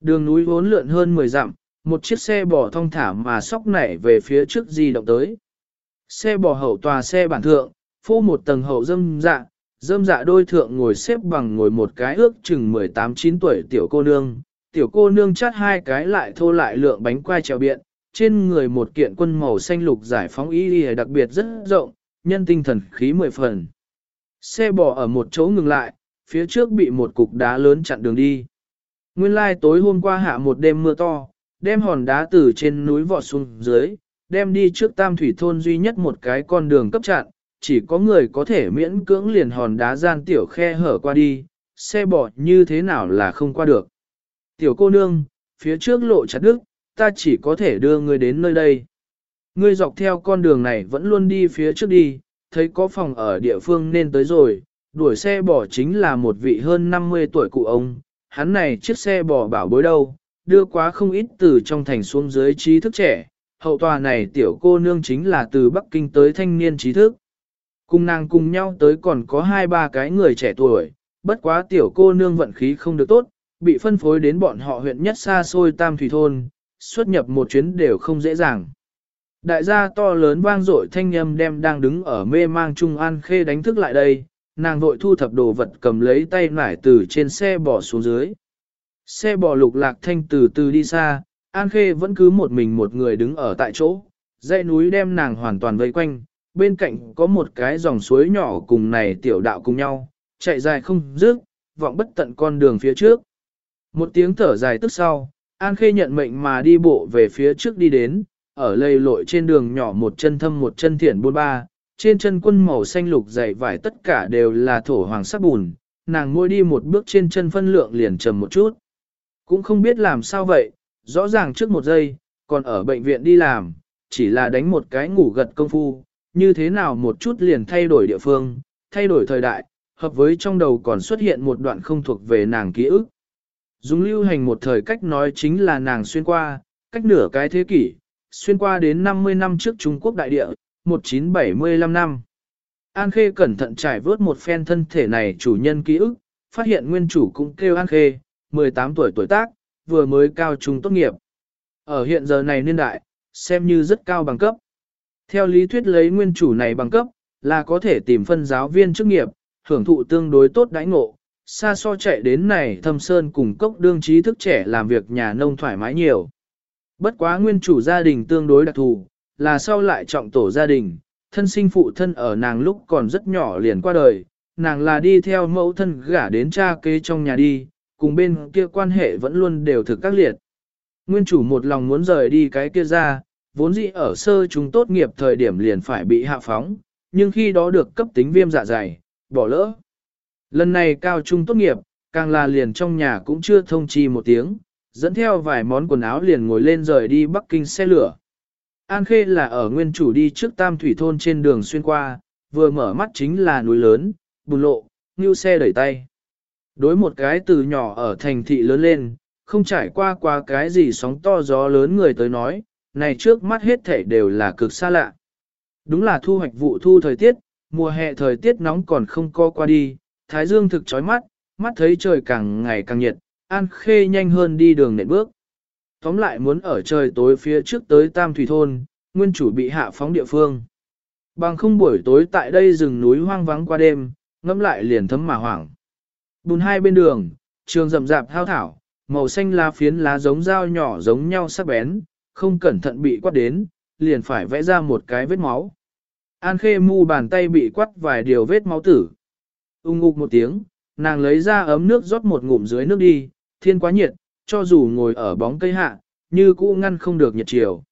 Đường núi vốn lượn hơn 10 dặm, một chiếc xe bò thong thả mà sóc nảy về phía trước di động tới. Xe bò hậu tòa xe bản thượng, phô một tầng hậu dâm dạ, dâm dạ đôi thượng ngồi xếp bằng ngồi một cái ước chừng 18-9 tuổi tiểu cô nương. Tiểu cô nương chắt hai cái lại thô lại lượng bánh quai trèo biện, trên người một kiện quân màu xanh lục giải phóng y y đặc biệt rất rộng, nhân tinh thần khí mười phần. Xe bò ở một chỗ ngừng lại, phía trước bị một cục đá lớn chặn đường đi. Nguyên lai tối hôm qua hạ một đêm mưa to, đem hòn đá từ trên núi vọt xuống dưới, đem đi trước tam thủy thôn duy nhất một cái con đường cấp chặn, chỉ có người có thể miễn cưỡng liền hòn đá gian tiểu khe hở qua đi, xe bò như thế nào là không qua được. Tiểu cô nương, phía trước lộ chặt đức, ta chỉ có thể đưa người đến nơi đây. Ngươi dọc theo con đường này vẫn luôn đi phía trước đi, thấy có phòng ở địa phương nên tới rồi, đuổi xe bò chính là một vị hơn 50 tuổi cụ ông, hắn này chiếc xe bò bảo bối đâu, đưa quá không ít từ trong thành xuống dưới trí thức trẻ, hậu tòa này tiểu cô nương chính là từ Bắc Kinh tới thanh niên trí thức. Cùng nàng cùng nhau tới còn có hai ba cái người trẻ tuổi, bất quá tiểu cô nương vận khí không được tốt, bị phân phối đến bọn họ huyện nhất xa xôi Tam Thủy Thôn, xuất nhập một chuyến đều không dễ dàng. Đại gia to lớn vang dội thanh âm đem đang đứng ở mê mang Trung An Khê đánh thức lại đây, nàng vội thu thập đồ vật cầm lấy tay nải từ trên xe bỏ xuống dưới. Xe bò lục lạc thanh từ từ đi xa, An Khê vẫn cứ một mình một người đứng ở tại chỗ, dãy núi đem nàng hoàn toàn vây quanh, bên cạnh có một cái dòng suối nhỏ cùng này tiểu đạo cùng nhau, chạy dài không dứt, vọng bất tận con đường phía trước. Một tiếng thở dài tức sau, An Khê nhận mệnh mà đi bộ về phía trước đi đến, ở lầy lội trên đường nhỏ một chân thâm một chân thiện buôn ba, trên chân quân màu xanh lục dày vải tất cả đều là thổ hoàng sắc bùn, nàng môi đi một bước trên chân phân lượng liền trầm một chút. Cũng không biết làm sao vậy, rõ ràng trước một giây, còn ở bệnh viện đi làm, chỉ là đánh một cái ngủ gật công phu, như thế nào một chút liền thay đổi địa phương, thay đổi thời đại, hợp với trong đầu còn xuất hiện một đoạn không thuộc về nàng ký ức. Dùng lưu hành một thời cách nói chính là nàng xuyên qua, cách nửa cái thế kỷ, xuyên qua đến 50 năm trước Trung Quốc đại địa, 1975 năm. An Khê cẩn thận trải vớt một phen thân thể này chủ nhân ký ức, phát hiện nguyên chủ cũng kêu An Khê, 18 tuổi tuổi tác, vừa mới cao trung tốt nghiệp. Ở hiện giờ này niên đại, xem như rất cao bằng cấp. Theo lý thuyết lấy nguyên chủ này bằng cấp, là có thể tìm phân giáo viên chức nghiệp, hưởng thụ tương đối tốt đãi ngộ, xa so chạy đến này thâm sơn cùng cốc đương trí thức trẻ làm việc nhà nông thoải mái nhiều. Bất quá nguyên chủ gia đình tương đối đặc thù, là sau lại trọng tổ gia đình, thân sinh phụ thân ở nàng lúc còn rất nhỏ liền qua đời, nàng là đi theo mẫu thân gả đến cha kế trong nhà đi, cùng bên kia quan hệ vẫn luôn đều thực các liệt. Nguyên chủ một lòng muốn rời đi cái kia ra, vốn dĩ ở sơ chúng tốt nghiệp thời điểm liền phải bị hạ phóng, nhưng khi đó được cấp tính viêm dạ dày, bỏ lỡ. Lần này cao trung tốt nghiệp, càng là liền trong nhà cũng chưa thông chi một tiếng, dẫn theo vài món quần áo liền ngồi lên rời đi Bắc Kinh xe lửa. An Khê là ở nguyên chủ đi trước Tam Thủy Thôn trên đường xuyên qua, vừa mở mắt chính là núi lớn, bùn lộ, như xe đẩy tay. Đối một cái từ nhỏ ở thành thị lớn lên, không trải qua qua cái gì sóng to gió lớn người tới nói, này trước mắt hết thể đều là cực xa lạ. Đúng là thu hoạch vụ thu thời tiết, mùa hè thời tiết nóng còn không co qua đi, thái dương thực chói mắt, mắt thấy trời càng ngày càng nhiệt, An Khê nhanh hơn đi đường nện bước. Tóm lại muốn ở trời tối phía trước tới Tam Thủy Thôn, nguyên chủ bị hạ phóng địa phương. Bằng không buổi tối tại đây rừng núi hoang vắng qua đêm, ngâm lại liền thấm mà hoảng. Bùn hai bên đường, trường rậm rạp thao thảo, màu xanh lá phiến lá giống dao nhỏ giống nhau sắc bén, không cẩn thận bị quát đến, liền phải vẽ ra một cái vết máu. An khê mu bàn tay bị quắt vài điều vết máu tử. Ung ngục một tiếng, nàng lấy ra ấm nước rót một ngụm dưới nước đi, thiên quá nhiệt, cho dù ngồi ở bóng cây hạ, như cũ ngăn không được nhiệt chiều.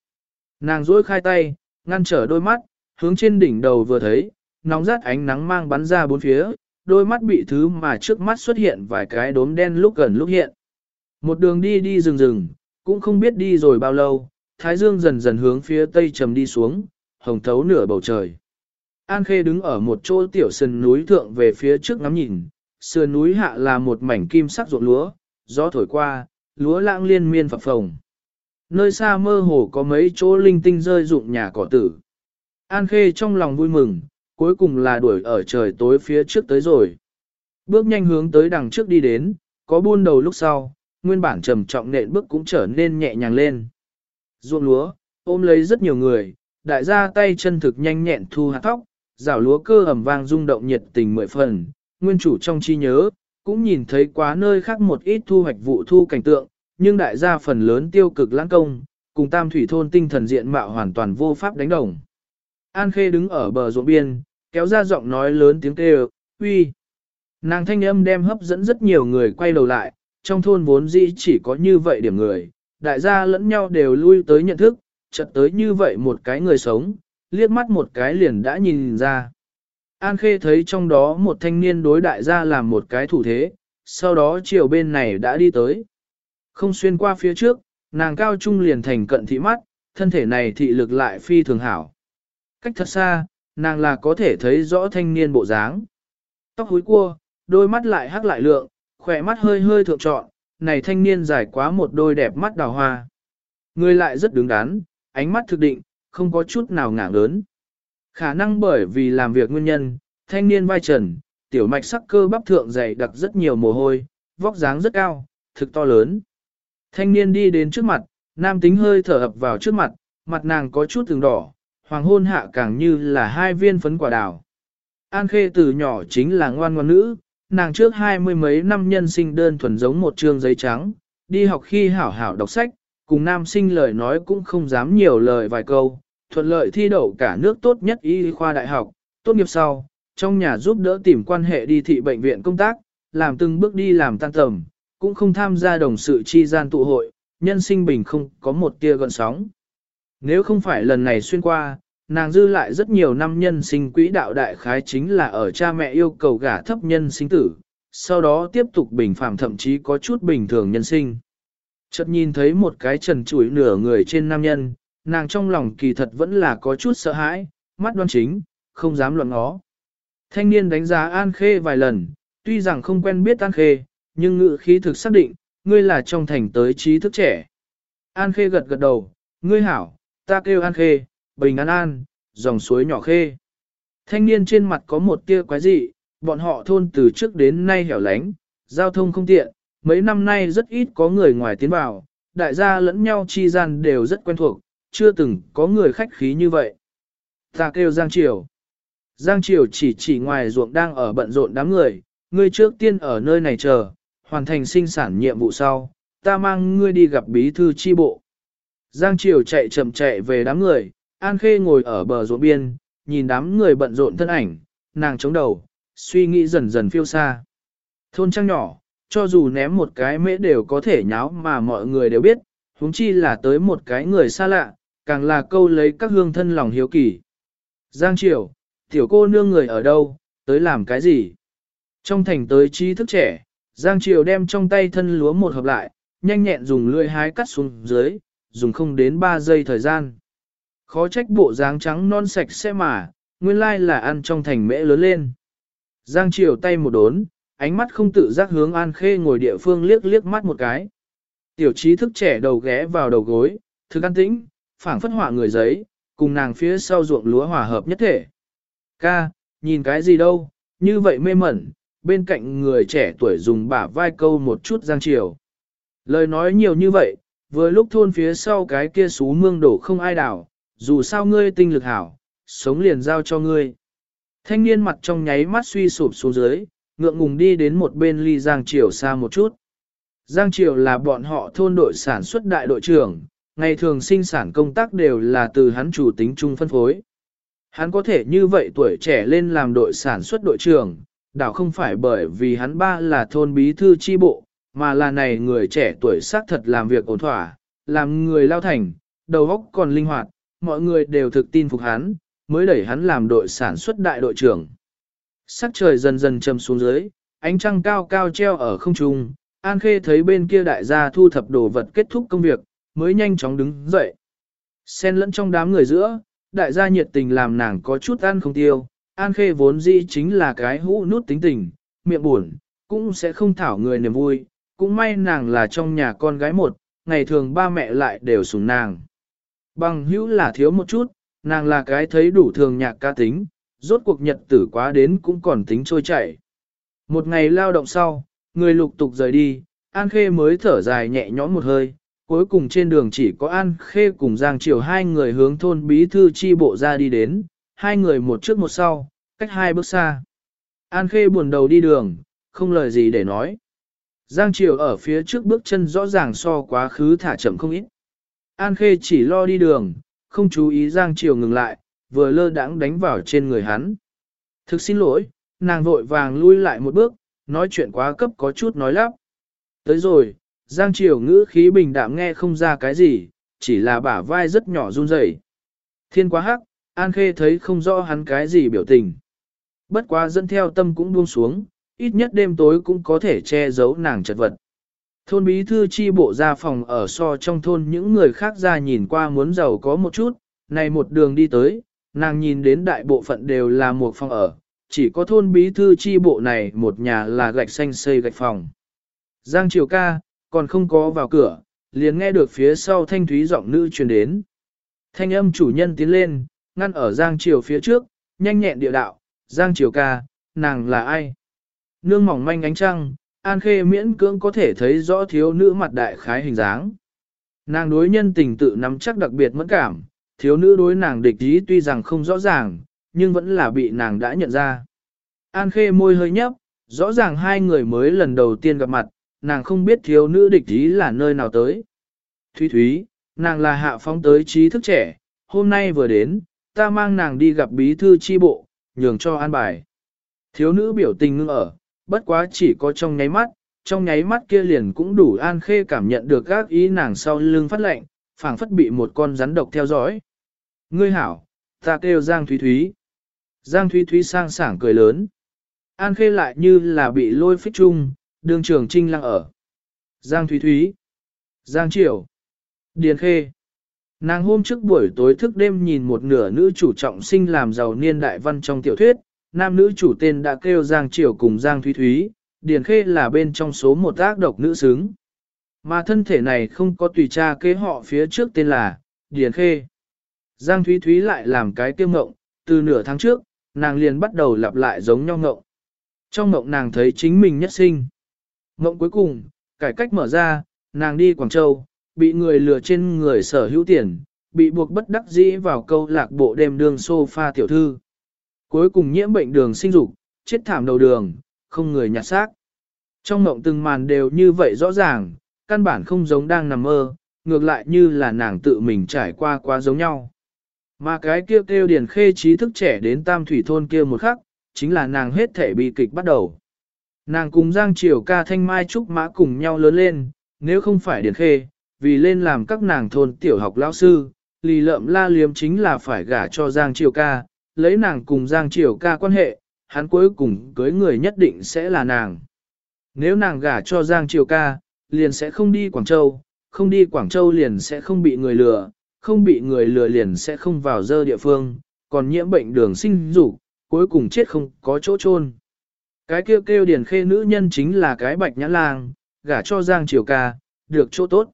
Nàng duỗi khai tay, ngăn trở đôi mắt, hướng trên đỉnh đầu vừa thấy, nóng rát ánh nắng mang bắn ra bốn phía, đôi mắt bị thứ mà trước mắt xuất hiện vài cái đốm đen lúc gần lúc hiện. Một đường đi đi rừng rừng, cũng không biết đi rồi bao lâu, thái dương dần dần hướng phía tây trầm đi xuống, hồng thấu nửa bầu trời. An Khê đứng ở một chỗ tiểu sườn núi thượng về phía trước ngắm nhìn, sườn núi hạ là một mảnh kim sắc ruộng lúa, gió thổi qua, lúa lãng liên miên phập phồng. Nơi xa mơ hồ có mấy chỗ linh tinh rơi rụng nhà cỏ tử. An Khê trong lòng vui mừng, cuối cùng là đuổi ở trời tối phía trước tới rồi. Bước nhanh hướng tới đằng trước đi đến, có buôn đầu lúc sau, nguyên bản trầm trọng nện bước cũng trở nên nhẹ nhàng lên. Ruộng lúa, ôm lấy rất nhiều người, đại gia tay chân thực nhanh nhẹn thu hạt thóc, rào lúa cơ ẩm vang rung động nhiệt tình mười phần, nguyên chủ trong chi nhớ, cũng nhìn thấy quá nơi khác một ít thu hoạch vụ thu cảnh tượng, nhưng đại gia phần lớn tiêu cực lãng công, cùng tam thủy thôn tinh thần diện mạo hoàn toàn vô pháp đánh đồng. An Khê đứng ở bờ ruộng biên, kéo ra giọng nói lớn tiếng kêu, uy. Nàng thanh âm đem hấp dẫn rất nhiều người quay đầu lại, trong thôn vốn dĩ chỉ có như vậy điểm người, đại gia lẫn nhau đều lui tới nhận thức, chợt tới như vậy một cái người sống, liếc mắt một cái liền đã nhìn ra. An Khê thấy trong đó một thanh niên đối đại gia làm một cái thủ thế, sau đó chiều bên này đã đi tới. Không xuyên qua phía trước, nàng cao trung liền thành cận thị mắt, thân thể này thị lực lại phi thường hảo. Cách thật xa, nàng là có thể thấy rõ thanh niên bộ dáng. Tóc húi cua, đôi mắt lại hắc lại lượng, khỏe mắt hơi hơi thượng trọn, này thanh niên dài quá một đôi đẹp mắt đào hoa. Người lại rất đứng đắn, ánh mắt thực định, không có chút nào ngảng lớn. Khả năng bởi vì làm việc nguyên nhân, thanh niên vai trần, tiểu mạch sắc cơ bắp thượng dày đặc rất nhiều mồ hôi, vóc dáng rất cao, thực to lớn. Thanh niên đi đến trước mặt, nam tính hơi thở ập vào trước mặt, mặt nàng có chút từng đỏ, hoàng hôn hạ càng như là hai viên phấn quả đào. An Khê từ nhỏ chính là ngoan ngoan nữ, nàng trước hai mươi mấy năm nhân sinh đơn thuần giống một trương giấy trắng, đi học khi hảo hảo đọc sách, cùng nam sinh lời nói cũng không dám nhiều lời vài câu, thuận lợi thi đậu cả nước tốt nhất y khoa đại học, tốt nghiệp sau, trong nhà giúp đỡ tìm quan hệ đi thị bệnh viện công tác, làm từng bước đi làm tan tầm, cũng không tham gia đồng sự chi gian tụ hội, nhân sinh bình không có một tia gợn sóng. Nếu không phải lần này xuyên qua, nàng dư lại rất nhiều năm nhân sinh quỹ đạo đại khái chính là ở cha mẹ yêu cầu gả thấp nhân sinh tử, sau đó tiếp tục bình phạm thậm chí có chút bình thường nhân sinh. Chợt nhìn thấy một cái trần chuỗi nửa người trên nam nhân, nàng trong lòng kỳ thật vẫn là có chút sợ hãi, mắt đoan chính, không dám luận ngó. Thanh niên đánh giá An Khê vài lần, tuy rằng không quen biết An Khê, nhưng ngự khí thực xác định, ngươi là trong thành tới trí thức trẻ. An Khê gật gật đầu, ngươi hảo, ta kêu An Khê, bình an an, dòng suối nhỏ khê. Thanh niên trên mặt có một tia quái dị, bọn họ thôn từ trước đến nay hẻo lánh, giao thông không tiện, mấy năm nay rất ít có người ngoài tiến vào, đại gia lẫn nhau chi gian đều rất quen thuộc, chưa từng có người khách khí như vậy. Ta kêu Giang Triều. Giang Triều chỉ chỉ ngoài ruộng đang ở bận rộn đám người, ngươi trước tiên ở nơi này chờ, hoàn thành sinh sản nhiệm vụ sau, ta mang ngươi đi gặp bí thư chi bộ. Giang Triều chạy chậm chạy về đám người, An Khê ngồi ở bờ ruộng biên, nhìn đám người bận rộn thân ảnh, nàng chống đầu, suy nghĩ dần dần phiêu xa. Thôn trang nhỏ, cho dù ném một cái mễ đều có thể nháo mà mọi người đều biết, huống chi là tới một cái người xa lạ, càng là câu lấy các hương thân lòng hiếu kỳ. Giang Triều, tiểu cô nương người ở đâu, tới làm cái gì? Trong thành tới trí thức trẻ, Giang Triều đem trong tay thân lúa một hợp lại, nhanh nhẹn dùng lưỡi hái cắt xuống dưới, dùng không đến 3 giây thời gian. Khó trách bộ dáng trắng non sạch sẽ mà, nguyên lai là ăn trong thành mễ lớn lên. Giang Triều tay một đốn, ánh mắt không tự giác hướng An Khê ngồi địa phương liếc liếc mắt một cái. Tiểu trí thức trẻ đầu ghé vào đầu gối, thực an tĩnh, phảng phất họa người giấy, cùng nàng phía sau ruộng lúa hòa hợp nhất thể. Ca, nhìn cái gì đâu, như vậy mê mẩn, bên cạnh người trẻ tuổi dùng bả vai câu một chút Giang chiều. Lời nói nhiều như vậy, vừa lúc thôn phía sau cái kia xú mương đổ không ai đảo, dù sao ngươi tinh lực hảo, sống liền giao cho ngươi. Thanh niên mặt trong nháy mắt suy sụp xuống dưới, ngượng ngùng đi đến một bên ly Giang Triều xa một chút. Giang Triều là bọn họ thôn đội sản xuất đại đội trưởng, ngày thường sinh sản công tác đều là từ hắn chủ tính chung phân phối. Hắn có thể như vậy tuổi trẻ lên làm đội sản xuất đội trưởng, đảo không phải bởi vì hắn ba là thôn bí thư chi bộ, mà là này người trẻ tuổi xác thật làm việc ổn thỏa, làm người lao thành, đầu óc còn linh hoạt, mọi người đều thực tin phục hắn, mới đẩy hắn làm đội sản xuất đại đội trưởng. Sắc trời dần dần châm xuống dưới, ánh trăng cao cao treo ở không trung, An Khê thấy bên kia đại gia thu thập đồ vật kết thúc công việc, mới nhanh chóng đứng dậy. Xen lẫn trong đám người giữa, đại gia nhiệt tình làm nàng có chút ăn không tiêu, An Khê vốn dĩ chính là cái hũ nút tính tình, miệng buồn, cũng sẽ không thảo người niềm vui, cũng may nàng là trong nhà con gái một, ngày thường ba mẹ lại đều sủng nàng. Bằng hữu là thiếu một chút, nàng là cái thấy đủ thường nhạc ca tính, rốt cuộc nhật tử quá đến cũng còn tính trôi chảy. Một ngày lao động sau, người lục tục rời đi, An Khê mới thở dài nhẹ nhõm một hơi, cuối cùng trên đường chỉ có An Khê cùng Giang Triều hai người hướng thôn bí thư chi bộ ra đi đến, hai người một trước một sau, cách hai bước xa. An Khê buồn đầu đi đường, không lời gì để nói. Giang Triều ở phía trước bước chân rõ ràng so quá khứ thả chậm không ít. An Khê chỉ lo đi đường, không chú ý Giang Triều ngừng lại, vừa lơ đãng đánh vào trên người hắn. Thực xin lỗi, nàng vội vàng lui lại một bước, nói chuyện quá cấp có chút nói lắp. Tới rồi, Giang Triều ngữ khí bình đạm nghe không ra cái gì, chỉ là bả vai rất nhỏ run rẩy. Thiên quá hắc, An Khê thấy không rõ hắn cái gì biểu tình. Bất quá dẫn theo tâm cũng buông xuống, ít nhất đêm tối cũng có thể che giấu nàng chật vật. Thôn bí thư chi bộ ra phòng ở so trong thôn những người khác ra nhìn qua muốn giàu có một chút, này một đường đi tới, nàng nhìn đến đại bộ phận đều là một phòng ở, chỉ có thôn bí thư chi bộ này một nhà là gạch xanh xây gạch phòng. Giang Triều ca, còn không có vào cửa, liền nghe được phía sau thanh thúy giọng nữ truyền đến. Thanh âm chủ nhân tiến lên, ngăn ở Giang Triều phía trước, nhanh nhẹn địa đạo, Giang Triều ca, nàng là ai? Nương mỏng manh ánh trăng, An Khê miễn cưỡng có thể thấy rõ thiếu nữ mặt đại khái hình dáng. Nàng đối nhân tình tự nắm chắc đặc biệt mẫn cảm, thiếu nữ đối nàng địch ý tuy rằng không rõ ràng, nhưng vẫn là bị nàng đã nhận ra. An Khê môi hơi nhấp, rõ ràng hai người mới lần đầu tiên gặp mặt, nàng không biết thiếu nữ địch ý là nơi nào tới. Thúy Thúy, nàng là hạ phóng tới trí thức trẻ, hôm nay vừa đến, ta mang nàng đi gặp bí thư chi bộ, nhường cho an bài. Thiếu nữ biểu tình ngưng ở, bất quá chỉ có trong nháy mắt, trong nháy mắt kia liền cũng đủ an khê cảm nhận được các ý nàng sau lưng phát lệnh, phảng phất bị một con rắn độc theo dõi. Ngươi hảo, ta kêu Giang Thúy Thúy. Giang Thúy Thúy sang sảng cười lớn. An khê lại như là bị lôi phích chung, đường trường trinh lăng ở. Giang Thúy Thúy. Giang Triều. Điền Khê. Nàng hôm trước buổi tối thức đêm nhìn một nửa nữ chủ trọng sinh làm giàu niên đại văn trong tiểu thuyết, nam nữ chủ tên đã kêu Giang Triều cùng Giang Thúy Thúy, Điền Khê là bên trong số một ác độc nữ xứng. Mà thân thể này không có tùy cha kế họ phía trước tên là Điền Khê. Giang Thúy Thúy lại làm cái tiêu ngộng, từ nửa tháng trước, nàng liền bắt đầu lặp lại giống nhau ngộng. Trong ngộng nàng thấy chính mình nhất sinh. Ngộng cuối cùng, cải cách mở ra, nàng đi Quảng Châu, bị người lừa trên người sở hữu tiền, bị buộc bất đắc dĩ vào câu lạc bộ đêm đường sofa tiểu thư. Cuối cùng nhiễm bệnh đường sinh dục, chết thảm đầu đường, không người nhặt xác. Trong mộng từng màn đều như vậy rõ ràng, căn bản không giống đang nằm mơ, ngược lại như là nàng tự mình trải qua quá giống nhau. Mà cái kia kêu, kêu điển khê trí thức trẻ đến tam thủy thôn kia một khắc, chính là nàng hết thể bị kịch bắt đầu. Nàng cùng Giang Triều ca thanh mai trúc mã cùng nhau lớn lên, nếu không phải điển khê, vì lên làm các nàng thôn tiểu học lão sư, lì lợm la liếm chính là phải gả cho Giang Triều ca, lấy nàng cùng Giang Triều ca quan hệ, hắn cuối cùng cưới người nhất định sẽ là nàng. Nếu nàng gả cho Giang Triều ca, liền sẽ không đi Quảng Châu, không đi Quảng Châu liền sẽ không bị người lừa, không bị người lừa liền sẽ không vào dơ địa phương, còn nhiễm bệnh đường sinh dục, cuối cùng chết không có chỗ chôn. Cái kêu kêu điển khê nữ nhân chính là cái bạch nhã lang, gả cho Giang Triều ca, được chỗ tốt.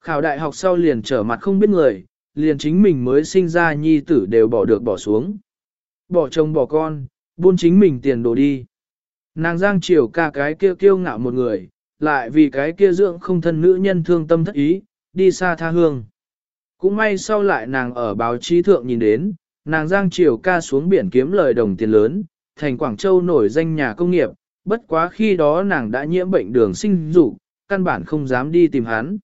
Khảo đại học sau liền trở mặt không biết người, liền chính mình mới sinh ra nhi tử đều bỏ được bỏ xuống. Bỏ chồng bỏ con, buôn chính mình tiền đồ đi. Nàng giang triều ca cái kia kiêu ngạo một người, lại vì cái kia dưỡng không thân nữ nhân thương tâm thất ý, đi xa tha hương. Cũng may sau lại nàng ở báo chí thượng nhìn đến, nàng giang triều ca xuống biển kiếm lời đồng tiền lớn, thành Quảng Châu nổi danh nhà công nghiệp, bất quá khi đó nàng đã nhiễm bệnh đường sinh dục, căn bản không dám đi tìm hắn.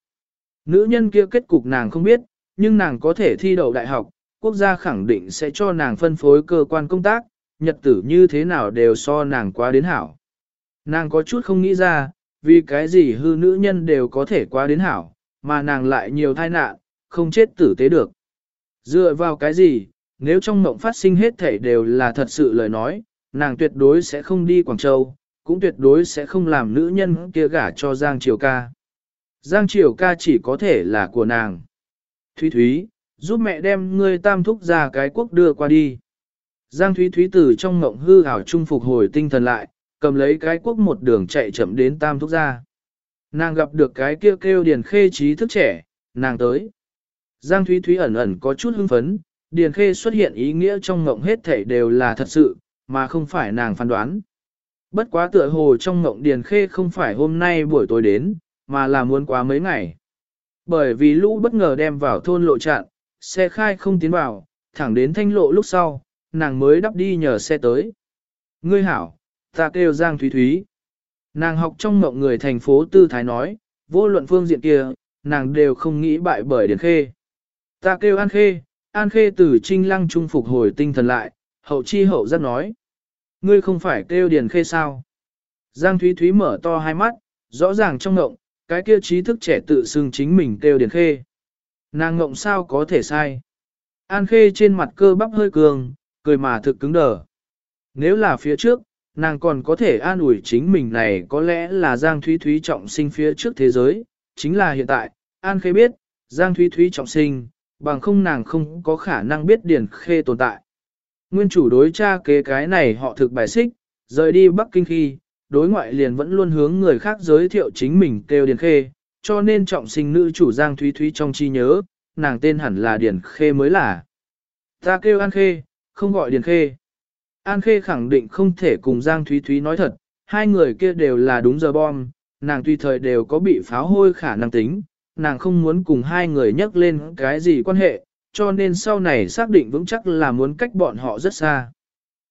Nữ nhân kia kết cục nàng không biết, nhưng nàng có thể thi đậu đại học, quốc gia khẳng định sẽ cho nàng phân phối cơ quan công tác, nhật tử như thế nào đều so nàng quá đến hảo. Nàng có chút không nghĩ ra, vì cái gì hư nữ nhân đều có thể quá đến hảo, mà nàng lại nhiều tai nạn, không chết tử tế được. Dựa vào cái gì, nếu trong mộng phát sinh hết thể đều là thật sự lời nói, nàng tuyệt đối sẽ không đi Quảng Châu, cũng tuyệt đối sẽ không làm nữ nhân kia gả cho Giang Triều ca. Giang Triều ca chỉ có thể là của nàng. Thúy Thúy, giúp mẹ đem ngươi tam thúc ra cái quốc đưa qua đi. Giang Thúy Thúy từ trong ngộng hư ảo trung phục hồi tinh thần lại, cầm lấy cái quốc một đường chạy chậm đến tam thúc ra. Nàng gặp được cái kêu kêu điền khê trí thức trẻ, nàng tới. Giang Thúy Thúy ẩn ẩn có chút hưng phấn, điền khê xuất hiện ý nghĩa trong ngộng hết thảy đều là thật sự, mà không phải nàng phán đoán. Bất quá tựa hồ trong ngộng Điền Khê không phải hôm nay buổi tối đến, mà là muốn quá mấy ngày. Bởi vì lũ bất ngờ đem vào thôn lộ chặn, xe khai không tiến vào, thẳng đến thanh lộ lúc sau, nàng mới đắp đi nhờ xe tới. Ngươi hảo, ta kêu Giang Thúy Thúy. Nàng học trong mộng người thành phố Tư Thái nói, vô luận phương diện kia, nàng đều không nghĩ bại bởi Điền Khê. Ta kêu An Khê, An Khê từ trinh lăng trung phục hồi tinh thần lại, hậu chi hậu giác nói. Ngươi không phải kêu Điền Khê sao? Giang Thúy Thúy mở to hai mắt, rõ ràng trong ngộng, cái kia trí thức trẻ tự xưng chính mình kêu Điền Khê. Nàng ngộng sao có thể sai? An Khê trên mặt cơ bắp hơi cường, cười mà thực cứng đờ. Nếu là phía trước, nàng còn có thể an ủi chính mình này có lẽ là Giang Thúy Thúy trọng sinh phía trước thế giới, chính là hiện tại, An Khê biết, Giang Thúy Thúy trọng sinh, bằng không nàng không có khả năng biết Điền Khê tồn tại. Nguyên chủ đối tra kế cái này họ thực bài xích, rời đi Bắc Kinh khi, đối ngoại liền vẫn luôn hướng người khác giới thiệu chính mình kêu Điền Khê, cho nên trọng sinh nữ chủ Giang Thúy Thúy trong chi nhớ, nàng tên hẳn là Điền Khê mới là. Ta kêu An Khê, không gọi Điền Khê. An Khê khẳng định không thể cùng Giang Thúy Thúy nói thật, hai người kia đều là đúng giờ bom, nàng tùy thời đều có bị pháo hôi khả năng tính, nàng không muốn cùng hai người nhắc lên cái gì quan hệ, cho nên sau này xác định vững chắc là muốn cách bọn họ rất xa.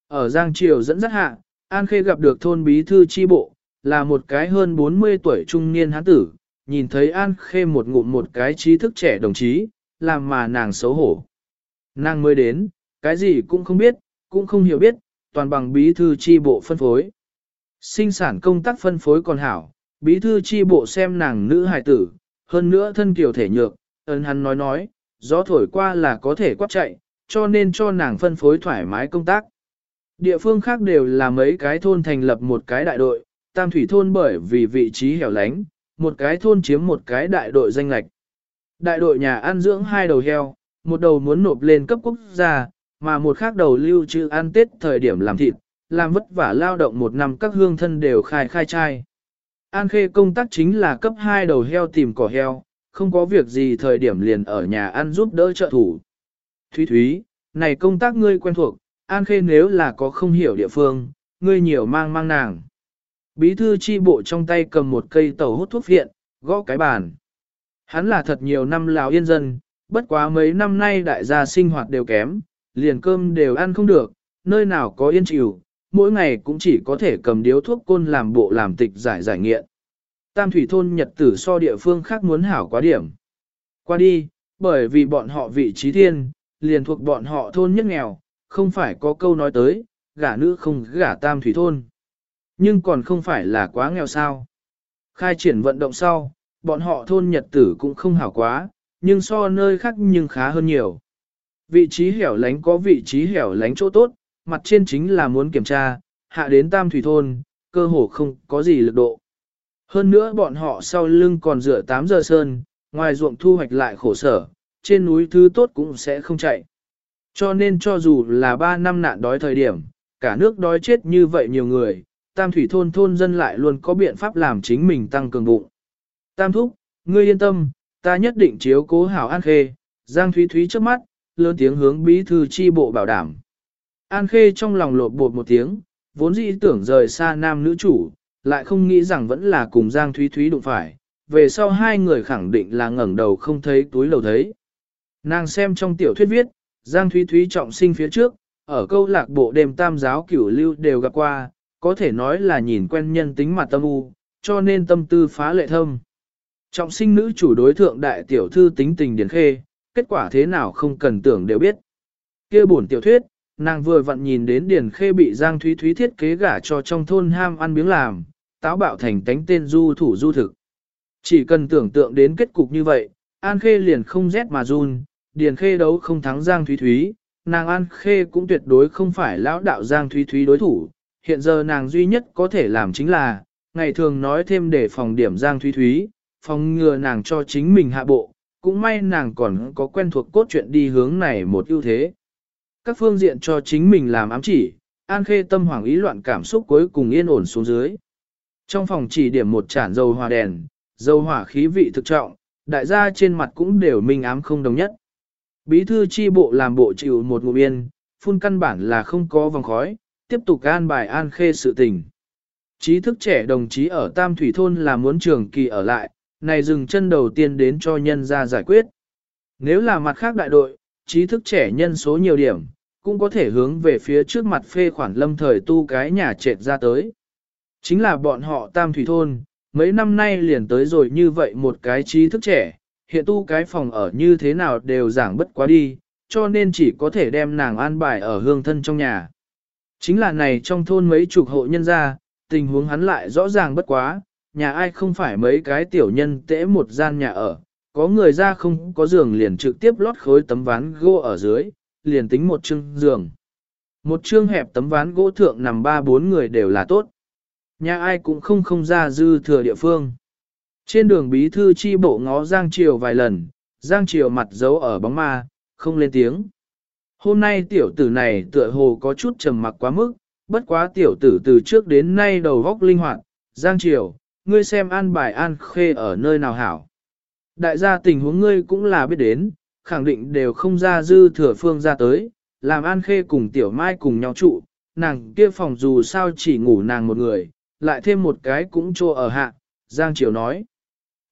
Ở Giang Triều dẫn dắt hạ, An Khê gặp được thôn bí thư chi bộ, là một cái hơn 40 tuổi trung niên hán tử, nhìn thấy An Khê một ngụm một cái trí thức trẻ đồng chí, làm mà nàng xấu hổ. Nàng mới đến, cái gì cũng không biết, cũng không hiểu biết, toàn bằng bí thư chi bộ phân phối. Sinh sản công tác phân phối còn hảo, bí thư chi bộ xem nàng nữ hài tử, hơn nữa thân kiều thể nhược, ấn hắn nói nói, gió thổi qua là có thể quát chạy, cho nên cho nàng phân phối thoải mái công tác. Địa phương khác đều là mấy cái thôn thành lập một cái đại đội, tam thủy thôn bởi vì vị trí hẻo lánh, một cái thôn chiếm một cái đại đội danh lạch. Đại đội nhà ăn dưỡng hai đầu heo, một đầu muốn nộp lên cấp quốc gia, mà một khác đầu lưu trữ ăn tết thời điểm làm thịt, làm vất vả lao động một năm các hương thân đều khai khai trai. An khê công tác chính là cấp hai đầu heo tìm cỏ heo, không có việc gì thời điểm liền ở nhà ăn giúp đỡ trợ thủ. Thúy Thúy, này công tác ngươi quen thuộc, An khê nếu là có không hiểu địa phương, ngươi nhiều mang mang nàng. Bí thư chi bộ trong tay cầm một cây tàu hút thuốc viện, gõ cái bàn. Hắn là thật nhiều năm lào yên dân, bất quá mấy năm nay đại gia sinh hoạt đều kém, liền cơm đều ăn không được, nơi nào có yên chịu, mỗi ngày cũng chỉ có thể cầm điếu thuốc côn làm bộ làm tịch giải giải nghiện. Tam thủy thôn nhật tử so địa phương khác muốn hảo quá điểm. Qua đi, bởi vì bọn họ vị trí thiên, liền thuộc bọn họ thôn nhất nghèo, không phải có câu nói tới, gả nữ không gả tam thủy thôn. Nhưng còn không phải là quá nghèo sao. Khai triển vận động sau, bọn họ thôn nhật tử cũng không hảo quá, nhưng so nơi khác nhưng khá hơn nhiều. Vị trí hẻo lánh có vị trí hẻo lánh chỗ tốt, mặt trên chính là muốn kiểm tra, hạ đến tam thủy thôn, cơ hồ không có gì lực độ. Hơn nữa bọn họ sau lưng còn dựa 8 giờ sơn, ngoài ruộng thu hoạch lại khổ sở, trên núi thứ tốt cũng sẽ không chạy. Cho nên cho dù là 3 năm nạn đói thời điểm, cả nước đói chết như vậy nhiều người, tam thủy thôn thôn dân lại luôn có biện pháp làm chính mình tăng cường bụng. Tam thúc, ngươi yên tâm, ta nhất định chiếu cố hảo an khê, Giang Thúy Thúy trước mắt, lớn tiếng hướng bí thư chi bộ bảo đảm. An khê trong lòng lột bột một tiếng, vốn dĩ tưởng rời xa nam nữ chủ, lại không nghĩ rằng vẫn là cùng Giang Thúy Thúy đụng phải, về sau hai người khẳng định là ngẩng đầu không thấy túi lầu thấy. Nàng xem trong tiểu thuyết viết, Giang Thúy Thúy trọng sinh phía trước, ở câu lạc bộ đêm tam giáo cửu lưu đều gặp qua, có thể nói là nhìn quen nhân tính mặt tâm u, cho nên tâm tư phá lệ thâm. Trọng sinh nữ chủ đối thượng đại tiểu thư tính tình điển khê, kết quả thế nào không cần tưởng đều biết. kia buồn tiểu thuyết, nàng vừa vặn nhìn đến điển khê bị Giang Thúy Thúy thiết kế gả cho trong thôn ham ăn miếng làm, táo bạo thành tánh tên du thủ du thực. Chỉ cần tưởng tượng đến kết cục như vậy, An Khê liền không rét mà run, Điền Khê đấu không thắng Giang Thúy Thúy, nàng An Khê cũng tuyệt đối không phải lão đạo Giang Thúy Thúy đối thủ, hiện giờ nàng duy nhất có thể làm chính là, ngày thường nói thêm để phòng điểm Giang Thúy Thúy, phòng ngừa nàng cho chính mình hạ bộ, cũng may nàng còn có quen thuộc cốt truyện đi hướng này một ưu thế. Các phương diện cho chính mình làm ám chỉ, An Khê tâm hoảng ý loạn cảm xúc cuối cùng yên ổn xuống dưới. Trong phòng chỉ điểm một chản dầu hỏa đèn, dầu hỏa khí vị thực trọng, đại gia trên mặt cũng đều minh ám không đồng nhất. Bí thư chi bộ làm bộ chịu một ngụm yên, phun căn bản là không có vòng khói, tiếp tục an bài an khê sự tình. trí thức trẻ đồng chí ở Tam Thủy Thôn là muốn trường kỳ ở lại, này dừng chân đầu tiên đến cho nhân ra giải quyết. Nếu là mặt khác đại đội, trí thức trẻ nhân số nhiều điểm, cũng có thể hướng về phía trước mặt phê khoản lâm thời tu cái nhà trệt ra tới. Chính là bọn họ Tam Thủy Thôn, mấy năm nay liền tới rồi như vậy một cái trí thức trẻ, hiện tu cái phòng ở như thế nào đều giảng bất quá đi, cho nên chỉ có thể đem nàng an bài ở hương thân trong nhà. Chính là này trong thôn mấy chục hộ nhân gia, tình huống hắn lại rõ ràng bất quá, nhà ai không phải mấy cái tiểu nhân tễ một gian nhà ở, có người ra không có giường liền trực tiếp lót khối tấm ván gỗ ở dưới, liền tính một chương giường. Một chương hẹp tấm ván gỗ thượng nằm ba bốn người đều là tốt. Nhà ai cũng không không ra dư thừa địa phương. Trên đường bí thư chi bộ ngó Giang Triều vài lần, Giang Triều mặt giấu ở bóng ma, không lên tiếng. Hôm nay tiểu tử này tựa hồ có chút trầm mặc quá mức, bất quá tiểu tử từ trước đến nay đầu góc linh hoạt, Giang Triều, ngươi xem an bài an khê ở nơi nào hảo. Đại gia tình huống ngươi cũng là biết đến, khẳng định đều không ra dư thừa phương ra tới, làm an khê cùng tiểu mai cùng nhau trụ, nàng kia phòng dù sao chỉ ngủ nàng một người, lại thêm một cái cũng trô ở hạ, Giang Triều nói.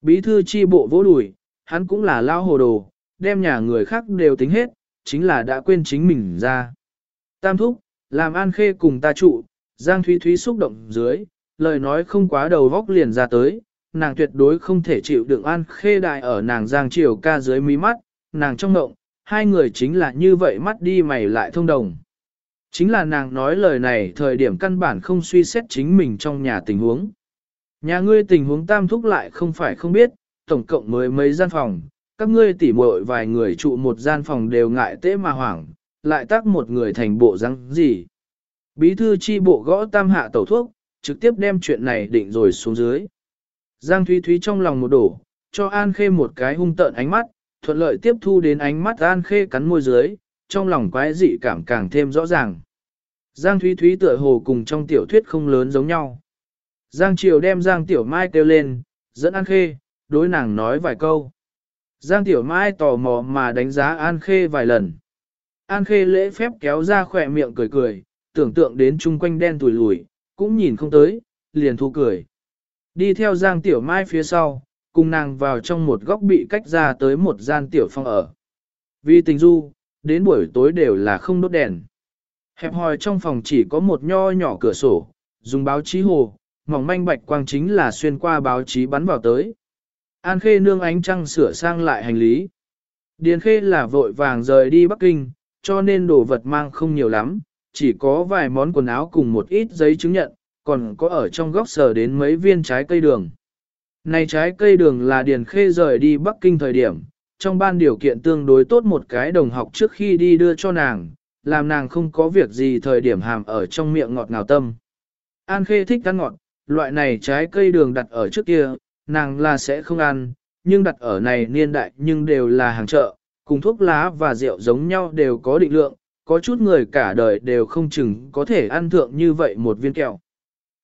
Bí thư chi bộ vỗ đùi, hắn cũng là lao hồ đồ, đem nhà người khác đều tính hết, chính là đã quên chính mình ra. Tam thúc, làm an khê cùng ta trụ, Giang Thúy Thúy xúc động dưới, lời nói không quá đầu vóc liền ra tới, nàng tuyệt đối không thể chịu đựng an khê đại ở nàng Giang Triều ca dưới mí mắt, nàng trong động, hai người chính là như vậy mắt đi mày lại thông đồng. Chính là nàng nói lời này thời điểm căn bản không suy xét chính mình trong nhà tình huống. Nhà ngươi tình huống tam thúc lại không phải không biết, tổng cộng mới mấy gian phòng, các ngươi tỉ muội vài người trụ một gian phòng đều ngại tế mà hoảng, lại tác một người thành bộ răng gì. Bí thư chi bộ gõ tam hạ tẩu thuốc, trực tiếp đem chuyện này định rồi xuống dưới. Giang Thúy Thúy trong lòng một đổ, cho An Khê một cái hung tợn ánh mắt, thuận lợi tiếp thu đến ánh mắt An Khê cắn môi dưới, trong lòng quái dị cảm càng thêm rõ ràng. Giang Thúy Thúy tựa hồ cùng trong tiểu thuyết không lớn giống nhau. Giang Triều đem Giang Tiểu Mai kêu lên, dẫn An Khê, đối nàng nói vài câu. Giang Tiểu Mai tò mò mà đánh giá An Khê vài lần. An Khê lễ phép kéo ra khỏe miệng cười cười, tưởng tượng đến chung quanh đen tùi lùi, cũng nhìn không tới, liền thu cười. Đi theo Giang Tiểu Mai phía sau, cùng nàng vào trong một góc bị cách ra tới một gian tiểu Phong ở. Vì tình du, đến buổi tối đều là không đốt đèn. Hẹp hòi trong phòng chỉ có một nho nhỏ cửa sổ, dùng báo chí hồ, mỏng manh bạch quang chính là xuyên qua báo chí bắn vào tới. An Khê nương ánh trăng sửa sang lại hành lý. Điền Khê là vội vàng rời đi Bắc Kinh, cho nên đồ vật mang không nhiều lắm, chỉ có vài món quần áo cùng một ít giấy chứng nhận, còn có ở trong góc sờ đến mấy viên trái cây đường. Này trái cây đường là Điền Khê rời đi Bắc Kinh thời điểm, trong ban điều kiện tương đối tốt một cái đồng học trước khi đi đưa cho nàng, làm nàng không có việc gì thời điểm hàm ở trong miệng ngọt ngào tâm. An Khê thích ăn ngọt, loại này trái cây đường đặt ở trước kia, nàng là sẽ không ăn, nhưng đặt ở này niên đại nhưng đều là hàng chợ, cùng thuốc lá và rượu giống nhau đều có định lượng, có chút người cả đời đều không chừng có thể ăn thượng như vậy một viên kẹo.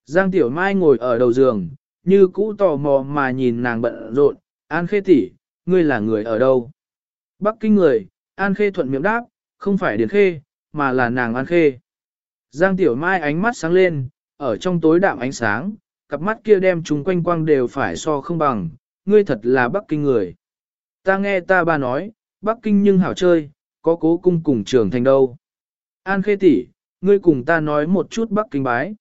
Giang Tiểu Mai ngồi ở đầu giường, như cũ tò mò mà nhìn nàng bận rộn, An Khê tỷ, ngươi là người ở đâu? Bắc Kinh người, An Khê thuận miệng đáp, không phải Điền Khê, mà là nàng An Khê. Giang Tiểu Mai ánh mắt sáng lên, ở trong tối đạm ánh sáng, cặp mắt kia đem chúng quanh quang đều phải so không bằng, ngươi thật là Bắc Kinh người. Ta nghe ta ba nói, Bắc Kinh nhưng hảo chơi, có cố cung cùng trường thành đâu. An Khê tỷ, ngươi cùng ta nói một chút Bắc Kinh bái.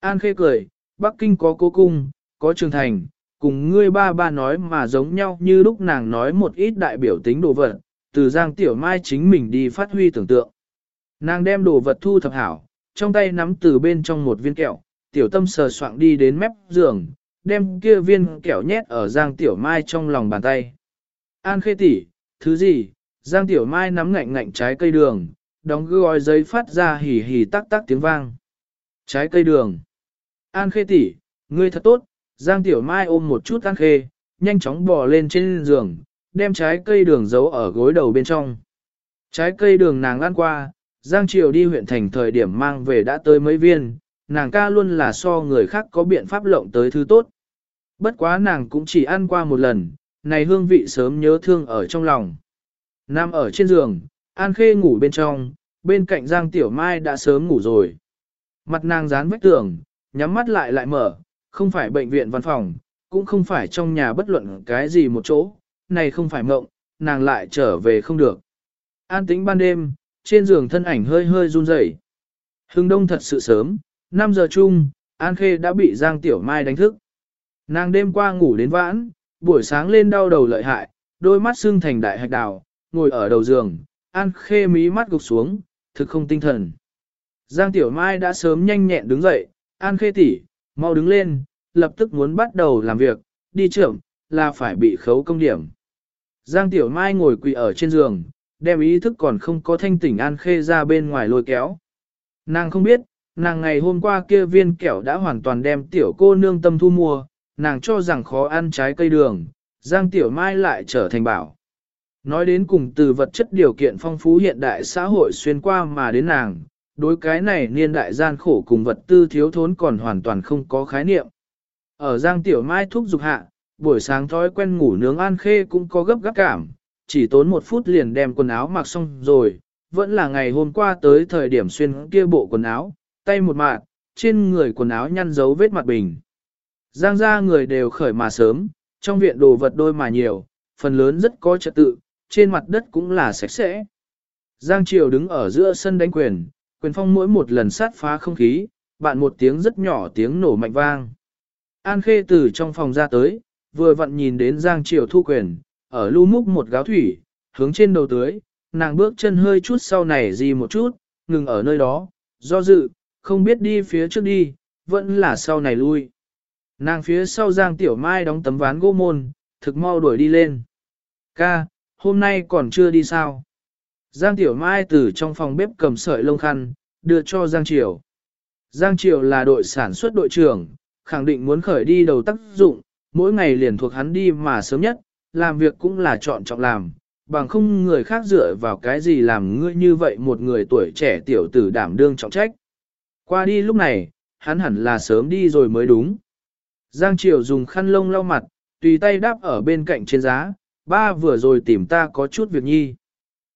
An Khê cười, Bắc Kinh có cố cung, có trường thành, cùng ngươi ba ba nói mà giống nhau như lúc nàng nói một ít đại biểu tính đồ vật, từ Giang Tiểu Mai chính mình đi phát huy tưởng tượng. Nàng đem đồ vật thu thập hảo, trong tay nắm từ bên trong một viên kẹo, tiểu tâm sờ soạng đi đến mép giường, đem kia viên kẹo nhét ở Giang Tiểu Mai trong lòng bàn tay. An khê tỷ, thứ gì? Giang Tiểu Mai nắm ngạnh ngạnh trái cây đường, đóng gói giấy phát ra hì hì tắc tắc tiếng vang. Trái cây đường. An khê tỷ, ngươi thật tốt. Giang Tiểu Mai ôm một chút An khê, nhanh chóng bò lên trên giường, đem trái cây đường giấu ở gối đầu bên trong. Trái cây đường nàng ăn qua, Giang Triều đi huyện thành thời điểm mang về đã tới mấy viên, nàng ca luôn là so người khác có biện pháp lộng tới thứ tốt. Bất quá nàng cũng chỉ ăn qua một lần, này hương vị sớm nhớ thương ở trong lòng. Nam ở trên giường, An Khê ngủ bên trong, bên cạnh Giang Tiểu Mai đã sớm ngủ rồi. Mặt nàng dán vách tường, nhắm mắt lại lại mở, không phải bệnh viện văn phòng, cũng không phải trong nhà bất luận cái gì một chỗ, này không phải mộng, nàng lại trở về không được. An tĩnh ban đêm, trên giường thân ảnh hơi hơi run rẩy. Hưng đông thật sự sớm, 5 giờ chung, An Khê đã bị Giang Tiểu Mai đánh thức. Nàng đêm qua ngủ đến vãn, buổi sáng lên đau đầu lợi hại, đôi mắt sưng thành đại hạch đào, ngồi ở đầu giường, An Khê mí mắt gục xuống, thực không tinh thần. Giang Tiểu Mai đã sớm nhanh nhẹn đứng dậy, An Khê tỷ, mau đứng lên, lập tức muốn bắt đầu làm việc, đi trưởng, là phải bị khấu công điểm. Giang Tiểu Mai ngồi quỳ ở trên giường, đem ý thức còn không có thanh tỉnh An Khê ra bên ngoài lôi kéo. Nàng không biết, nàng ngày hôm qua kia viên kẹo đã hoàn toàn đem tiểu cô nương tâm thu mua, nàng cho rằng khó ăn trái cây đường, Giang Tiểu Mai lại trở thành bảo. Nói đến cùng từ vật chất điều kiện phong phú hiện đại xã hội xuyên qua mà đến nàng, đối cái này niên đại gian khổ cùng vật tư thiếu thốn còn hoàn toàn không có khái niệm. Ở Giang Tiểu Mai thúc dục hạ, buổi sáng thói quen ngủ nướng an khê cũng có gấp gáp cảm, chỉ tốn một phút liền đem quần áo mặc xong rồi, vẫn là ngày hôm qua tới thời điểm xuyên kia bộ quần áo, tay một mạng, trên người quần áo nhăn dấu vết mặt bình. Giang ra người đều khởi mà sớm, trong viện đồ vật đôi mà nhiều, phần lớn rất có trật tự, trên mặt đất cũng là sạch sẽ. Giang Triều đứng ở giữa sân đánh quyền, quyền phong mỗi một lần sát phá không khí, bạn một tiếng rất nhỏ tiếng nổ mạnh vang. An Khê từ trong phòng ra tới, vừa vặn nhìn đến Giang Triều thu quyền, ở lưu múc một gáo thủy, hướng trên đầu tưới, nàng bước chân hơi chút sau này gì một chút, ngừng ở nơi đó, do dự, không biết đi phía trước đi, vẫn là sau này lui. Nàng phía sau Giang Tiểu Mai đóng tấm ván gỗ môn, thực mau đuổi đi lên. Ca, hôm nay còn chưa đi sao? Giang Tiểu Mai từ trong phòng bếp cầm sợi lông khăn, đưa cho Giang Triều. Giang Triều là đội sản xuất đội trưởng, khẳng định muốn khởi đi đầu tác dụng, mỗi ngày liền thuộc hắn đi mà sớm nhất, làm việc cũng là chọn trọng làm, bằng không người khác dựa vào cái gì làm ngươi như vậy một người tuổi trẻ tiểu tử đảm đương trọng trách. Qua đi lúc này, hắn hẳn là sớm đi rồi mới đúng. Giang Triều dùng khăn lông lau mặt, tùy tay đáp ở bên cạnh trên giá, ba vừa rồi tìm ta có chút việc nhi.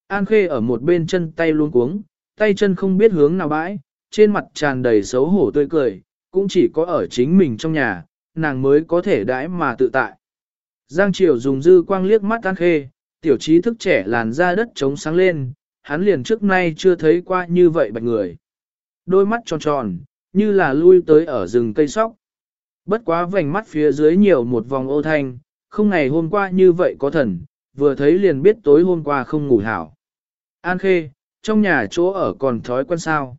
An Khê ở một bên chân tay luôn cuống, tay chân không biết hướng nào bãi, trên mặt tràn đầy xấu hổ tươi cười, cũng chỉ có ở chính mình trong nhà, nàng mới có thể đãi mà tự tại. Giang Triều dùng dư quang liếc mắt An Khê, tiểu trí thức trẻ làn da đất trống sáng lên, hắn liền trước nay chưa thấy qua như vậy bạch người. Đôi mắt tròn tròn, như là lui tới ở rừng cây sóc. Bất quá vành mắt phía dưới nhiều một vòng ô thanh, không ngày hôm qua như vậy có thần, vừa thấy liền biết tối hôm qua không ngủ hảo. An Khê, trong nhà chỗ ở còn thói quen sao?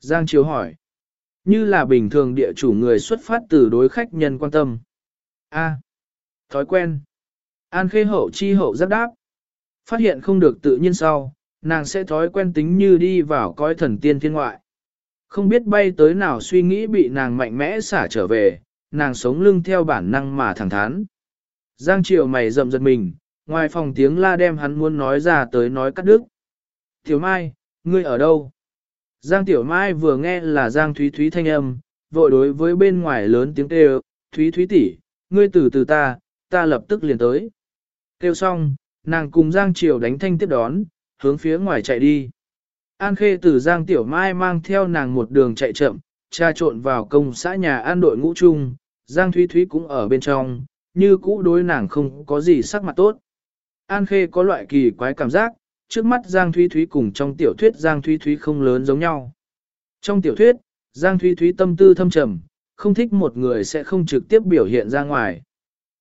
Giang Chiếu hỏi. Như là bình thường địa chủ người xuất phát từ đối khách nhân quan tâm. A. À, thói quen. An Khê hậu chi hậu giáp đáp. Phát hiện không được tự nhiên sau, nàng sẽ thói quen tính như đi vào coi thần tiên thiên ngoại. Không biết bay tới nào suy nghĩ bị nàng mạnh mẽ xả trở về, nàng sống lưng theo bản năng mà thẳng thắn. Giang Triều mày rậm giật mình, ngoài phòng tiếng la đem hắn muốn nói ra tới nói cắt đứt. Tiểu Mai, ngươi ở đâu? Giang Tiểu Mai vừa nghe là Giang Thúy Thúy thanh âm, vội đối với bên ngoài lớn tiếng kêu, Thúy Thúy tỷ, ngươi từ từ ta, ta lập tức liền tới. Kêu xong, nàng cùng Giang Triều đánh thanh tiếp đón, hướng phía ngoài chạy đi. An Khê từ Giang Tiểu Mai mang theo nàng một đường chạy chậm, tra trộn vào công xã nhà an đội ngũ chung, Giang Thúy Thúy cũng ở bên trong, như cũ đối nàng không có gì sắc mặt tốt. An Khê có loại kỳ quái cảm giác, trước mắt Giang Thúy Thúy cùng trong tiểu thuyết Giang Thúy Thúy không lớn giống nhau. Trong tiểu thuyết, Giang Thúy Thúy tâm tư thâm trầm, không thích một người sẽ không trực tiếp biểu hiện ra ngoài,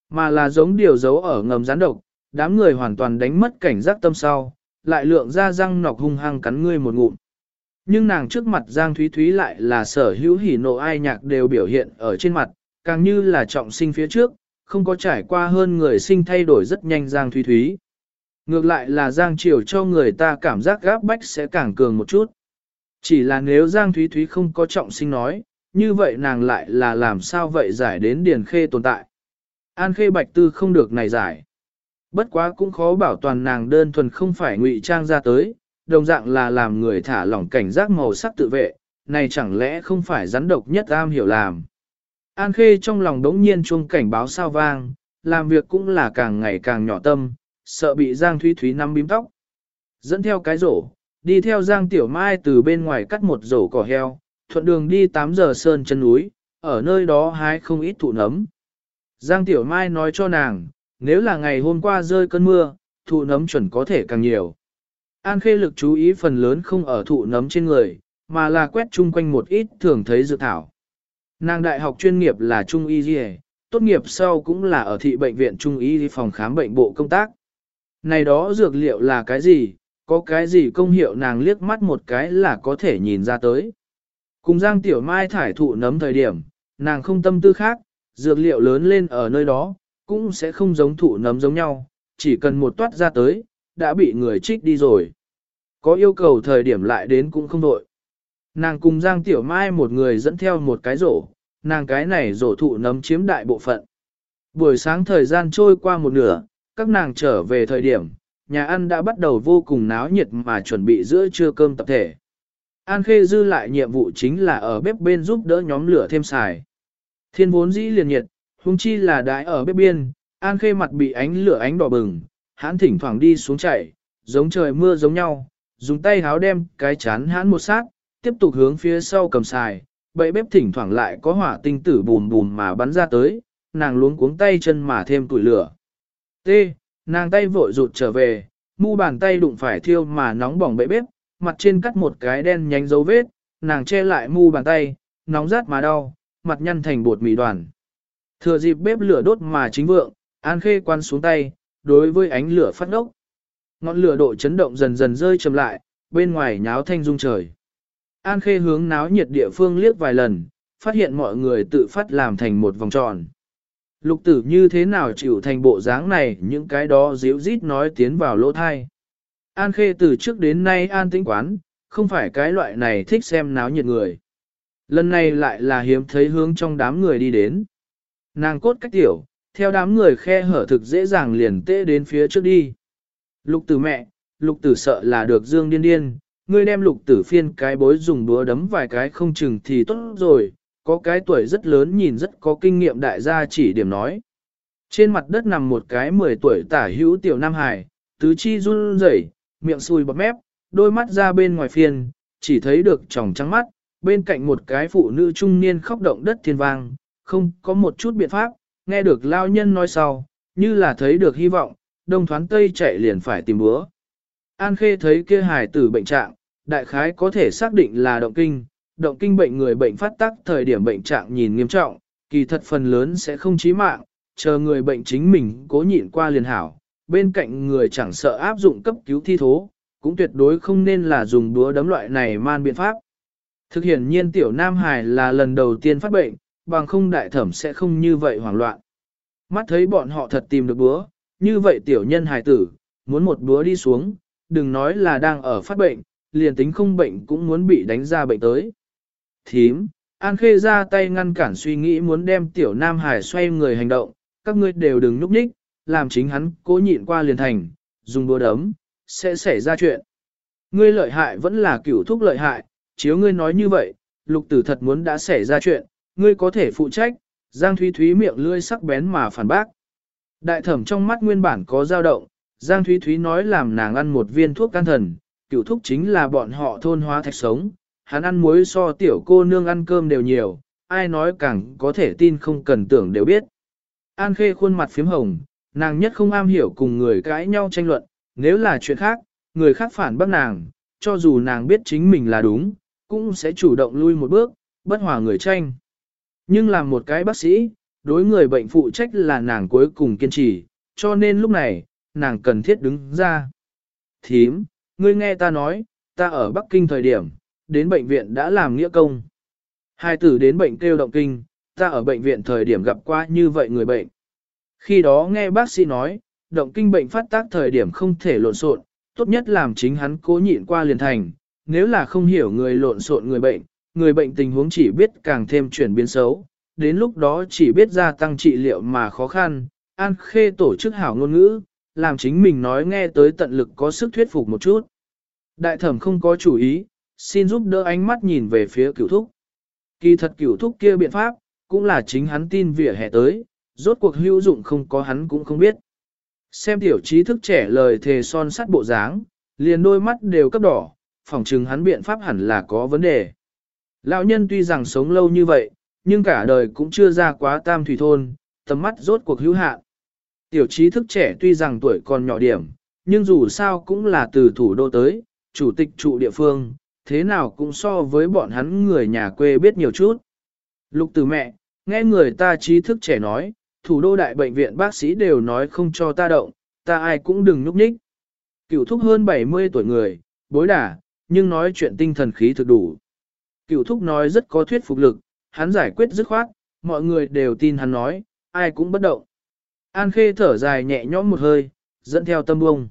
mà là giống điều giấu ở ngầm gián độc, đám người hoàn toàn đánh mất cảnh giác tâm sau, lại lượng ra răng nọc hung hăng cắn ngươi một ngụm. Nhưng nàng trước mặt Giang Thúy Thúy lại là sở hữu hỉ nộ ai nhạc đều biểu hiện ở trên mặt, càng như là trọng sinh phía trước, không có trải qua hơn người sinh thay đổi rất nhanh Giang Thúy Thúy. Ngược lại là Giang Triều cho người ta cảm giác gáp bách sẽ càng cường một chút. Chỉ là nếu Giang Thúy Thúy không có trọng sinh nói, như vậy nàng lại là làm sao vậy giải đến Điền Khê tồn tại. An Khê Bạch Tư không được này giải. Bất quá cũng khó bảo toàn nàng đơn thuần không phải ngụy trang ra tới, đồng dạng là làm người thả lỏng cảnh giác màu sắc tự vệ, này chẳng lẽ không phải rắn độc nhất am hiểu làm. An Khê trong lòng đống nhiên chuông cảnh báo sao vang, làm việc cũng là càng ngày càng nhỏ tâm, sợ bị Giang Thúy Thúy nắm bím tóc. Dẫn theo cái rổ, đi theo Giang Tiểu Mai từ bên ngoài cắt một rổ cỏ heo, thuận đường đi 8 giờ sơn chân núi, ở nơi đó hái không ít thụ nấm. Giang Tiểu Mai nói cho nàng, nếu là ngày hôm qua rơi cơn mưa, thụ nấm chuẩn có thể càng nhiều. An Khê lực chú ý phần lớn không ở thụ nấm trên người, mà là quét chung quanh một ít thường thấy dự thảo. Nàng đại học chuyên nghiệp là Trung Y Dì tốt nghiệp sau cũng là ở thị bệnh viện Trung Y phòng khám bệnh bộ công tác. Này đó dược liệu là cái gì, có cái gì công hiệu nàng liếc mắt một cái là có thể nhìn ra tới. Cùng Giang Tiểu Mai thải thụ nấm thời điểm, nàng không tâm tư khác, dược liệu lớn lên ở nơi đó, cũng sẽ không giống thụ nấm giống nhau, chỉ cần một toát ra tới, đã bị người trích đi rồi. Có yêu cầu thời điểm lại đến cũng không đội. Nàng cùng Giang Tiểu Mai một người dẫn theo một cái rổ, nàng cái này rổ thụ nấm chiếm đại bộ phận. Buổi sáng thời gian trôi qua một nửa, các nàng trở về thời điểm, nhà ăn đã bắt đầu vô cùng náo nhiệt mà chuẩn bị giữa trưa cơm tập thể. An Khê dư lại nhiệm vụ chính là ở bếp bên giúp đỡ nhóm lửa thêm xài. Thiên vốn dĩ liền nhiệt, hung chi là đái ở bếp biên, An Khê mặt bị ánh lửa ánh đỏ bừng, hãn thỉnh thoảng đi xuống chảy, giống trời mưa giống nhau, dùng tay háo đem cái chán hãn một sát, tiếp tục hướng phía sau cầm xài, bậy bếp thỉnh thoảng lại có hỏa tinh tử bùn bùn mà bắn ra tới, nàng luống cuống tay chân mà thêm tuổi lửa. T. Nàng tay vội rụt trở về, mu bàn tay đụng phải thiêu mà nóng bỏng bậy bếp, mặt trên cắt một cái đen nhánh dấu vết, nàng che lại mu bàn tay, nóng rát mà đau, mặt nhăn thành bột mì đoàn. Thừa dịp bếp lửa đốt mà chính vượng, An Khê quan xuống tay, đối với ánh lửa phát ngốc. Ngọn lửa độ chấn động dần dần rơi chậm lại, bên ngoài nháo thanh rung trời. An Khê hướng náo nhiệt địa phương liếc vài lần, phát hiện mọi người tự phát làm thành một vòng tròn. Lục tử như thế nào chịu thành bộ dáng này những cái đó díu rít nói tiến vào lỗ thai. An Khê từ trước đến nay an tĩnh quán, không phải cái loại này thích xem náo nhiệt người. Lần này lại là hiếm thấy hướng trong đám người đi đến. Nàng cốt cách tiểu, theo đám người khe hở thực dễ dàng liền tê đến phía trước đi. Lục tử mẹ, lục tử sợ là được dương điên điên, ngươi đem lục tử phiên cái bối dùng đúa đấm vài cái không chừng thì tốt rồi, có cái tuổi rất lớn nhìn rất có kinh nghiệm đại gia chỉ điểm nói. Trên mặt đất nằm một cái 10 tuổi tả hữu tiểu nam hải, tứ chi run rẩy, miệng sùi bọt mép, đôi mắt ra bên ngoài phiền chỉ thấy được tròng trắng mắt, bên cạnh một cái phụ nữ trung niên khóc động đất thiên vang, không có một chút biện pháp, nghe được lao nhân nói sau, như là thấy được hy vọng, đông thoáng tây chạy liền phải tìm búa. An Khê thấy kia hài tử bệnh trạng, đại khái có thể xác định là động kinh, động kinh bệnh người bệnh phát tác thời điểm bệnh trạng nhìn nghiêm trọng, kỳ thật phần lớn sẽ không chí mạng, chờ người bệnh chính mình cố nhịn qua liền hảo, bên cạnh người chẳng sợ áp dụng cấp cứu thi thố, cũng tuyệt đối không nên là dùng đúa đấm loại này man biện pháp. Thực hiện nhiên tiểu Nam Hải là lần đầu tiên phát bệnh, bằng không đại thẩm sẽ không như vậy hoảng loạn. Mắt thấy bọn họ thật tìm được búa, như vậy tiểu nhân hài tử, muốn một búa đi xuống, đừng nói là đang ở phát bệnh, liền tính không bệnh cũng muốn bị đánh ra bệnh tới. Thím, An Khê ra tay ngăn cản suy nghĩ muốn đem tiểu Nam Hải xoay người hành động, các ngươi đều đừng núp nhích, làm chính hắn cố nhịn qua liền thành, dùng búa đấm, sẽ xảy ra chuyện. Ngươi lợi hại vẫn là cửu thúc lợi hại, chiếu ngươi nói như vậy, lục tử thật muốn đã xảy ra chuyện, ngươi có thể phụ trách, Giang Thúy Thúy miệng lươi sắc bén mà phản bác. Đại thẩm trong mắt nguyên bản có dao động, Giang Thúy Thúy nói làm nàng ăn một viên thuốc can thần, cửu thúc chính là bọn họ thôn hóa thạch sống, hắn ăn muối so tiểu cô nương ăn cơm đều nhiều, ai nói càng có thể tin không cần tưởng đều biết. An Khê khuôn mặt phím hồng, nàng nhất không am hiểu cùng người cãi nhau tranh luận, nếu là chuyện khác, người khác phản bác nàng, cho dù nàng biết chính mình là đúng, cũng sẽ chủ động lui một bước, bất hòa người tranh. Nhưng làm một cái bác sĩ, đối người bệnh phụ trách là nàng cuối cùng kiên trì, cho nên lúc này, nàng cần thiết đứng ra. Thím, ngươi nghe ta nói, ta ở Bắc Kinh thời điểm, đến bệnh viện đã làm nghĩa công. Hai tử đến bệnh kêu động kinh, ta ở bệnh viện thời điểm gặp qua như vậy người bệnh. Khi đó nghe bác sĩ nói, động kinh bệnh phát tác thời điểm không thể lộn xộn, tốt nhất làm chính hắn cố nhịn qua liền thành, nếu là không hiểu người lộn xộn người bệnh, người bệnh tình huống chỉ biết càng thêm chuyển biến xấu, đến lúc đó chỉ biết gia tăng trị liệu mà khó khăn, An Khê tổ chức hảo ngôn ngữ, làm chính mình nói nghe tới tận lực có sức thuyết phục một chút. Đại thẩm không có chủ ý, xin giúp đỡ ánh mắt nhìn về phía cửu thúc. Kỳ thật cửu thúc kia biện pháp, cũng là chính hắn tin vỉa hè tới, rốt cuộc hữu dụng không có hắn cũng không biết. Xem tiểu trí thức trẻ lời thề son sắt bộ dáng, liền đôi mắt đều cấp đỏ, phỏng chừng hắn biện pháp hẳn là có vấn đề. Lão nhân tuy rằng sống lâu như vậy, nhưng cả đời cũng chưa ra quá tam thủy thôn, tầm mắt rốt cuộc hữu hạn. Tiểu trí thức trẻ tuy rằng tuổi còn nhỏ điểm, nhưng dù sao cũng là từ thủ đô tới, chủ tịch trụ địa phương, thế nào cũng so với bọn hắn người nhà quê biết nhiều chút. Lục từ mẹ, nghe người ta trí thức trẻ nói, thủ đô đại bệnh viện bác sĩ đều nói không cho ta động, ta ai cũng đừng núp nhích. Cựu thúc hơn 70 tuổi người, bối đả, nhưng nói chuyện tinh thần khí thực đủ. Cựu thúc nói rất có thuyết phục lực, hắn giải quyết dứt khoát, mọi người đều tin hắn nói, ai cũng bất động. An Khê thở dài nhẹ nhõm một hơi, dẫn theo tâm bông.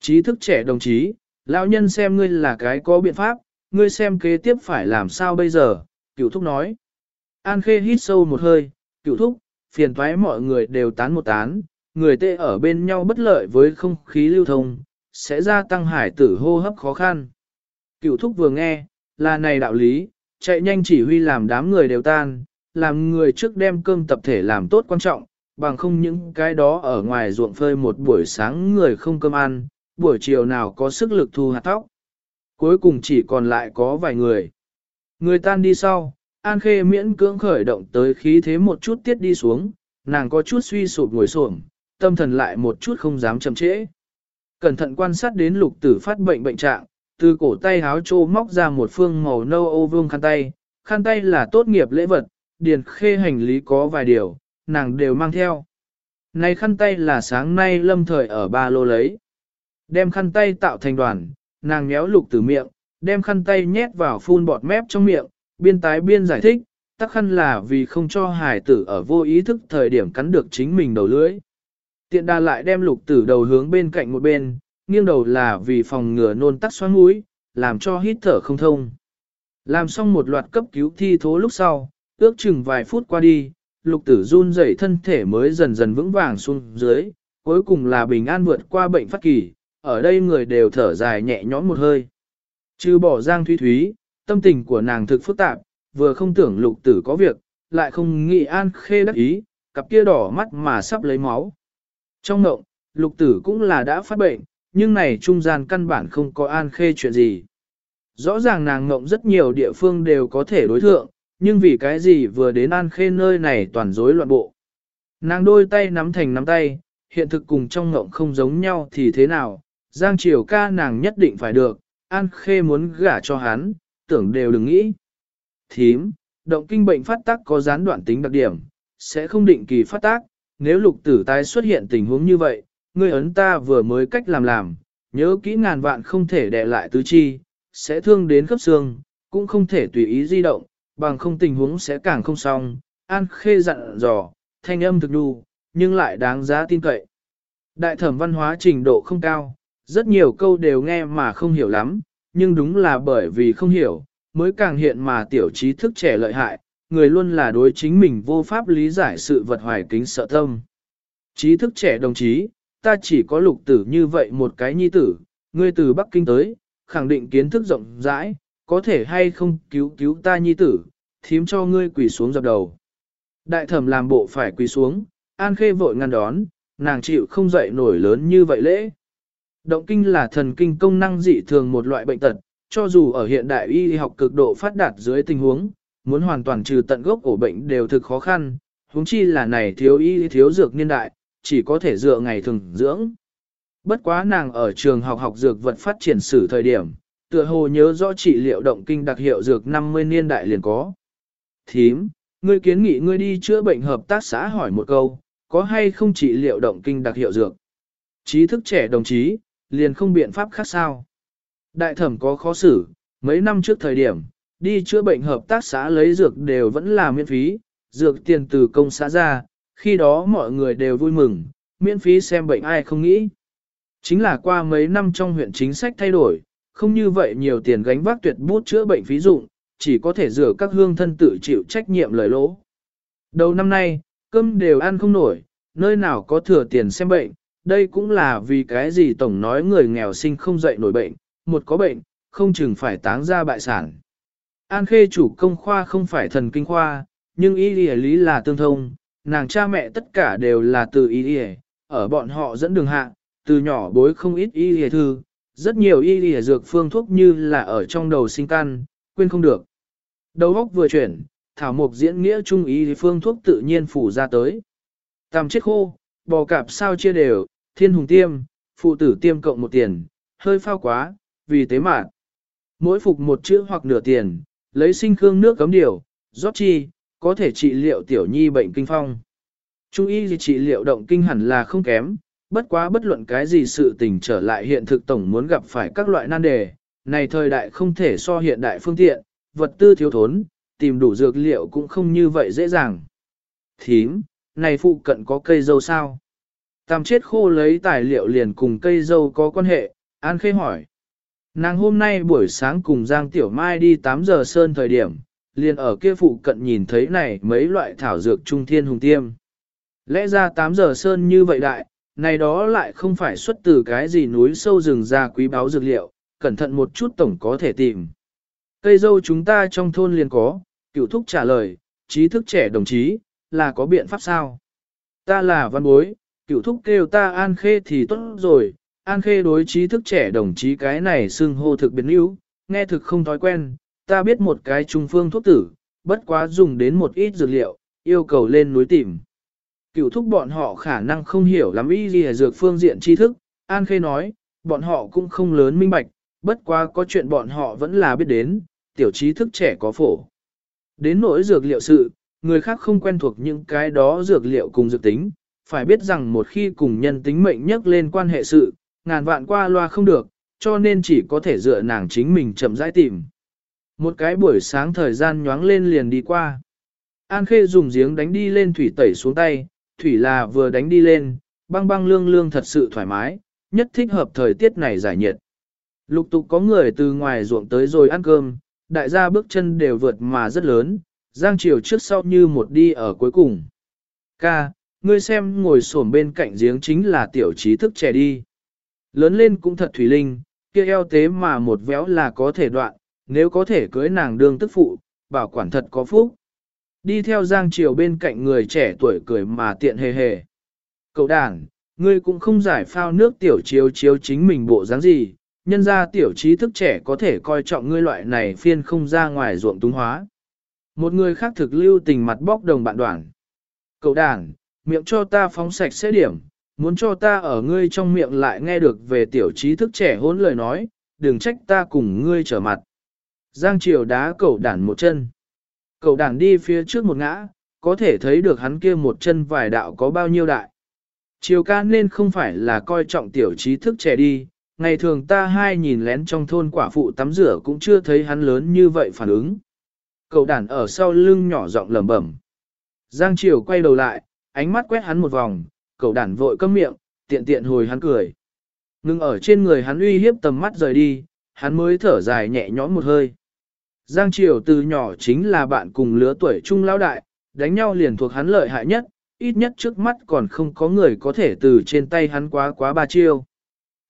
Trí thức trẻ đồng chí, lão nhân xem ngươi là cái có biện pháp, ngươi xem kế tiếp phải làm sao bây giờ, cựu thúc nói. An Khê hít sâu một hơi, cựu thúc, phiền thoái mọi người đều tán một tán, người tê ở bên nhau bất lợi với không khí lưu thông, sẽ gia tăng hải tử hô hấp khó khăn. Cựu thúc vừa nghe, là này đạo lý, chạy nhanh chỉ huy làm đám người đều tan, làm người trước đem cơm tập thể làm tốt quan trọng, bằng không những cái đó ở ngoài ruộng phơi một buổi sáng người không cơm ăn, buổi chiều nào có sức lực thu hạt tóc. Cuối cùng chỉ còn lại có vài người. Người tan đi sau, An Khê miễn cưỡng khởi động tới khí thế một chút tiết đi xuống, nàng có chút suy sụp ngồi xổm, tâm thần lại một chút không dám chậm trễ. Cẩn thận quan sát đến lục tử phát bệnh bệnh trạng, từ cổ tay háo trô móc ra một phương màu nâu ô vương khăn tay, khăn tay là tốt nghiệp lễ vật, điền khê hành lý có vài điều, nàng đều mang theo. Này khăn tay là sáng nay lâm thời ở ba lô lấy. Đem khăn tay tạo thành đoàn, nàng méo lục tử miệng, đem khăn tay nhét vào phun bọt mép trong miệng, biên tái biên giải thích, tắc khăn là vì không cho hải tử ở vô ý thức thời điểm cắn được chính mình đầu lưỡi. Tiện đà lại đem lục tử đầu hướng bên cạnh một bên, nghiêng đầu là vì phòng ngừa nôn tắc xoắn mũi, làm cho hít thở không thông. Làm xong một loạt cấp cứu thi thố lúc sau, ước chừng vài phút qua đi, lục tử run rẩy thân thể mới dần dần vững vàng xuống dưới, cuối cùng là bình an vượt qua bệnh phát kỳ, ở đây người đều thở dài nhẹ nhõm một hơi. Trừ bỏ Giang Thúy Thúy, tâm tình của nàng thực phức tạp, vừa không tưởng lục tử có việc, lại không nghĩ an khê đắc ý, cặp kia đỏ mắt mà sắp lấy máu. Trong ngộng, lục tử cũng là đã phát bệnh, nhưng này trung gian căn bản không có an khê chuyện gì. Rõ ràng nàng ngộng rất nhiều địa phương đều có thể đối thượng, nhưng vì cái gì vừa đến an khê nơi này toàn rối loạn bộ. Nàng đôi tay nắm thành nắm tay, hiện thực cùng trong ngộng không giống nhau thì thế nào, Giang Triều ca nàng nhất định phải được, An Khê muốn gả cho hắn, tưởng đều đừng nghĩ. Thím, động kinh bệnh phát tác có gián đoạn tính đặc điểm, sẽ không định kỳ phát tác, nếu lục tử tái xuất hiện tình huống như vậy, người ấn ta vừa mới cách làm làm, nhớ kỹ ngàn vạn không thể đè lại tứ chi, sẽ thương đến khớp xương, cũng không thể tùy ý di động, bằng không tình huống sẽ càng không xong. An Khê dặn dò, thanh âm thực đu, nhưng lại đáng giá tin cậy. Đại thẩm văn hóa trình độ không cao, rất nhiều câu đều nghe mà không hiểu lắm, nhưng đúng là bởi vì không hiểu, mới càng hiện mà tiểu trí thức trẻ lợi hại, người luôn là đối chính mình vô pháp lý giải sự vật hoài kính sợ tâm. Trí thức trẻ đồng chí, ta chỉ có lục tử như vậy một cái nhi tử, ngươi từ Bắc Kinh tới, khẳng định kiến thức rộng rãi, có thể hay không cứu cứu ta nhi tử, thím cho ngươi quỳ xuống dập đầu. Đại thẩm làm bộ phải quỳ xuống, An Khê vội ngăn đón, nàng chịu không dậy nổi lớn như vậy lễ. Động kinh là thần kinh công năng dị thường một loại bệnh tật, cho dù ở hiện đại y học cực độ phát đạt dưới tình huống, muốn hoàn toàn trừ tận gốc ổ bệnh đều thực khó khăn, huống chi là này thiếu y thiếu dược niên đại, chỉ có thể dựa ngày thường dưỡng. Bất quá nàng ở trường học học dược vật phát triển sử thời điểm, tựa hồ nhớ rõ trị liệu động kinh đặc hiệu dược 50 niên đại liền có. Thím, ngươi kiến nghị ngươi đi chữa bệnh hợp tác xã hỏi một câu, có hay không trị liệu động kinh đặc hiệu dược? Trí thức trẻ đồng chí, liền không biện pháp khác sao. Đại thẩm có khó xử, mấy năm trước thời điểm, đi chữa bệnh hợp tác xã lấy dược đều vẫn là miễn phí, dược tiền từ công xã ra, khi đó mọi người đều vui mừng, miễn phí xem bệnh ai không nghĩ. Chính là qua mấy năm trong huyện chính sách thay đổi, không như vậy nhiều tiền gánh vác tuyệt bút chữa bệnh phí dụng, chỉ có thể rửa các hương thân tự chịu trách nhiệm lời lỗ. Đầu năm nay, cơm đều ăn không nổi, nơi nào có thừa tiền xem bệnh, đây cũng là vì cái gì tổng nói người nghèo sinh không dậy nổi bệnh, một có bệnh, không chừng phải táng ra bại sản. An Khê chủ công khoa không phải thần kinh khoa, nhưng ý địa lý là tương thông, nàng cha mẹ tất cả đều là từ ý địa, ở bọn họ dẫn đường hạ, từ nhỏ bối không ít ý địa thư, rất nhiều ý địa dược phương thuốc như là ở trong đầu sinh căn, quên không được. Đầu óc vừa chuyển, thảo mục diễn nghĩa trung ý phương thuốc tự nhiên phủ ra tới. tam chết khô, bò cạp sao chia đều, thiên hùng tiêm, phụ tử tiêm cộng một tiền, hơi phao quá, vì tế mạn. Mỗi phục một chữ hoặc nửa tiền, lấy sinh khương nước cấm điều, rót chi, có thể trị liệu tiểu nhi bệnh kinh phong. Trung y trị liệu động kinh hẳn là không kém, bất quá bất luận cái gì sự tình trở lại hiện thực tổng muốn gặp phải các loại nan đề, này thời đại không thể so hiện đại phương tiện, vật tư thiếu thốn, tìm đủ dược liệu cũng không như vậy dễ dàng. Thím, này phụ cận có cây dâu sao? Tam chết khô lấy tài liệu liền cùng cây dâu có quan hệ, An Khê hỏi. Nàng hôm nay buổi sáng cùng Giang Tiểu Mai đi 8 giờ sơn thời điểm, liền ở kia phụ cận nhìn thấy này mấy loại thảo dược trung thiên hùng tiêm. Lẽ ra 8 giờ sơn như vậy đại, này đó lại không phải xuất từ cái gì núi sâu rừng ra quý báu dược liệu, cẩn thận một chút tổng có thể tìm. Cây dâu chúng ta trong thôn liền có, cựu thúc trả lời, trí thức trẻ đồng chí, là có biện pháp sao? Ta là văn bối, cựu thúc kêu ta an khê thì tốt rồi, an khê đối trí thức trẻ đồng chí cái này xưng hô thực biến yếu, nghe thực không thói quen, ta biết một cái trung phương thuốc tử, bất quá dùng đến một ít dược liệu, yêu cầu lên núi tìm. Cựu thúc bọn họ khả năng không hiểu lắm ý gì dược phương diện tri thức, An Khê nói, bọn họ cũng không lớn minh bạch, bất quá có chuyện bọn họ vẫn là biết đến, tiểu trí thức trẻ có phổ. Đến nỗi dược liệu sự, người khác không quen thuộc những cái đó dược liệu cùng dược tính, phải biết rằng một khi cùng nhân tính mệnh nhắc lên quan hệ sự, ngàn vạn qua loa không được, cho nên chỉ có thể dựa nàng chính mình chậm rãi tìm. Một cái buổi sáng thời gian nhoáng lên liền đi qua. An Khê dùng giếng đánh đi lên thủy tẩy xuống tay, thủy là vừa đánh đi lên, băng băng lương lương thật sự thoải mái, nhất thích hợp thời tiết này giải nhiệt. Lục tục có người từ ngoài ruộng tới rồi ăn cơm, đại gia bước chân đều vượt mà rất lớn, giang Triều trước sau như một đi ở cuối cùng. Ca, ngươi xem ngồi xổm bên cạnh giếng chính là tiểu trí thức trẻ đi. Lớn lên cũng thật thủy linh, kia eo tế mà một véo là có thể đoạn, nếu có thể cưới nàng đương tức phụ, bảo quản thật có phúc. Đi theo Giang Triều bên cạnh người trẻ tuổi cười mà tiện hề hề. Cậu đàn, ngươi cũng không giải phao nước tiểu chiếu chiếu chính mình bộ dáng gì, nhân ra tiểu trí thức trẻ có thể coi trọng ngươi loại này phiên không ra ngoài ruộng túng hóa. Một người khác thực lưu tình mặt bóc đồng bạn đoạn. Cậu đàn, miệng cho ta phóng sạch sẽ điểm, muốn cho ta ở ngươi trong miệng lại nghe được về tiểu trí thức trẻ hỗn lời nói, đừng trách ta cùng ngươi trở mặt. Giang Triều đá cậu đàn một chân. Cậu đàn đi phía trước một ngã, có thể thấy được hắn kia một chân vài đạo có bao nhiêu đại. Triều ca nên không phải là coi trọng tiểu trí thức trẻ đi, ngày thường ta hai nhìn lén trong thôn quả phụ tắm rửa cũng chưa thấy hắn lớn như vậy phản ứng. Cậu đàn ở sau lưng nhỏ giọng lẩm bẩm. Giang Triều quay đầu lại, ánh mắt quét hắn một vòng, cậu đàn vội câm miệng, tiện tiện hồi hắn cười. Ngưng ở trên người hắn uy hiếp tầm mắt rời đi, hắn mới thở dài nhẹ nhõm một hơi. Giang Triều từ nhỏ chính là bạn cùng lứa tuổi trung lão đại, đánh nhau liền thuộc hắn lợi hại nhất, ít nhất trước mắt còn không có người có thể từ trên tay hắn quá quá ba chiêu.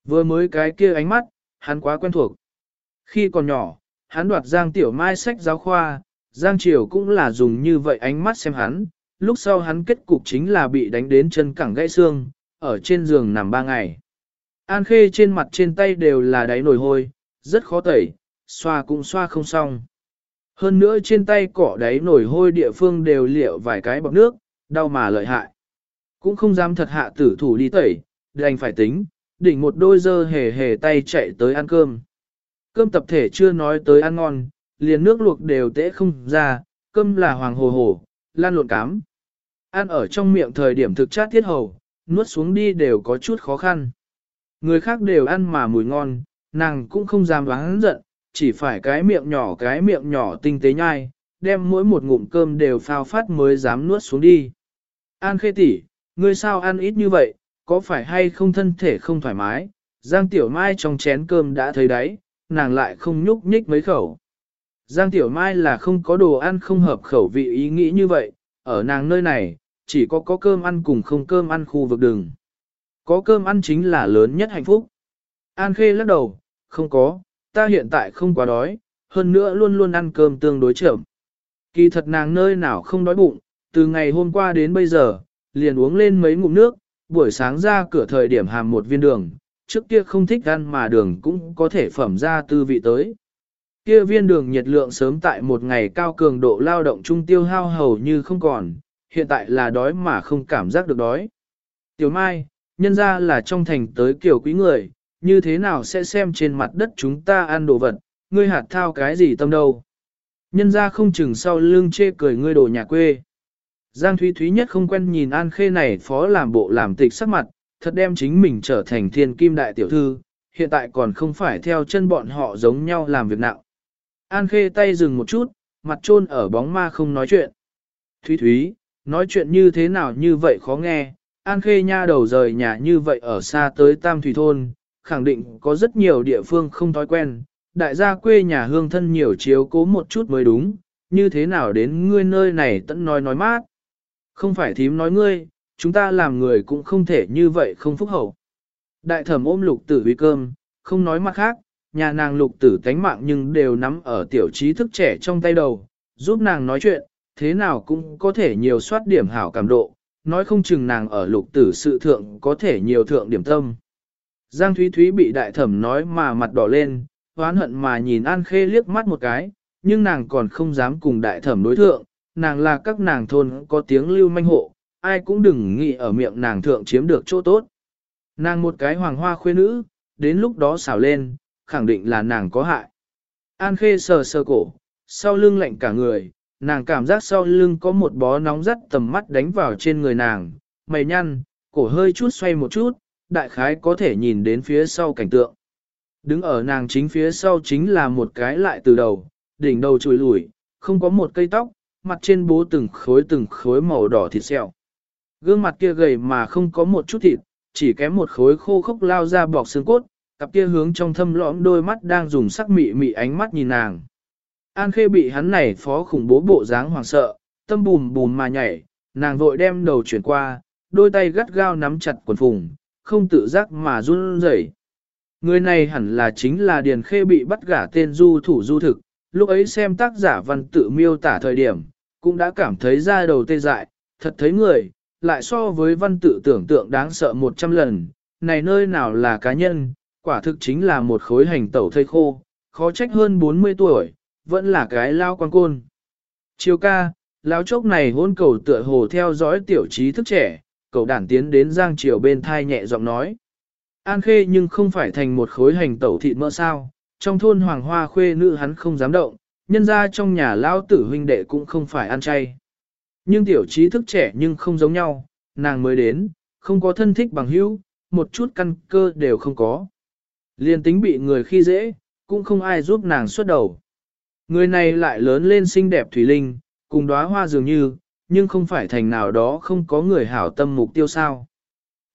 Vừa mới cái kia ánh mắt, hắn quá quen thuộc. Khi còn nhỏ, hắn đoạt Giang Tiểu Mai sách giáo khoa, Giang Triều cũng là dùng như vậy ánh mắt xem hắn, lúc sau hắn kết cục chính là bị đánh đến chân cẳng gãy xương, ở trên giường nằm ba ngày. An Khê trên mặt trên tay đều là đáy nổi hôi, rất khó tẩy, xoa cũng xoa không xong. Hơn nữa trên tay cỏ đáy nổi hôi địa phương đều liệu vài cái bọc nước, đau mà lợi hại. Cũng không dám thật hạ tử thủ đi tẩy, đành phải tính, đỉnh một đôi dơ hề hề tay chạy tới ăn cơm. Cơm tập thể chưa nói tới ăn ngon, liền nước luộc đều tễ không ra, cơm là hoàng hồ hồ, lan lộn cám. Ăn ở trong miệng thời điểm thực chát thiết hầu, nuốt xuống đi đều có chút khó khăn. Người khác đều ăn mà mùi ngon, nàng cũng không dám đoán giận, chỉ phải cái miệng nhỏ cái miệng nhỏ tinh tế nhai, đem mỗi một ngụm cơm đều phao phát mới dám nuốt xuống đi. An khê tỷ, ngươi sao ăn ít như vậy, có phải hay không thân thể không thoải mái? Giang Tiểu Mai trong chén cơm đã thấy đấy, nàng lại không nhúc nhích mấy khẩu. Giang Tiểu Mai là không có đồ ăn không hợp khẩu vị ý nghĩ như vậy, ở nàng nơi này, chỉ có có cơm ăn cùng không cơm ăn khu vực đường. Có cơm ăn chính là lớn nhất hạnh phúc. An Khê lắc đầu, không có, ta hiện tại không quá đói, hơn nữa luôn luôn ăn cơm tương đối chậm. Kỳ thật nàng nơi nào không đói bụng, từ ngày hôm qua đến bây giờ, liền uống lên mấy ngụm nước, buổi sáng ra cửa thời điểm hàm một viên đường, trước kia không thích ăn mà đường cũng có thể phẩm ra tư vị tới. Kia viên đường nhiệt lượng sớm tại một ngày cao cường độ lao động trung tiêu hao hầu như không còn, hiện tại là đói mà không cảm giác được đói. Tiểu Mai, nhân ra là trong thành tới kiểu quý người, như thế nào sẽ xem trên mặt đất chúng ta ăn đồ vật, ngươi hạt thao cái gì tâm đâu. Nhân ra không chừng sau lưng chê cười ngươi đồ nhà quê. Giang Thúy Thúy nhất không quen nhìn An Khê này phó làm bộ làm tịch sắc mặt, thật đem chính mình trở thành thiên kim đại tiểu thư, hiện tại còn không phải theo chân bọn họ giống nhau làm việc nặng. An Khê tay dừng một chút, mặt trôn ở bóng ma không nói chuyện. Thúy Thúy, nói chuyện như thế nào như vậy khó nghe, An Khê nha đầu rời nhà như vậy ở xa tới Tam Thủy Thôn, khẳng định có rất nhiều địa phương không thói quen, đại gia quê nhà hương thân nhiều chiếu cố một chút mới đúng, như thế nào đến ngươi nơi này tận nói nói mát. Không phải thím nói ngươi, chúng ta làm người cũng không thể như vậy không phúc hậu. Đại thẩm ôm lục tử uy cơm, không nói mặt khác, nhà nàng lục tử tánh mạng nhưng đều nắm ở tiểu trí thức trẻ trong tay đầu, giúp nàng nói chuyện, thế nào cũng có thể nhiều soát điểm hảo cảm độ, nói không chừng nàng ở lục tử sự thượng có thể nhiều thượng điểm tâm. Giang Thúy Thúy bị đại thẩm nói mà mặt đỏ lên, hoán hận mà nhìn An Khê liếc mắt một cái, nhưng nàng còn không dám cùng đại thẩm đối thượng, nàng là các nàng thôn có tiếng lưu manh hộ, ai cũng đừng nghĩ ở miệng nàng thượng chiếm được chỗ tốt. Nàng một cái hoàng hoa khuê nữ, đến lúc đó xảo lên, khẳng định là nàng có hại. An Khê sờ sờ cổ, sau lưng lạnh cả người, nàng cảm giác sau lưng có một bó nóng rất tầm mắt đánh vào trên người nàng, mày nhăn, cổ hơi chút xoay một chút, đại khái có thể nhìn đến phía sau cảnh tượng. Đứng ở nàng chính phía sau chính là một cái lại từ đầu, đỉnh đầu chùi lủi, không có một cây tóc, mặt trên bố từng khối từng khối màu đỏ thịt xẹo. Gương mặt kia gầy mà không có một chút thịt, chỉ kém một khối khô khốc lao ra bọc xương cốt, cặp kia hướng trong thâm lõm đôi mắt đang dùng sắc mị mị ánh mắt nhìn nàng. An Khê bị hắn này phó khủng bố bộ dáng hoảng sợ, tâm bùm bùm mà nhảy, nàng vội đem đầu chuyển qua, đôi tay gắt gao nắm chặt quần phùng, không tự giác mà run rẩy. Người này hẳn là chính là Điền Khê bị bắt gả tên du thủ du thực, lúc ấy xem tác giả văn tự miêu tả thời điểm, cũng đã cảm thấy ra đầu tê dại, thật thấy người, lại so với văn tự tưởng tượng đáng sợ một trăm lần, này nơi nào là cá nhân, quả thực chính là một khối hành tẩu thây khô, khó trách hơn 40 tuổi, vẫn là cái lao quan côn. Chiều ca, lão chốc này hôn cầu tựa hồ theo dõi tiểu trí thức trẻ, cậu đản tiến đến giang triều bên thai nhẹ giọng nói. An khê nhưng không phải thành một khối hành tẩu thịt mỡ sao, trong thôn hoàng hoa khuê nữ hắn không dám động, nhân ra trong nhà lao tử huynh đệ cũng không phải ăn chay. Nhưng tiểu trí thức trẻ nhưng không giống nhau, nàng mới đến, không có thân thích bằng hữu, một chút căn cơ đều không có. Liên tính bị người khi dễ, cũng không ai giúp nàng xuất đầu. Người này lại lớn lên xinh đẹp thủy linh, cùng đóa hoa dường như, nhưng không phải thành nào đó không có người hảo tâm mục tiêu sao.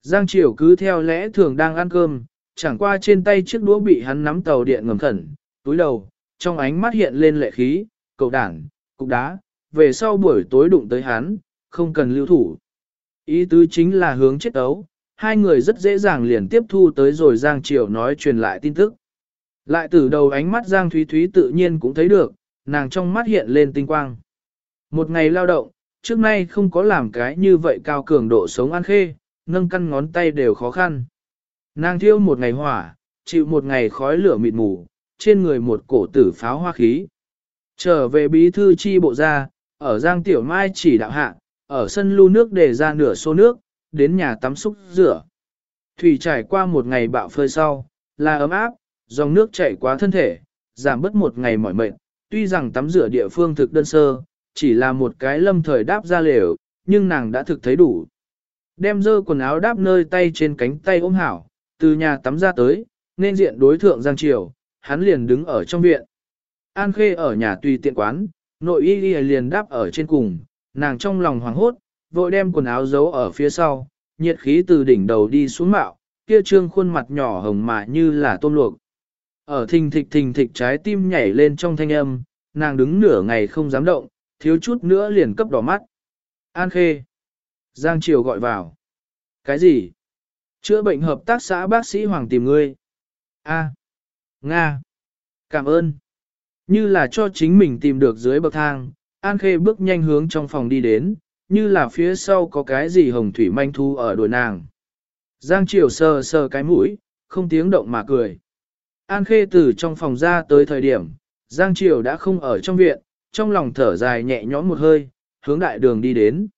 Giang Triều cứ theo lẽ thường đang ăn cơm, chẳng qua trên tay chiếc đũa bị hắn nắm tàu điện ngầm khẩn, túi đầu, trong ánh mắt hiện lên lệ khí, cầu đảng, cục đá, về sau buổi tối đụng tới hắn, không cần lưu thủ. Ý tứ chính là hướng chết ấu, hai người rất dễ dàng liền tiếp thu tới rồi Giang Triều nói truyền lại tin tức. Lại từ đầu ánh mắt Giang Thúy Thúy tự nhiên cũng thấy được, nàng trong mắt hiện lên tinh quang. Một ngày lao động, trước nay không có làm cái như vậy cao cường độ sống ăn khê, nâng căn ngón tay đều khó khăn. Nàng thiêu một ngày hỏa, chịu một ngày khói lửa mịt mù, trên người một cổ tử pháo hoa khí. Trở về bí thư chi bộ ra, ở Giang Tiểu Mai chỉ đạo hạ, ở sân lưu nước để ra nửa xô nước, đến nhà tắm xúc rửa. Thủy trải qua một ngày bạo phơi sau, là ấm áp, dòng nước chảy qua thân thể, giảm bớt một ngày mỏi mệt, tuy rằng tắm rửa địa phương thực đơn sơ, chỉ là một cái lâm thời đáp ra lều, nhưng nàng đã thực thấy đủ. Đem dơ quần áo đáp nơi tay trên cánh tay ôm hảo, từ nhà tắm ra tới, nên diện đối thượng Giang Triều, hắn liền đứng ở trong viện. An Khê ở nhà tùy tiện quán, nội y liền đáp ở trên cùng, nàng trong lòng hoảng hốt, vội đem quần áo giấu ở phía sau, nhiệt khí từ đỉnh đầu đi xuống mạo, kia trương khuôn mặt nhỏ hồng mà như là tôm luộc. Ở thình thịch thình thịch trái tim nhảy lên trong thanh âm, nàng đứng nửa ngày không dám động, thiếu chút nữa liền cấp đỏ mắt. An Khê. Giang Triều gọi vào. Cái gì? Chữa bệnh hợp tác xã bác sĩ Hoàng tìm ngươi. A. Nga. Cảm ơn. Như là cho chính mình tìm được dưới bậc thang, An Khê bước nhanh hướng trong phòng đi đến, như là phía sau có cái gì hồng thủy manh thu ở đuổi nàng. Giang Triều sờ sờ cái mũi, không tiếng động mà cười. An Khê từ trong phòng ra tới thời điểm, Giang Triều đã không ở trong viện, trong lòng thở dài nhẹ nhõm một hơi, hướng đại đường đi đến.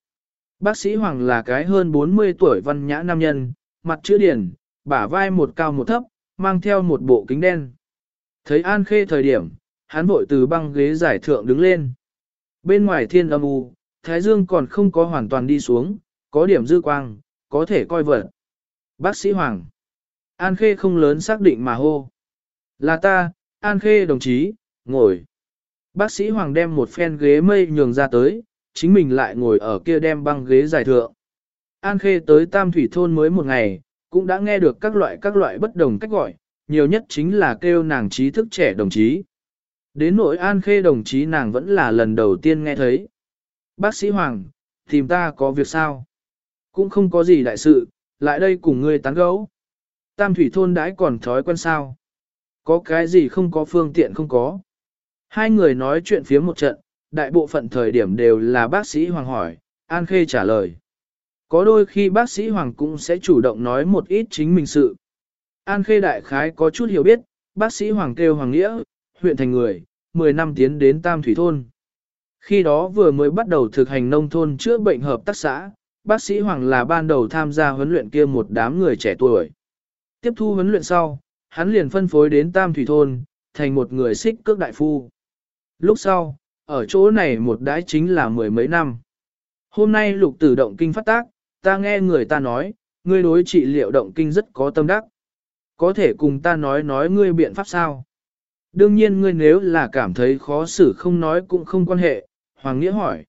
Bác sĩ Hoàng là cái hơn 40 tuổi văn nhã nam nhân, mặt chữ điển, bả vai một cao một thấp, mang theo một bộ kính đen. Thấy An Khê thời điểm, hắn vội từ băng ghế giải thượng đứng lên. Bên ngoài thiên âm u, Thái Dương còn không có hoàn toàn đi xuống, có điểm dư quang, có thể coi vật. Bác sĩ Hoàng. An Khê không lớn xác định mà hô. Là ta, An Khê đồng chí, ngồi. Bác sĩ Hoàng đem một phen ghế mây nhường ra tới, chính mình lại ngồi ở kia đem băng ghế dài thượng. An Khê tới Tam Thủy Thôn mới một ngày, cũng đã nghe được các loại các loại bất đồng cách gọi, nhiều nhất chính là kêu nàng trí thức trẻ đồng chí. Đến nỗi An Khê đồng chí nàng vẫn là lần đầu tiên nghe thấy. Bác sĩ Hoàng, tìm ta có việc sao? Cũng không có gì đại sự, lại đây cùng ngươi tán gẫu. Tam Thủy Thôn đãi còn thói quen sao? Có cái gì không có phương tiện không có? Hai người nói chuyện phía một trận, đại bộ phận thời điểm đều là bác sĩ Hoàng hỏi, An Khê trả lời. Có đôi khi bác sĩ Hoàng cũng sẽ chủ động nói một ít chính mình sự. An Khê đại khái có chút hiểu biết, bác sĩ Hoàng kêu Hoàng Nghĩa, huyện thành người, 10 năm tiến đến Tam Thủy Thôn. Khi đó vừa mới bắt đầu thực hành nông thôn chữa bệnh hợp tác xã, bác sĩ Hoàng là ban đầu tham gia huấn luyện kia một đám người trẻ tuổi. Tiếp thu huấn luyện sau, hắn liền phân phối đến Tam Thủy Thôn, thành một người xích cước đại phu. Lúc sau, ở chỗ này một đái chính là mười mấy năm. Hôm nay lục tử động kinh phát tác, ta nghe người ta nói, ngươi đối trị liệu động kinh rất có tâm đắc. Có thể cùng ta nói nói ngươi biện pháp sao? Đương nhiên ngươi nếu là cảm thấy khó xử không nói cũng không quan hệ, Hoàng Nghĩa hỏi.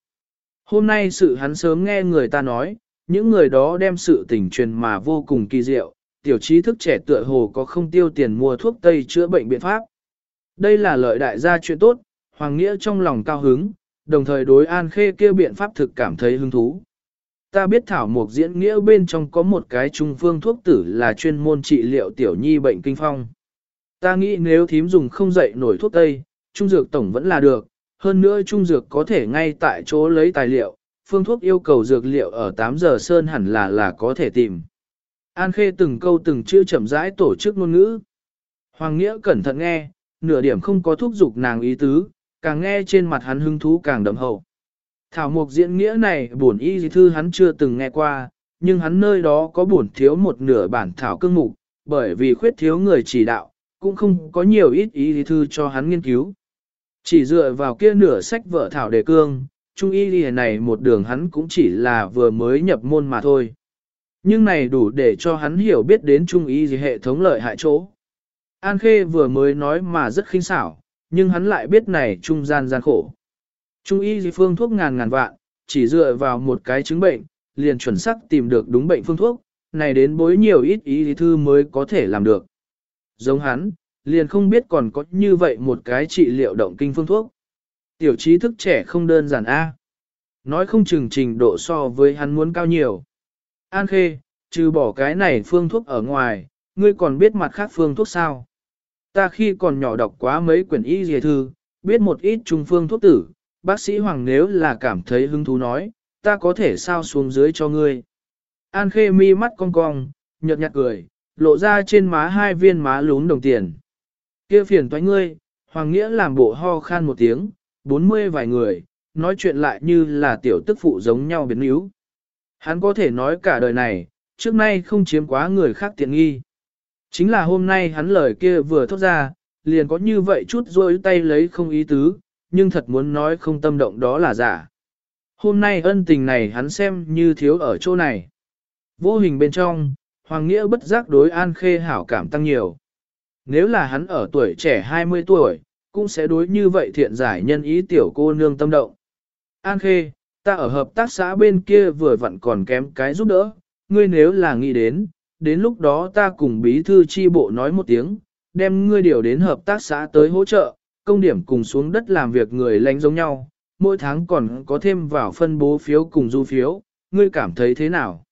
Hôm nay sự hắn sớm nghe người ta nói, những người đó đem sự tình truyền mà vô cùng kỳ diệu, tiểu trí thức trẻ tựa hồ có không tiêu tiền mua thuốc Tây chữa bệnh biện pháp. Đây là lợi đại gia chuyện tốt, Hoàng Nghĩa trong lòng cao hứng, đồng thời đối An Khê kêu biện pháp thực cảm thấy hứng thú. Ta biết thảo mục diễn nghĩa bên trong có một cái trung phương thuốc tử là chuyên môn trị liệu tiểu nhi bệnh kinh phong. Ta nghĩ nếu thím dùng không dậy nổi thuốc tây, trung dược tổng vẫn là được, hơn nữa trung dược có thể ngay tại chỗ lấy tài liệu, phương thuốc yêu cầu dược liệu ở 8 giờ sơn hẳn là là có thể tìm. An Khê từng câu từng chữ chậm rãi tổ chức ngôn ngữ. Hoàng Nghĩa cẩn thận nghe, nửa điểm không có thúc giục nàng ý tứ, càng nghe trên mặt hắn hứng thú càng đậm hậu. Thảo mục diễn nghĩa này bổn y thư hắn chưa từng nghe qua, nhưng hắn nơi đó có bổn thiếu một nửa bản thảo cương mục, bởi vì khuyết thiếu người chỉ đạo, cũng không có nhiều ít y thư cho hắn nghiên cứu. Chỉ dựa vào kia nửa sách vợ thảo đề cương, trung y lìa này một đường hắn cũng chỉ là vừa mới nhập môn mà thôi. Nhưng này đủ để cho hắn hiểu biết đến trung y gì hệ thống lợi hại chỗ. An Khê vừa mới nói mà rất khinh xảo, nhưng hắn lại biết này trung gian gian khổ. Trung y gì phương thuốc ngàn ngàn vạn, chỉ dựa vào một cái chứng bệnh, liền chuẩn xác tìm được đúng bệnh phương thuốc, này đến bối nhiều ít ý thư mới có thể làm được. Giống hắn, liền không biết còn có như vậy một cái trị liệu động kinh phương thuốc. Tiểu trí thức trẻ không đơn giản A. Nói không chừng trình độ so với hắn muốn cao nhiều. An khê, trừ bỏ cái này phương thuốc ở ngoài, ngươi còn biết mặt khác phương thuốc sao? Ta khi còn nhỏ đọc quá mấy quyển y dề thư, biết một ít trung phương thuốc tử, bác sĩ Hoàng nếu là cảm thấy hứng thú nói, ta có thể sao xuống dưới cho ngươi. An khê mi mắt cong cong, nhợt nhạt cười, lộ ra trên má hai viên má lún đồng tiền kia phiền toái ngươi, Hoàng Nghĩa làm bộ ho khan một tiếng, bốn mươi vài người, nói chuyện lại như là tiểu tức phụ giống nhau biến yếu. Hắn có thể nói cả đời này, trước nay không chiếm quá người khác tiện nghi. Chính là hôm nay hắn lời kia vừa thốt ra, liền có như vậy chút rôi tay lấy không ý tứ, nhưng thật muốn nói không tâm động đó là giả. Hôm nay ân tình này hắn xem như thiếu ở chỗ này. Vô hình bên trong, Hoàng Nghĩa bất giác đối An Khê hảo cảm tăng nhiều. Nếu là hắn ở tuổi trẻ 20 tuổi, cũng sẽ đối như vậy thiện giải nhân ý tiểu cô nương tâm động. An Khê, ta ở hợp tác xã bên kia vừa vặn còn kém cái giúp đỡ, ngươi nếu là nghĩ đến, đến lúc đó ta cùng bí thư chi bộ nói một tiếng, đem ngươi điều đến hợp tác xã tới hỗ trợ, công điểm cùng xuống đất làm việc người lánh giống nhau, mỗi tháng còn có thêm vào phân bố phiếu cùng du phiếu, ngươi cảm thấy thế nào?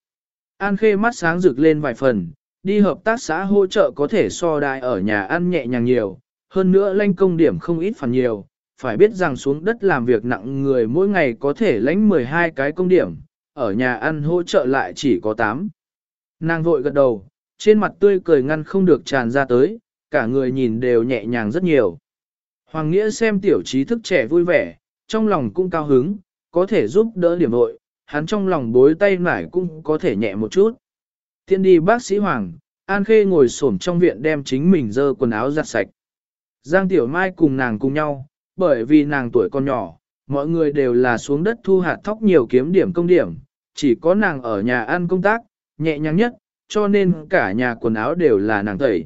An khê mắt sáng rực lên vài phần, đi hợp tác xã hỗ trợ có thể so đại ở nhà ăn nhẹ nhàng nhiều, hơn nữa lãnh công điểm không ít phần nhiều, phải biết rằng xuống đất làm việc nặng người mỗi ngày có thể lãnh 12 cái công điểm, ở nhà ăn hỗ trợ lại chỉ có 8. Nàng vội gật đầu, trên mặt tươi cười ngăn không được tràn ra tới, cả người nhìn đều nhẹ nhàng rất nhiều. Hoàng Nghĩa xem tiểu trí thức trẻ vui vẻ, trong lòng cũng cao hứng, có thể giúp đỡ điểm vội hắn trong lòng bối tay nải cũng có thể nhẹ một chút. Tiên đi bác sĩ Hoàng, An Khê ngồi xổm trong viện đem chính mình dơ quần áo giặt sạch. Giang Tiểu Mai cùng nàng cùng nhau, bởi vì nàng tuổi còn nhỏ, mọi người đều là xuống đất thu hạt thóc nhiều kiếm điểm công điểm, chỉ có nàng ở nhà ăn công tác, nhẹ nhàng nhất, cho nên cả nhà quần áo đều là nàng tẩy.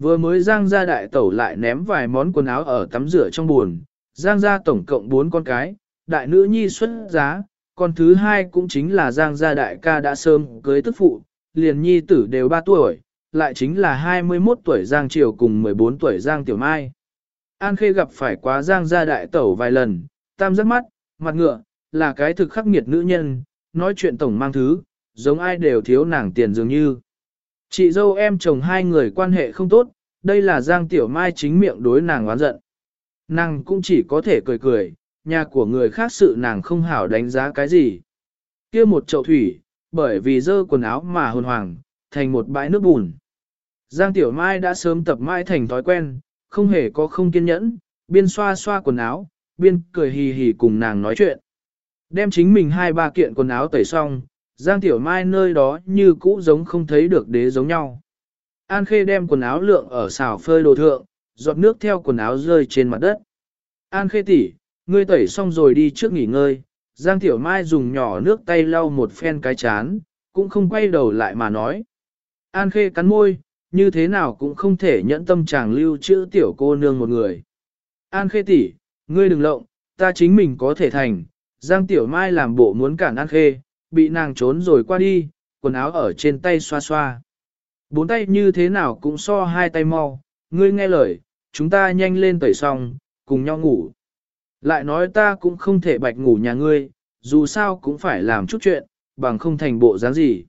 Vừa mới Giang ra đại tẩu lại ném vài món quần áo ở tắm rửa trong buồn, Giang ra tổng cộng 4 con cái, đại nữ nhi xuất giá, con thứ hai cũng chính là Giang gia đại ca đã sớm cưới tức phụ, liền nhi tử đều 3 tuổi, lại chính là 21 tuổi Giang Triều cùng 14 tuổi Giang Tiểu Mai. An Khê gặp phải quá Giang gia đại tẩu vài lần, tam giác mắt, mặt ngựa, là cái thực khắc nghiệt nữ nhân, nói chuyện tổng mang thứ, giống ai đều thiếu nàng tiền dường như. Chị dâu em chồng hai người quan hệ không tốt, đây là Giang Tiểu Mai chính miệng đối nàng oán giận. Nàng cũng chỉ có thể cười cười, nhà của người khác sự nàng không hảo đánh giá cái gì. kia một chậu thủy, bởi vì dơ quần áo mà hồn hoàng, thành một bãi nước bùn. Giang Tiểu Mai đã sớm tập mai thành thói quen, không hề có không kiên nhẫn, biên xoa xoa quần áo, biên cười hì hì cùng nàng nói chuyện. Đem chính mình hai ba kiện quần áo tẩy xong, Giang Tiểu Mai nơi đó như cũ giống không thấy được đế giống nhau. An Khê đem quần áo lượng ở xào phơi đồ thượng, giọt nước theo quần áo rơi trên mặt đất. An Khê tỷ, ngươi tẩy xong rồi đi trước nghỉ ngơi. Giang Tiểu Mai dùng nhỏ nước tay lau một phen cái chán, cũng không quay đầu lại mà nói. An Khê cắn môi, như thế nào cũng không thể nhẫn tâm chàng lưu trữ tiểu cô nương một người. An Khê tỷ, ngươi đừng lộng, ta chính mình có thể thành. Giang Tiểu Mai làm bộ muốn cản An Khê, bị nàng trốn rồi qua đi, quần áo ở trên tay xoa xoa. Bốn tay như thế nào cũng so hai tay mau, ngươi nghe lời, chúng ta nhanh lên tẩy xong, cùng nhau ngủ. Lại nói ta cũng không thể bạch ngủ nhà ngươi, dù sao cũng phải làm chút chuyện, bằng không thành bộ dáng gì.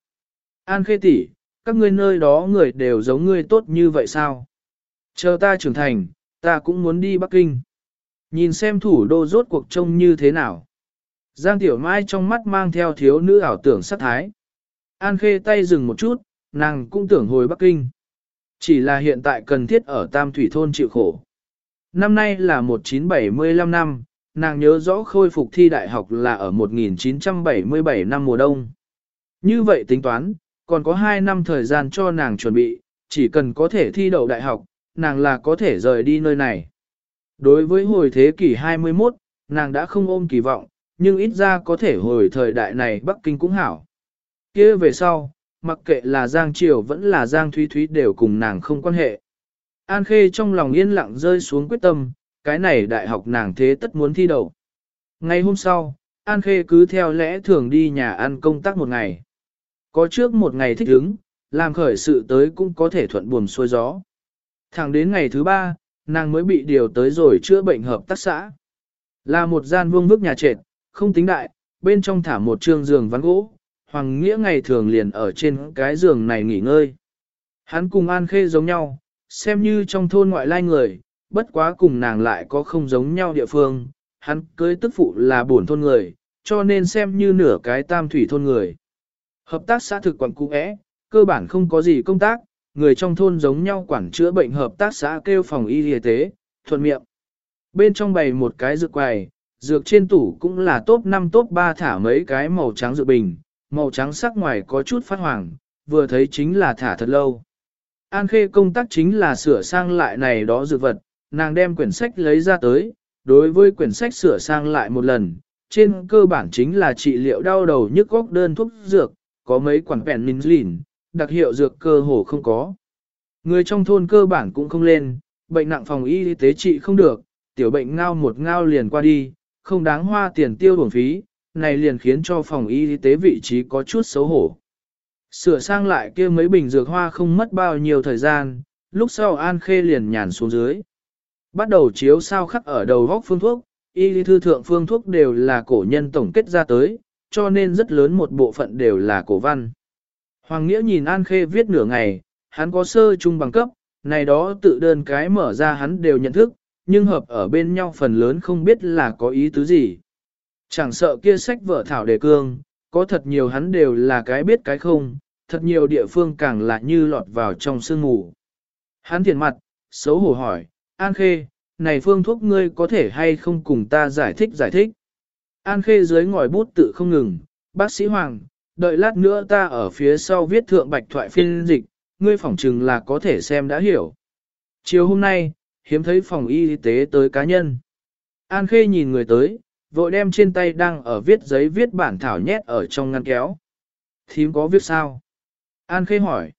An khê tỷ, các ngươi nơi đó người đều giống ngươi tốt như vậy sao? Chờ ta trưởng thành, ta cũng muốn đi Bắc Kinh. Nhìn xem thủ đô rốt cuộc trông như thế nào. Giang Tiểu Mai trong mắt mang theo thiếu nữ ảo tưởng sát thái. An khê tay dừng một chút, nàng cũng tưởng hồi Bắc Kinh. Chỉ là hiện tại cần thiết ở Tam Thủy Thôn chịu khổ. Năm nay là 1975 năm, nàng nhớ rõ khôi phục thi đại học là ở 1977 năm mùa đông. Như vậy tính toán, còn có 2 năm thời gian cho nàng chuẩn bị, chỉ cần có thể thi đậu đại học, nàng là có thể rời đi nơi này. Đối với hồi thế kỷ 21, nàng đã không ôm kỳ vọng, nhưng ít ra có thể hồi thời đại này Bắc Kinh cũng hảo. kia về sau, mặc kệ là Giang Triều vẫn là Giang Thúy Thúy đều cùng nàng không quan hệ. An Khê trong lòng yên lặng rơi xuống quyết tâm, cái này đại học nàng thế tất muốn thi đậu. Ngày hôm sau, An Khê cứ theo lẽ thường đi nhà ăn công tác một ngày. Có trước một ngày thích ứng, làm khởi sự tới cũng có thể thuận buồm xuôi gió. Thẳng đến ngày thứ ba, nàng mới bị điều tới rồi chữa bệnh hợp tác xã. Là một gian vương vức nhà trệt, không tính đại, bên trong thả một trương giường ván gỗ, Hoàng Nghĩa ngày thường liền ở trên cái giường này nghỉ ngơi. Hắn cùng An Khê giống nhau, xem như trong thôn ngoại lai người, bất quá cùng nàng lại có không giống nhau địa phương, hắn cưới tức phụ là bổn thôn người, cho nên xem như nửa cái tam thủy thôn người. Hợp tác xã thực quản cũ é, cơ bản không có gì công tác, người trong thôn giống nhau quản chữa bệnh hợp tác xã kêu phòng y y tế, thuận miệng. Bên trong bày một cái dược quầy, dược trên tủ cũng là top 5 top 3 thả mấy cái màu trắng dược bình, màu trắng sắc ngoài có chút phát hoàng, vừa thấy chính là thả thật lâu. An Khê công tác chính là sửa sang lại này đó dược vật, nàng đem quyển sách lấy ra tới, đối với quyển sách sửa sang lại một lần, trên cơ bản chính là trị liệu đau đầu nhức góc đơn thuốc dược, có mấy quản penicillin, đặc hiệu dược cơ hồ không có. Người trong thôn cơ bản cũng không lên, bệnh nặng phòng y tế trị không được, tiểu bệnh ngao một ngao liền qua đi, không đáng hoa tiền tiêu bổng phí, này liền khiến cho phòng y tế vị trí có chút xấu hổ. Sửa sang lại kia mấy bình dược hoa không mất bao nhiêu thời gian, lúc sau An Khê liền nhàn xuống dưới. Bắt đầu chiếu sao khắc ở đầu góc phương thuốc, y lý thư thượng phương thuốc đều là cổ nhân tổng kết ra tới, cho nên rất lớn một bộ phận đều là cổ văn. Hoàng Nghĩa nhìn An Khê viết nửa ngày, hắn có sơ trung bằng cấp, này đó tự đơn cái mở ra hắn đều nhận thức, nhưng hợp ở bên nhau phần lớn không biết là có ý tứ gì. Chẳng sợ kia sách vợ thảo đề cương, có thật nhiều hắn đều là cái biết cái không, thật nhiều địa phương càng là như lọt vào trong sương mù. Hắn thiền mặt, xấu hổ hỏi, An Khê, này phương thuốc ngươi có thể hay không cùng ta giải thích giải thích. An Khê dưới ngòi bút tự không ngừng, bác sĩ Hoàng, đợi lát nữa ta ở phía sau viết thượng bạch thoại phiên dịch, ngươi phỏng chừng là có thể xem đã hiểu. Chiều hôm nay, hiếm thấy phòng y tế tới cá nhân. An Khê nhìn người tới, vội đem trên tay đang ở viết giấy viết bản thảo nhét ở trong ngăn kéo. Thím có viết sao? An Khê hỏi.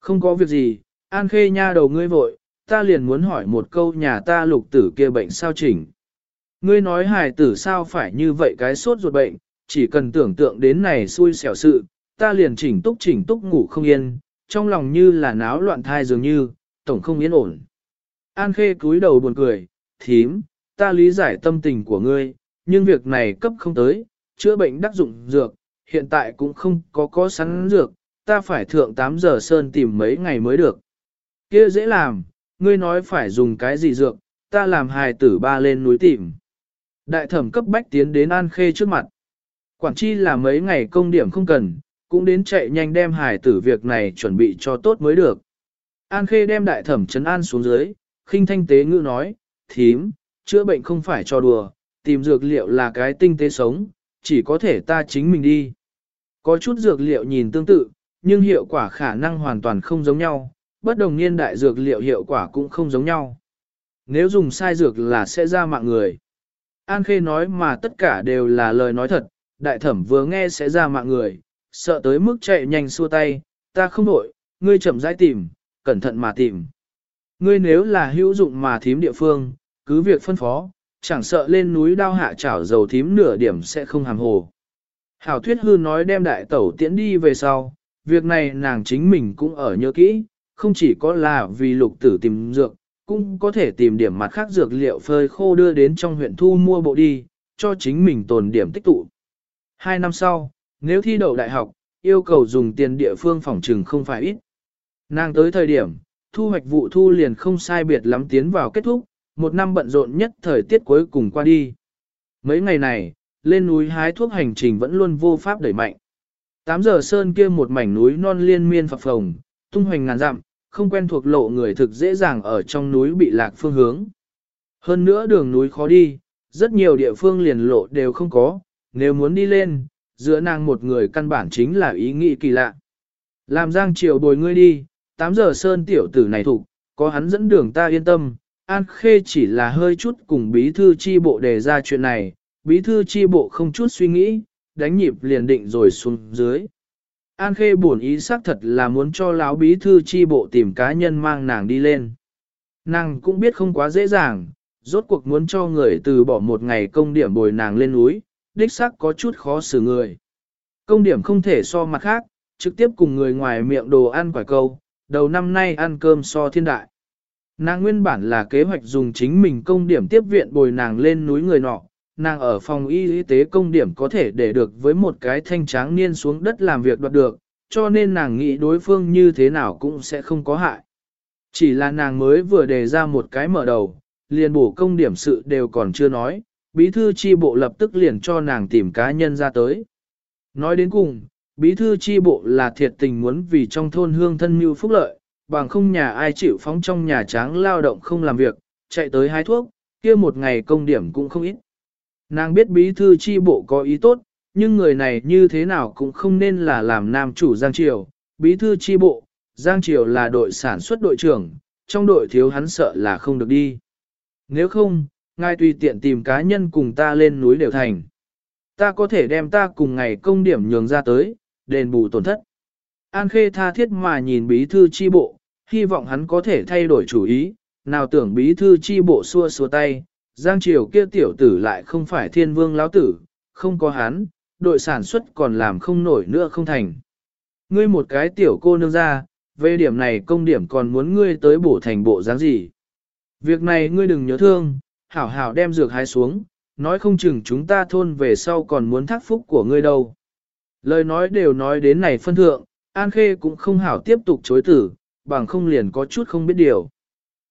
Không có việc gì, An Khê nha đầu ngươi vội, ta liền muốn hỏi một câu nhà ta lục tử kia bệnh sao chỉnh. Ngươi nói hài tử sao phải như vậy cái sốt ruột bệnh, chỉ cần tưởng tượng đến này xui xẻo sự, ta liền chỉnh túc chỉnh túc ngủ không yên, trong lòng như là náo loạn thai dường như, tổng không yên ổn. An Khê cúi đầu buồn cười, thím, ta lý giải tâm tình của ngươi, nhưng việc này cấp không tới, chữa bệnh đắc dụng dược, hiện tại cũng không có có sẵn dược, ta phải thượng 8 giờ sơn tìm mấy ngày mới được. kia dễ làm, ngươi nói phải dùng cái gì dược, ta làm hài tử ba lên núi tìm. Đại thẩm cấp bách tiến đến An Khê trước mặt. Quản chi là mấy ngày công điểm không cần, cũng đến chạy nhanh đem hài tử việc này chuẩn bị cho tốt mới được. An Khê đem đại thẩm trấn an xuống dưới, khinh thanh tế ngữ nói, thím, chữa bệnh không phải cho đùa, tìm dược liệu là cái tinh tế sống, chỉ có thể ta chính mình đi. Có chút dược liệu nhìn tương tự, nhưng hiệu quả khả năng hoàn toàn không giống nhau, bất đồng niên đại dược liệu hiệu quả cũng không giống nhau. Nếu dùng sai dược là sẽ ra mạng người. An Khê nói mà tất cả đều là lời nói thật, đại thẩm vừa nghe sẽ ra mạng người, sợ tới mức chạy nhanh xua tay, ta không đổi, ngươi chậm rãi tìm, cẩn thận mà tìm. Ngươi nếu là hữu dụng mà thím địa phương, cứ việc phân phó, chẳng sợ lên núi đao hạ chảo dầu thím nửa điểm sẽ không hàm hồ. Hảo thuyết hư nói đem đại tẩu tiễn đi về sau, việc này nàng chính mình cũng ở nhớ kỹ, không chỉ có là vì lục tử tìm dược, cũng có thể tìm điểm mặt khác dược liệu phơi khô đưa đến trong huyện thu mua bộ đi, cho chính mình tồn điểm tích tụ. Hai năm sau, nếu thi đậu đại học, yêu cầu dùng tiền địa phương phòng trừng không phải ít. Nàng tới thời điểm, thu hoạch vụ thu liền không sai biệt lắm tiến vào kết thúc, một năm bận rộn nhất thời tiết cuối cùng qua đi. Mấy ngày này, lên núi hái thuốc hành trình vẫn luôn vô pháp đẩy mạnh. Tám giờ sơn kia một mảnh núi non liên miên phập phồng, tung hoành ngàn dặm, không quen thuộc lộ người thực dễ dàng ở trong núi bị lạc phương hướng. Hơn nữa đường núi khó đi, rất nhiều địa phương liền lộ đều không có, nếu muốn đi lên, giữa nàng một người căn bản chính là ý nghĩ kỳ lạ. Làm giang chiều bồi ngươi đi, 8 giờ sơn tiểu tử này thủ, có hắn dẫn đường ta yên tâm, An Khê chỉ là hơi chút cùng bí thư chi bộ đề ra chuyện này, bí thư chi bộ không chút suy nghĩ, đánh nhịp liền định rồi xuống dưới. An Khê buồn ý xác thật là muốn cho lão bí thư chi bộ tìm cá nhân mang nàng đi lên. Nàng cũng biết không quá dễ dàng, rốt cuộc muốn cho người từ bỏ một ngày công điểm bồi nàng lên núi, đích xác có chút khó xử người. Công điểm không thể so mặt khác, trực tiếp cùng người ngoài miệng đồ ăn quả câu, đầu năm nay ăn cơm so thiên đại. Nàng nguyên bản là kế hoạch dùng chính mình công điểm tiếp viện bồi nàng lên núi người nọ, nàng ở phòng y y tế công điểm có thể để được với một cái thanh tráng niên xuống đất làm việc đoạt được, cho nên nàng nghĩ đối phương như thế nào cũng sẽ không có hại. Chỉ là nàng mới vừa đề ra một cái mở đầu, liền bổ công điểm sự đều còn chưa nói, bí thư chi bộ lập tức liền cho nàng tìm cá nhân ra tới. Nói đến cùng, bí thư chi bộ là thiệt tình muốn vì trong thôn hương thân mưu phúc lợi, bằng không nhà ai chịu phóng trong nhà tráng lao động không làm việc, chạy tới hái thuốc, kia một ngày công điểm cũng không ít. Nàng biết bí thư chi bộ có ý tốt, nhưng người này như thế nào cũng không nên là làm nam chủ Giang Triều, bí thư chi bộ, Giang Triều là đội sản xuất đội trưởng, trong đội thiếu hắn sợ là không được đi. Nếu không, ngài tùy tiện tìm cá nhân cùng ta lên núi đều thành. Ta có thể đem ta cùng ngày công điểm nhường ra tới, đền bù tổn thất. An Khê tha thiết mà nhìn bí thư chi bộ, hy vọng hắn có thể thay đổi chủ ý, nào tưởng bí thư chi bộ xua xua tay, Giang Triều kia tiểu tử lại không phải thiên vương lão tử, không có hắn, đội sản xuất còn làm không nổi nữa không thành. Ngươi một cái tiểu cô nương ra, về điểm này công điểm còn muốn ngươi tới bổ thành bộ dáng gì. Việc này ngươi đừng nhớ thương, hảo hảo đem dược hái xuống, nói không chừng chúng ta thôn về sau còn muốn thác phúc của ngươi đâu. Lời nói đều nói đến này phân thượng, An Khê cũng không hảo tiếp tục chối tử, bằng không liền có chút không biết điều.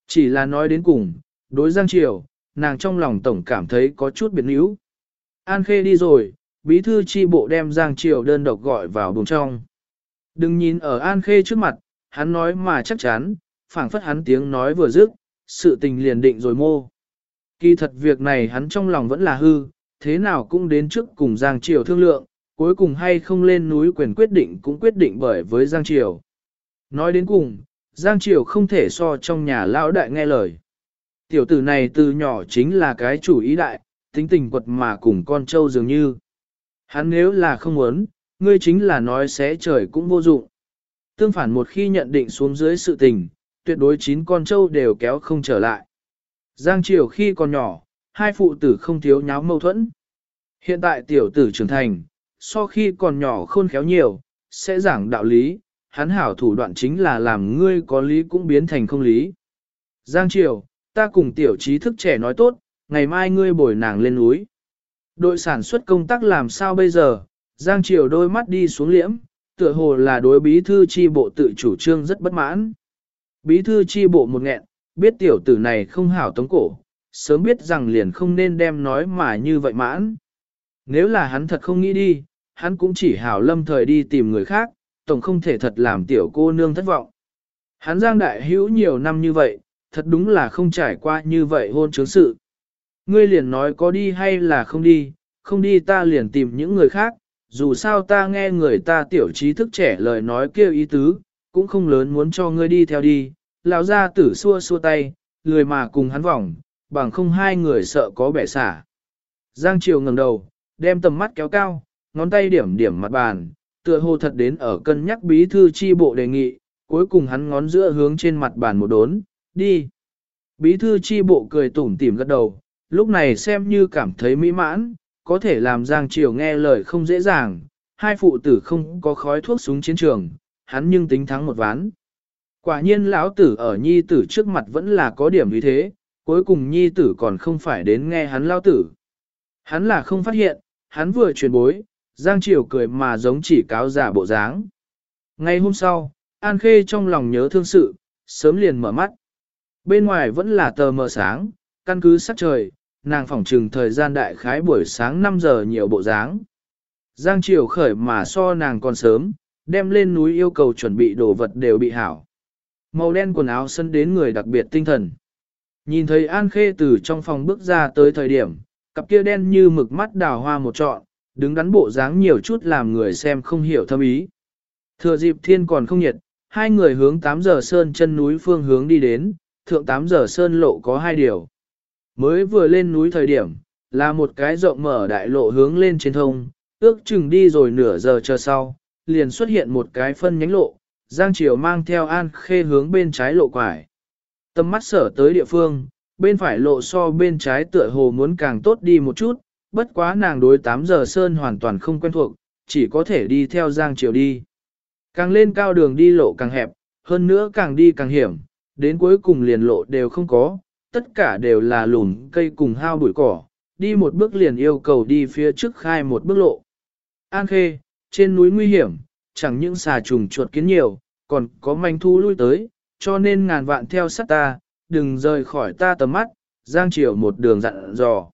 Chỉ là nói đến cùng, đối Giang Triều, nàng trong lòng tổng cảm thấy có chút biệt níu. An Khê đi rồi, bí thư chi bộ đem Giang Triều đơn độc gọi vào buồng trong. Đừng nhìn ở An Khê trước mặt, hắn nói mà chắc chắn, phảng phất hắn tiếng nói vừa dứt, sự tình liền định rồi mô. Kỳ thật việc này hắn trong lòng vẫn là hư, thế nào cũng đến trước cùng Giang Triều thương lượng, cuối cùng hay không lên núi quyền quyết định cũng quyết định bởi với Giang Triều. Nói đến cùng, Giang Triều không thể so trong nhà lão đại nghe lời. Tiểu tử này từ nhỏ chính là cái chủ ý đại, tính tình quật mà cùng con trâu dường như. Hắn nếu là không muốn, ngươi chính là nói xé trời cũng vô dụng. Tương phản một khi nhận định xuống dưới sự tình, tuyệt đối chín con trâu đều kéo không trở lại. Giang Triều khi còn nhỏ, hai phụ tử không thiếu nháo mâu thuẫn. Hiện tại tiểu tử trưởng thành, so khi còn nhỏ khôn khéo nhiều, sẽ giảng đạo lý, hắn hảo thủ đoạn chính là làm ngươi có lý cũng biến thành không lý. Giang Triều, ta cùng tiểu trí thức trẻ nói tốt, ngày mai ngươi bồi nàng lên núi. Đội sản xuất công tác làm sao bây giờ, Giang Triều đôi mắt đi xuống liễm, tựa hồ là đối bí thư chi bộ tự chủ trương rất bất mãn. Bí thư chi bộ một nghẹn, biết tiểu tử này không hảo tống cổ, sớm biết rằng liền không nên đem nói mà như vậy mãn. Nếu là hắn thật không nghĩ đi, hắn cũng chỉ hảo lâm thời đi tìm người khác, tổng không thể thật làm tiểu cô nương thất vọng. Hắn giang đại hữu nhiều năm như vậy, thật đúng là không trải qua như vậy hôn chứng sự. Ngươi liền nói có đi hay là không đi, không đi ta liền tìm những người khác, dù sao ta nghe người ta tiểu trí thức trẻ lời nói kêu ý tứ, cũng không lớn muốn cho ngươi đi theo đi, lão ra tử xua xua tay, lười mà cùng hắn vòng, bằng không hai người sợ có bẻ xả. Giang Triều ngẩng đầu, đem tầm mắt kéo cao, ngón tay điểm điểm mặt bàn, tựa hồ thật đến ở cân nhắc bí thư chi bộ đề nghị, cuối cùng hắn ngón giữa hướng trên mặt bàn một đốn, đi. Bí thư chi bộ cười tủm tỉm gật đầu, lúc này xem như cảm thấy mỹ mãn, có thể làm Giang Triều nghe lời không dễ dàng, hai phụ tử không có khói thuốc súng chiến trường, hắn nhưng tính thắng một ván. Quả nhiên lão tử ở nhi tử trước mặt vẫn là có điểm như thế, cuối cùng nhi tử còn không phải đến nghe hắn lao tử. Hắn là không phát hiện, hắn vừa truyền bối, Giang Triều cười mà giống chỉ cáo giả bộ dáng. Ngay hôm sau, An Khê trong lòng nhớ thương sự, sớm liền mở mắt. Bên ngoài vẫn là tờ mờ sáng, căn cứ sắc trời, nàng phỏng trừng thời gian đại khái buổi sáng 5 giờ nhiều bộ dáng. Giang Triều khởi mà so nàng còn sớm, đem lên núi yêu cầu chuẩn bị đồ vật đều bị hảo. Màu đen quần áo sân đến người đặc biệt tinh thần. Nhìn thấy An Khê từ trong phòng bước ra tới thời điểm, cặp kia đen như mực mắt đào hoa một trọn, đứng đắn bộ dáng nhiều chút làm người xem không hiểu thâm ý. Thừa dịp thiên còn không nhiệt, hai người hướng 8 giờ sơn chân núi phương hướng đi đến, thượng 8 giờ sơn lộ có hai điều. Mới vừa lên núi thời điểm, là một cái rộng mở đại lộ hướng lên trên thông, ước chừng đi rồi nửa giờ chờ sau, liền xuất hiện một cái phân nhánh lộ, Giang Triều mang theo An Khê hướng bên trái lộ quải. Tâm mắt sở tới địa phương, bên phải lộ so bên trái tựa hồ muốn càng tốt đi một chút, bất quá nàng đối 8 giờ sơn hoàn toàn không quen thuộc, chỉ có thể đi theo Giang Triều đi. Càng lên cao đường đi lộ càng hẹp, hơn nữa càng đi càng hiểm, đến cuối cùng liền lộ đều không có, tất cả đều là lùn cây cùng hao bụi cỏ, đi một bước liền yêu cầu đi phía trước khai một bước lộ. An khê, trên núi nguy hiểm, chẳng những xà trùng chuột kiến nhiều, còn có manh thu lui tới, cho nên ngàn vạn theo sát ta, đừng rời khỏi ta tầm mắt, giang triều một đường dặn dò.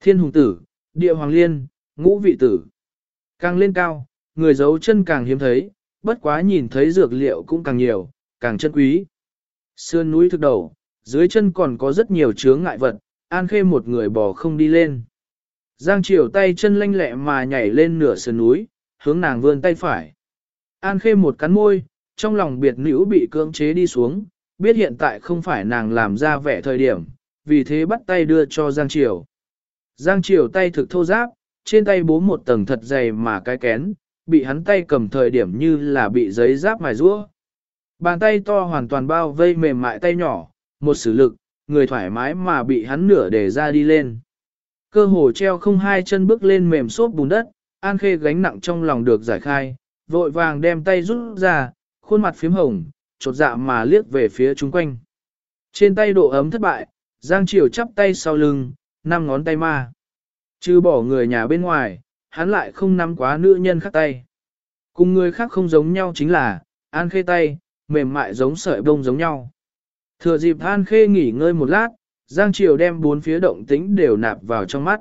Thiên hùng tử, địa hoàng liên, ngũ vị tử. Càng lên cao, người giấu chân càng hiếm thấy, bất quá nhìn thấy dược liệu cũng càng nhiều, càng chân quý. Sườn núi thực đầu, dưới chân còn có rất nhiều chướng ngại vật, An Khê một người bò không đi lên. Giang Triều tay chân lanh lẹ mà nhảy lên nửa sườn núi, hướng nàng vươn tay phải. An Khê một cắn môi, trong lòng biệt nữ bị cưỡng chế đi xuống, biết hiện tại không phải nàng làm ra vẻ thời điểm, vì thế bắt tay đưa cho Giang Triều. Giang Triều tay thực thô giáp, trên tay bố một tầng thật dày mà cái kén, bị hắn tay cầm thời điểm như là bị giấy giáp mài rũa. Bàn tay to hoàn toàn bao vây mềm mại tay nhỏ, một sử lực, người thoải mái mà bị hắn nửa để ra đi lên. Cơ hồ treo không hai chân bước lên mềm xốp bùn đất, An Khê gánh nặng trong lòng được giải khai, vội vàng đem tay rút ra, khuôn mặt phím hồng, chột dạ mà liếc về phía chúng quanh. Trên tay độ ấm thất bại, Giang Triều chắp tay sau lưng, năm ngón tay ma. Chứ bỏ người nhà bên ngoài, hắn lại không nắm quá nữ nhân khác tay. Cùng người khác không giống nhau chính là, An Khê tay, mềm mại giống sợi bông giống nhau. Thừa dịp An Khê nghỉ ngơi một lát, Giang Triều đem bốn phía động tĩnh đều nạp vào trong mắt.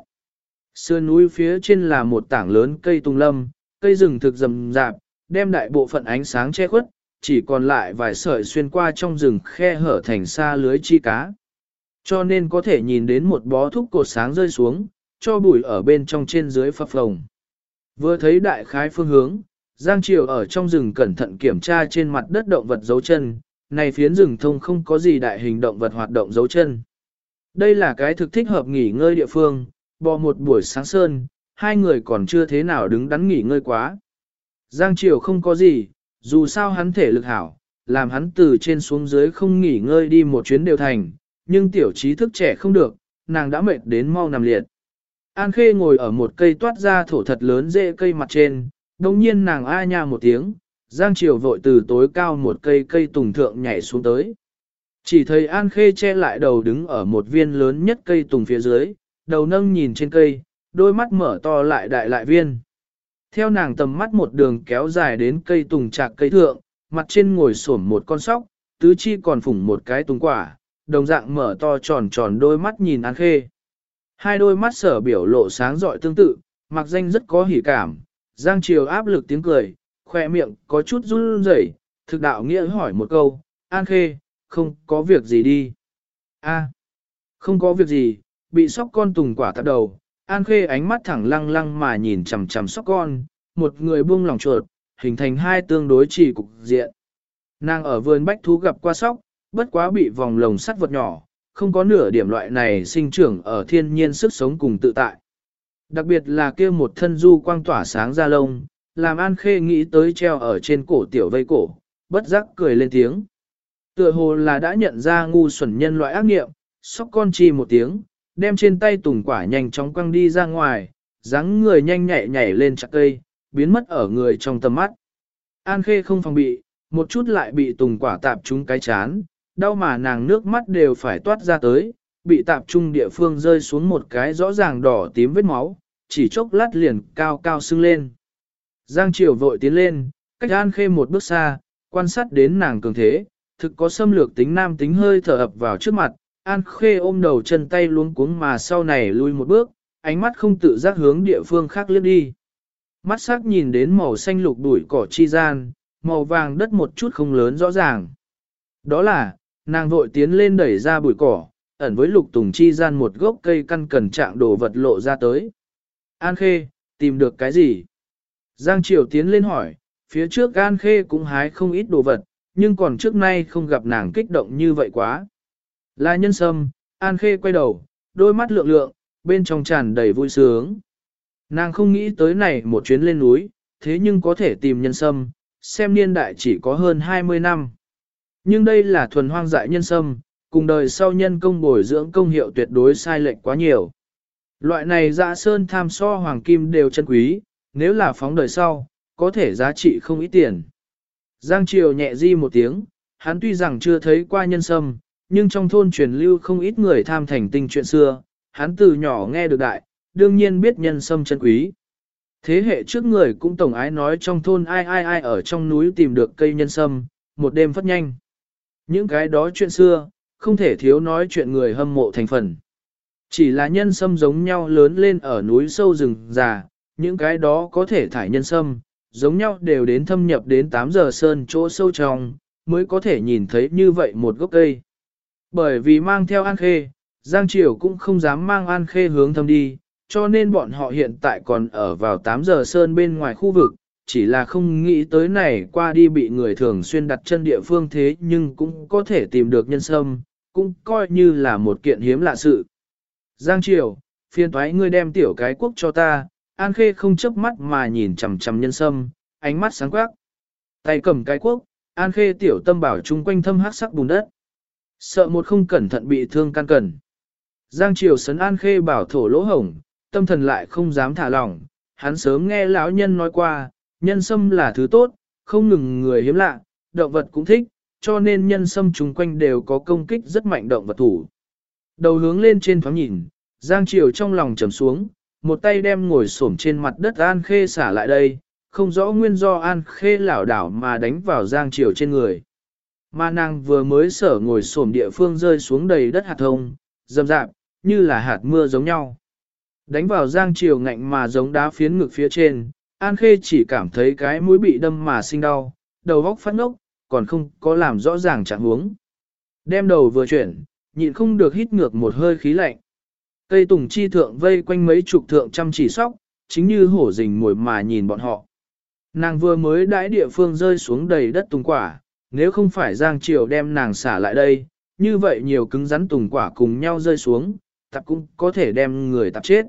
Sườn núi phía trên là một tảng lớn cây tung lâm, cây rừng thực rầm rạp, đem đại bộ phận ánh sáng che khuất, chỉ còn lại vài sợi xuyên qua trong rừng khe hở thành xa lưới chi cá. Cho nên có thể nhìn đến một bó thúc cột sáng rơi xuống, cho bụi ở bên trong trên dưới phập phồng. Vừa thấy đại khái phương hướng, Giang Triều ở trong rừng cẩn thận kiểm tra trên mặt đất động vật dấu chân, này phiến rừng thông không có gì đại hình động vật hoạt động dấu chân. Đây là cái thực thích hợp nghỉ ngơi địa phương, bò một buổi sáng sơn, hai người còn chưa thế nào đứng đắn nghỉ ngơi quá. Giang Triều không có gì, dù sao hắn thể lực hảo, làm hắn từ trên xuống dưới không nghỉ ngơi đi một chuyến đều thành, nhưng tiểu trí thức trẻ không được, nàng đã mệt đến mau nằm liệt. An Khê ngồi ở một cây toát ra thổ thật lớn dễ cây mặt trên, đồng nhiên nàng a nha một tiếng, Giang Triều vội từ tối cao một cây cây tùng thượng nhảy xuống tới. Chỉ thấy An Khê che lại đầu đứng ở một viên lớn nhất cây tùng phía dưới, đầu nâng nhìn trên cây, đôi mắt mở to lại đại lại viên. Theo nàng tầm mắt một đường kéo dài đến cây tùng trạc cây thượng, mặt trên ngồi xổm một con sóc, tứ chi còn phủng một cái tùng quả, đồng dạng mở to tròn tròn đôi mắt nhìn An Khê. Hai đôi mắt sở biểu lộ sáng rọi tương tự, mặc danh rất có hỉ cảm, Giang Triều áp lực tiếng cười, khoe miệng có chút run rẩy, thực đạo nghĩa hỏi một câu, An Khê, không có việc gì đi. A, không có việc gì, bị sóc con tùng quả tạp đầu, An Khê ánh mắt thẳng lăng lăng mà nhìn chằm chằm sóc con, một người buông lòng chuột, hình thành hai tương đối chỉ cục diện. Nàng ở vườn bách thú gặp qua sóc, bất quá bị vòng lồng sắt vật nhỏ, không có nửa điểm loại này sinh trưởng ở thiên nhiên sức sống cùng tự tại. Đặc biệt là kia một thân du quang tỏa sáng ra lông, làm An Khê nghĩ tới treo ở trên cổ tiểu vây cổ, bất giác cười lên tiếng. Tựa hồ là đã nhận ra ngu xuẩn nhân loại ác nghiệm, sóc con chi một tiếng, đem trên tay tùng quả nhanh chóng quăng đi ra ngoài, dáng người nhanh nhảy nhảy lên chặt cây, biến mất ở người trong tầm mắt. An Khê không phòng bị, một chút lại bị tùng quả tạp trúng cái chán, đau mà nàng nước mắt đều phải toát ra tới, bị tạp trung địa phương rơi xuống một cái rõ ràng đỏ tím vết máu, chỉ chốc lát liền cao cao sưng lên. Giang Triều vội tiến lên, cách An Khê một bước xa, quan sát đến nàng cường thế, thực có xâm lược tính nam tính hơi thở ập vào trước mặt, An Khê ôm đầu chân tay luống cuống mà sau này lui một bước, ánh mắt không tự giác hướng địa phương khác liếc đi. Mắt sắc nhìn đến màu xanh lục đuổi cỏ chi gian, màu vàng đất một chút không lớn rõ ràng. Đó là, nàng vội tiến lên đẩy ra bụi cỏ, ẩn với lục tùng chi gian một gốc cây căn cần trạng đồ vật lộ ra tới. An Khê, tìm được cái gì? Giang Triều tiến lên hỏi, phía trước An Khê cũng hái không ít đồ vật, nhưng còn trước nay không gặp nàng kích động như vậy quá. Là nhân sâm, An Khê quay đầu, đôi mắt lượng lượng, bên trong tràn đầy vui sướng. Nàng không nghĩ tới này một chuyến lên núi, thế nhưng có thể tìm nhân sâm, xem niên đại chỉ có hơn 20 năm. Nhưng đây là thuần hoang dại nhân sâm, cùng đời sau nhân công bồi dưỡng công hiệu tuyệt đối sai lệch quá nhiều. Loại này dạ sơn tham so hoàng kim đều chân quý, nếu là phóng đời sau, có thể giá trị không ít tiền. Giang Triều nhẹ di một tiếng, hắn tuy rằng chưa thấy qua nhân sâm, nhưng trong thôn truyền lưu không ít người tham thành tinh chuyện xưa, hắn từ nhỏ nghe được đại, đương nhiên biết nhân sâm chân quý. Thế hệ trước người cũng tổng ái nói trong thôn ai ai ai ở trong núi tìm được cây nhân sâm, một đêm phát nhanh. Những cái đó chuyện xưa, không thể thiếu nói chuyện người hâm mộ thành phần. Chỉ là nhân sâm giống nhau lớn lên ở núi sâu rừng già, những cái đó có thể thải nhân sâm, giống nhau đều đến thâm nhập đến 8 giờ sơn chỗ sâu trong, mới có thể nhìn thấy như vậy một gốc cây. Bởi vì mang theo An Khê, Giang Triều cũng không dám mang An Khê hướng thâm đi, cho nên bọn họ hiện tại còn ở vào 8 giờ sơn bên ngoài khu vực, chỉ là không nghĩ tới này qua đi bị người thường xuyên đặt chân địa phương thế nhưng cũng có thể tìm được nhân sâm, cũng coi như là một kiện hiếm lạ sự. Giang Triều, phiên thoái ngươi đem tiểu cái quốc cho ta, An Khê không chớp mắt mà nhìn chằm chằm nhân sâm, ánh mắt sáng quắc. Tay cầm cái quốc, An Khê tiểu tâm bảo chung quanh thâm hắc sắc bùn đất. Sợ một không cẩn thận bị thương căn cần. Giang Triều sấn An Khê bảo thổ lỗ hổng, tâm thần lại không dám thả lỏng. Hắn sớm nghe lão nhân nói qua, nhân sâm là thứ tốt, không ngừng người hiếm lạ, động vật cũng thích, cho nên nhân sâm chung quanh đều có công kích rất mạnh động vật thủ. Đầu hướng lên trên thoáng nhìn, Giang Triều trong lòng trầm xuống, một tay đem ngồi xổm trên mặt đất An Khê xả lại đây, không rõ nguyên do An Khê lảo đảo mà đánh vào Giang Triều trên người. Mà nàng vừa mới sở ngồi xổm địa phương rơi xuống đầy đất hạt thông, rầm rạp như là hạt mưa giống nhau. Đánh vào Giang Triều ngạnh mà giống đá phiến ngực phía trên, An Khê chỉ cảm thấy cái mũi bị đâm mà sinh đau, đầu góc phát ngốc, còn không có làm rõ ràng trạng huống. Đem đầu vừa chuyển, nhịn không được hít ngược một hơi khí lạnh. Cây tùng chi thượng vây quanh mấy chục thượng chăm chỉ sóc, chính như hổ rình mồi mà nhìn bọn họ. Nàng vừa mới đãi địa phương rơi xuống đầy đất tùng quả, nếu không phải Giang Triều đem nàng xả lại đây, như vậy nhiều cứng rắn tùng quả cùng nhau rơi xuống, tập cũng có thể đem người tập chết.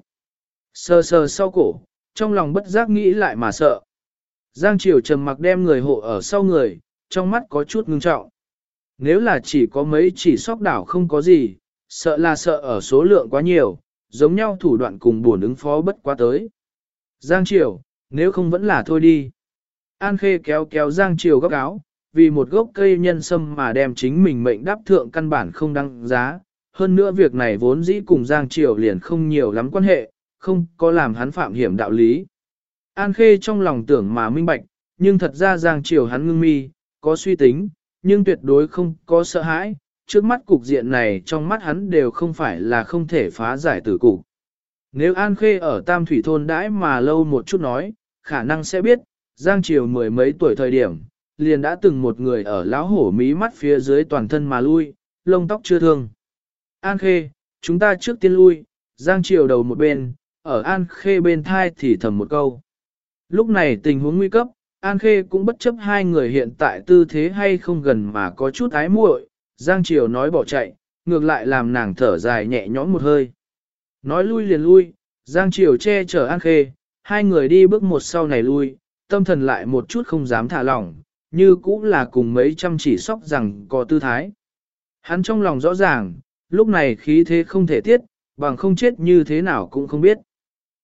Sờ sờ sau cổ, trong lòng bất giác nghĩ lại mà sợ. Giang Triều trầm mặc đem người hộ ở sau người, trong mắt có chút ngưng trọng. Nếu là chỉ có mấy chỉ sóc đảo không có gì, sợ là sợ ở số lượng quá nhiều, giống nhau thủ đoạn cùng buồn ứng phó bất quá tới. Giang Triều, nếu không vẫn là thôi đi. An Khê kéo kéo Giang Triều góc áo, vì một gốc cây nhân sâm mà đem chính mình mệnh đáp thượng căn bản không đăng giá. Hơn nữa việc này vốn dĩ cùng Giang Triều liền không nhiều lắm quan hệ, không có làm hắn phạm hiểm đạo lý. An Khê trong lòng tưởng mà minh bạch, nhưng thật ra Giang Triều hắn ngưng mi, có suy tính, nhưng tuyệt đối không có sợ hãi, trước mắt cục diện này trong mắt hắn đều không phải là không thể phá giải tử cục. Nếu An Khê ở Tam Thủy Thôn đãi mà lâu một chút nói, khả năng sẽ biết, Giang Triều mười mấy tuổi thời điểm, liền đã từng một người ở lão hổ mí mắt phía dưới toàn thân mà lui, lông tóc chưa thương. An Khê, chúng ta trước tiên lui, Giang Triều đầu một bên, ở An Khê bên thai thì thầm một câu. Lúc này tình huống nguy cấp, An Khê cũng bất chấp hai người hiện tại tư thế hay không gần mà có chút ái muội, Giang Triều nói bỏ chạy, ngược lại làm nàng thở dài nhẹ nhõm một hơi. Nói lui liền lui, Giang Triều che chở An Khê, hai người đi bước một sau này lui, tâm thần lại một chút không dám thả lỏng, như cũng là cùng mấy trăm chỉ sóc rằng có tư thái. Hắn trong lòng rõ ràng, lúc này khí thế không thể tiết, bằng không chết như thế nào cũng không biết.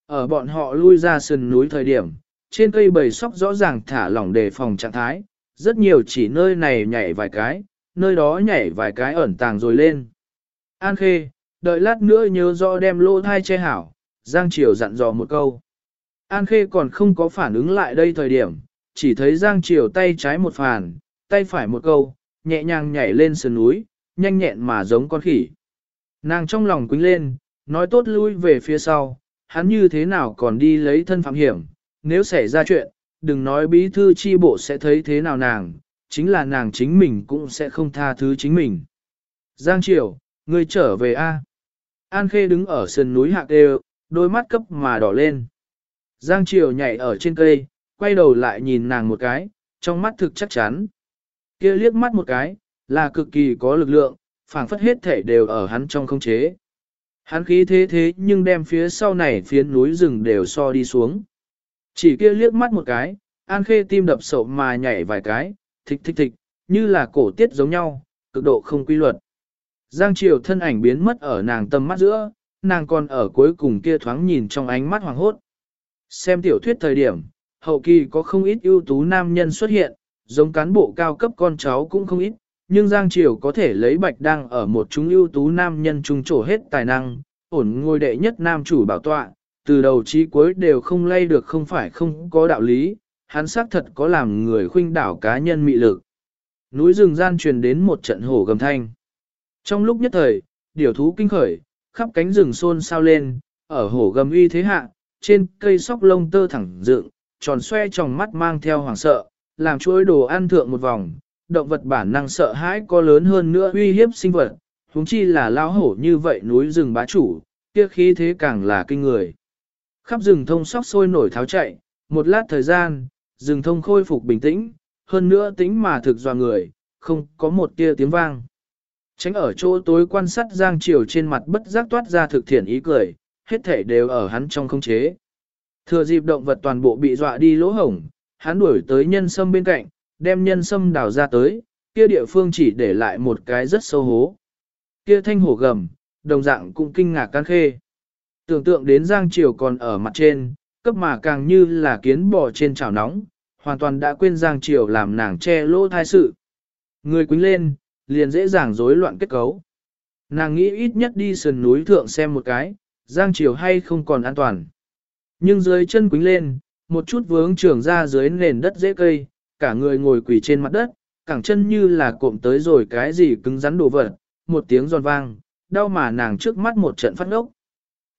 Ở bọn họ lui ra sườn núi thời điểm, trên cây bầy sóc rõ ràng thả lỏng đề phòng trạng thái, rất nhiều chỉ nơi này nhảy vài cái, nơi đó nhảy vài cái ẩn tàng rồi lên. An Khê, đợi lát nữa nhớ rõ đem lô thai che hảo, Giang Triều dặn dò một câu. An Khê còn không có phản ứng lại đây thời điểm, chỉ thấy Giang Triều tay trái một phàn, tay phải một câu, nhẹ nhàng nhảy lên sườn núi, nhanh nhẹn mà giống con khỉ. Nàng trong lòng quính lên, nói tốt lui về phía sau, hắn như thế nào còn đi lấy thân phạm hiểm, nếu xảy ra chuyện, đừng nói bí thư chi bộ sẽ thấy thế nào nàng, chính là nàng chính mình cũng sẽ không tha thứ chính mình. Giang Triều, ngươi trở về A. An Khê đứng ở sườn núi hạ đều, đôi mắt cấp mà đỏ lên. Giang Triều nhảy ở trên cây, quay đầu lại nhìn nàng một cái, trong mắt thực chắc chắn. kia liếc mắt một cái, là cực kỳ có lực lượng, phảng phất hết thể đều ở hắn trong không chế. Hắn khí thế thế nhưng đem phía sau này phiến núi rừng đều so đi xuống. Chỉ kia liếc mắt một cái, An Khê tim đập sậu mà nhảy vài cái, thịch thịch thịch, như là cổ tiết giống nhau, cực độ không quy luật. Giang Triều thân ảnh biến mất ở nàng tầm mắt giữa, nàng còn ở cuối cùng kia thoáng nhìn trong ánh mắt hoàng hốt. Xem tiểu thuyết thời điểm, hậu kỳ có không ít ưu tú nam nhân xuất hiện, giống cán bộ cao cấp con cháu cũng không ít, nhưng Giang Triều có thể lấy bạch đăng ở một chúng ưu tú nam nhân trung trổ hết tài năng, ổn ngôi đệ nhất nam chủ bảo tọa, từ đầu chí cuối đều không lay được không phải không có đạo lý, hắn xác thật có làm người khuynh đảo cá nhân mị lực. Núi rừng gian truyền đến một trận hổ gầm thanh. Trong lúc nhất thời, điều thú kinh khởi, khắp cánh rừng xôn sao lên, ở hổ gầm uy thế hạ, trên cây sóc lông tơ thẳng dựng, tròn xoe trong mắt mang theo hoàng sợ, làm chuỗi đồ ăn thượng một vòng, động vật bản năng sợ hãi có lớn hơn nữa uy hiếp sinh vật, huống chi là lao hổ như vậy núi rừng bá chủ, kia khí thế càng là kinh người. Khắp rừng thông sóc sôi nổi tháo chạy, một lát thời gian, rừng thông khôi phục bình tĩnh, hơn nữa tính mà thực dò người, không có một tia tiếng vang. Tránh ở chỗ tối quan sát Giang Triều trên mặt bất giác toát ra thực thiện ý cười, hết thể đều ở hắn trong không chế. Thừa dịp động vật toàn bộ bị dọa đi lỗ hổng, hắn đuổi tới nhân sâm bên cạnh, đem nhân sâm đào ra tới, kia địa phương chỉ để lại một cái rất sâu hố. Kia thanh hổ gầm, đồng dạng cũng kinh ngạc can khê. Tưởng tượng đến Giang Triều còn ở mặt trên, cấp mà càng như là kiến bò trên chảo nóng, hoàn toàn đã quên Giang Triều làm nàng che lỗ thai sự. Người quính lên, liền dễ dàng rối loạn kết cấu. Nàng nghĩ ít nhất đi sườn núi thượng xem một cái, Giang Triều hay không còn an toàn. Nhưng dưới chân quính lên, một chút vướng trưởng ra dưới nền đất dễ cây, cả người ngồi quỳ trên mặt đất, cẳng chân như là cộm tới rồi cái gì cứng rắn đổ vật, một tiếng giòn vang, đau mà nàng trước mắt một trận phát ngốc.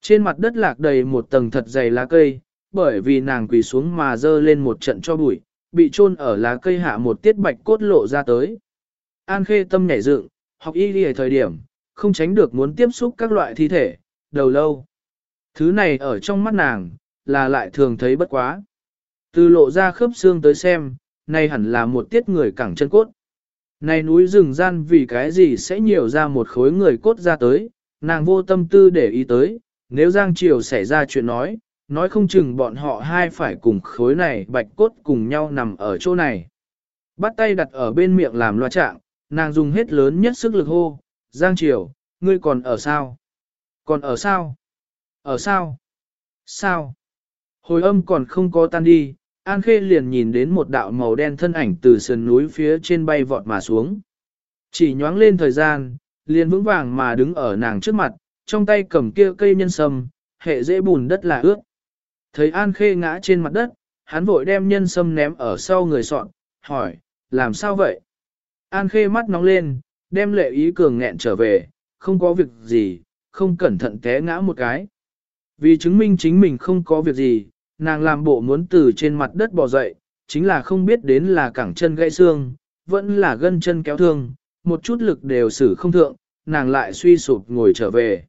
Trên mặt đất lạc đầy một tầng thật dày lá cây, bởi vì nàng quỳ xuống mà dơ lên một trận cho bụi, bị chôn ở lá cây hạ một tiết bạch cốt lộ ra tới. An khê tâm nhảy dựng, học y đi thời điểm, không tránh được muốn tiếp xúc các loại thi thể, đầu lâu. Thứ này ở trong mắt nàng, là lại thường thấy bất quá. Từ lộ ra khớp xương tới xem, nay hẳn là một tiết người cẳng chân cốt. Này núi rừng gian vì cái gì sẽ nhiều ra một khối người cốt ra tới, nàng vô tâm tư để ý tới, nếu Giang Triều xảy ra chuyện nói, nói không chừng bọn họ hai phải cùng khối này bạch cốt cùng nhau nằm ở chỗ này. Bắt tay đặt ở bên miệng làm loa trạng, nàng dùng hết lớn nhất sức lực hô, Giang Triều, ngươi còn ở sao? Còn ở sao? Ở sao? Sao? Hồi âm còn không có tan đi, An Khê liền nhìn đến một đạo màu đen thân ảnh từ sườn núi phía trên bay vọt mà xuống. Chỉ nhoáng lên thời gian, liền vững vàng mà đứng ở nàng trước mặt, trong tay cầm kia cây nhân sâm, hệ dễ bùn đất là ướt. Thấy An Khê ngã trên mặt đất, hắn vội đem nhân sâm ném ở sau người sọn, hỏi, làm sao vậy? An Khê mắt nóng lên, đem lệ ý cường nghẹn trở về, không có việc gì, không cẩn thận té ngã một cái. Vì chứng minh chính mình không có việc gì, nàng làm bộ muốn từ trên mặt đất bò dậy, chính là không biết đến là cẳng chân gãy xương, vẫn là gân chân kéo thương, một chút lực đều xử không thượng, nàng lại suy sụp ngồi trở về.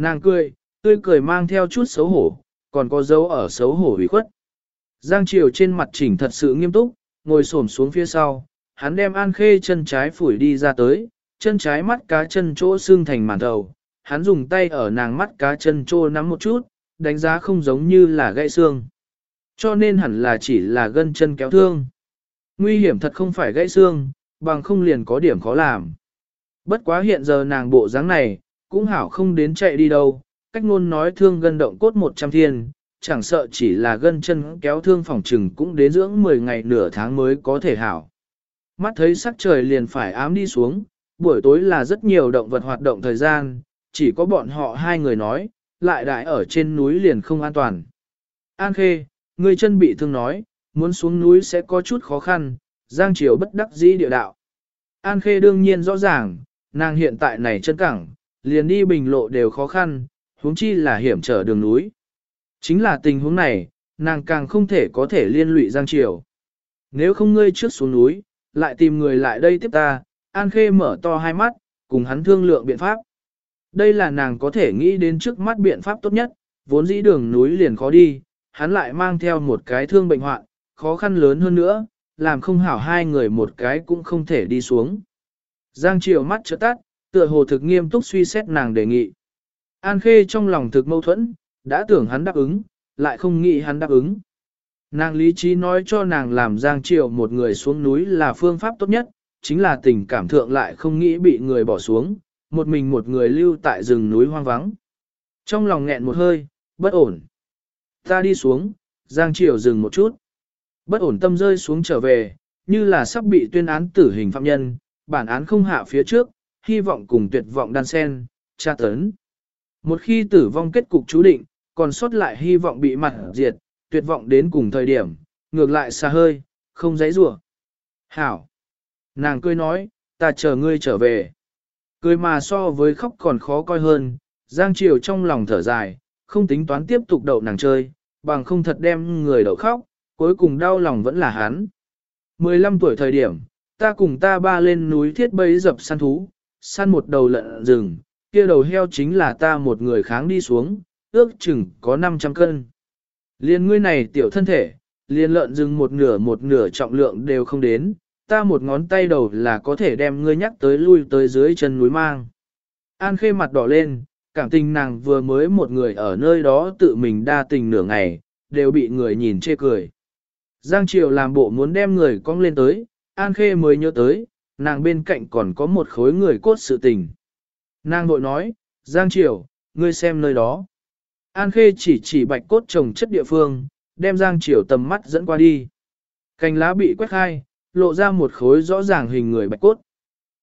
Nàng cười, tươi cười mang theo chút xấu hổ, còn có dấu ở xấu hổ ủy khuất. Giang Triều trên mặt chỉnh thật sự nghiêm túc, ngồi xổm xuống phía sau, hắn đem An Khê chân trái phủi đi ra tới, chân trái mắt cá chân chỗ xương thành màn đầu, hắn dùng tay ở nàng mắt cá chân trô nắm một chút, đánh giá không giống như là gãy xương. Cho nên hẳn là chỉ là gân chân kéo thương. Nguy hiểm thật không phải gãy xương, bằng không liền có điểm khó làm. Bất quá hiện giờ nàng bộ dáng này, cũng hảo không đến chạy đi đâu, cách ngôn nói thương gân động cốt 100 thiên, chẳng sợ chỉ là gân chân kéo thương phòng trừng cũng đến dưỡng 10 ngày nửa tháng mới có thể hảo. Mắt thấy sắc trời liền phải ám đi xuống, buổi tối là rất nhiều động vật hoạt động thời gian, chỉ có bọn họ hai người nói, lại đại ở trên núi liền không an toàn. An Khê, người chân bị thương nói, muốn xuống núi sẽ có chút khó khăn, Giang Triều bất đắc dĩ địa đạo. An Khê đương nhiên rõ ràng, nàng hiện tại này chân cẳng, liền đi bình lộ đều khó khăn, huống chi là hiểm trở đường núi. Chính là tình huống này, nàng càng không thể có thể liên lụy Giang Triều. Nếu không ngươi trước xuống núi, lại tìm người lại đây tiếp ta, An Khê mở to hai mắt, cùng hắn thương lượng biện pháp. Đây là nàng có thể nghĩ đến trước mắt biện pháp tốt nhất, vốn dĩ đường núi liền khó đi, hắn lại mang theo một cái thương bệnh hoạn, khó khăn lớn hơn nữa, làm không hảo hai người một cái cũng không thể đi xuống. Giang Triều mắt trợ tắt, tựa hồ thực nghiêm túc suy xét nàng đề nghị. An Khê trong lòng thực mâu thuẫn, đã tưởng hắn đáp ứng, lại không nghĩ hắn đáp ứng. Nàng lý trí nói cho nàng làm Giang Triều một người xuống núi là phương pháp tốt nhất, chính là tình cảm thượng lại không nghĩ bị người bỏ xuống, một mình một người lưu tại rừng núi hoang vắng. Trong lòng nghẹn một hơi, bất ổn. Ta đi xuống, Giang Triều dừng một chút. Bất ổn tâm rơi xuống trở về, như là sắp bị tuyên án tử hình phạm nhân, bản án không hạ phía trước, hy vọng cùng tuyệt vọng đan sen, tra tấn. Một khi tử vong kết cục chú định, còn sót lại hy vọng bị mặt diệt, tuyệt vọng đến cùng thời điểm, ngược lại xa hơi, không giấy rủa. Hảo! Nàng cười nói, ta chờ ngươi trở về. Cười mà so với khóc còn khó coi hơn, Giang Triều trong lòng thở dài, không tính toán tiếp tục đậu nàng chơi, bằng không thật đem người đậu khóc, cuối cùng đau lòng vẫn là hắn. 15 tuổi thời điểm, ta cùng ta ba lên núi thiết bấy dập săn thú, săn một đầu lợn rừng, kia đầu heo chính là ta một người kháng đi xuống, ước chừng có 500 cân. Liên ngươi này tiểu thân thể, liên lợn rừng một nửa một nửa trọng lượng đều không đến, ta một ngón tay đầu là có thể đem ngươi nhắc tới lui tới dưới chân núi mang. An khê mặt đỏ lên, cảm tình nàng vừa mới một người ở nơi đó tự mình đa tình nửa ngày, đều bị người nhìn chê cười. Giang Triều làm bộ muốn đem người cong lên tới, An Khê mới nhớ tới, nàng bên cạnh còn có một khối người cốt sự tình. Nàng vội nói, Giang Triều, ngươi xem nơi đó. An Khê chỉ chỉ bạch cốt trồng chất địa phương, đem Giang Triều tầm mắt dẫn qua đi. Cành lá bị quét khai, lộ ra một khối rõ ràng hình người bạch cốt.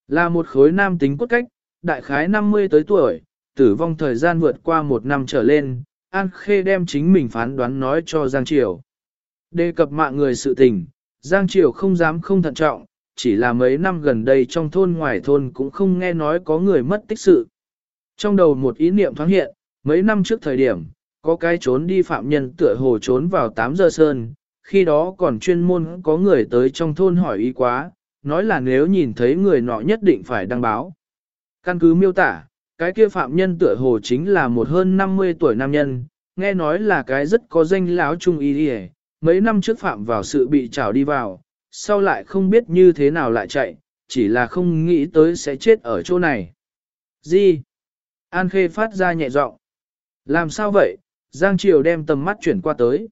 Là một khối nam tính cốt cách, đại khái 50 tới tuổi, tử vong thời gian vượt qua một năm trở lên, An Khê đem chính mình phán đoán nói cho Giang Triều. Đề cập mạng người sự tình, Giang Triều không dám không thận trọng, chỉ là mấy năm gần đây trong thôn ngoài thôn cũng không nghe nói có người mất tích sự. Trong đầu một ý niệm thoáng hiện, mấy năm trước thời điểm, có cái trốn đi phạm nhân tựa hồ trốn vào 8 giờ sơn, khi đó còn chuyên môn có người tới trong thôn hỏi ý quá, nói là nếu nhìn thấy người nọ nhất định phải đăng báo. Căn cứ miêu tả, cái kia phạm nhân tựa hồ chính là một hơn 50 tuổi nam nhân, nghe nói là cái rất có danh lão trung y đi mấy năm trước phạm vào sự bị trảo đi vào, sau lại không biết như thế nào lại chạy, chỉ là không nghĩ tới sẽ chết ở chỗ này. Gì? An Khê phát ra nhẹ giọng. Làm sao vậy? Giang Triều đem tầm mắt chuyển qua tới.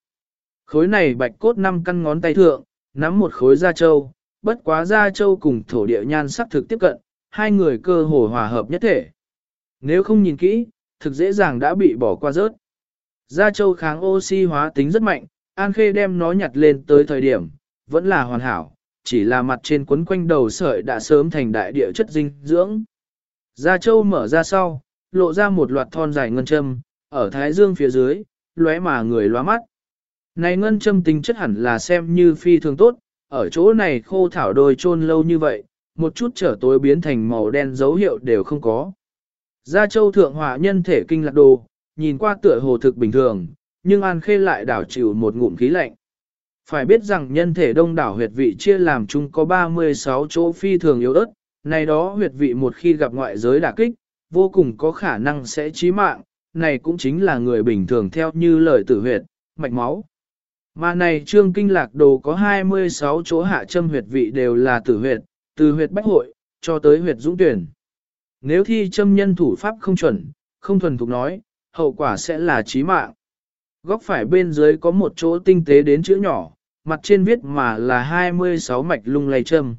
Khối này bạch cốt năm căn ngón tay thượng, nắm một khối da trâu, bất quá da trâu cùng thổ địa nhan sắc thực tiếp cận, hai người cơ hồ hòa hợp nhất thể. Nếu không nhìn kỹ, thực dễ dàng đã bị bỏ qua rớt. Da trâu kháng oxy hóa tính rất mạnh, An Khê đem nó nhặt lên tới thời điểm, vẫn là hoàn hảo, chỉ là mặt trên quấn quanh đầu sợi đã sớm thành đại địa chất dinh dưỡng. Da trâu mở ra sau, lộ ra một loạt thon dài ngân châm, ở thái dương phía dưới, lóe mà người lóa mắt. Này ngân châm tính chất hẳn là xem như phi thường tốt, ở chỗ này khô thảo đôi chôn lâu như vậy, một chút trở tối biến thành màu đen dấu hiệu đều không có. Gia châu thượng hỏa nhân thể kinh lạc đồ, nhìn qua tựa hồ thực bình thường, nhưng An Khê lại đảo chịu một ngụm khí lạnh. Phải biết rằng nhân thể đông đảo huyệt vị chia làm chung có 36 chỗ phi thường yếu ớt, này đó huyệt vị một khi gặp ngoại giới đả kích, vô cùng có khả năng sẽ chí mạng, này cũng chính là người bình thường theo như lời tử huyệt, mạch máu. Mà này trương kinh lạc đồ có 26 chỗ hạ châm huyệt vị đều là tử huyệt, từ huyệt bách hội, cho tới huyệt dũng tuyển. Nếu thi châm nhân thủ pháp không chuẩn, không thuần thục nói, hậu quả sẽ là chí mạng. Góc phải bên dưới có một chỗ tinh tế đến chữ nhỏ, mặt trên viết mà là 26 mạch lung lay châm.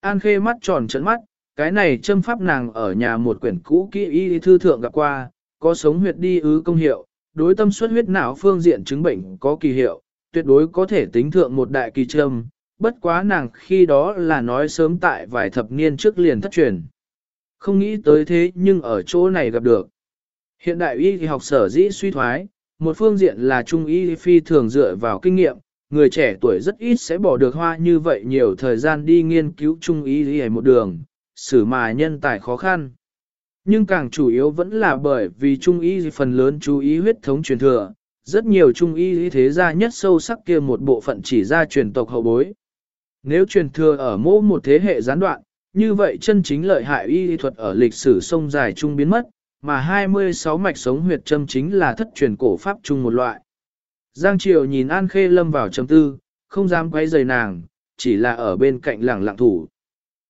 An khê mắt tròn trận mắt, cái này châm pháp nàng ở nhà một quyển cũ kỹ y thư thượng gặp qua, có sống huyệt đi ứ công hiệu, đối tâm suất huyết não phương diện chứng bệnh có kỳ hiệu, tuyệt đối có thể tính thượng một đại kỳ châm, bất quá nàng khi đó là nói sớm tại vài thập niên trước liền thất truyền. Không nghĩ tới thế nhưng ở chỗ này gặp được. Hiện đại y thì học sở dĩ suy thoái, một phương diện là trung y phi thường dựa vào kinh nghiệm, người trẻ tuổi rất ít sẽ bỏ được hoa như vậy nhiều thời gian đi nghiên cứu trung y gì một đường, xử mà nhân tài khó khăn. Nhưng càng chủ yếu vẫn là bởi vì trung y phần lớn chú ý huyết thống truyền thừa, rất nhiều trung y thế gia nhất sâu sắc kia một bộ phận chỉ ra truyền tộc hậu bối. Nếu truyền thừa ở mô một thế hệ gián đoạn, như vậy chân chính lợi hại y thuật ở lịch sử sông dài trung biến mất, mà 26 mạch sống huyệt châm chính là thất truyền cổ pháp chung một loại. Giang Triều nhìn An Khê lâm vào trầm tư, không dám quay rời nàng, chỉ là ở bên cạnh lẳng lặng thủ.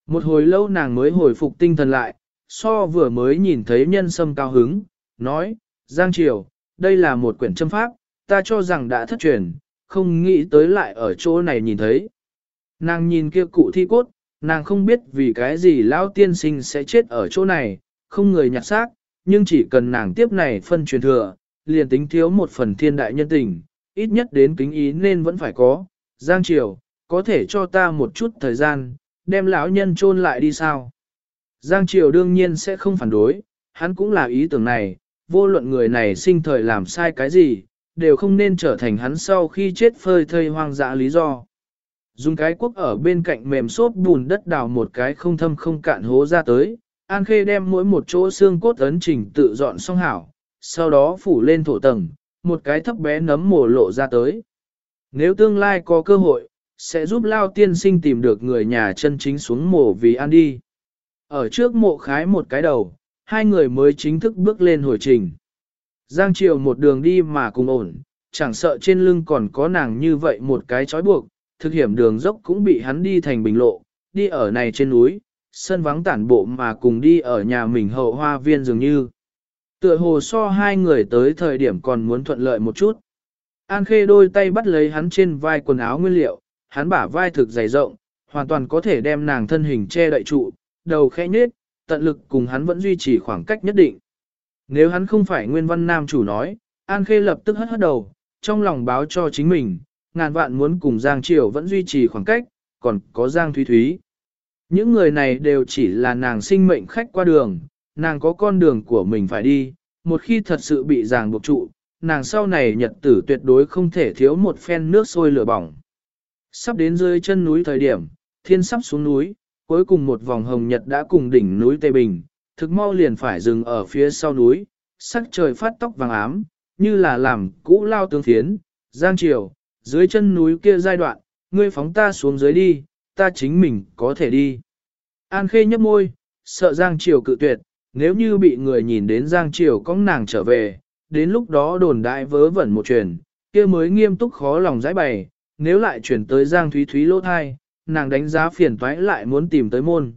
Một hồi lâu nàng mới hồi phục tinh thần lại, so vừa mới nhìn thấy nhân sâm cao hứng, nói, Giang Triều, đây là một quyển châm pháp, ta cho rằng đã thất truyền, không nghĩ tới lại ở chỗ này nhìn thấy. Nàng nhìn kia cụ thi cốt, nàng không biết vì cái gì lão tiên sinh sẽ chết ở chỗ này, không người nhặt xác, nhưng chỉ cần nàng tiếp này phân truyền thừa, liền tính thiếu một phần thiên đại nhân tình, ít nhất đến kính ý nên vẫn phải có. Giang Triều, có thể cho ta một chút thời gian, đem lão nhân chôn lại đi sao? Giang Triều đương nhiên sẽ không phản đối, hắn cũng là ý tưởng này, vô luận người này sinh thời làm sai cái gì, đều không nên trở thành hắn sau khi chết phơi thây hoang dã lý do. Dùng cái quốc ở bên cạnh mềm xốp bùn đất đào một cái không thâm không cạn hố ra tới, An Khê đem mỗi một chỗ xương cốt ấn chỉnh tự dọn xong hảo, sau đó phủ lên thổ tầng, một cái thấp bé nấm mồ lộ ra tới. Nếu tương lai có cơ hội, sẽ giúp Lao tiên sinh tìm được người nhà chân chính xuống mồ vì ăn đi. Ở trước mộ khái một cái đầu, hai người mới chính thức bước lên hồi trình. Giang Triều một đường đi mà cùng ổn, chẳng sợ trên lưng còn có nàng như vậy một cái trói buộc, thực hiểm đường dốc cũng bị hắn đi thành bình lộ, đi ở này trên núi, sân vắng tản bộ mà cùng đi ở nhà mình hậu hoa viên dường như. Tựa hồ so hai người tới thời điểm còn muốn thuận lợi một chút. An Khê đôi tay bắt lấy hắn trên vai quần áo nguyên liệu, hắn bả vai thực dày rộng, hoàn toàn có thể đem nàng thân hình che đậy trụ, đầu khẽ nhếch, tận lực cùng hắn vẫn duy trì khoảng cách nhất định. Nếu hắn không phải nguyên văn nam chủ nói, An Khê lập tức hất hất đầu, trong lòng báo cho chính mình, ngàn vạn muốn cùng Giang Triều vẫn duy trì khoảng cách, còn có Giang Thúy Thúy. Những người này đều chỉ là nàng sinh mệnh khách qua đường, nàng có con đường của mình phải đi, một khi thật sự bị ràng buộc trụ, nàng sau này nhật tử tuyệt đối không thể thiếu một phen nước sôi lửa bỏng. Sắp đến dưới chân núi thời điểm, thiên sắp xuống núi, cuối cùng một vòng hồng nhật đã cùng đỉnh núi Tây Bình, thực mau liền phải dừng ở phía sau núi, sắc trời phát tóc vàng ám, như là làm cũ lao tướng thiến, giang triều, dưới chân núi kia giai đoạn, ngươi phóng ta xuống dưới đi, ta chính mình có thể đi. An khê nhấp môi, sợ giang triều cự tuyệt, nếu như bị người nhìn đến Giang Triều có nàng trở về, đến lúc đó đồn đại vớ vẩn một truyền, kia mới nghiêm túc khó lòng giải bày, nếu lại chuyển tới Giang Thúy Thúy lỗ thai, nàng đánh giá phiền toái lại muốn tìm tới môn.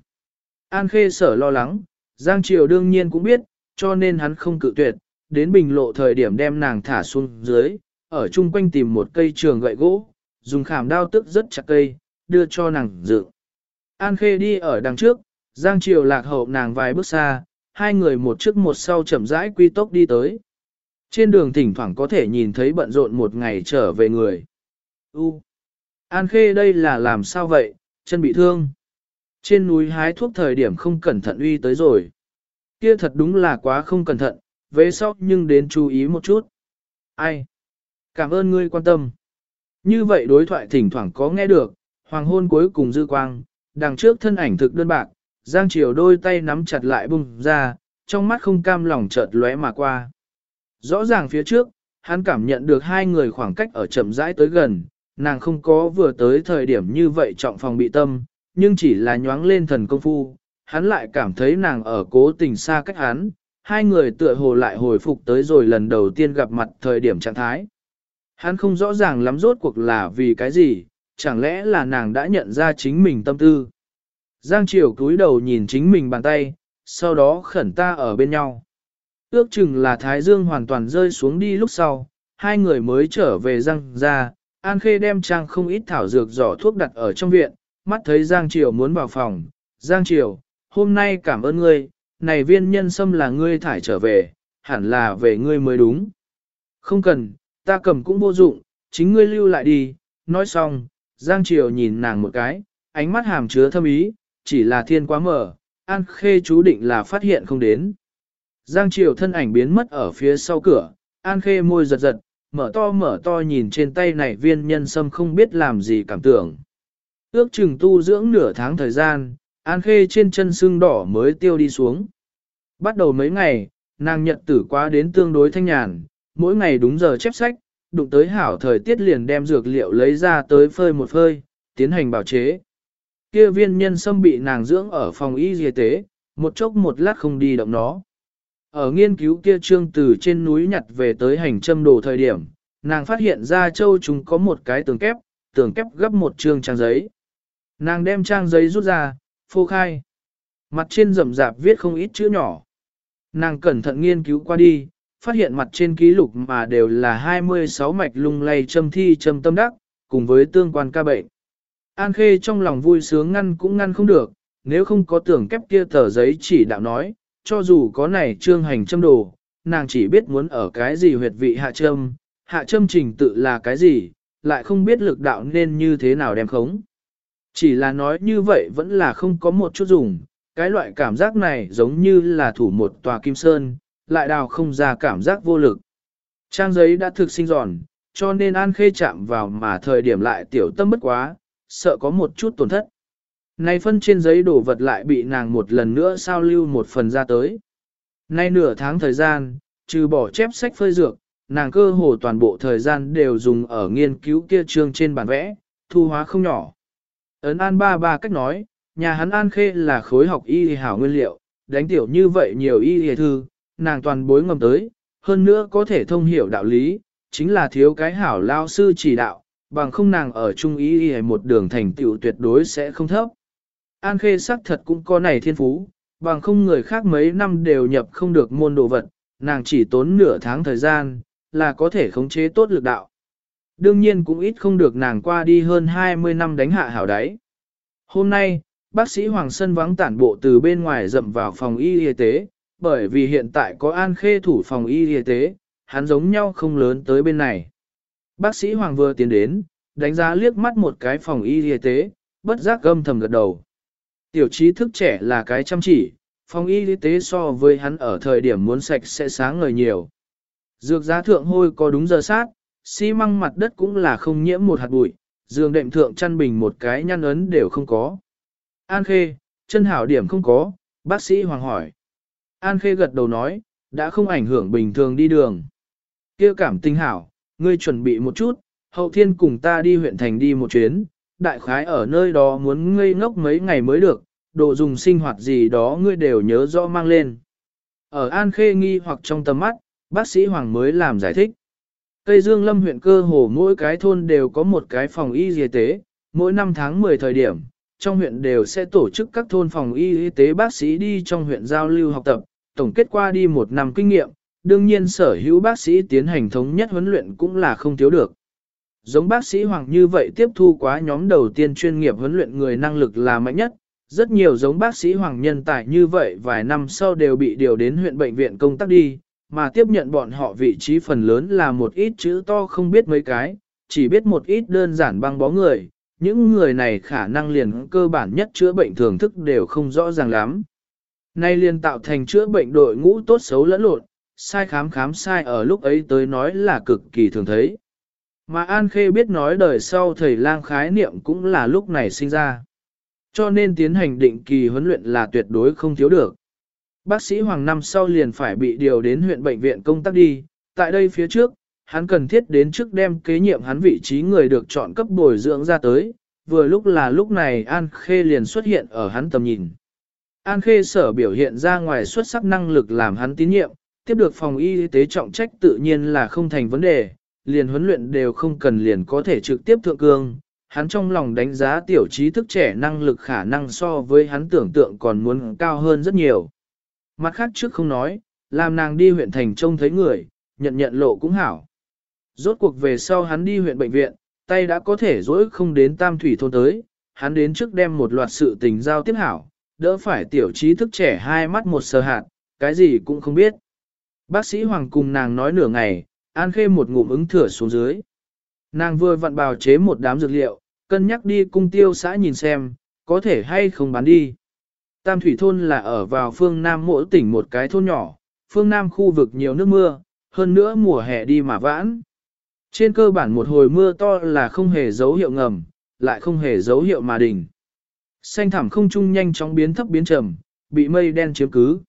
An Khê sở lo lắng, Giang Triều đương nhiên cũng biết, cho nên hắn không cự tuyệt, đến bình lộ thời điểm đem nàng thả xuống dưới, ở chung quanh tìm một cây trường gậy gỗ, dùng khảm đao tức rất chặt cây, đưa cho nàng dự. An Khê đi ở đằng trước, Giang Triều lạc hậu nàng vài bước xa, hai người một trước một sau chậm rãi quy tốc đi tới. Trên đường thỉnh thoảng có thể nhìn thấy bận rộn một ngày trở về người. U. An Khê đây là làm sao vậy, chân bị thương. Trên núi hái thuốc thời điểm không cẩn thận uy tới rồi. Kia thật đúng là quá không cẩn thận, về sau nhưng đến chú ý một chút. Ai? Cảm ơn ngươi quan tâm. Như vậy đối thoại thỉnh thoảng có nghe được, hoàng hôn cuối cùng dư quang, đằng trước thân ảnh thực đơn bạc, Giang Triều đôi tay nắm chặt lại bung ra, trong mắt không cam lòng chợt lóe mà qua. Rõ ràng phía trước, hắn cảm nhận được hai người khoảng cách ở chậm rãi tới gần, nàng không có vừa tới thời điểm như vậy trọng phòng bị tâm, nhưng chỉ là nhoáng lên thần công phu, hắn lại cảm thấy nàng ở cố tình xa cách hắn, hai người tựa hồ lại hồi phục tới rồi lần đầu tiên gặp mặt thời điểm trạng thái. Hắn không rõ ràng lắm rốt cuộc là vì cái gì, chẳng lẽ là nàng đã nhận ra chính mình tâm tư. Giang Triều cúi đầu nhìn chính mình bàn tay, sau đó khẩn ta ở bên nhau. Ước chừng là Thái Dương hoàn toàn rơi xuống đi lúc sau, hai người mới trở về Giang ra, An Khê đem trang không ít thảo dược giỏ thuốc đặt ở trong viện, mắt thấy Giang Triều muốn vào phòng. Giang Triều, hôm nay cảm ơn ngươi, này viên nhân sâm là ngươi thải trở về, hẳn là về ngươi mới đúng. Không cần, ta cầm cũng vô dụng, chính ngươi lưu lại đi, nói xong, Giang Triều nhìn nàng một cái, ánh mắt hàm chứa thâm ý, chỉ là thiên quá mở, An Khê chú định là phát hiện không đến. Giang Triều thân ảnh biến mất ở phía sau cửa, An Khê môi giật giật, mở to mở to nhìn trên tay này viên nhân sâm không biết làm gì cảm tưởng. Ước chừng tu dưỡng nửa tháng thời gian, An Khê trên chân xương đỏ mới tiêu đi xuống. Bắt đầu mấy ngày, nàng nhận tử quá đến tương đối thanh nhàn, mỗi ngày đúng giờ chép sách, đụng tới hảo thời tiết liền đem dược liệu lấy ra tới phơi một phơi, tiến hành bảo chế. Kia viên nhân sâm bị nàng dưỡng ở phòng y y tế, một chốc một lát không đi động nó. Ở nghiên cứu kia trương từ trên núi nhặt về tới hành châm đồ thời điểm, nàng phát hiện ra châu chúng có một cái tường kép, tường kép gấp một trương trang giấy. Nàng đem trang giấy rút ra, phô khai. Mặt trên rậm rạp viết không ít chữ nhỏ. Nàng cẩn thận nghiên cứu qua đi, phát hiện mặt trên ký lục mà đều là 26 mạch lung lay châm thi châm tâm đắc, cùng với tương quan ca bệnh. An Khê trong lòng vui sướng ngăn cũng ngăn không được, nếu không có tưởng kép kia tờ giấy chỉ đạo nói, cho dù có này trương hành châm đồ, nàng chỉ biết muốn ở cái gì huyệt vị hạ châm, hạ châm trình tự là cái gì, lại không biết lực đạo nên như thế nào đem khống. Chỉ là nói như vậy vẫn là không có một chút dùng, cái loại cảm giác này giống như là thủ một tòa kim sơn, lại đào không ra cảm giác vô lực. Trang giấy đã thực sinh giòn, cho nên An Khê chạm vào mà thời điểm lại tiểu tâm bất quá, sợ có một chút tổn thất. Nay phân trên giấy đổ vật lại bị nàng một lần nữa sao lưu một phần ra tới. Nay nửa tháng thời gian, trừ bỏ chép sách phơi dược, nàng cơ hồ toàn bộ thời gian đều dùng ở nghiên cứu kia trương trên bản vẽ, thu hóa không nhỏ. Ấn an ba ba cách nói, nhà hắn an khê là khối học y hảo nguyên liệu, đánh tiểu như vậy nhiều y hề thư, nàng toàn bối ngầm tới, hơn nữa có thể thông hiểu đạo lý, chính là thiếu cái hảo lao sư chỉ đạo, bằng không nàng ở trung y y một đường thành tựu tuyệt đối sẽ không thấp. An khê sắc thật cũng có này thiên phú, bằng không người khác mấy năm đều nhập không được môn đồ vật, nàng chỉ tốn nửa tháng thời gian, là có thể khống chế tốt lực đạo. Đương nhiên cũng ít không được nàng qua đi hơn 20 năm đánh hạ hảo đáy. Hôm nay, bác sĩ Hoàng Sân vắng tản bộ từ bên ngoài rậm vào phòng y y tế, bởi vì hiện tại có an khê thủ phòng y y tế, hắn giống nhau không lớn tới bên này. Bác sĩ Hoàng vừa tiến đến, đánh giá liếc mắt một cái phòng y y tế, bất giác gâm thầm gật đầu. Tiểu trí thức trẻ là cái chăm chỉ, phòng y tế so với hắn ở thời điểm muốn sạch sẽ sáng ngời nhiều. Dược giá thượng hôi có đúng giờ sát, xi măng mặt đất cũng là không nhiễm một hạt bụi, giường đệm thượng chăn bình một cái nhăn ấn đều không có. An Khê, chân hảo điểm không có, bác sĩ Hoàng hỏi. An Khê gật đầu nói, đã không ảnh hưởng bình thường đi đường. kia cảm tinh hảo, ngươi chuẩn bị một chút, hậu thiên cùng ta đi huyện thành đi một chuyến, đại khái ở nơi đó muốn ngây ngốc mấy ngày mới được, đồ dùng sinh hoạt gì đó ngươi đều nhớ rõ mang lên. Ở An Khê nghi hoặc trong tầm mắt, bác sĩ Hoàng mới làm giải thích. Cây Dương Lâm huyện cơ hồ mỗi cái thôn đều có một cái phòng y y tế, mỗi năm tháng 10 thời điểm, trong huyện đều sẽ tổ chức các thôn phòng y y tế bác sĩ đi trong huyện giao lưu học tập, tổng kết qua đi một năm kinh nghiệm, đương nhiên sở hữu bác sĩ tiến hành thống nhất huấn luyện cũng là không thiếu được. Giống bác sĩ Hoàng như vậy tiếp thu quá nhóm đầu tiên chuyên nghiệp huấn luyện người năng lực là mạnh nhất, rất nhiều giống bác sĩ Hoàng nhân tài như vậy vài năm sau đều bị điều đến huyện bệnh viện công tác đi, mà tiếp nhận bọn họ vị trí phần lớn là một ít chữ to không biết mấy cái, chỉ biết một ít đơn giản băng bó người, những người này khả năng liền cơ bản nhất chữa bệnh thường thức đều không rõ ràng lắm. Nay liền tạo thành chữa bệnh đội ngũ tốt xấu lẫn lộn, sai khám khám sai ở lúc ấy tới nói là cực kỳ thường thấy. Mà An Khê biết nói đời sau thầy lang khái niệm cũng là lúc này sinh ra. Cho nên tiến hành định kỳ huấn luyện là tuyệt đối không thiếu được. Bác sĩ Hoàng năm sau liền phải bị điều đến huyện bệnh viện công tác đi, tại đây phía trước, hắn cần thiết đến trước đem kế nhiệm hắn vị trí người được chọn cấp bồi dưỡng ra tới, vừa lúc là lúc này An Khê liền xuất hiện ở hắn tầm nhìn. An Khê sở biểu hiện ra ngoài xuất sắc năng lực làm hắn tín nhiệm, tiếp được phòng y tế trọng trách tự nhiên là không thành vấn đề, liền huấn luyện đều không cần liền có thể trực tiếp thượng cương. Hắn trong lòng đánh giá tiểu trí thức trẻ năng lực khả năng so với hắn tưởng tượng còn muốn cao hơn rất nhiều. Mặt khác trước không nói, làm nàng đi huyện thành trông thấy người, nhận nhận lộ cũng hảo. Rốt cuộc về sau hắn đi huyện bệnh viện, tay đã có thể dỗi không đến tam thủy thôn tới, hắn đến trước đem một loạt sự tình giao tiếp hảo, đỡ phải tiểu trí thức trẻ hai mắt một sờ hạt, cái gì cũng không biết. Bác sĩ Hoàng cùng nàng nói nửa ngày, An Khê một ngụm ứng thửa xuống dưới. Nàng vừa vặn bào chế một đám dược liệu, cân nhắc đi cung tiêu xã nhìn xem, có thể hay không bán đi. Tam Thủy Thôn là ở vào phương Nam mỗi tỉnh một cái thôn nhỏ, phương Nam khu vực nhiều nước mưa, hơn nữa mùa hè đi mà vãn. Trên cơ bản một hồi mưa to là không hề dấu hiệu ngầm, lại không hề dấu hiệu mà đỉnh. Xanh thảm không trung nhanh chóng biến thấp biến trầm, bị mây đen chiếm cứ.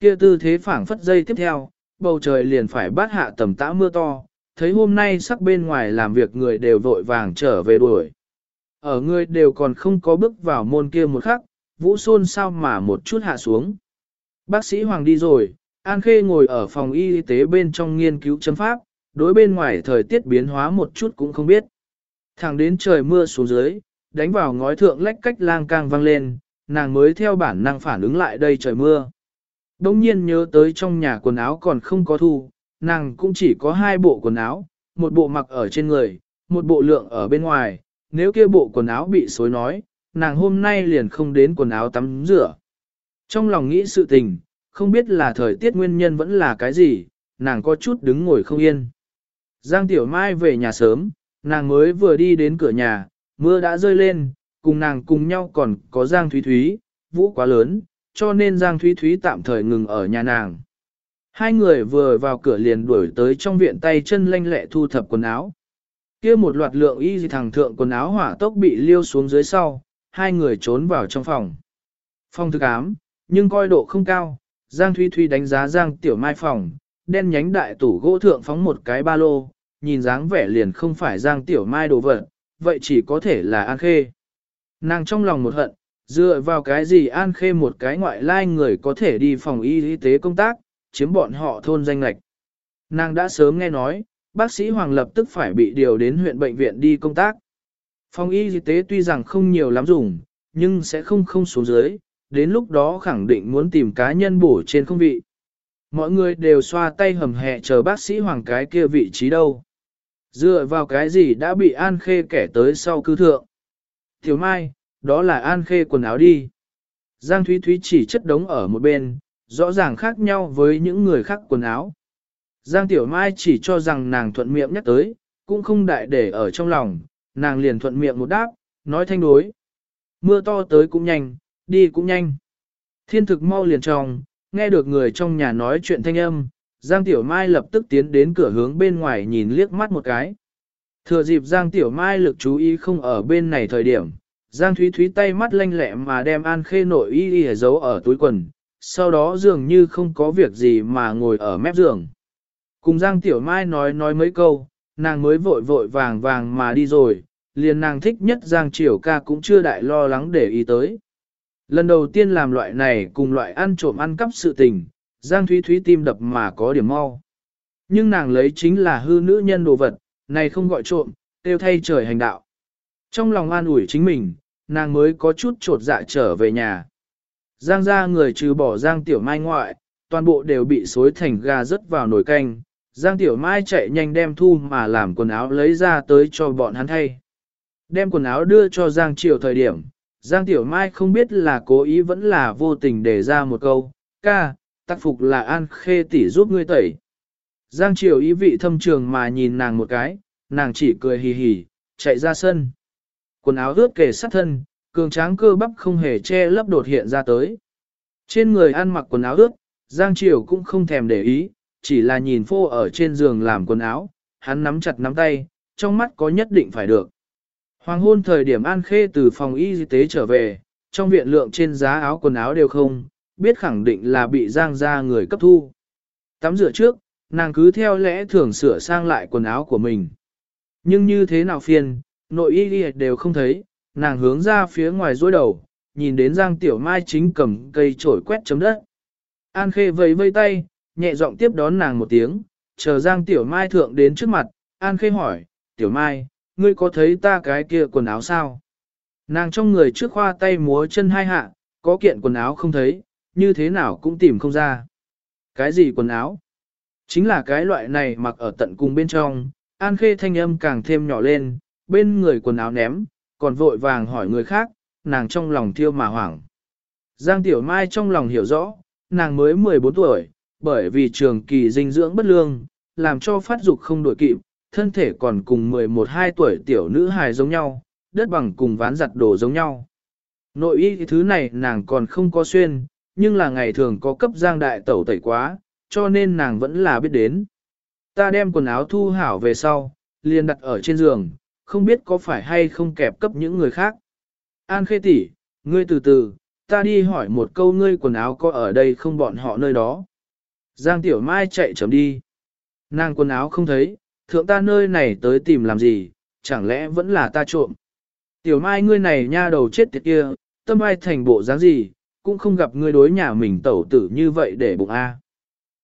Kia tư thế phảng phất dây tiếp theo, bầu trời liền phải bát hạ tầm tã mưa to, thấy hôm nay sắc bên ngoài làm việc người đều vội vàng trở về đuổi. Ở người đều còn không có bước vào môn kia một khắc, vũ xôn sao mà một chút hạ xuống. Bác sĩ Hoàng đi rồi, An Khê ngồi ở phòng y tế bên trong nghiên cứu chấm pháp, đối bên ngoài thời tiết biến hóa một chút cũng không biết. Thẳng đến trời mưa xuống dưới, đánh vào ngói thượng lách cách lang càng vang lên, nàng mới theo bản năng phản ứng lại đây trời mưa. Đông nhiên nhớ tới trong nhà quần áo còn không có thu, nàng cũng chỉ có hai bộ quần áo, một bộ mặc ở trên người, một bộ lượng ở bên ngoài, nếu kia bộ quần áo bị xối nói, nàng hôm nay liền không đến quần áo tắm rửa. Trong lòng nghĩ sự tình, không biết là thời tiết nguyên nhân vẫn là cái gì, nàng có chút đứng ngồi không yên. Giang Tiểu Mai về nhà sớm, nàng mới vừa đi đến cửa nhà, mưa đã rơi lên, cùng nàng cùng nhau còn có Giang Thúy Thúy, vũ quá lớn, cho nên Giang Thúy Thúy tạm thời ngừng ở nhà nàng. Hai người vừa vào cửa liền đuổi tới trong viện tay chân lanh lẹ thu thập quần áo. kia một loạt lượng y gì thẳng thượng quần áo hỏa tốc bị liêu xuống dưới sau, hai người trốn vào trong phòng. Phòng thực ám, nhưng coi độ không cao, Giang Thúy Thúy đánh giá Giang Tiểu Mai phòng, đen nhánh đại tủ gỗ thượng phóng một cái ba lô, nhìn dáng vẻ liền không phải Giang Tiểu Mai đồ vật, vậy chỉ có thể là An Khê. Nàng trong lòng một hận, dựa vào cái gì An Khê một cái ngoại lai người có thể đi phòng y y tế công tác, chiếm bọn họ thôn danh lạch. Nàng đã sớm nghe nói, bác sĩ Hoàng lập tức phải bị điều đến huyện bệnh viện đi công tác. Phòng y y tế tuy rằng không nhiều lắm dùng, nhưng sẽ không không xuống dưới, đến lúc đó khẳng định muốn tìm cá nhân bổ trên không vị. Mọi người đều xoa tay hầm hẹ chờ bác sĩ Hoàng cái kia vị trí đâu. Dựa vào cái gì đã bị An Khê kẻ tới sau cư thượng. Tiểu Mai, đó là An Khê quần áo đi. Giang Thúy Thúy chỉ chất đống ở một bên, rõ ràng khác nhau với những người khác quần áo. Giang Tiểu Mai chỉ cho rằng nàng thuận miệng nhắc tới, cũng không đại để ở trong lòng, nàng liền thuận miệng một đáp, nói thanh đối. Mưa to tới cũng nhanh, đi cũng nhanh. Thiên thực mau liền trong, nghe được người trong nhà nói chuyện thanh âm, Giang Tiểu Mai lập tức tiến đến cửa hướng bên ngoài nhìn liếc mắt một cái. Thừa dịp Giang Tiểu Mai lực chú ý không ở bên này thời điểm, Giang Thúy Thúy tay mắt lanh lẹ mà đem An Khê nội y y giấu ở túi quần, sau đó dường như không có việc gì mà ngồi ở mép giường. Cùng Giang Tiểu Mai nói nói mấy câu, nàng mới vội vội vàng vàng mà đi rồi, liền nàng thích nhất Giang Triều ca cũng chưa đại lo lắng để ý tới. Lần đầu tiên làm loại này cùng loại ăn trộm ăn cắp sự tình, Giang Thúy Thúy tim đập mà có điểm mau. Nhưng nàng lấy chính là hư nữ nhân đồ vật, này không gọi trộm, tiêu thay trời hành đạo. Trong lòng an ủi chính mình, nàng mới có chút trột dạ trở về nhà. Giang ra người trừ bỏ Giang Tiểu Mai ngoại, toàn bộ đều bị xối thành gà rớt vào nồi canh. Giang Tiểu Mai chạy nhanh đem thu mà làm quần áo lấy ra tới cho bọn hắn thay. Đem quần áo đưa cho Giang Triều thời điểm, Giang Tiểu Mai không biết là cố ý vẫn là vô tình để ra một câu, ca, tác phục là An Khê tỷ giúp ngươi tẩy. Giang Triều ý vị thâm trường mà nhìn nàng một cái, nàng chỉ cười hì hì, chạy ra sân. Quần áo ướt kề sát thân, cường tráng cơ bắp không hề che lấp đột hiện ra tới. Trên người ăn mặc quần áo ướt, Giang Triều cũng không thèm để ý, chỉ là nhìn phô ở trên giường làm quần áo, hắn nắm chặt nắm tay, trong mắt có nhất định phải được. Hoàng hôn thời điểm An Khê từ phòng y tế trở về, trong viện lượng trên giá áo quần áo đều không, biết khẳng định là bị Giang ra người cấp thu. Tắm rửa trước, nàng cứ theo lẽ thường sửa sang lại quần áo của mình. Nhưng như thế nào phiền, nội y đều không thấy, nàng hướng ra phía ngoài dối đầu, nhìn đến Giang Tiểu Mai chính cầm cây chổi quét chấm đất. An Khê vẫy vây tay, nhẹ giọng tiếp đón nàng một tiếng, chờ Giang Tiểu Mai thượng đến trước mặt, An Khê hỏi, Tiểu Mai, ngươi có thấy ta cái kia quần áo sao? Nàng trong người trước khoa tay múa chân hai hạ, có kiện quần áo không thấy, như thế nào cũng tìm không ra. Cái gì quần áo? Chính là cái loại này mặc ở tận cùng bên trong, An Khê thanh âm càng thêm nhỏ lên, bên người quần áo ném, còn vội vàng hỏi người khác, nàng trong lòng thiêu mà hoảng. Giang Tiểu Mai trong lòng hiểu rõ, nàng mới 14 tuổi, bởi vì trường kỳ dinh dưỡng bất lương, làm cho phát dục không đổi kịp, thân thể còn cùng 11-12 tuổi tiểu nữ hài giống nhau, đất bằng cùng ván giặt đồ giống nhau. Nội y thứ này nàng còn không có xuyên, nhưng là ngày thường có cấp giang đại tẩu tẩy quá, cho nên nàng vẫn là biết đến. Ta đem quần áo thu hảo về sau, liền đặt ở trên giường, không biết có phải hay không kẹp cấp những người khác. An khê tỷ, ngươi từ từ, ta đi hỏi một câu ngươi quần áo có ở đây không bọn họ nơi đó. Giang Tiểu Mai chạy chấm đi. Nàng quần áo không thấy, thượng ta nơi này tới tìm làm gì, chẳng lẽ vẫn là ta trộm. Tiểu Mai ngươi này nha đầu chết tiệt kia, tâm ai thành bộ dáng gì, cũng không gặp ngươi đối nhà mình tẩu tử như vậy để bụng A.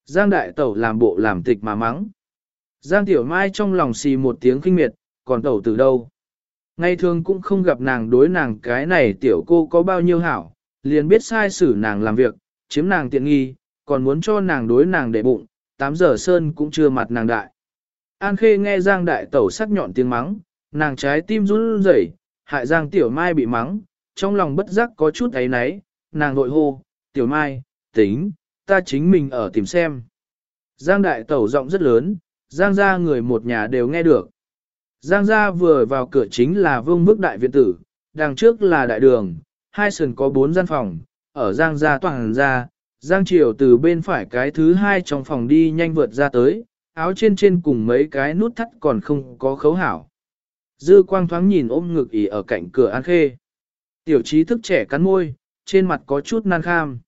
Giang đại tẩu làm bộ làm tịch mà mắng. Giang Tiểu Mai trong lòng xì một tiếng kinh miệt, còn tẩu từ đâu. Ngày thường cũng không gặp nàng đối nàng cái này tiểu cô có bao nhiêu hảo, liền biết sai xử nàng làm việc, chiếm nàng tiện nghi, còn muốn cho nàng đối nàng để bụng, 8 giờ sơn cũng chưa mặt nàng đại. An Khê nghe Giang đại tẩu sắc nhọn tiếng mắng, nàng trái tim run rẩy, hại Giang Tiểu Mai bị mắng, trong lòng bất giác có chút ấy náy, nàng nội hô, Tiểu Mai, tính, ta chính mình ở tìm xem. Giang đại tẩu giọng rất lớn, Giang ra người một nhà đều nghe được. Giang gia vừa vào cửa chính là vương bức đại viện tử, đằng trước là đại đường, hai sườn có bốn gian phòng, ở Giang gia toàn ra, Giang Triều từ bên phải cái thứ hai trong phòng đi nhanh vượt ra tới, áo trên trên cùng mấy cái nút thắt còn không có khấu hảo. Dư quang thoáng nhìn ôm ngực ỉ ở cạnh cửa An Khê. Tiểu trí thức trẻ cắn môi, trên mặt có chút nan kham.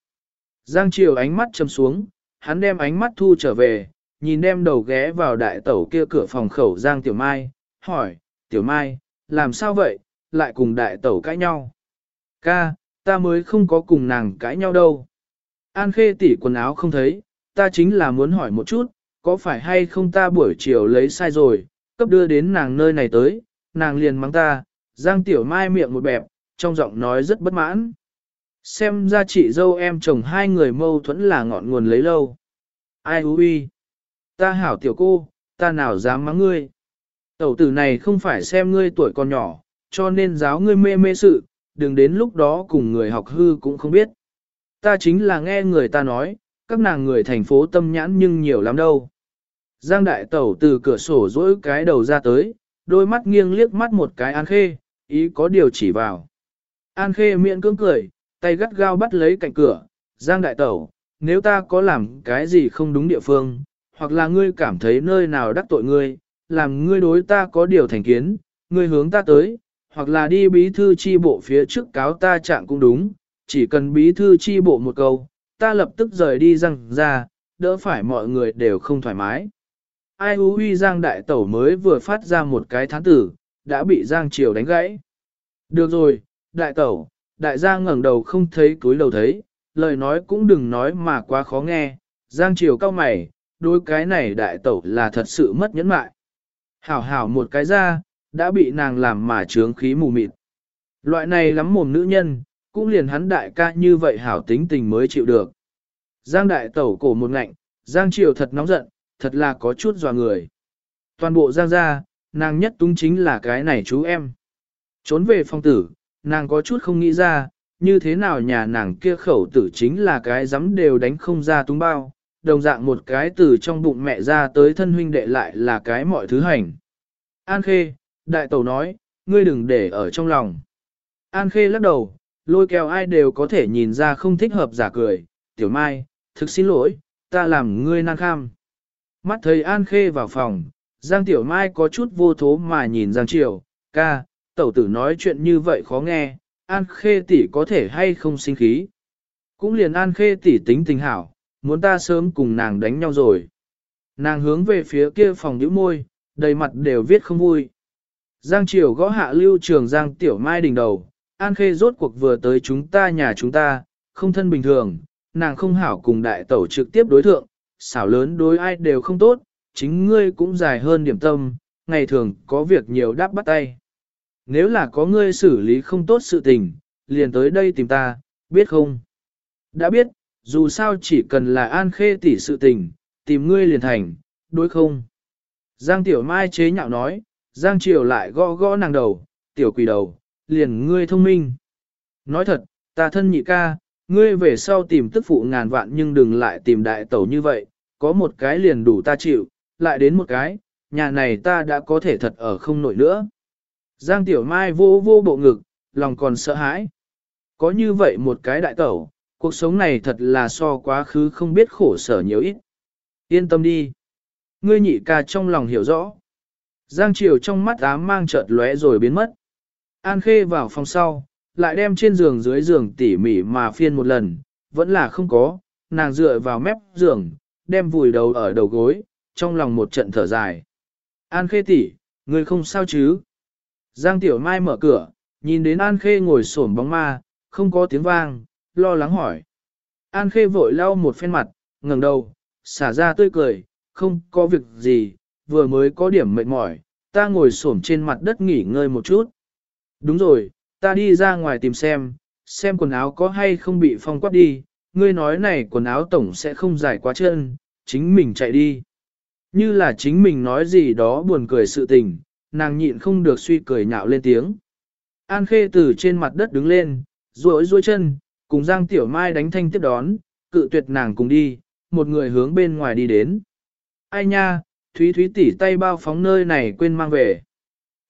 Giang Triều ánh mắt chầm xuống, hắn đem ánh mắt thu trở về, nhìn đem đầu ghé vào đại tẩu kia cửa phòng khẩu Giang Tiểu Mai, hỏi, Tiểu Mai, làm sao vậy, lại cùng đại tẩu cãi nhau? Ca, ta mới không có cùng nàng cãi nhau đâu. An khê tỉ quần áo không thấy, ta chính là muốn hỏi một chút, có phải hay không ta buổi chiều lấy sai rồi, cấp đưa đến nàng nơi này tới, nàng liền mắng ta, Giang Tiểu Mai miệng một bẹp, trong giọng nói rất bất mãn. Xem ra chị dâu em chồng hai người mâu thuẫn là ngọn nguồn lấy lâu. Ai hú uy? Ta hảo tiểu cô, ta nào dám mắng ngươi? Tẩu tử này không phải xem ngươi tuổi còn nhỏ, cho nên giáo ngươi mê mê sự, đừng đến lúc đó cùng người học hư cũng không biết. Ta chính là nghe người ta nói, các nàng người thành phố tâm nhãn nhưng nhiều lắm đâu. Giang đại tẩu từ cửa sổ dỗi cái đầu ra tới, đôi mắt nghiêng liếc mắt một cái An Khê, ý có điều chỉ vào. An Khê miệng cưỡng cười, tay gắt gao bắt lấy cạnh cửa, Giang đại tẩu, nếu ta có làm cái gì không đúng địa phương, hoặc là ngươi cảm thấy nơi nào đắc tội ngươi, làm ngươi đối ta có điều thành kiến, ngươi hướng ta tới, hoặc là đi bí thư chi bộ phía trước cáo ta trạng cũng đúng, chỉ cần bí thư chi bộ một câu, ta lập tức rời đi răng ra, đỡ phải mọi người đều không thoải mái. Ai hú huy Giang Đại Tẩu mới vừa phát ra một cái thán tử, đã bị Giang Triều đánh gãy. Được rồi, Đại Tẩu, Đại gia ngẩng đầu không thấy túi đầu thấy, lời nói cũng đừng nói mà quá khó nghe, Giang Triều cao mày, đôi cái này đại tẩu là thật sự mất nhẫn mại. Hảo hảo một cái ra, đã bị nàng làm mà trướng khí mù mịt. Loại này lắm mồm nữ nhân, cũng liền hắn đại ca như vậy hảo tính tình mới chịu được. Giang đại tẩu cổ một ngạnh, Giang Triều thật nóng giận, thật là có chút dò người. Toàn bộ Giang gia, nàng nhất túng chính là cái này chú em. Trốn về phong tử, nàng có chút không nghĩ ra, như thế nào nhà nàng kia khẩu tử chính là cái dám đều đánh không ra túng bao, đồng dạng một cái từ trong bụng mẹ ra tới thân huynh đệ lại là cái mọi thứ hành. An Khê, đại tẩu nói, ngươi đừng để ở trong lòng. An Khê lắc đầu, lôi kéo ai đều có thể nhìn ra không thích hợp giả cười, tiểu mai, thực xin lỗi, ta làm ngươi nan kham. Mắt thấy An Khê vào phòng, Giang Tiểu Mai có chút vô thố mà nhìn Giang Triều, ca, tẩu tử nói chuyện như vậy khó nghe, An Khê tỷ có thể hay không sinh khí. Cũng liền An Khê tỷ tính tình hảo, muốn ta sớm cùng nàng đánh nhau rồi. Nàng hướng về phía kia phòng nhíu môi, đầy mặt đều viết không vui. Giang Triều gõ hạ lưu trường Giang Tiểu Mai đỉnh đầu, An Khê rốt cuộc vừa tới chúng ta nhà chúng ta, không thân bình thường, nàng không hảo cùng đại tẩu trực tiếp đối thượng, xảo lớn đối ai đều không tốt, chính ngươi cũng dài hơn điểm tâm, ngày thường có việc nhiều đáp bắt tay. Nếu là có ngươi xử lý không tốt sự tình, liền tới đây tìm ta, biết không? Đã biết, dù sao chỉ cần là an khê tỷ sự tình, tìm ngươi liền thành, đối không? Giang Tiểu Mai chế nhạo nói, Giang Triều lại gõ gõ nàng đầu, tiểu quỷ đầu, liền ngươi thông minh. Nói thật, ta thân nhị ca, ngươi về sau tìm tức phụ ngàn vạn nhưng đừng lại tìm đại tẩu như vậy, có một cái liền đủ ta chịu, lại đến một cái, nhà này ta đã có thể thật ở không nổi nữa. Giang Tiểu Mai vô vô bộ ngực, lòng còn sợ hãi. Có như vậy một cái đại tẩu, cuộc sống này thật là so quá khứ không biết khổ sở nhiều ít. Yên tâm đi. Ngươi nhị ca trong lòng hiểu rõ. Giang Triều trong mắt ám mang chợt lóe rồi biến mất. An Khê vào phòng sau, lại đem trên giường dưới giường tỉ mỉ mà phiên một lần, vẫn là không có, nàng dựa vào mép giường, đem vùi đầu ở đầu gối, trong lòng một trận thở dài. An Khê tỷ, người không sao chứ? Giang Tiểu Mai mở cửa, nhìn đến An Khê ngồi xổm bóng ma, không có tiếng vang, lo lắng hỏi. An Khê vội lau một phen mặt, ngẩng đầu, xả ra tươi cười, không có việc gì, vừa mới có điểm mệt mỏi, ta ngồi xổm trên mặt đất nghỉ ngơi một chút. Đúng rồi, ta đi ra ngoài tìm xem, xem quần áo có hay không bị phong quát đi, ngươi nói này quần áo tổng sẽ không dài quá chân, chính mình chạy đi. Như là chính mình nói gì đó buồn cười sự tình, nàng nhịn không được suy cười nhạo lên tiếng. An Khê từ trên mặt đất đứng lên, duỗi duỗi chân, cùng Giang Tiểu Mai đánh thanh tiếp đón, cự tuyệt nàng cùng đi, một người hướng bên ngoài đi đến. Ai nha, Thúy Thúy tỉ tay bao phóng nơi này quên mang về.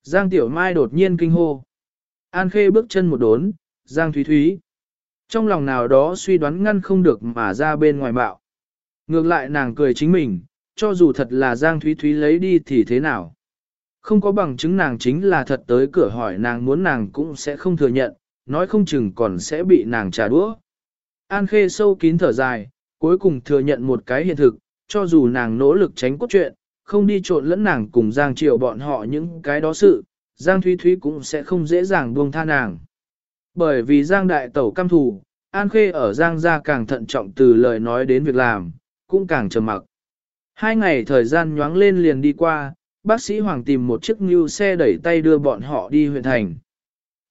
Giang Tiểu Mai đột nhiên kinh hô. An Khê bước chân một đốn, Giang Thúy Thúy. Trong lòng nào đó suy đoán ngăn không được mà ra bên ngoài bạo. Ngược lại nàng cười chính mình, cho dù thật là Giang Thúy Thúy lấy đi thì thế nào. Không có bằng chứng nàng chính là thật tới cửa hỏi nàng muốn nàng cũng sẽ không thừa nhận, nói không chừng còn sẽ bị nàng trả đũa. An Khê sâu kín thở dài, cuối cùng thừa nhận một cái hiện thực, cho dù nàng nỗ lực tránh cốt truyện, không đi trộn lẫn nàng cùng Giang Triều bọn họ những cái đó sự, Giang Thúy Thúy cũng sẽ không dễ dàng buông tha nàng. Bởi vì Giang Đại Tẩu cam thù, An Khê ở Giang gia càng thận trọng từ lời nói đến việc làm, cũng càng trầm mặc. Hai ngày thời gian nhoáng lên liền đi qua, bác sĩ Hoàng tìm một chiếc ngưu xe đẩy tay đưa bọn họ đi huyện thành.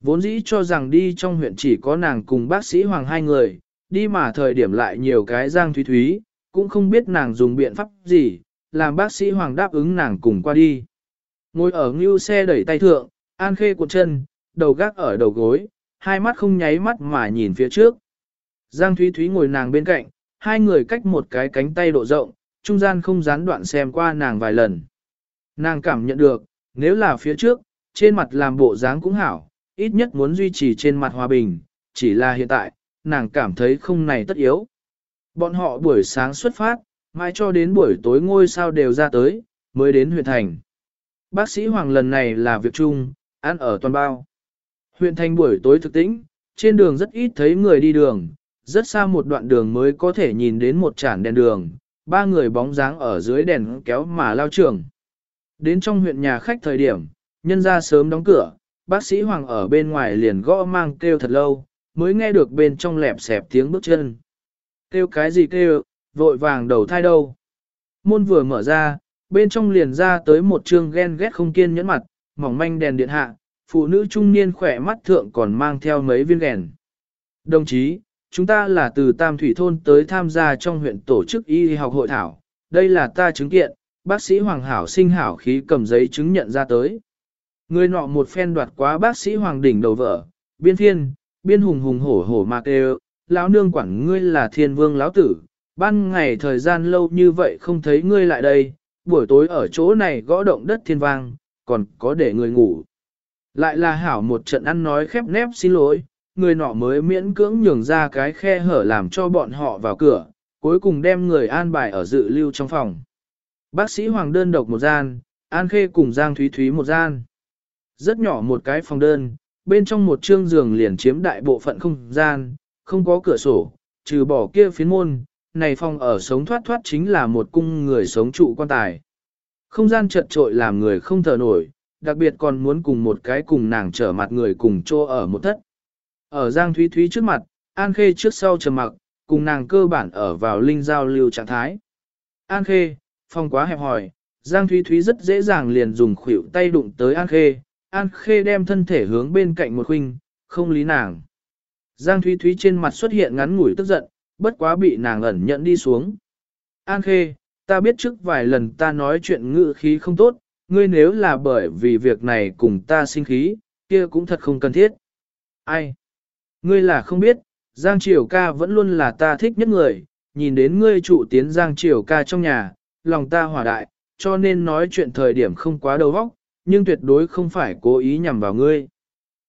Vốn dĩ cho rằng đi trong huyện chỉ có nàng cùng bác sĩ Hoàng hai người, đi mà thời điểm lại nhiều cái Giang Thúy Thúy, cũng không biết nàng dùng biện pháp gì, làm bác sĩ Hoàng đáp ứng nàng cùng qua đi. Ngồi ở ngưu xe đẩy tay thượng, An Khê cuộn chân, đầu gác ở đầu gối, hai mắt không nháy mắt mà nhìn phía trước. Giang Thúy Thúy ngồi nàng bên cạnh, hai người cách một cái cánh tay độ rộng, trung gian không gián đoạn xem qua nàng vài lần. Nàng cảm nhận được, nếu là phía trước, trên mặt làm bộ dáng cũng hảo, ít nhất muốn duy trì trên mặt hòa bình, chỉ là hiện tại, nàng cảm thấy không này tất yếu. Bọn họ buổi sáng xuất phát, mãi cho đến buổi tối ngôi sao đều ra tới, mới đến huyện thành. Bác sĩ Hoàng lần này là việc chung, ăn ở toàn bao. Huyện thành buổi tối thực tĩnh, trên đường rất ít thấy người đi đường, rất xa một đoạn đường mới có thể nhìn đến một chản đèn đường, ba người bóng dáng ở dưới đèn kéo mà lao trường. Đến trong huyện nhà khách thời điểm, nhân ra sớm đóng cửa, bác sĩ Hoàng ở bên ngoài liền gõ mang kêu thật lâu, mới nghe được bên trong lẹp xẹp tiếng bước chân. Kêu cái gì kêu, vội vàng đầu thai đâu. Môn vừa mở ra, bên trong liền ra tới một trường ghen ghét không kiên nhẫn mặt, mỏng manh đèn điện hạ, phụ nữ trung niên khỏe mắt thượng còn mang theo mấy viên đèn. Đồng chí, chúng ta là từ Tam Thủy Thôn tới tham gia trong huyện tổ chức y học hội thảo, đây là ta chứng kiện, bác sĩ Hoàng Hảo sinh hảo khí cầm giấy chứng nhận ra tới. Người nọ một phen đoạt quá bác sĩ Hoàng đỉnh đầu vợ, biên thiên, biên hùng hùng hổ hổ mạc đều, lão nương quản ngươi là thiên vương lão tử, ban ngày thời gian lâu như vậy không thấy ngươi lại đây, buổi tối ở chỗ này gõ động đất thiên vang, còn có để người ngủ. Lại là hảo một trận ăn nói khép nép xin lỗi, người nọ mới miễn cưỡng nhường ra cái khe hở làm cho bọn họ vào cửa, cuối cùng đem người an bài ở dự lưu trong phòng. Bác sĩ Hoàng đơn độc một gian, An Khê cùng Giang Thúy Thúy một gian. Rất nhỏ một cái phòng đơn, bên trong một trương giường liền chiếm đại bộ phận không gian, không có cửa sổ, trừ bỏ kia phiến môn, này phòng ở sống thoát thoát chính là một cung người sống trụ quan tài. Không gian chật trội làm người không thở nổi, đặc biệt còn muốn cùng một cái cùng nàng trở mặt người cùng chô ở một thất. Ở Giang Thúy Thúy trước mặt, An Khê trước sau trầm mặc, cùng nàng cơ bản ở vào linh giao lưu trạng thái. An Khê, phòng quá hẹp hòi, Giang Thúy Thúy rất dễ dàng liền dùng khuỷu tay đụng tới An Khê, An Khê đem thân thể hướng bên cạnh một khuynh, không lý nàng. Giang Thúy Thúy trên mặt xuất hiện ngắn ngủi tức giận, bất quá bị nàng ẩn nhận đi xuống. An Khê, ta biết trước vài lần ta nói chuyện ngữ khí không tốt, ngươi nếu là bởi vì việc này cùng ta sinh khí, kia cũng thật không cần thiết. Ai? Ngươi là không biết, Giang Triều ca vẫn luôn là ta thích nhất người, nhìn đến ngươi trụ tiến Giang Triều ca trong nhà, lòng ta hỏa đại, cho nên nói chuyện thời điểm không quá đầu óc, nhưng tuyệt đối không phải cố ý nhằm vào ngươi.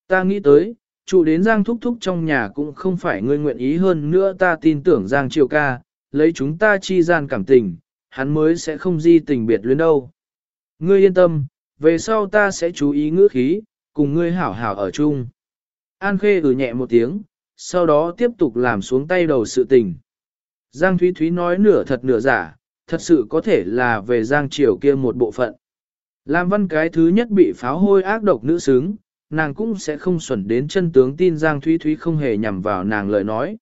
Ta nghĩ tới, trụ đến Giang Thúc Thúc trong nhà cũng không phải ngươi nguyện ý hơn nữa ta tin tưởng Giang Triều ca, lấy chúng ta chi gian cảm tình, hắn mới sẽ không di tình biệt luyến đâu. Ngươi yên tâm, về sau ta sẽ chú ý ngữ khí, cùng ngươi hảo hảo ở chung. An Khê ừ nhẹ một tiếng, sau đó tiếp tục làm xuống tay đầu sự tình. Giang Thúy Thúy nói nửa thật nửa giả, thật sự có thể là về Giang Triều kia một bộ phận làm văn cái thứ nhất bị pháo hôi ác độc nữ sướng, nàng cũng sẽ không xuẩn đến chân tướng tin Giang Thúy Thúy không hề nhằm vào nàng lời nói.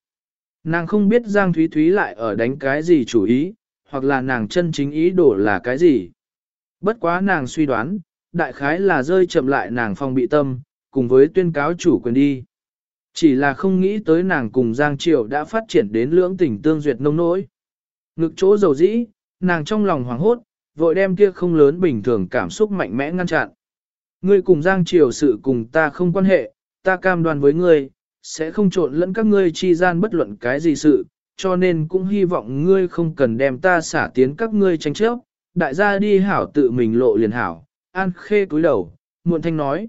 Nàng không biết Giang Thúy Thúy lại ở đánh cái gì chủ ý, hoặc là nàng chân chính ý đổ là cái gì. Bất quá nàng suy đoán, đại khái là rơi chậm lại nàng phong bị tâm, cùng với tuyên cáo chủ quyền đi. Chỉ là không nghĩ tới nàng cùng Giang Triều đã phát triển đến lưỡng tình tương duyệt nông nỗi. Ngực chỗ dầu dĩ, nàng trong lòng hoảng hốt, vội đem kia không lớn bình thường cảm xúc mạnh mẽ ngăn chặn. Ngươi cùng Giang Triều sự cùng ta không quan hệ, ta cam đoan với ngươi, sẽ không trộn lẫn các ngươi chi gian bất luận cái gì sự, cho nên cũng hy vọng ngươi không cần đem ta xả tiến các ngươi tranh chấp, đại gia đi hảo tự mình lộ liền hảo, an khê cúi đầu, muộn thanh nói.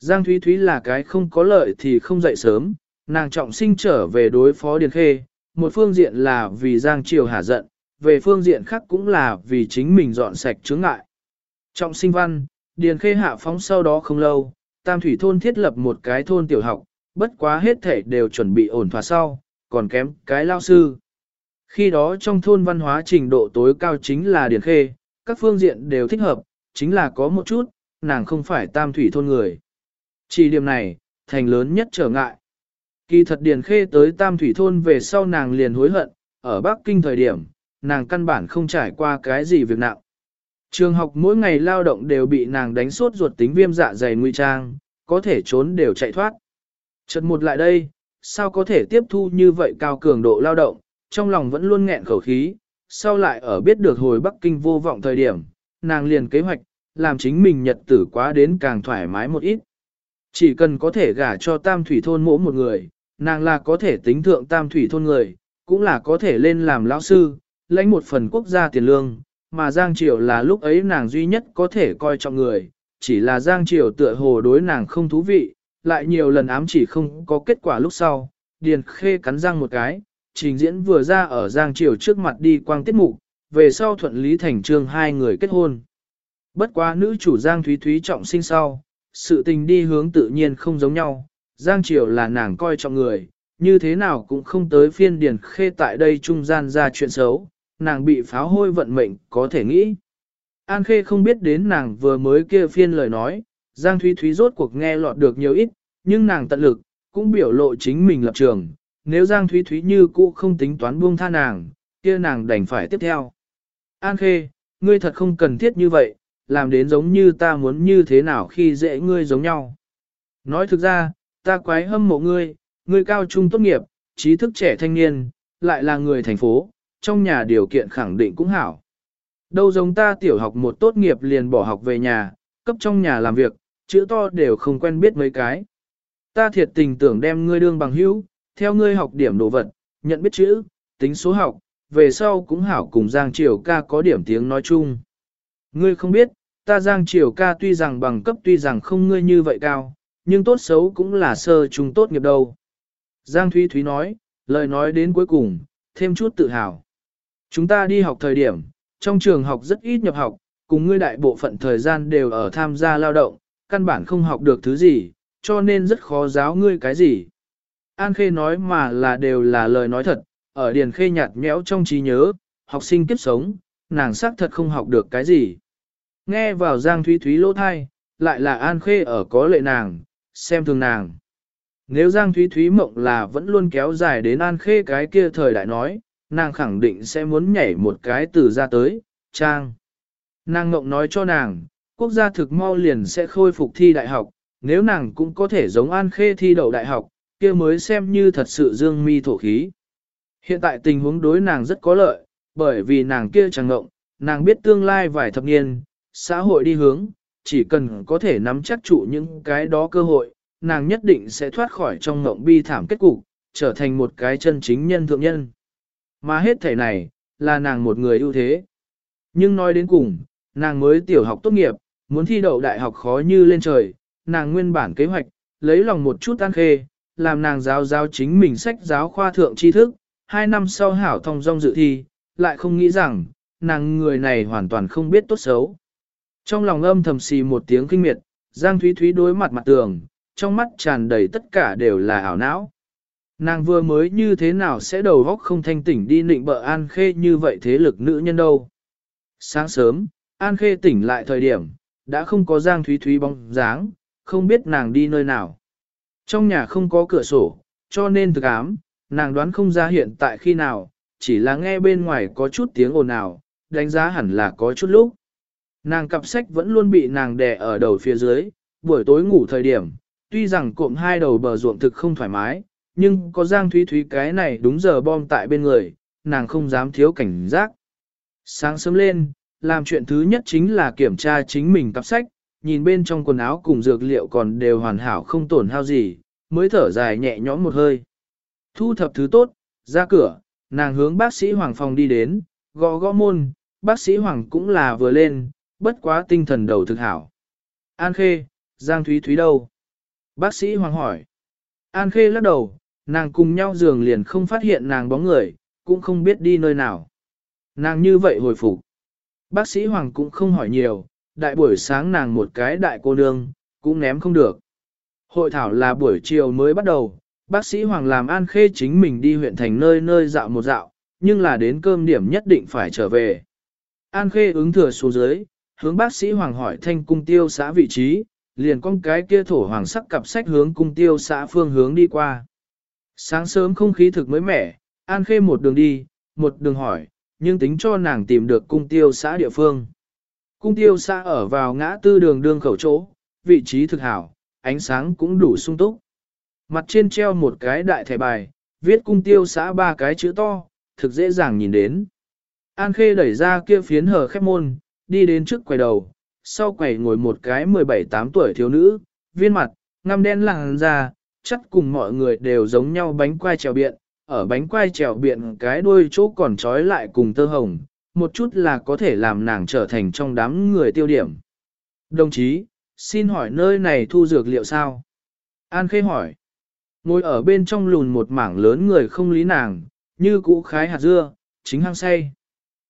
Giang Thúy Thúy là cái không có lợi thì không dậy sớm, nàng trọng sinh trở về đối phó Điền Khê, một phương diện là vì Giang Triều hả giận, về phương diện khác cũng là vì chính mình dọn sạch chướng ngại. Trọng sinh văn, Điền Khê hạ phóng sau đó không lâu, Tam Thủy Thôn thiết lập một cái thôn tiểu học, bất quá hết thể đều chuẩn bị ổn thỏa sau, còn kém cái lao sư. Khi đó trong thôn văn hóa trình độ tối cao chính là Điền Khê, các phương diện đều thích hợp, chính là có một chút, nàng không phải Tam Thủy Thôn người. Chỉ điểm này, thành lớn nhất trở ngại. Kỳ thật Điền Khê tới Tam Thủy Thôn về sau nàng liền hối hận, ở Bắc Kinh thời điểm, nàng căn bản không trải qua cái gì việc nặng. Trường học mỗi ngày lao động đều bị nàng đánh sốt ruột tính viêm dạ dày nguy trang, có thể trốn đều chạy thoát. Chợt một lại đây, sao có thể tiếp thu như vậy cao cường độ lao động, trong lòng vẫn luôn nghẹn khẩu khí, sau lại ở biết được hồi Bắc Kinh vô vọng thời điểm, nàng liền kế hoạch, làm chính mình nhật tử quá đến càng thoải mái một ít. Chỉ cần có thể gả cho tam thủy thôn mỗi một người, nàng là có thể tính thượng tam thủy thôn người, cũng là có thể lên làm lão sư, lãnh một phần quốc gia tiền lương, mà Giang Triều là lúc ấy nàng duy nhất có thể coi trọng người, chỉ là Giang Triều tựa hồ đối nàng không thú vị, lại nhiều lần ám chỉ không có kết quả lúc sau, Điền Khê cắn răng một cái, trình diễn vừa ra ở Giang Triều trước mặt đi quang tiết mục, về sau thuận lý thành trương hai người kết hôn. Bất quá nữ chủ Giang Thúy Thúy trọng sinh sau, sự tình đi hướng tự nhiên không giống nhau, Giang Triều là nàng coi trọng người, như thế nào cũng không tới phiên Điền Khê tại đây trung gian ra chuyện xấu, nàng bị pháo hôi vận mệnh có thể nghĩ. An Khê không biết đến nàng vừa mới kia phiên lời nói, Giang Thúy Thúy rốt cuộc nghe lọt được nhiều ít, nhưng nàng tận lực, cũng biểu lộ chính mình lập trường. Nếu Giang Thúy Thúy như cũ không tính toán buông tha nàng, kia nàng đành phải tiếp theo. An Khê, ngươi thật không cần thiết như vậy, làm đến giống như ta muốn như thế nào khi dễ ngươi giống nhau. Nói thực ra, ta quái hâm mộ ngươi, ngươi cao trung tốt nghiệp, trí thức trẻ thanh niên, lại là người thành phố, trong nhà điều kiện khẳng định cũng hảo. Đâu giống ta tiểu học một tốt nghiệp liền bỏ học về nhà, cấp trong nhà làm việc, chữ to đều không quen biết mấy cái. Ta thiệt tình tưởng đem ngươi đương bằng hữu, theo ngươi học điểm đồ vật, nhận biết chữ, tính số học, về sau cũng hảo cùng Giang Triều ca có điểm tiếng nói chung. Ngươi không biết, ta Giang Triều ca tuy rằng bằng cấp tuy rằng không ngươi như vậy cao, nhưng tốt xấu cũng là sơ trung tốt nghiệp đâu. Giang Thúy Thúy nói, lời nói đến cuối cùng, thêm chút tự hào. Chúng ta đi học thời điểm, trong trường học rất ít nhập học, cùng ngươi đại bộ phận thời gian đều ở tham gia lao động, căn bản không học được thứ gì, cho nên rất khó giáo ngươi cái gì. An Khê nói mà là đều là lời nói thật, ở Điền Khê nhạt nhẽo trong trí nhớ, học sinh kiếp sống, nàng xác thật không học được cái gì. Nghe vào Giang Thúy Thúy lỗ thai, lại là An Khê ở có lệ nàng, xem thường nàng. Nếu Giang Thúy Thúy mộng là vẫn luôn kéo dài đến An Khê cái kia thời đại nói, nàng khẳng định sẽ muốn nhảy một cái từ ra tới, trang. Nàng ngộng nói cho nàng, quốc gia thực mau liền sẽ khôi phục thi đại học, nếu nàng cũng có thể giống An Khê thi đậu đại học, kia mới xem như thật sự dương mi thổ khí. Hiện tại tình huống đối nàng rất có lợi, bởi vì nàng kia chẳng ngộng, nàng biết tương lai vài thập niên, xã hội đi hướng, chỉ cần có thể nắm chắc trụ những cái đó cơ hội, nàng nhất định sẽ thoát khỏi trong ngộng bi thảm kết cục, trở thành một cái chân chính nhân thượng nhân. Mà hết thể này, là nàng một người ưu thế. Nhưng nói đến cùng, nàng mới tiểu học tốt nghiệp, muốn thi đậu đại học khó như lên trời, nàng nguyên bản kế hoạch, lấy lòng một chút an khê, làm nàng giáo giáo chính mình sách giáo khoa thượng tri thức, hai năm sau hảo thông dong dự thi, lại không nghĩ rằng, nàng người này hoàn toàn không biết tốt xấu. Trong lòng âm thầm xì một tiếng kinh miệt, Giang Thúy Thúy đối mặt mặt tường, trong mắt tràn đầy tất cả đều là ảo não. Nàng vừa mới như thế nào sẽ đầu góc không thanh tỉnh đi nịnh bợ An Khê như vậy thế lực nữ nhân đâu. Sáng sớm, An Khê tỉnh lại thời điểm, đã không có Giang Thúy Thúy bóng dáng, không biết nàng đi nơi nào. Trong nhà không có cửa sổ, cho nên thực ám, nàng đoán không ra hiện tại khi nào, chỉ là nghe bên ngoài có chút tiếng ồn ào, đánh giá hẳn là có chút lúc. Nàng cặp sách vẫn luôn bị nàng đè ở đầu phía dưới, buổi tối ngủ thời điểm, tuy rằng cụm hai đầu bờ ruộng thực không thoải mái, nhưng có Giang Thúy Thúy cái này đúng giờ bom tại bên người, nàng không dám thiếu cảnh giác. Sáng sớm lên, làm chuyện thứ nhất chính là kiểm tra chính mình cặp sách, nhìn bên trong quần áo cùng dược liệu còn đều hoàn hảo không tổn hao gì, mới thở dài nhẹ nhõm một hơi. Thu thập thứ tốt, ra cửa, nàng hướng bác sĩ Hoàng phòng đi đến, gõ gõ môn, bác sĩ Hoàng cũng là vừa lên, bất quá tinh thần đầu thực hảo. An Khê, Giang Thúy Thúy đâu? Bác sĩ Hoàng hỏi. An Khê lắc đầu, nàng cùng nhau giường liền không phát hiện nàng bóng người, cũng không biết đi nơi nào. Nàng như vậy hồi phục. Bác sĩ Hoàng cũng không hỏi nhiều, đại buổi sáng nàng một cái đại cô nương, cũng ném không được. Hội thảo là buổi chiều mới bắt đầu, bác sĩ Hoàng làm An Khê chính mình đi huyện thành nơi nơi dạo một dạo, nhưng là đến cơm điểm nhất định phải trở về. An Khê ứng thừa xuống dưới, hướng bác sĩ Hoàng hỏi thanh cung tiêu xã vị trí, liền con cái kia thổ hoàng sắc cặp sách hướng cung tiêu xã phương hướng đi qua. Sáng sớm không khí thực mới mẻ, An Khê một đường đi, một đường hỏi, nhưng tính cho nàng tìm được cung tiêu xã địa phương. Cung tiêu xã ở vào ngã tư đường đương khẩu chỗ, vị trí thực hảo, ánh sáng cũng đủ sung túc. Mặt trên treo một cái đại thẻ bài, viết cung tiêu xã ba cái chữ to, thực dễ dàng nhìn đến. An Khê đẩy ra kia phiến hở khép môn, đi đến trước quầy đầu, sau quầy ngồi một cái 17-8 tuổi thiếu nữ, viên mặt, ngăm đen làng ra, chắc cùng mọi người đều giống nhau bánh quai trèo biện, ở bánh quai trèo biện cái đuôi chỗ còn trói lại cùng tơ hồng, một chút là có thể làm nàng trở thành trong đám người tiêu điểm. Đồng chí, xin hỏi nơi này thu dược liệu sao? An Khê hỏi. Ngồi ở bên trong lùn một mảng lớn người không lý nàng, như cũ khái hạt dưa, chính hăng say.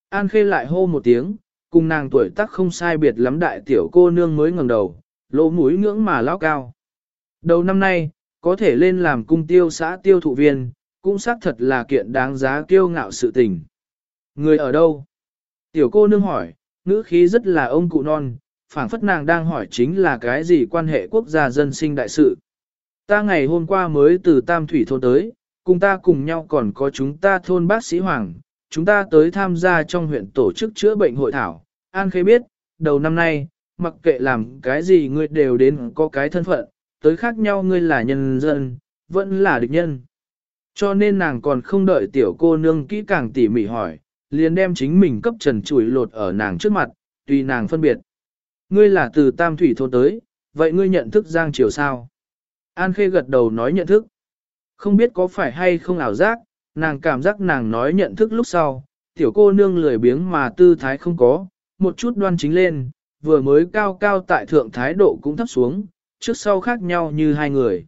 An Khê lại hô một tiếng, cùng nàng tuổi tác không sai biệt lắm đại tiểu cô nương mới ngẩng đầu, lỗ mũi ngưỡng mà lao cao. Đầu năm nay, có thể lên làm cung tiêu xã tiêu thụ viên, cũng xác thật là kiện đáng giá kiêu ngạo sự tình. Người ở đâu? Tiểu cô nương hỏi, ngữ khí rất là ông cụ non, phảng phất nàng đang hỏi chính là cái gì quan hệ quốc gia dân sinh đại sự. Ta ngày hôm qua mới từ Tam Thủy thôn tới, cùng ta cùng nhau còn có chúng ta thôn bác sĩ Hoàng, chúng ta tới tham gia trong huyện tổ chức chữa bệnh hội thảo. An khế biết, đầu năm nay, mặc kệ làm cái gì ngươi đều đến có cái thân phận, tới khác nhau ngươi là nhân dân, vẫn là địch nhân. Cho nên nàng còn không đợi tiểu cô nương kỹ càng tỉ mỉ hỏi, liền đem chính mình cấp trần chủi lột ở nàng trước mặt, tùy nàng phân biệt. Ngươi là từ Tam Thủy thôn tới, vậy ngươi nhận thức Giang Triều sao? An Khê gật đầu nói nhận thức. Không biết có phải hay không ảo giác, nàng cảm giác nàng nói nhận thức lúc sau, tiểu cô nương lười biếng mà tư thái không có, một chút đoan chính lên, vừa mới cao cao tại thượng thái độ cũng thấp xuống, trước sau khác nhau như hai người.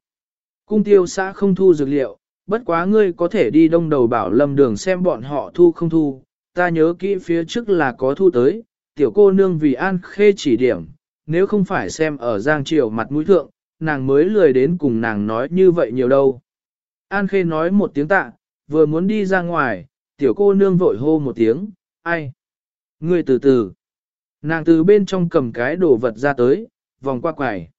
Cung tiêu xã không thu dược liệu, bất quá ngươi có thể đi đông đầu bảo lâm đường xem bọn họ thu không thu, ta nhớ kỹ phía trước là có thu tới, tiểu cô nương vì an khê chỉ điểm, nếu không phải xem ở giang triều mặt mũi thượng, nàng mới lười đến cùng nàng nói như vậy nhiều đâu. An khê nói một tiếng tạ, vừa muốn đi ra ngoài, tiểu cô nương vội hô một tiếng, ai? Ngươi từ từ. Nàng từ bên trong cầm cái đồ vật ra tới, vòng qua quải.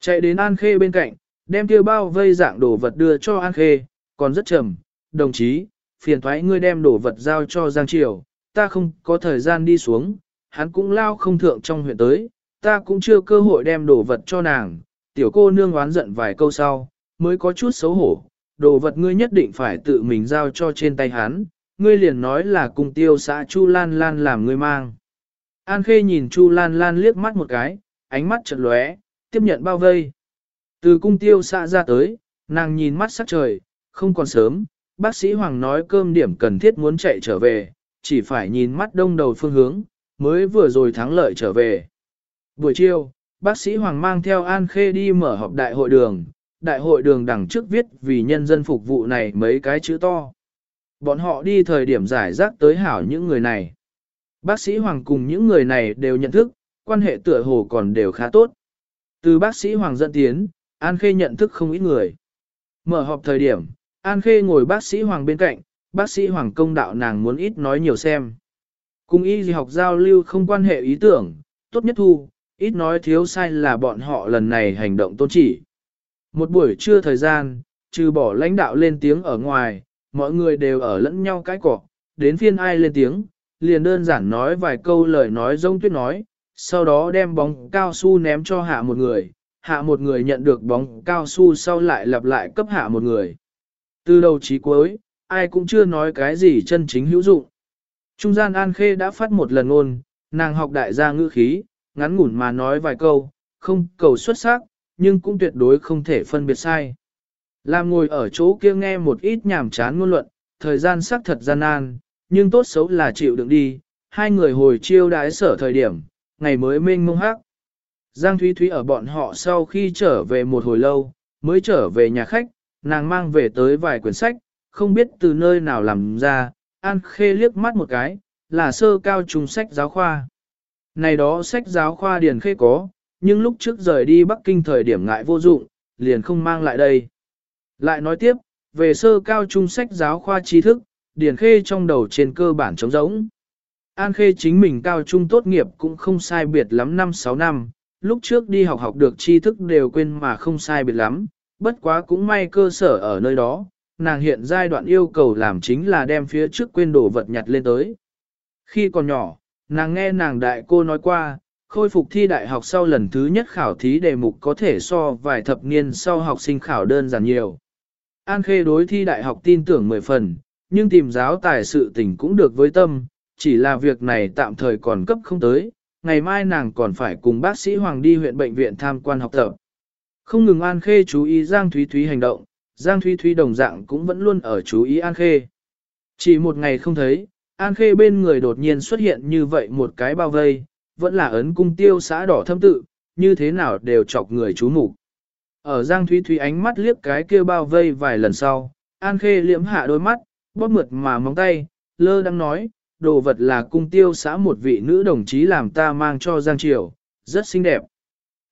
Chạy đến An Khê bên cạnh, đem kia bao vây dạng đồ vật đưa cho An Khê, còn rất trầm. Đồng chí, phiền thoái ngươi đem đồ vật giao cho Giang Triều, ta không có thời gian đi xuống, hắn cũng lao không thượng trong huyện tới, ta cũng chưa cơ hội đem đồ vật cho nàng. Tiểu cô nương oán giận vài câu sau, mới có chút xấu hổ, đồ vật ngươi nhất định phải tự mình giao cho trên tay hắn, ngươi liền nói là cùng tiêu xã Chu Lan Lan làm ngươi mang. An Khê nhìn Chu Lan Lan liếc mắt một cái, ánh mắt chợt lóe, tiếp nhận bao vây. Từ cung tiêu xạ ra tới, nàng nhìn mắt sắc trời, không còn sớm, bác sĩ Hoàng nói cơm điểm cần thiết muốn chạy trở về, chỉ phải nhìn mắt đông đầu phương hướng, mới vừa rồi thắng lợi trở về. Buổi chiều, bác sĩ Hoàng mang theo An Khê đi mở họp đại hội đường, đại hội đường đằng trước viết vì nhân dân phục vụ này mấy cái chữ to. Bọn họ đi thời điểm giải rác tới hảo những người này. Bác sĩ Hoàng cùng những người này đều nhận thức, quan hệ tựa hồ còn đều khá tốt. Từ bác sĩ Hoàng dẫn tiến, An Khê nhận thức không ít người. Mở họp thời điểm, An Khê ngồi bác sĩ Hoàng bên cạnh, bác sĩ Hoàng công đạo nàng muốn ít nói nhiều xem. Cùng y gì học giao lưu không quan hệ ý tưởng, tốt nhất thu, ít nói thiếu sai là bọn họ lần này hành động tôn chỉ. Một buổi trưa thời gian, trừ bỏ lãnh đạo lên tiếng ở ngoài, mọi người đều ở lẫn nhau cái cỏ, đến phiên ai lên tiếng, liền đơn giản nói vài câu lời nói rông tuyết nói, sau đó đem bóng cao su ném cho hạ một người, hạ một người nhận được bóng cao su sau lại lặp lại cấp hạ một người. Từ đầu chí cuối, ai cũng chưa nói cái gì chân chính hữu dụng. Trung gian An Khê đã phát một lần ngôn, nàng học đại gia ngữ khí, ngắn ngủn mà nói vài câu, không cầu xuất sắc, nhưng cũng tuyệt đối không thể phân biệt sai. Làm ngồi ở chỗ kia nghe một ít nhảm chán ngôn luận, thời gian sắc thật gian nan, nhưng tốt xấu là chịu đựng đi, hai người hồi chiêu đái sở thời điểm, ngày mới mênh mông hát Giang Thúy Thúy ở bọn họ sau khi trở về một hồi lâu, mới trở về nhà khách, nàng mang về tới vài quyển sách, không biết từ nơi nào làm ra, An Khê liếc mắt một cái, là sơ cao trung sách giáo khoa. Này đó sách giáo khoa Điền Khê có, nhưng lúc trước rời đi Bắc Kinh thời điểm ngại vô dụng, liền không mang lại đây. Lại nói tiếp, về sơ cao trung sách giáo khoa tri thức, Điền Khê trong đầu trên cơ bản trống rỗng. An Khê chính mình cao trung tốt nghiệp cũng không sai biệt lắm 5-6 năm, lúc trước đi học học được tri thức đều quên mà không sai biệt lắm, bất quá cũng may cơ sở ở nơi đó, nàng hiện giai đoạn yêu cầu làm chính là đem phía trước quên đồ vật nhặt lên tới. Khi còn nhỏ, nàng nghe nàng đại cô nói qua, khôi phục thi đại học sau lần thứ nhất khảo thí đề mục có thể so vài thập niên sau học sinh khảo đơn giản nhiều. An Khê đối thi đại học tin tưởng 10 phần, nhưng tìm giáo tài sự tình cũng được với tâm, chỉ là việc này tạm thời còn cấp không tới, ngày mai nàng còn phải cùng bác sĩ Hoàng đi huyện bệnh viện tham quan học tập. Không ngừng An Khê chú ý Giang Thúy Thúy hành động, Giang Thúy Thúy đồng dạng cũng vẫn luôn ở chú ý An Khê. Chỉ một ngày không thấy, An Khê bên người đột nhiên xuất hiện như vậy một cái bao vây, vẫn là ấn cung tiêu xã đỏ thâm tự, như thế nào đều chọc người chú mục. Ở Giang Thúy Thúy ánh mắt liếc cái kia bao vây vài lần sau, An Khê liễm hạ đôi mắt, bóp mượt mà móng tay, lơ đang nói, đồ vật là cung tiêu xã một vị nữ đồng chí làm ta mang cho Giang Triều, rất xinh đẹp.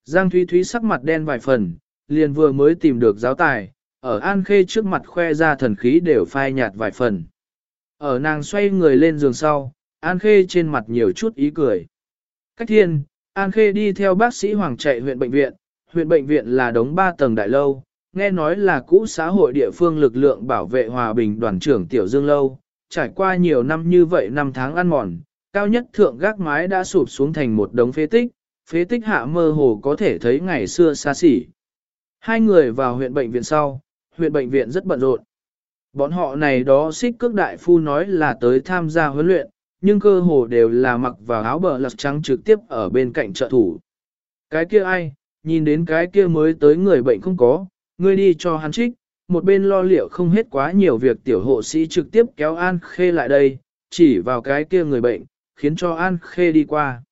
Giang Thúy Thúy sắc mặt đen vài phần, liền vừa mới tìm được giáo tài, ở An Khê trước mặt khoe ra thần khí đều phai nhạt vài phần. Ở nàng xoay người lên giường sau, An Khê trên mặt nhiều chút ý cười. Cách thiên, An Khê đi theo bác sĩ Hoàng chạy huyện bệnh viện, huyện bệnh viện là đống 3 tầng đại lâu, nghe nói là cũ xã hội địa phương lực lượng bảo vệ hòa bình đoàn trưởng Tiểu Dương Lâu, trải qua nhiều năm như vậy năm tháng ăn mòn, cao nhất thượng gác mái đã sụp xuống thành một đống phế tích, phế tích hạ mơ hồ có thể thấy ngày xưa xa xỉ. Hai người vào huyện bệnh viện sau, huyện bệnh viện rất bận rộn. Bọn họ này đó xích cước đại phu nói là tới tham gia huấn luyện, nhưng cơ hồ đều là mặc vào áo bờ lật trắng trực tiếp ở bên cạnh trợ thủ. Cái kia ai, nhìn đến cái kia mới tới người bệnh không có, ngươi đi cho hắn trích, một bên lo liệu không hết quá nhiều việc tiểu hộ sĩ trực tiếp kéo An Khê lại đây, chỉ vào cái kia người bệnh, khiến cho An Khê đi qua.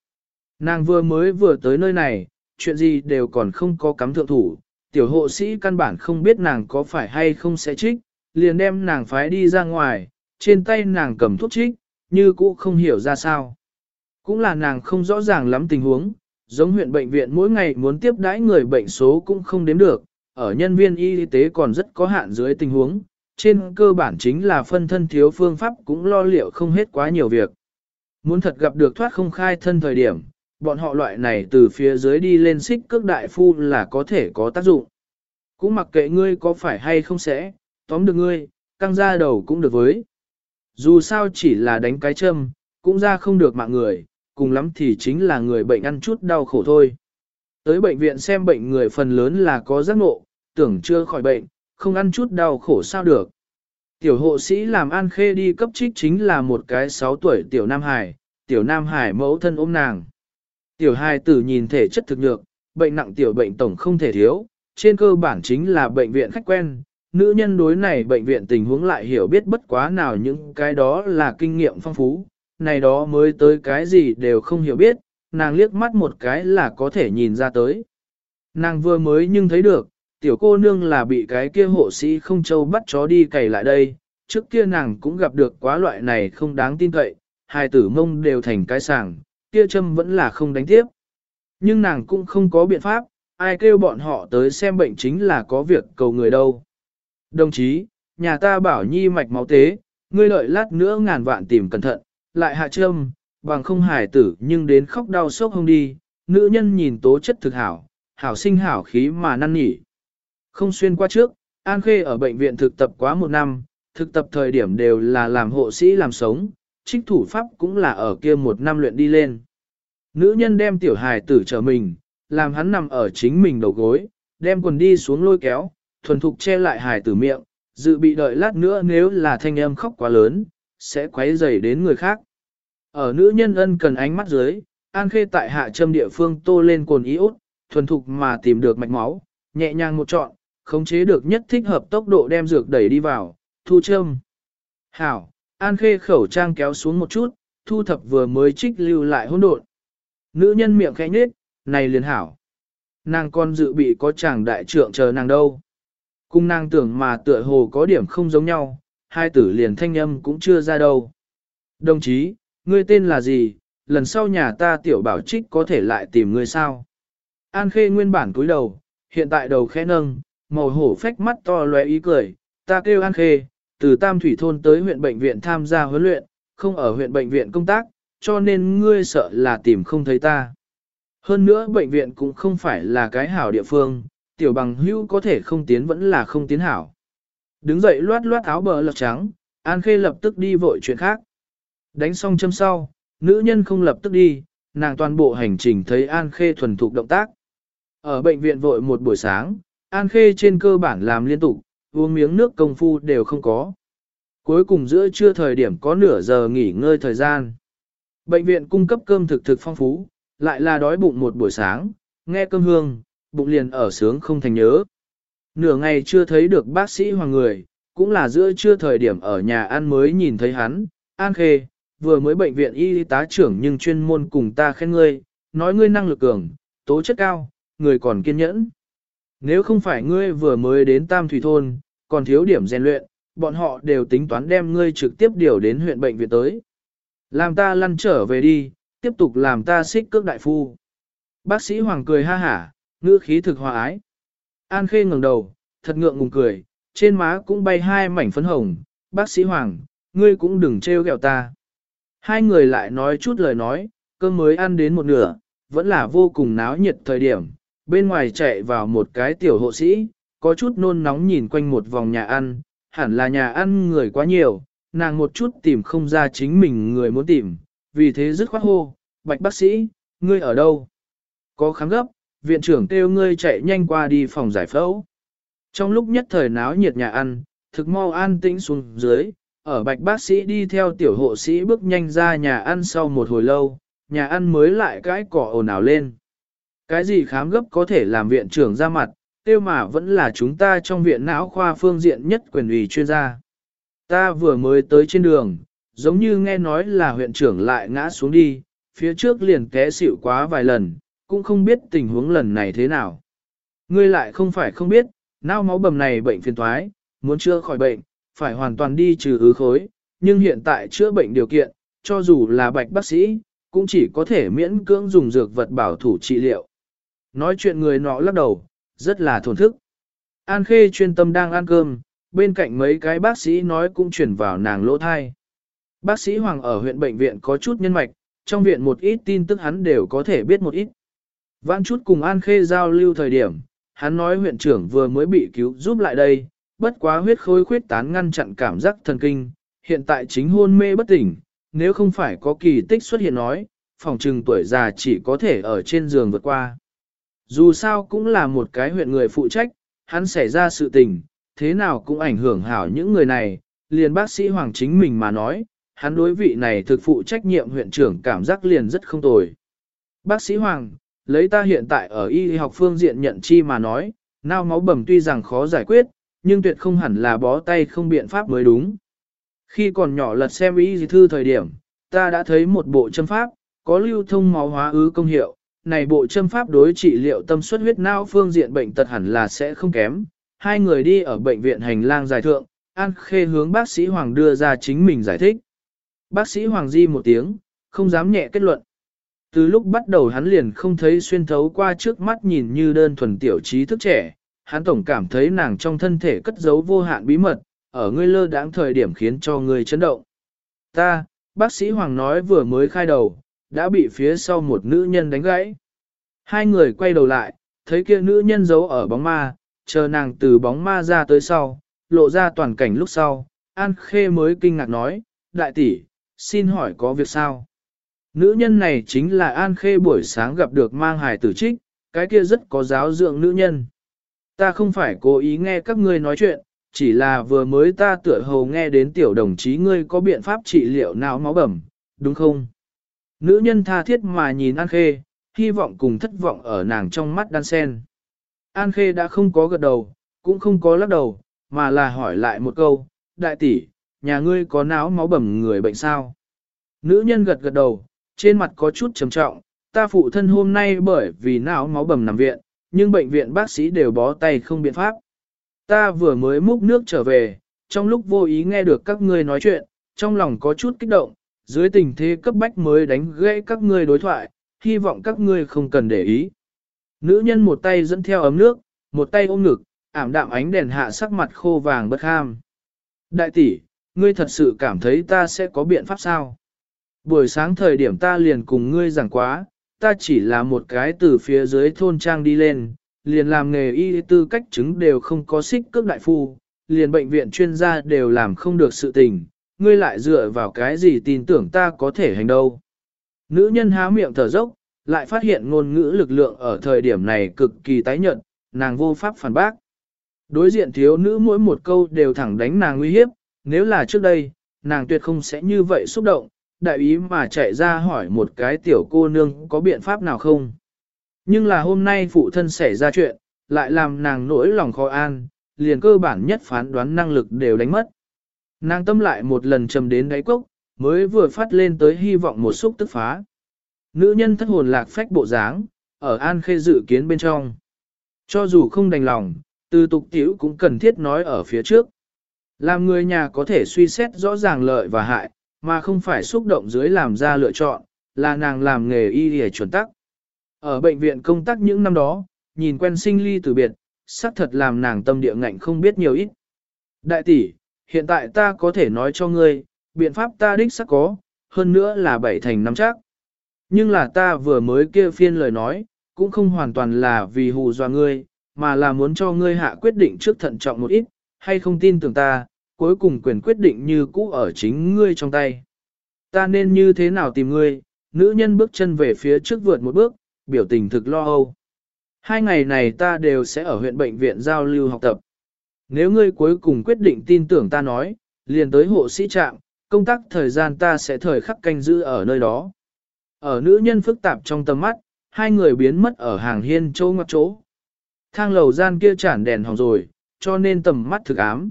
Nàng vừa mới vừa tới nơi này, chuyện gì đều còn không có cắm thượng thủ, tiểu hộ sĩ căn bản không biết nàng có phải hay không sẽ trích, liền đem nàng phái đi ra ngoài, trên tay nàng cầm thuốc trích, như cũ không hiểu ra sao. Cũng là nàng không rõ ràng lắm tình huống, giống huyện bệnh viện mỗi ngày muốn tiếp đãi người bệnh số cũng không đếm được, ở nhân viên y tế còn rất có hạn dưới tình huống, trên cơ bản chính là phân thân thiếu phương pháp cũng lo liệu không hết quá nhiều việc. Muốn thật gặp được thoát không khai thân thời điểm, bọn họ loại này từ phía dưới đi lên xích cước đại phu là có thể có tác dụng. Cũng mặc kệ ngươi có phải hay không sẽ, tóm được ngươi, căng ra đầu cũng được với. Dù sao chỉ là đánh cái châm, cũng ra không được mạng người, cùng lắm thì chính là người bệnh ăn chút đau khổ thôi. Tới bệnh viện xem bệnh người phần lớn là có giác ngộ, tưởng chưa khỏi bệnh, không ăn chút đau khổ sao được. Tiểu hộ sĩ làm an khê đi cấp trích chính là một cái 6 tuổi tiểu Nam Hải, tiểu Nam Hải mẫu thân ôm nàng. Tiểu hài tử nhìn thể chất thực nhược, bệnh nặng tiểu bệnh tổng không thể thiếu, trên cơ bản chính là bệnh viện khách quen. Nữ nhân đối này bệnh viện tình huống lại hiểu biết bất quá nào những cái đó là kinh nghiệm phong phú, này đó mới tới cái gì đều không hiểu biết, nàng liếc mắt một cái là có thể nhìn ra tới. Nàng vừa mới nhưng thấy được, tiểu cô nương là bị cái kia hộ sĩ không châu bắt chó đi cày lại đây, trước kia nàng cũng gặp được quá loại này không đáng tin cậy, hai tử mông đều thành cái sàng, kia châm vẫn là không đánh tiếp. Nhưng nàng cũng không có biện pháp, ai kêu bọn họ tới xem bệnh chính là có việc cầu người đâu. Đồng chí, nhà ta bảo nhi mạch máu tế, ngươi lợi lát nữa ngàn vạn tìm cẩn thận, lại hạ châm, bằng không hài tử nhưng đến khóc đau sốc không đi, nữ nhân nhìn tố chất thực hảo, hảo sinh hảo khí mà năn nỉ. Không xuyên qua trước, An Khê ở bệnh viện thực tập quá một năm, thực tập thời điểm đều là làm hộ sĩ làm sống, trích thủ pháp cũng là ở kia một năm luyện đi lên. Nữ nhân đem tiểu hài tử trở mình, làm hắn nằm ở chính mình đầu gối, đem quần đi xuống lôi kéo, thuần thục che lại hài tử miệng, dự bị đợi lát nữa nếu là thanh âm khóc quá lớn, sẽ quấy rầy đến người khác. Ở nữ nhân ân cần ánh mắt dưới, An Khê tại hạ châm địa phương tô lên cồn iốt, thuần thục mà tìm được mạch máu, nhẹ nhàng một trọn, khống chế được nhất thích hợp tốc độ đem dược đẩy đi vào, thu châm. Hảo, An Khê khẩu trang kéo xuống một chút, thu thập vừa mới trích lưu lại hỗn độn. Nữ nhân miệng khẽ nhếch, này liền hảo. Nàng con dự bị có chàng đại trượng chờ nàng đâu. Cung nàng tưởng mà tựa hồ có điểm không giống nhau, hai tử liền thanh âm cũng chưa ra đâu. Đồng chí, ngươi tên là gì, lần sau nhà ta tiểu bảo trích có thể lại tìm ngươi sao? An khê nguyên bản cúi đầu, hiện tại đầu khẽ nâng, màu hổ phách mắt to lóe ý cười, ta kêu An khê, từ Tam Thủy Thôn tới huyện bệnh viện tham gia huấn luyện, không ở huyện bệnh viện công tác, cho nên ngươi sợ là tìm không thấy ta. Hơn nữa bệnh viện cũng không phải là cái hảo địa phương, tiểu bằng hữu có thể không tiến vẫn là không tiến hảo. Đứng dậy loát loát áo bờ lật trắng, An Khê lập tức đi vội chuyện khác. Đánh xong châm sau, nữ nhân không lập tức đi, nàng toàn bộ hành trình thấy An Khê thuần thục động tác. Ở bệnh viện vội một buổi sáng, An Khê trên cơ bản làm liên tục, uống miếng nước công phu đều không có. Cuối cùng giữa trưa thời điểm có nửa giờ nghỉ ngơi thời gian. Bệnh viện cung cấp cơm thực thực phong phú, lại là đói bụng một buổi sáng, nghe cơm hương, bụng liền ở sướng không thành nhớ. Nửa ngày chưa thấy được bác sĩ hoàng người, cũng là giữa trưa thời điểm ở nhà ăn mới nhìn thấy hắn, an khê, vừa mới bệnh viện y tá trưởng nhưng chuyên môn cùng ta khen ngươi, nói ngươi năng lực cường, tố chất cao, người còn kiên nhẫn. Nếu không phải ngươi vừa mới đến Tam Thủy Thôn, còn thiếu điểm rèn luyện, bọn họ đều tính toán đem ngươi trực tiếp điều đến huyện bệnh viện tới. Làm ta lăn trở về đi, tiếp tục làm ta xích cước đại phu. Bác sĩ Hoàng cười ha hả, ngữ khí thực hòa ái. An Khê ngẩng đầu, thật ngượng ngùng cười, trên má cũng bay hai mảnh phấn hồng. Bác sĩ Hoàng, ngươi cũng đừng trêu ghẹo ta. Hai người lại nói chút lời nói, cơm mới ăn đến một nửa, vẫn là vô cùng náo nhiệt thời điểm. Bên ngoài chạy vào một cái tiểu hộ sĩ, có chút nôn nóng nhìn quanh một vòng nhà ăn, hẳn là nhà ăn người quá nhiều, nàng một chút tìm không ra chính mình người muốn tìm, vì thế dứt khoát hô, bạch bác sĩ, ngươi ở đâu? Có kháng gấp, viện trưởng kêu ngươi chạy nhanh qua đi phòng giải phẫu. Trong lúc nhất thời náo nhiệt nhà ăn, thực mau an tĩnh xuống dưới, ở bạch bác sĩ đi theo tiểu hộ sĩ bước nhanh ra nhà ăn sau một hồi lâu, nhà ăn mới lại cái cỏ ồn ào lên. Cái gì khám gấp có thể làm viện trưởng ra mặt, tiêu mà vẫn là chúng ta trong viện não khoa phương diện nhất quyền ủy chuyên gia. Ta vừa mới tới trên đường, giống như nghe nói là huyện trưởng lại ngã xuống đi, phía trước liền té xịu quá vài lần, cũng không biết tình huống lần này thế nào. Ngươi lại không phải không biết, não máu bầm này bệnh phiền thoái, muốn chữa khỏi bệnh, phải hoàn toàn đi trừ ứ khối, nhưng hiện tại chữa bệnh điều kiện, cho dù là bạch bác sĩ, cũng chỉ có thể miễn cưỡng dùng dược vật bảo thủ trị liệu. Nói chuyện người nọ lắc đầu, rất là thổn thức. An Khê chuyên tâm đang ăn cơm, bên cạnh mấy cái bác sĩ nói cũng chuyển vào nàng lỗ thai. Bác sĩ Hoàng ở huyện bệnh viện có chút nhân mạch, trong viện một ít tin tức hắn đều có thể biết một ít. Vãn chút cùng An Khê giao lưu thời điểm, hắn nói huyện trưởng vừa mới bị cứu giúp lại đây, bất quá huyết khối khuyết tán ngăn chặn cảm giác thần kinh, hiện tại chính hôn mê bất tỉnh, nếu không phải có kỳ tích xuất hiện nói, phòng trừng tuổi già chỉ có thể ở trên giường vượt qua. Dù sao cũng là một cái huyện người phụ trách, hắn xảy ra sự tình, thế nào cũng ảnh hưởng hảo những người này, liền bác sĩ Hoàng chính mình mà nói, hắn đối vị này thực phụ trách nhiệm huyện trưởng cảm giác liền rất không tồi. Bác sĩ Hoàng, lấy ta hiện tại ở y học phương diện nhận chi mà nói, nao máu bầm tuy rằng khó giải quyết, nhưng tuyệt không hẳn là bó tay không biện pháp mới đúng. Khi còn nhỏ lật xem y thư thời điểm, ta đã thấy một bộ châm pháp, có lưu thông máu hóa ứ công hiệu, này bộ châm pháp đối trị liệu tâm suất huyết não phương diện bệnh tật hẳn là sẽ không kém. Hai người đi ở bệnh viện hành lang dài thượng, An Khê hướng bác sĩ Hoàng đưa ra chính mình giải thích. Bác sĩ Hoàng Di một tiếng, không dám nhẹ kết luận. Từ lúc bắt đầu hắn liền không thấy xuyên thấu qua trước mắt nhìn như đơn thuần tiểu trí thức trẻ, hắn tổng cảm thấy nàng trong thân thể cất giấu vô hạn bí mật, ở ngươi lơ đãng thời điểm khiến cho ngươi chấn động. Ta, bác sĩ Hoàng nói vừa mới khai đầu, đã bị phía sau một nữ nhân đánh gãy. Hai người quay đầu lại, thấy kia nữ nhân giấu ở bóng ma, chờ nàng từ bóng ma ra tới sau, lộ ra toàn cảnh lúc sau, An Khê mới kinh ngạc nói, đại tỷ, xin hỏi có việc sao? Nữ nhân này chính là An Khê buổi sáng gặp được mang hài tử trích, cái kia rất có giáo dưỡng nữ nhân. Ta không phải cố ý nghe các ngươi nói chuyện, chỉ là vừa mới ta tựa hồ nghe đến tiểu đồng chí ngươi có biện pháp trị liệu não máu bẩm, đúng không? Nữ nhân tha thiết mà nhìn An Khê, hy vọng cùng thất vọng ở nàng trong mắt đan sen. An Khê đã không có gật đầu, cũng không có lắc đầu, mà là hỏi lại một câu, đại tỷ, nhà ngươi có não máu bầm người bệnh sao? Nữ nhân gật gật đầu, trên mặt có chút trầm trọng, ta phụ thân hôm nay bởi vì não máu bầm nằm viện, nhưng bệnh viện bác sĩ đều bó tay không biện pháp. Ta vừa mới múc nước trở về, trong lúc vô ý nghe được các ngươi nói chuyện, trong lòng có chút kích động, dưới tình thế cấp bách mới đánh gãy các ngươi đối thoại, hy vọng các ngươi không cần để ý. Nữ nhân một tay dẫn theo ấm nước, một tay ôm ngực, ảm đạm ánh đèn hạ sắc mặt khô vàng bất ham. Đại tỷ, ngươi thật sự cảm thấy ta sẽ có biện pháp sao? Buổi sáng thời điểm ta liền cùng ngươi giảng quá, ta chỉ là một cái từ phía dưới thôn trang đi lên, liền làm nghề y tư cách chứng đều không có xích cước đại phu, liền bệnh viện chuyên gia đều làm không được sự tình, ngươi lại dựa vào cái gì tin tưởng ta có thể hành đâu. Nữ nhân há miệng thở dốc, lại phát hiện ngôn ngữ lực lượng ở thời điểm này cực kỳ tái nhận, nàng vô pháp phản bác. Đối diện thiếu nữ mỗi một câu đều thẳng đánh nàng nguy hiếp, nếu là trước đây, nàng tuyệt không sẽ như vậy xúc động, đại ý mà chạy ra hỏi một cái tiểu cô nương có biện pháp nào không. Nhưng là hôm nay phụ thân xảy ra chuyện, lại làm nàng nỗi lòng khó an, liền cơ bản nhất phán đoán năng lực đều đánh mất. Nàng tâm lại một lần trầm đến đáy cốc, mới vừa phát lên tới hy vọng một xúc tức phá. Nữ nhân thất hồn lạc phách bộ dáng, ở an khê dự kiến bên trong. Cho dù không đành lòng, từ tục tiểu cũng cần thiết nói ở phía trước. Làm người nhà có thể suy xét rõ ràng lợi và hại, mà không phải xúc động dưới làm ra lựa chọn, là nàng làm nghề y để chuẩn tắc. Ở bệnh viện công tác những năm đó, nhìn quen sinh ly từ biệt, xác thật làm nàng tâm địa ngạnh không biết nhiều ít. Đại tỷ, hiện tại ta có thể nói cho ngươi, biện pháp ta đích xác có, hơn nữa là bảy thành năm chắc. Nhưng là ta vừa mới kia phiên lời nói, cũng không hoàn toàn là vì hù dọa ngươi, mà là muốn cho ngươi hạ quyết định trước thận trọng một ít, hay không tin tưởng ta, cuối cùng quyền quyết định như cũ ở chính ngươi trong tay. Ta nên như thế nào tìm ngươi, nữ nhân bước chân về phía trước vượt một bước, biểu tình thực lo âu. Hai ngày này ta đều sẽ ở huyện bệnh viện giao lưu học tập. Nếu ngươi cuối cùng quyết định tin tưởng ta nói, liền tới hộ sĩ trạm, công tác thời gian ta sẽ thời khắc canh giữ ở nơi đó. Ở nữ nhân phức tạp trong tầm mắt, hai người biến mất ở hàng hiên chỗ ngoặc chỗ. Thang lầu gian kia chản đèn hỏng rồi, cho nên tầm mắt thực ám.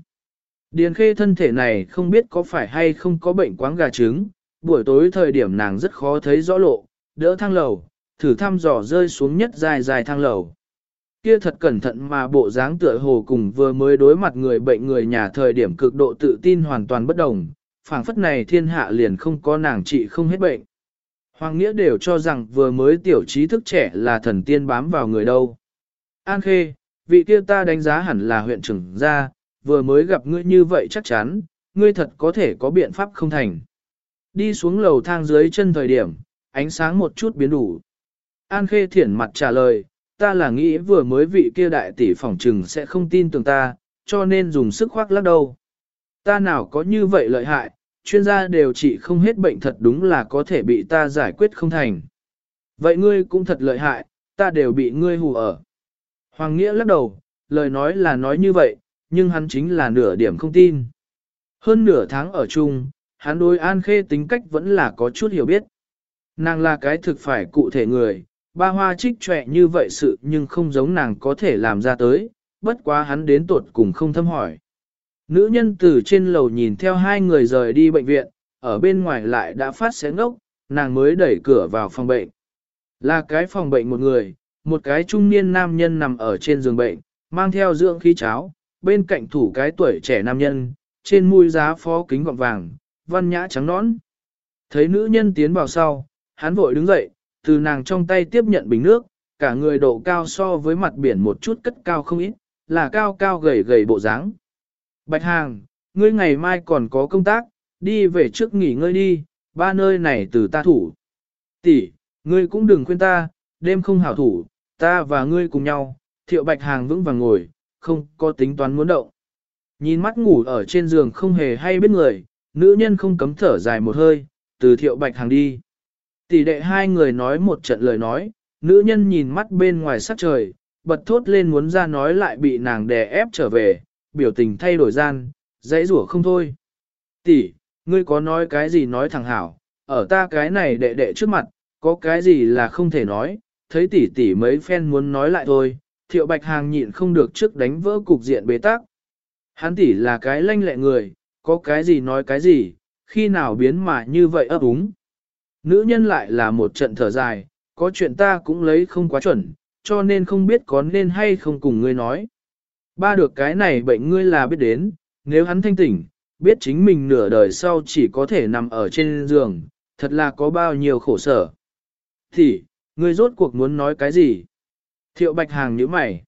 Điền khê thân thể này không biết có phải hay không có bệnh quáng gà trứng, buổi tối thời điểm nàng rất khó thấy rõ lộ, đỡ thang lầu, thử thăm dò rơi xuống nhất dài dài thang lầu. Kia thật cẩn thận mà bộ dáng tựa hồ cùng vừa mới đối mặt người bệnh người nhà thời điểm cực độ tự tin hoàn toàn bất đồng, phảng phất này thiên hạ liền không có nàng trị không hết bệnh. Hoàng Nghĩa đều cho rằng vừa mới tiểu trí thức trẻ là thần tiên bám vào người đâu. An Khê, vị kia ta đánh giá hẳn là huyện trưởng gia, vừa mới gặp ngươi như vậy chắc chắn, ngươi thật có thể có biện pháp không thành. Đi xuống lầu thang dưới chân thời điểm, ánh sáng một chút biến đủ. An Khê thiển mặt trả lời, ta là nghĩ vừa mới vị kia đại tỷ phỏng trừng sẽ không tin tưởng ta, cho nên dùng sức khoác lắc đầu. Ta nào có như vậy lợi hại, chuyên gia đều trị không hết bệnh thật đúng là có thể bị ta giải quyết không thành. Vậy ngươi cũng thật lợi hại, ta đều bị ngươi hù ở. Hoàng Nghĩa lắc đầu, lời nói là nói như vậy, nhưng hắn chính là nửa điểm không tin. Hơn nửa tháng ở chung, hắn đối An Khê tính cách vẫn là có chút hiểu biết. Nàng là cái thực phải cụ thể người, ba hoa trích trẻ như vậy sự nhưng không giống nàng có thể làm ra tới, bất quá hắn đến tuột cùng không thâm hỏi. Nữ nhân từ trên lầu nhìn theo hai người rời đi bệnh viện, ở bên ngoài lại đã phát xé ngốc, nàng mới đẩy cửa vào phòng bệnh. Là cái phòng bệnh một người, một cái trung niên nam nhân nằm ở trên giường bệnh, mang theo dưỡng khí cháo, bên cạnh thủ cái tuổi trẻ nam nhân, trên mũi giá phó kính gọng vàng, văn nhã trắng nõn. Thấy nữ nhân tiến vào sau, hắn vội đứng dậy, từ nàng trong tay tiếp nhận bình nước, cả người độ cao so với mặt biển một chút cất cao không ít, là cao cao gầy gầy bộ dáng. Bạch Hàng, ngươi ngày mai còn có công tác, đi về trước nghỉ ngơi đi, ba nơi này từ ta thủ. Tỷ, ngươi cũng đừng khuyên ta, đêm không hảo thủ, ta và ngươi cùng nhau, thiệu Bạch Hàng vững vàng ngồi, không có tính toán muốn động. Nhìn mắt ngủ ở trên giường không hề hay biết người, nữ nhân không cấm thở dài một hơi, từ thiệu Bạch Hàng đi. Tỷ đệ hai người nói một trận lời nói, nữ nhân nhìn mắt bên ngoài sắc trời, bật thốt lên muốn ra nói lại bị nàng đè ép trở về, biểu tình thay đổi gian, dãy rủa không thôi. Tỷ, ngươi có nói cái gì nói thẳng hảo, ở ta cái này đệ đệ trước mặt, có cái gì là không thể nói, thấy tỷ tỷ mấy phen muốn nói lại thôi, thiệu bạch hàng nhịn không được trước đánh vỡ cục diện bế tắc. Hắn tỷ là cái lanh lẹ người, có cái gì nói cái gì, khi nào biến mà như vậy ấp úng. Nữ nhân lại là một trận thở dài, có chuyện ta cũng lấy không quá chuẩn, cho nên không biết có nên hay không cùng ngươi nói. Ba được cái này bệnh ngươi là biết đến, nếu hắn thanh tỉnh, biết chính mình nửa đời sau chỉ có thể nằm ở trên giường, thật là có bao nhiêu khổ sở. Thì, ngươi rốt cuộc muốn nói cái gì? Thiệu bạch hàng nhíu mày.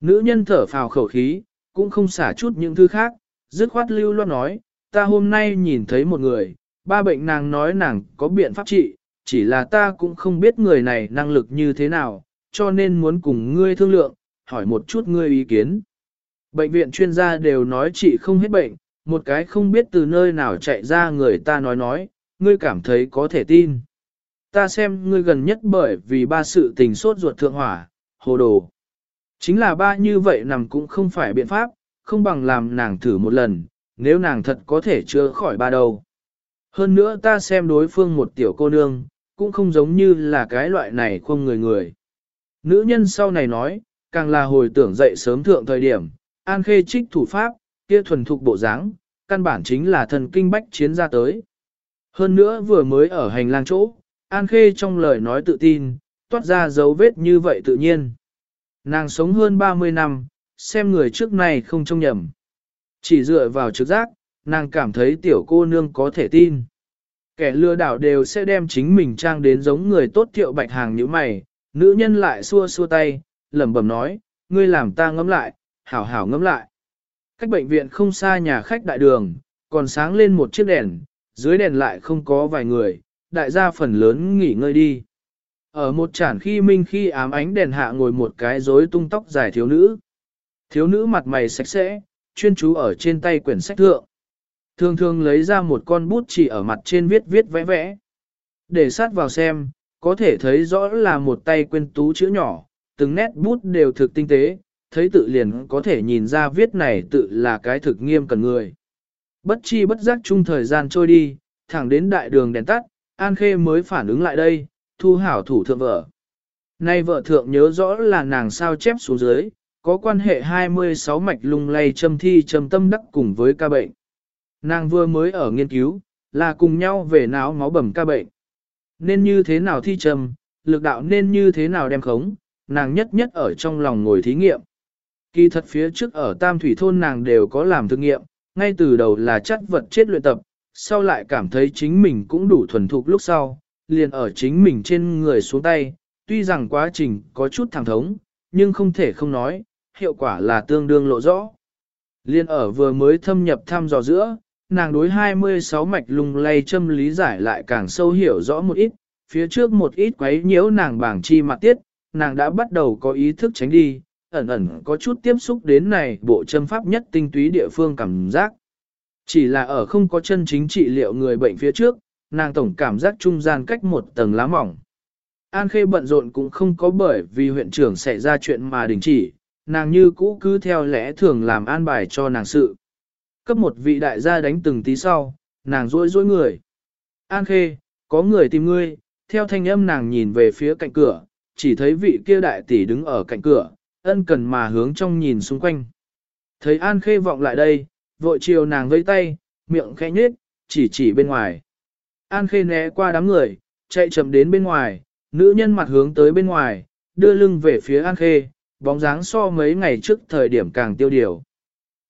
Nữ nhân thở phào khẩu khí, cũng không xả chút những thứ khác, dứt khoát lưu loát nói, ta hôm nay nhìn thấy một người, ba bệnh nàng nói nàng có biện pháp trị, chỉ là ta cũng không biết người này năng lực như thế nào, cho nên muốn cùng ngươi thương lượng, hỏi một chút ngươi ý kiến. Bệnh viện chuyên gia đều nói chị không hết bệnh, một cái không biết từ nơi nào chạy ra người ta nói nói, ngươi cảm thấy có thể tin. Ta xem ngươi gần nhất bởi vì ba sự tình sốt ruột thượng hỏa, hồ đồ. Chính là ba như vậy nằm cũng không phải biện pháp, không bằng làm nàng thử một lần, nếu nàng thật có thể chữa khỏi ba đầu Hơn nữa ta xem đối phương một tiểu cô nương, cũng không giống như là cái loại này không người người. Nữ nhân sau này nói, càng là hồi tưởng dậy sớm thượng thời điểm, An Khê trích thủ pháp, kia thuần thục bộ dáng, căn bản chính là thần kinh bách chiến ra tới. Hơn nữa vừa mới ở hành lang chỗ, An Khê trong lời nói tự tin, toát ra dấu vết như vậy tự nhiên. Nàng sống hơn 30 năm, xem người trước này không trông nhầm. Chỉ dựa vào trực giác, nàng cảm thấy tiểu cô nương có thể tin. Kẻ lừa đảo đều sẽ đem chính mình trang đến giống người tốt thiệu bạch hàng như mày, nữ nhân lại xua xua tay, lẩm bẩm nói, ngươi làm ta ngẫm lại, hảo hảo ngẫm lại. Cách bệnh viện không xa nhà khách đại đường, còn sáng lên một chiếc đèn, dưới đèn lại không có vài người, đại gia phần lớn nghỉ ngơi đi. Ở một chản khi minh khi ám ánh đèn hạ ngồi một cái rối tung tóc dài thiếu nữ. Thiếu nữ mặt mày sạch sẽ, chuyên chú ở trên tay quyển sách thượng. Thường thường lấy ra một con bút chỉ ở mặt trên viết viết vẽ vẽ. Để sát vào xem, có thể thấy rõ là một tay quên tú chữ nhỏ, từng nét bút đều thực tinh tế, thấy tự liền có thể nhìn ra viết này tự là cái thực nghiêm cần người. Bất chi bất giác chung thời gian trôi đi, thẳng đến đại đường đèn tắt, An Khê mới phản ứng lại đây, thu hảo thủ thượng vợ. Nay vợ thượng nhớ rõ là nàng sao chép xuống dưới, có quan hệ 26 mạch lung lay châm thi châm tâm đắc cùng với ca bệnh. Nàng vừa mới ở nghiên cứu, là cùng nhau về não máu bầm ca bệnh. Nên như thế nào thi châm, lực đạo nên như thế nào đem khống, nàng nhất nhất ở trong lòng ngồi thí nghiệm. Kỳ thật phía trước ở Tam Thủy Thôn nàng đều có làm thực nghiệm, ngay từ đầu là chất vật chết luyện tập, sau lại cảm thấy chính mình cũng đủ thuần thục lúc sau, liền ở chính mình trên người xuống tay, tuy rằng quá trình có chút thẳng thống, nhưng không thể không nói, hiệu quả là tương đương lộ rõ. Liên ở vừa mới thâm nhập thăm dò giữa, nàng đối 26 mạch lung lay châm lý giải lại càng sâu hiểu rõ một ít, phía trước một ít quấy nhiễu nàng bảng chi mặt tiết, nàng đã bắt đầu có ý thức tránh đi, ẩn ẩn có chút tiếp xúc đến này bộ châm pháp nhất tinh túy địa phương cảm giác. Chỉ là ở không có chân chính trị liệu người bệnh phía trước, nàng tổng cảm giác trung gian cách một tầng lá mỏng. An Khê bận rộn cũng không có bởi vì huyện trưởng xảy ra chuyện mà đình chỉ, nàng như cũ cứ theo lẽ thường làm an bài cho nàng sự. Cấp một vị đại gia đánh từng tí sau, nàng rối rối người. An Khê, có người tìm ngươi, theo thanh âm nàng nhìn về phía cạnh cửa, chỉ thấy vị kia đại tỷ đứng ở cạnh cửa, ân cần mà hướng trong nhìn xung quanh. Thấy An Khê vọng lại đây, vội chiều nàng vẫy tay, miệng khẽ nhếch, chỉ chỉ bên ngoài. An Khê né qua đám người, chạy chậm đến bên ngoài, nữ nhân mặt hướng tới bên ngoài, đưa lưng về phía An Khê, bóng dáng so mấy ngày trước thời điểm càng tiêu điều.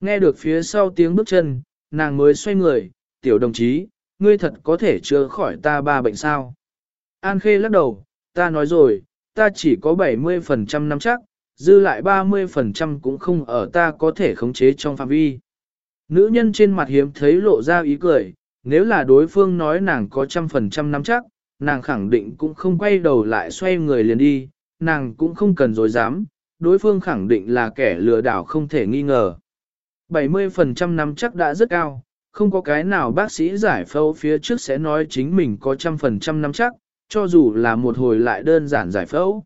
Nghe được phía sau tiếng bước chân, nàng mới xoay người, tiểu đồng chí, ngươi thật có thể chữa khỏi ta ba bệnh sao. An Khê lắc đầu, ta nói rồi, ta chỉ có 70% nắm chắc, dư lại 30% cũng không ở ta có thể khống chế trong phạm vi. Nữ nhân trên mặt hiếm thấy lộ ra ý cười, nếu là đối phương nói nàng có trăm phần trăm nắm chắc, nàng khẳng định cũng không quay đầu lại xoay người liền đi, nàng cũng không cần dối dám, đối phương khẳng định là kẻ lừa đảo không thể nghi ngờ. 70% nắm chắc đã rất cao, không có cái nào bác sĩ giải phẫu phía trước sẽ nói chính mình có trăm phần trăm nắm chắc, cho dù là một hồi lại đơn giản giải phẫu.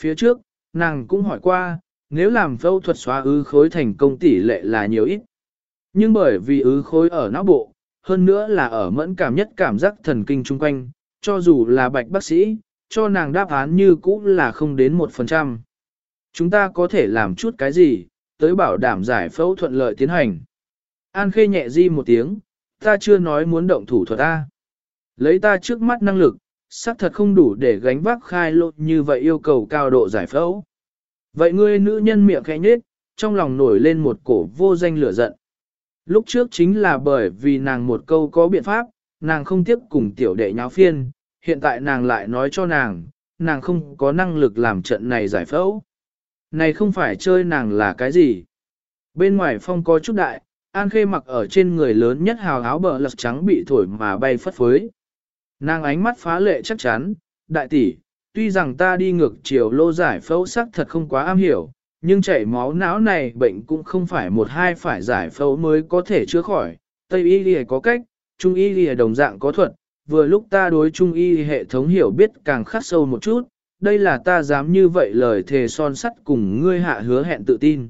Phía trước, nàng cũng hỏi qua, nếu làm phẫu thuật xóa ứ khối thành công tỷ lệ là nhiều ít. Nhưng bởi vì ứ khối ở não bộ, hơn nữa là ở mẫn cảm nhất cảm giác thần kinh chung quanh, cho dù là bạch bác sĩ, cho nàng đáp án như cũ là không đến 1%. Chúng ta có thể làm chút cái gì, tới bảo đảm giải phẫu thuận lợi tiến hành. An khê nhẹ di một tiếng, ta chưa nói muốn động thủ thuật ta. Lấy ta trước mắt năng lực, xác thật không đủ để gánh vác khai lột như vậy yêu cầu cao độ giải phẫu. Vậy ngươi nữ nhân miệng khẽ nhết, trong lòng nổi lên một cổ vô danh lửa giận. Lúc trước chính là bởi vì nàng một câu có biện pháp, nàng không tiếp cùng tiểu đệ nháo phiên, hiện tại nàng lại nói cho nàng, nàng không có năng lực làm trận này giải phẫu. Này không phải chơi nàng là cái gì. Bên ngoài phong có chút đại, An Khê mặc ở trên người lớn nhất hào áo bờ lật trắng bị thổi mà bay phất phới. Nàng ánh mắt phá lệ chắc chắn, đại tỷ, tuy rằng ta đi ngược chiều lô giải phẫu sắc thật không quá am hiểu, nhưng chảy máu não này bệnh cũng không phải một hai phải giải phẫu mới có thể chữa khỏi. Tây y lìa có cách, trung y lìa đồng dạng có thuật, vừa lúc ta đối trung y hệ thống hiểu biết càng khắc sâu một chút, đây là ta dám như vậy lời thề son sắt cùng ngươi hạ hứa hẹn tự tin.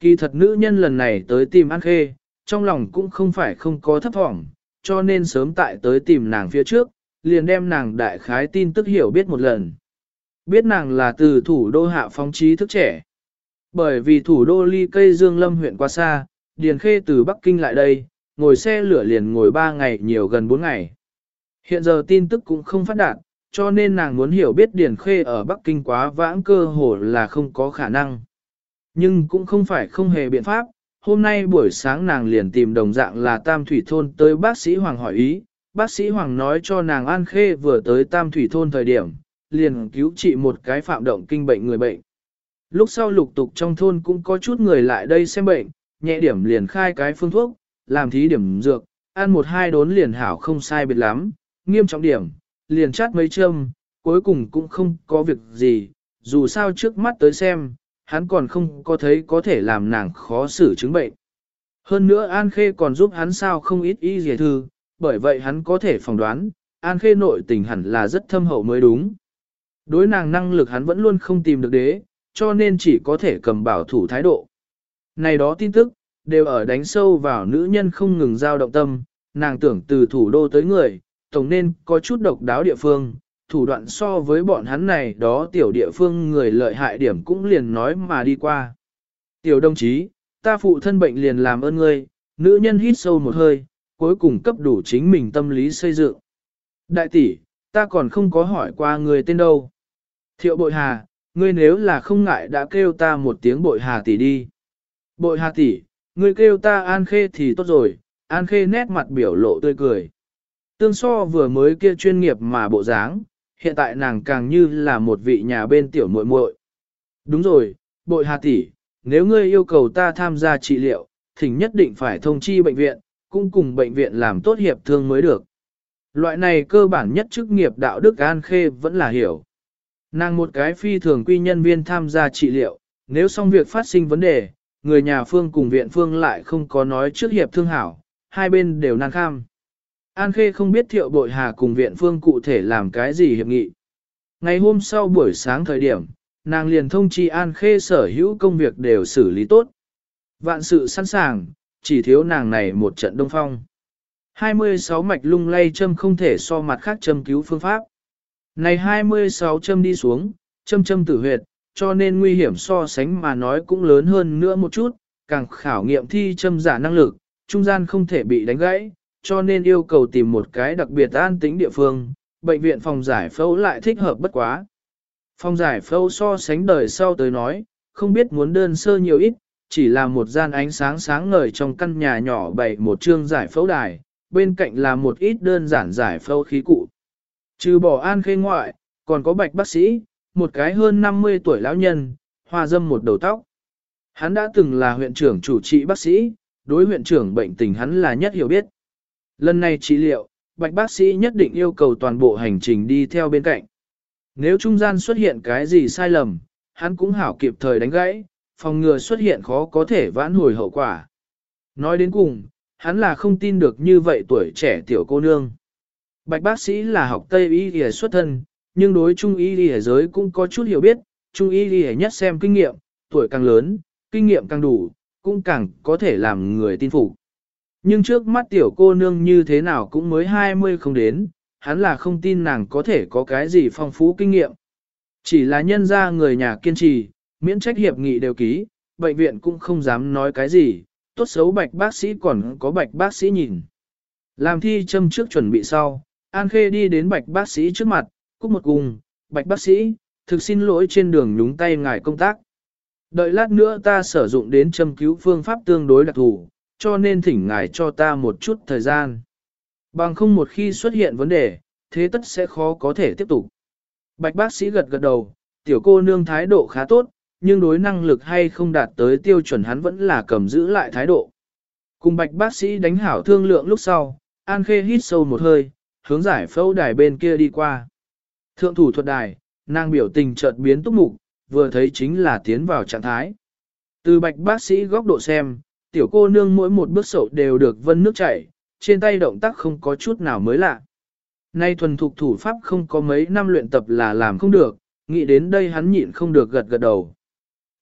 Kỳ thật nữ nhân lần này tới tìm An Khê, trong lòng cũng không phải không có thấp thỏm, cho nên sớm tại tới tìm nàng phía trước, liền đem nàng đại khái tin tức hiểu biết một lần. Biết nàng là từ thủ đô hạ phóng trí thức trẻ. Bởi vì thủ đô ly cây Dương Lâm huyện quá xa, Điền Khê từ Bắc Kinh lại đây, ngồi xe lửa liền ngồi 3 ngày nhiều gần 4 ngày. Hiện giờ tin tức cũng không phát đạt, cho nên nàng muốn hiểu biết Điền Khê ở Bắc Kinh quá vãng cơ hồ là không có khả năng. Nhưng cũng không phải không hề biện pháp, hôm nay buổi sáng nàng liền tìm đồng dạng là Tam Thủy Thôn tới bác sĩ Hoàng hỏi ý, bác sĩ Hoàng nói cho nàng An Khê vừa tới Tam Thủy Thôn thời điểm, liền cứu trị một cái phạm động kinh bệnh người bệnh. Lúc sau lục tục trong thôn cũng có chút người lại đây xem bệnh, nhẹ điểm liền khai cái phương thuốc, làm thí điểm dược, ăn một hai đốn liền hảo không sai biệt lắm, nghiêm trọng điểm, liền chát mấy châm, cuối cùng cũng không có việc gì, dù sao trước mắt tới xem, hắn còn không có thấy có thể làm nàng khó xử chứng bệnh. Hơn nữa An Khê còn giúp hắn sao không ít y dề thư, bởi vậy hắn có thể phỏng đoán, An Khê nội tình hẳn là rất thâm hậu mới đúng. Đối nàng năng lực hắn vẫn luôn không tìm được đế, cho nên chỉ có thể cầm bảo thủ thái độ. Này đó tin tức, đều ở đánh sâu vào nữ nhân không ngừng giao động tâm, nàng tưởng từ thủ đô tới người, tổng nên có chút độc đáo địa phương, thủ đoạn so với bọn hắn này đó tiểu địa phương người lợi hại điểm cũng liền nói mà đi qua. Tiểu đồng chí, ta phụ thân bệnh liền làm ơn ngươi, nữ nhân hít sâu một hơi, cuối cùng cấp đủ chính mình tâm lý xây dựng. Đại tỷ, ta còn không có hỏi qua người tên đâu. Thiệu bội hà, ngươi nếu là không ngại đã kêu ta một tiếng bội hà tỷ đi. Bội hà tỷ, ngươi kêu ta an khê thì tốt rồi, an khê nét mặt biểu lộ tươi cười. Tương so vừa mới kia chuyên nghiệp mà bộ dáng, hiện tại nàng càng như là một vị nhà bên tiểu muội muội. Đúng rồi, bội hà tỷ, nếu ngươi yêu cầu ta tham gia trị liệu, thỉnh nhất định phải thông chi bệnh viện, cũng cùng bệnh viện làm tốt hiệp thương mới được. Loại này cơ bản nhất chức nghiệp đạo đức an khê vẫn là hiểu. Nàng một cái phi thường quy nhân viên tham gia trị liệu, nếu xong việc phát sinh vấn đề, người nhà phương cùng viện phương lại không có nói trước hiệp thương hảo, hai bên đều năng kham. An Khê không biết thiệu bội hà cùng viện phương cụ thể làm cái gì hiệp nghị. Ngày hôm sau buổi sáng thời điểm, nàng liền thông chi An Khê sở hữu công việc đều xử lý tốt. Vạn sự sẵn sàng, chỉ thiếu nàng này một trận đông phong. 26 mạch lung lay châm không thể so mặt khác châm cứu phương pháp. Này 26 châm đi xuống, châm châm tử huyệt, cho nên nguy hiểm so sánh mà nói cũng lớn hơn nữa một chút, càng khảo nghiệm thi châm giả năng lực, trung gian không thể bị đánh gãy, cho nên yêu cầu tìm một cái đặc biệt an tĩnh địa phương, bệnh viện phòng giải phẫu lại thích hợp bất quá. Phòng giải phẫu so sánh đời sau tới nói, không biết muốn đơn sơ nhiều ít, chỉ là một gian ánh sáng sáng ngời trong căn nhà nhỏ bày một chương giải phẫu đài, bên cạnh là một ít đơn giản giải phẫu khí cụ. Trừ bỏ an khê ngoại, còn có bạch bác sĩ, một cái hơn 50 tuổi lão nhân, hoa dâm một đầu tóc. Hắn đã từng là huyện trưởng chủ trị bác sĩ, đối huyện trưởng bệnh tình hắn là nhất hiểu biết. Lần này trị liệu, bạch bác sĩ nhất định yêu cầu toàn bộ hành trình đi theo bên cạnh. Nếu trung gian xuất hiện cái gì sai lầm, hắn cũng hảo kịp thời đánh gãy, phòng ngừa xuất hiện khó có thể vãn hồi hậu quả. Nói đến cùng, hắn là không tin được như vậy tuổi trẻ tiểu cô nương. Bạch bác sĩ là học Tây y y xuất thân, nhưng đối Trung y y giới cũng có chút hiểu biết, Trung y y nhất xem kinh nghiệm, tuổi càng lớn, kinh nghiệm càng đủ, cũng càng có thể làm người tin phục. Nhưng trước mắt tiểu cô nương như thế nào cũng mới 20 không đến, hắn là không tin nàng có thể có cái gì phong phú kinh nghiệm. Chỉ là nhân ra người nhà kiên trì, miễn trách hiệp nghị đều ký, bệnh viện cũng không dám nói cái gì, tốt xấu bạch bác sĩ còn có bạch bác sĩ nhìn. Làm thi châm trước chuẩn bị sau, An Khê đi đến bạch bác sĩ trước mặt, cúc một cùng, bạch bác sĩ, thực xin lỗi trên đường nhúng tay ngài công tác. Đợi lát nữa ta sử dụng đến châm cứu phương pháp tương đối đặc thù, cho nên thỉnh ngài cho ta một chút thời gian. Bằng không một khi xuất hiện vấn đề, thế tất sẽ khó có thể tiếp tục. Bạch bác sĩ gật gật đầu, tiểu cô nương thái độ khá tốt, nhưng đối năng lực hay không đạt tới tiêu chuẩn hắn vẫn là cầm giữ lại thái độ. Cùng bạch bác sĩ đánh hảo thương lượng lúc sau, An Khê hít sâu một hơi, hướng giải phẫu đài bên kia đi qua. Thượng thủ thuật đài, nàng biểu tình chợt biến túc mục, vừa thấy chính là tiến vào trạng thái. Từ bạch bác sĩ góc độ xem, tiểu cô nương mỗi một bước sậu đều được vân nước chảy, trên tay động tác không có chút nào mới lạ. Nay thuần thục thủ pháp không có mấy năm luyện tập là làm không được, nghĩ đến đây hắn nhịn không được gật gật đầu.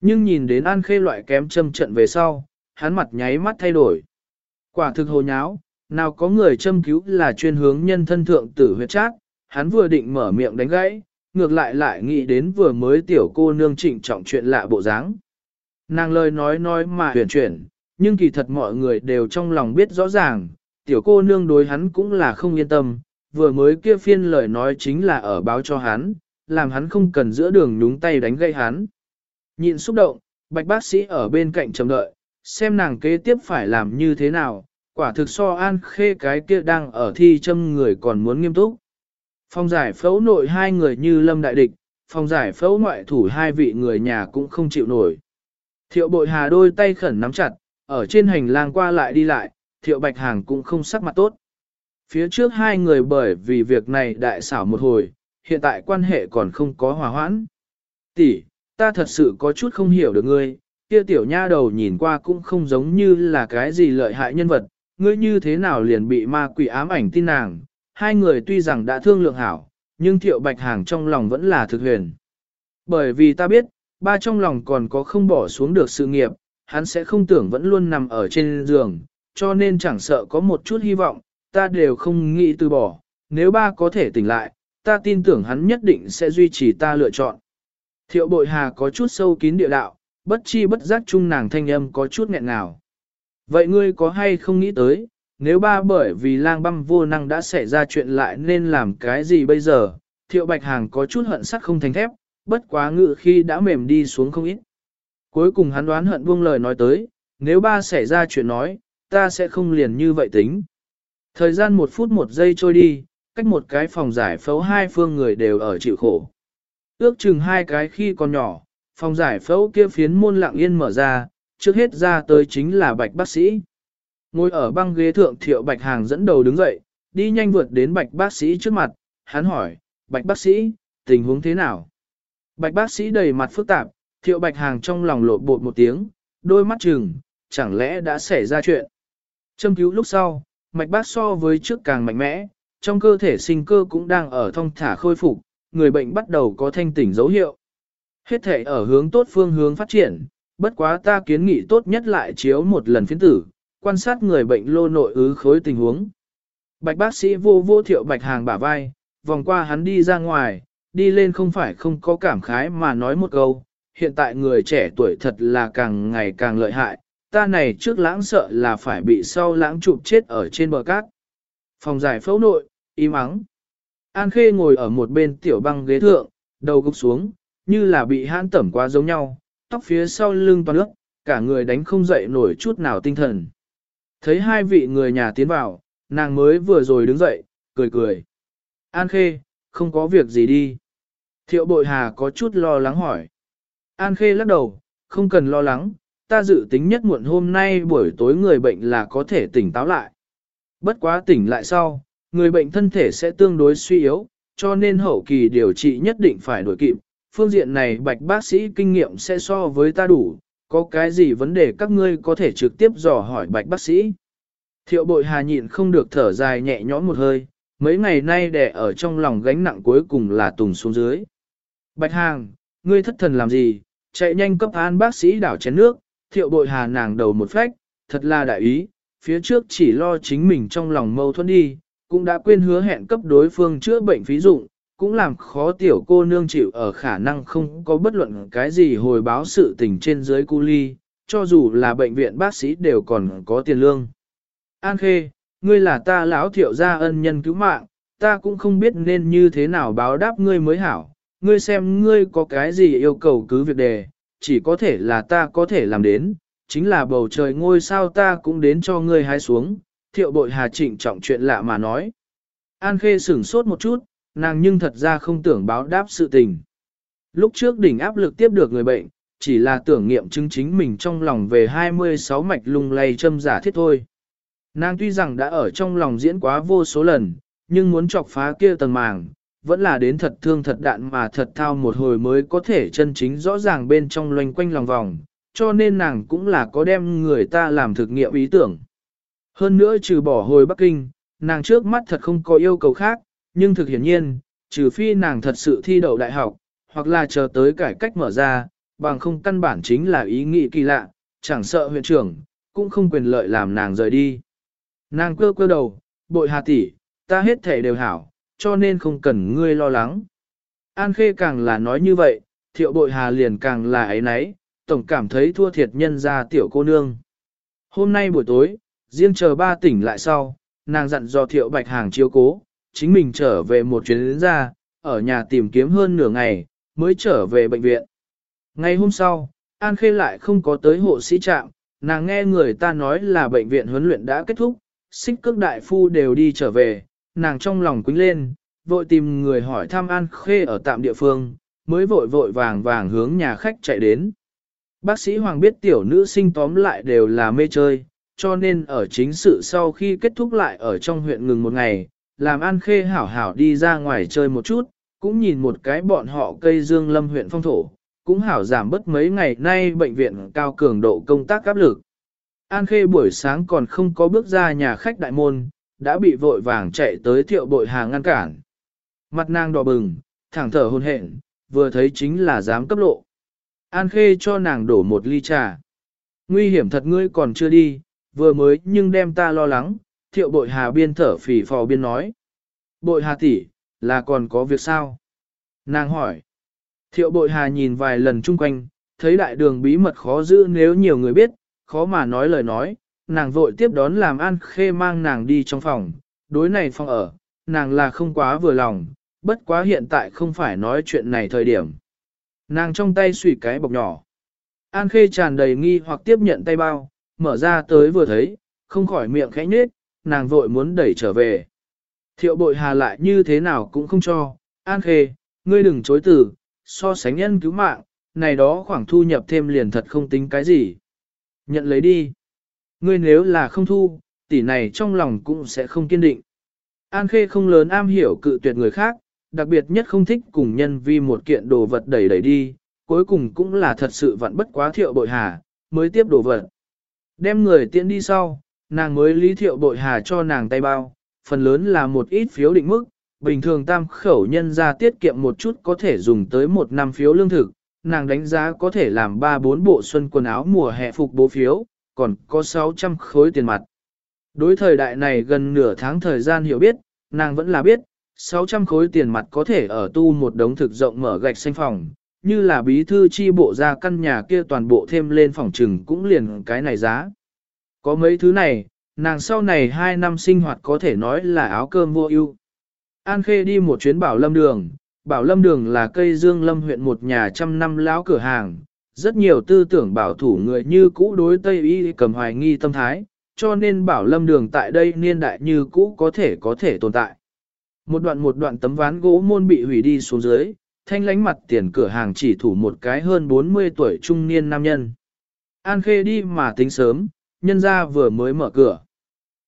Nhưng nhìn đến An Khê loại kém châm trận về sau, hắn mặt nháy mắt thay đổi. Quả thực hồ nháo, nào có người châm cứu là chuyên hướng nhân thân thượng tử huyết trác, hắn vừa định mở miệng đánh gãy, ngược lại lại nghĩ đến vừa mới tiểu cô nương trịnh trọng chuyện lạ bộ dáng. Nàng lời nói nói mà huyền chuyển, nhưng kỳ thật mọi người đều trong lòng biết rõ ràng, tiểu cô nương đối hắn cũng là không yên tâm, vừa mới kia phiên lời nói chính là ở báo cho hắn, làm hắn không cần giữa đường nhúng tay đánh gây hắn. Nhịn xúc động, bạch bác sĩ ở bên cạnh chờ đợi, xem nàng kế tiếp phải làm như thế nào, quả thực so an khê cái kia đang ở thi châm người còn muốn nghiêm túc. Phòng giải phẫu nội hai người như lâm đại địch, phòng giải phẫu ngoại thủ hai vị người nhà cũng không chịu nổi. Thiệu bội hà đôi tay khẩn nắm chặt, ở trên hành lang qua lại đi lại, thiệu bạch hàng cũng không sắc mặt tốt. Phía trước hai người bởi vì việc này đại xảo một hồi, hiện tại quan hệ còn không có hòa hoãn. Tỷ, ta thật sự có chút không hiểu được ngươi, kia tiểu nha đầu nhìn qua cũng không giống như là cái gì lợi hại nhân vật, ngươi như thế nào liền bị ma quỷ ám ảnh tin nàng, hai người tuy rằng đã thương lượng hảo, nhưng thiệu bạch hàng trong lòng vẫn là thực huyền. Bởi vì ta biết, ba trong lòng còn có không bỏ xuống được sự nghiệp, hắn sẽ không tưởng vẫn luôn nằm ở trên giường, cho nên chẳng sợ có một chút hy vọng, ta đều không nghĩ từ bỏ, nếu ba có thể tỉnh lại, ta tin tưởng hắn nhất định sẽ duy trì ta lựa chọn. Thiệu bội hà có chút sâu kín địa đạo, bất chi bất giác chung nàng thanh âm có chút nghẹn ngào. Vậy ngươi có hay không nghĩ tới, nếu ba bởi vì lang băm vô năng đã xảy ra chuyện lại nên làm cái gì bây giờ, thiệu bạch hàng có chút hận sắt không thành thép, bất quá ngự khi đã mềm đi xuống không ít. Cuối cùng hắn đoán hận buông lời nói tới, nếu ba xảy ra chuyện nói, ta sẽ không liền như vậy tính. Thời gian một phút một giây trôi đi, cách một cái phòng giải phẫu hai phương người đều ở chịu khổ. Ước chừng hai cái khi còn nhỏ, phòng giải phẫu kia phiến môn lặng yên mở ra, trước hết ra tới chính là bạch bác sĩ. Ngồi ở băng ghế thượng thiệu bạch hàng dẫn đầu đứng dậy, đi nhanh vượt đến bạch bác sĩ trước mặt, hắn hỏi, bạch bác sĩ, tình huống thế nào? Bạch bác sĩ đầy mặt phức tạp, thiệu bạch hàng trong lòng lộ bột một tiếng, đôi mắt trừng, chẳng lẽ đã xảy ra chuyện? Châm cứu lúc sau, mạch bác so với trước càng mạnh mẽ, trong cơ thể sinh cơ cũng đang ở thông thả khôi phục, người bệnh bắt đầu có thanh tỉnh dấu hiệu. Hết thể ở hướng tốt phương hướng phát triển, bất quá ta kiến nghị tốt nhất lại chiếu một lần phiến tử, quan sát người bệnh lô nội ứ khối tình huống. Bạch bác sĩ vô vô thiệu bạch hàng bả vai, vòng qua hắn đi ra ngoài, đi lên không phải không có cảm khái mà nói một câu, hiện tại người trẻ tuổi thật là càng ngày càng lợi hại, ta này trước lãng sợ là phải bị sau lãng chụp chết ở trên bờ cát. Phòng giải phẫu nội, im ắng. An Khê ngồi ở một bên tiểu băng ghế thượng, đầu gục xuống, như là bị hãn tẩm quá giống nhau, tóc phía sau lưng toàn nước, cả người đánh không dậy nổi chút nào tinh thần. Thấy hai vị người nhà tiến vào, nàng mới vừa rồi đứng dậy, cười cười. An Khê, không có việc gì đi. Thiệu bội hà có chút lo lắng hỏi. An Khê lắc đầu, không cần lo lắng, ta dự tính nhất muộn hôm nay buổi tối người bệnh là có thể tỉnh táo lại. Bất quá tỉnh lại sau, người bệnh thân thể sẽ tương đối suy yếu, cho nên hậu kỳ điều trị nhất định phải đổi kịp. Phương diện này bạch bác sĩ kinh nghiệm sẽ so với ta đủ, có cái gì vấn đề các ngươi có thể trực tiếp dò hỏi bạch bác sĩ. Thiệu bội hà nhịn không được thở dài nhẹ nhõm một hơi, mấy ngày nay đẻ ở trong lòng gánh nặng cuối cùng là tùng xuống dưới. Bạch hàng, ngươi thất thần làm gì, chạy nhanh cấp an bác sĩ đảo chén nước, thiệu bội hà nàng đầu một phách, thật là đại ý, phía trước chỉ lo chính mình trong lòng mâu thuẫn đi, cũng đã quên hứa hẹn cấp đối phương chữa bệnh phí dụng, cũng làm khó tiểu cô nương chịu ở khả năng không có bất luận cái gì hồi báo sự tình trên dưới cu ly, cho dù là bệnh viện bác sĩ đều còn có tiền lương. An Khê, ngươi là ta lão thiệu gia ân nhân cứu mạng, ta cũng không biết nên như thế nào báo đáp ngươi mới hảo, ngươi xem ngươi có cái gì yêu cầu cứ việc đề, chỉ có thể là ta có thể làm đến, chính là bầu trời ngôi sao ta cũng đến cho ngươi hái xuống, thiệu bội hà trịnh trọng chuyện lạ mà nói. An Khê sửng sốt một chút, nàng nhưng thật ra không tưởng báo đáp sự tình. Lúc trước đỉnh áp lực tiếp được người bệnh, chỉ là tưởng nghiệm chứng chính mình trong lòng về 26 mạch lung lay châm giả thiết thôi. Nàng tuy rằng đã ở trong lòng diễn quá vô số lần, nhưng muốn chọc phá kia tầng màng, vẫn là đến thật thương thật đạn mà thật thao một hồi mới có thể chân chính rõ ràng bên trong loanh quanh lòng vòng, cho nên nàng cũng là có đem người ta làm thực nghiệm ý tưởng. Hơn nữa trừ bỏ hồi Bắc Kinh, nàng trước mắt thật không có yêu cầu khác, nhưng thực hiển nhiên, trừ phi nàng thật sự thi đậu đại học, hoặc là chờ tới cải cách mở ra, bằng không căn bản chính là ý nghĩ kỳ lạ, chẳng sợ huyện trưởng, cũng không quyền lợi làm nàng rời đi. Nàng cơ cơ đầu, bội hà tỷ, ta hết thể đều hảo, cho nên không cần ngươi lo lắng. An Khê càng là nói như vậy, thiệu bội hà liền càng là ấy nấy, tổng cảm thấy thua thiệt nhân ra tiểu cô nương. Hôm nay buổi tối, riêng chờ ba tỉnh lại sau, nàng dặn dò thiệu bạch hàng chiếu cố, chính mình trở về một chuyến đến ra, ở nhà tìm kiếm hơn nửa ngày, mới trở về bệnh viện. Ngày hôm sau, An Khê lại không có tới hộ sĩ trạm, nàng nghe người ta nói là bệnh viện huấn luyện đã kết thúc, xích cước đại phu đều đi trở về, nàng trong lòng quýnh lên, vội tìm người hỏi thăm An Khê ở tạm địa phương, mới vội vội vàng vàng hướng nhà khách chạy đến. Bác sĩ Hoàng biết tiểu nữ sinh tóm lại đều là mê chơi, cho nên ở chính sự sau khi kết thúc lại ở trong huyện ngừng một ngày, làm An Khê hảo hảo đi ra ngoài chơi một chút, cũng nhìn một cái bọn họ cây dương lâm huyện phong thổ, cũng hảo giảm bớt mấy ngày nay bệnh viện cao cường độ công tác áp lực. An Khê buổi sáng còn không có bước ra nhà khách đại môn, đã bị vội vàng chạy tới thiệu bội hàng ngăn cản. Mặt nàng đỏ bừng, thẳng thở hôn hển, vừa thấy chính là dám cấp lộ. An Khê cho nàng đổ một ly trà. Nguy hiểm thật ngươi còn chưa đi, vừa mới nhưng đem ta lo lắng, thiệu bội hà biên thở phì phò biên nói. Bội hà tỷ, là còn có việc sao? Nàng hỏi. Thiệu bội hà nhìn vài lần chung quanh, thấy đại đường bí mật khó giữ nếu nhiều người biết, khó mà nói lời nói, nàng vội tiếp đón làm An Khê mang nàng đi trong phòng, đối này phòng ở, nàng là không quá vừa lòng, bất quá hiện tại không phải nói chuyện này thời điểm. Nàng trong tay xùy cái bọc nhỏ. An Khê tràn đầy nghi hoặc tiếp nhận tay bao, mở ra tới vừa thấy, không khỏi miệng khẽ nhếch, nàng vội muốn đẩy trở về. Thiệu bội hà lại như thế nào cũng không cho, An Khê, ngươi đừng chối từ, so sánh nhân cứu mạng, này đó khoảng thu nhập thêm liền thật không tính cái gì. Nhận lấy đi. Ngươi nếu là không thu, tỷ này trong lòng cũng sẽ không kiên định. An Khê không lớn am hiểu cự tuyệt người khác, đặc biệt nhất không thích cùng nhân vi một kiện đồ vật đẩy đẩy đi, cuối cùng cũng là thật sự vặn bất quá thiệu bội hà, mới tiếp đồ vật. Đem người tiễn đi sau, nàng mới lý thiệu bội hà cho nàng tay bao, phần lớn là một ít phiếu định mức, bình thường tam khẩu nhân ra tiết kiệm một chút có thể dùng tới một năm phiếu lương thực, nàng đánh giá có thể làm 3-4 bộ xuân quần áo mùa hè phục bố phiếu, còn có 600 khối tiền mặt. Đối thời đại này gần nửa tháng thời gian hiểu biết, nàng vẫn là biết, 600 khối tiền mặt có thể ở tu một đống thực rộng mở gạch xanh phòng, như là bí thư chi bộ ra căn nhà kia toàn bộ thêm lên phòng trừng cũng liền cái này giá. Có mấy thứ này, nàng sau này 2 năm sinh hoạt có thể nói là áo cơm vô ưu. An Khê đi một chuyến bảo lâm đường, bảo lâm đường là cây dương lâm huyện một nhà trăm năm lão cửa hàng, rất nhiều tư tưởng bảo thủ người như cũ đối Tây Y cầm hoài nghi tâm thái, cho nên bảo lâm đường tại đây niên đại như cũ có thể có thể tồn tại. Một đoạn một đoạn tấm ván gỗ môn bị hủy đi xuống dưới, thanh lánh mặt tiền cửa hàng chỉ thủ một cái hơn 40 tuổi trung niên nam nhân. An Khê đi mà tính sớm, nhân ra vừa mới mở cửa.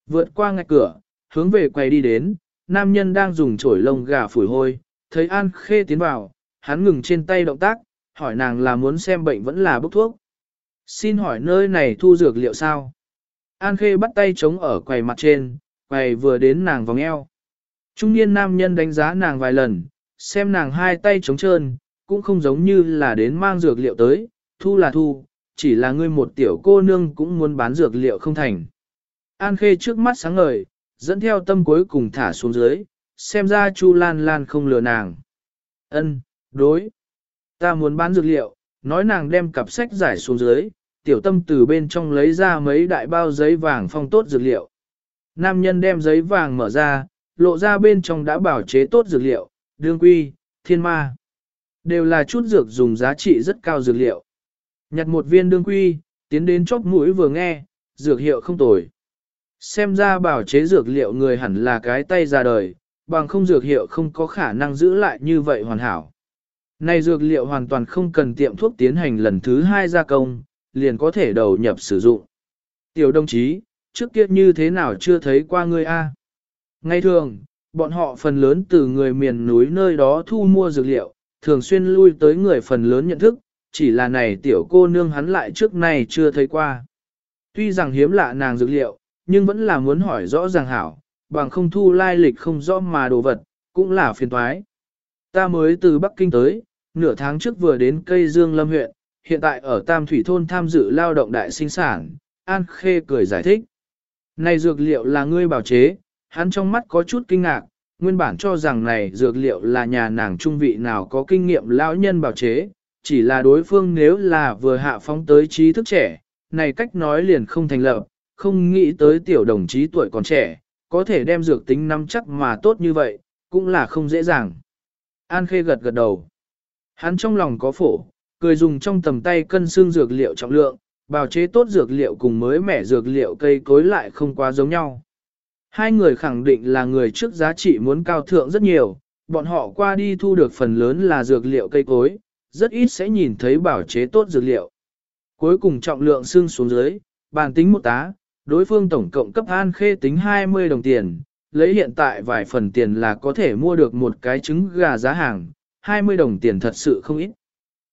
Vượt qua ngạch cửa, hướng về quay đi đến, nam nhân đang dùng chổi lông gà phủi hôi, thấy An Khê tiến vào, hắn ngừng trên tay động tác, hỏi nàng là muốn xem bệnh vẫn là bốc thuốc. Xin hỏi nơi này thu dược liệu sao? An Khê bắt tay chống ở quầy mặt trên, quầy vừa đến nàng vòng eo. Trung niên nam nhân đánh giá nàng vài lần, xem nàng hai tay chống trơn, cũng không giống như là đến mang dược liệu tới, thu là thu, chỉ là ngươi một tiểu cô nương cũng muốn bán dược liệu không thành. An Khê trước mắt sáng ngời, dẫn theo tâm cuối cùng thả xuống dưới, xem ra Chu Lan Lan không lừa nàng. Ân, đối. Ta muốn bán dược liệu, nói nàng đem cặp sách giải xuống dưới, tiểu tâm từ bên trong lấy ra mấy đại bao giấy vàng phong tốt dược liệu. Nam nhân đem giấy vàng mở ra, lộ ra bên trong đã bảo chế tốt dược liệu, đương quy, thiên ma. Đều là chút dược dùng giá trị rất cao dược liệu. Nhặt một viên đương quy, tiến đến chóp mũi vừa nghe, dược hiệu không tồi. Xem ra bảo chế dược liệu người hẳn là cái tay ra đời, bằng không dược hiệu không có khả năng giữ lại như vậy hoàn hảo. Này dược liệu hoàn toàn không cần tiệm thuốc tiến hành lần thứ hai gia công, liền có thể đầu nhập sử dụng. Tiểu đồng chí, trước kia như thế nào chưa thấy qua ngươi a? Ngay thường, bọn họ phần lớn từ người miền núi nơi đó thu mua dược liệu, thường xuyên lui tới người phần lớn nhận thức, chỉ là này tiểu cô nương hắn lại trước này chưa thấy qua. Tuy rằng hiếm lạ nàng dược liệu, nhưng vẫn là muốn hỏi rõ ràng hảo, bằng không thu lai lịch không rõ mà đồ vật, cũng là phiền toái. Ta mới từ Bắc Kinh tới, nửa tháng trước vừa đến cây Dương Lâm huyện, hiện tại ở Tam Thủy Thôn tham dự lao động đại sinh sản, An Khê cười giải thích. Này dược liệu là ngươi bảo chế, hắn trong mắt có chút kinh ngạc, nguyên bản cho rằng này dược liệu là nhà nàng trung vị nào có kinh nghiệm lão nhân bảo chế, chỉ là đối phương nếu là vừa hạ phóng tới trí thức trẻ, này cách nói liền không thành lập, không nghĩ tới tiểu đồng chí tuổi còn trẻ, có thể đem dược tính nắm chắc mà tốt như vậy, cũng là không dễ dàng. An Khê gật gật đầu. Hắn trong lòng có phổ, cười dùng trong tầm tay cân xương dược liệu trọng lượng, bào chế tốt dược liệu cùng mới mẻ dược liệu cây cối lại không quá giống nhau. Hai người khẳng định là người trước giá trị muốn cao thượng rất nhiều, bọn họ qua đi thu được phần lớn là dược liệu cây cối, rất ít sẽ nhìn thấy bảo chế tốt dược liệu. Cuối cùng trọng lượng xương xuống dưới, bàn tính một tá, đối phương tổng cộng cấp an khê tính 20 đồng tiền, lấy hiện tại vài phần tiền là có thể mua được một cái trứng gà giá hàng, 20 đồng tiền thật sự không ít.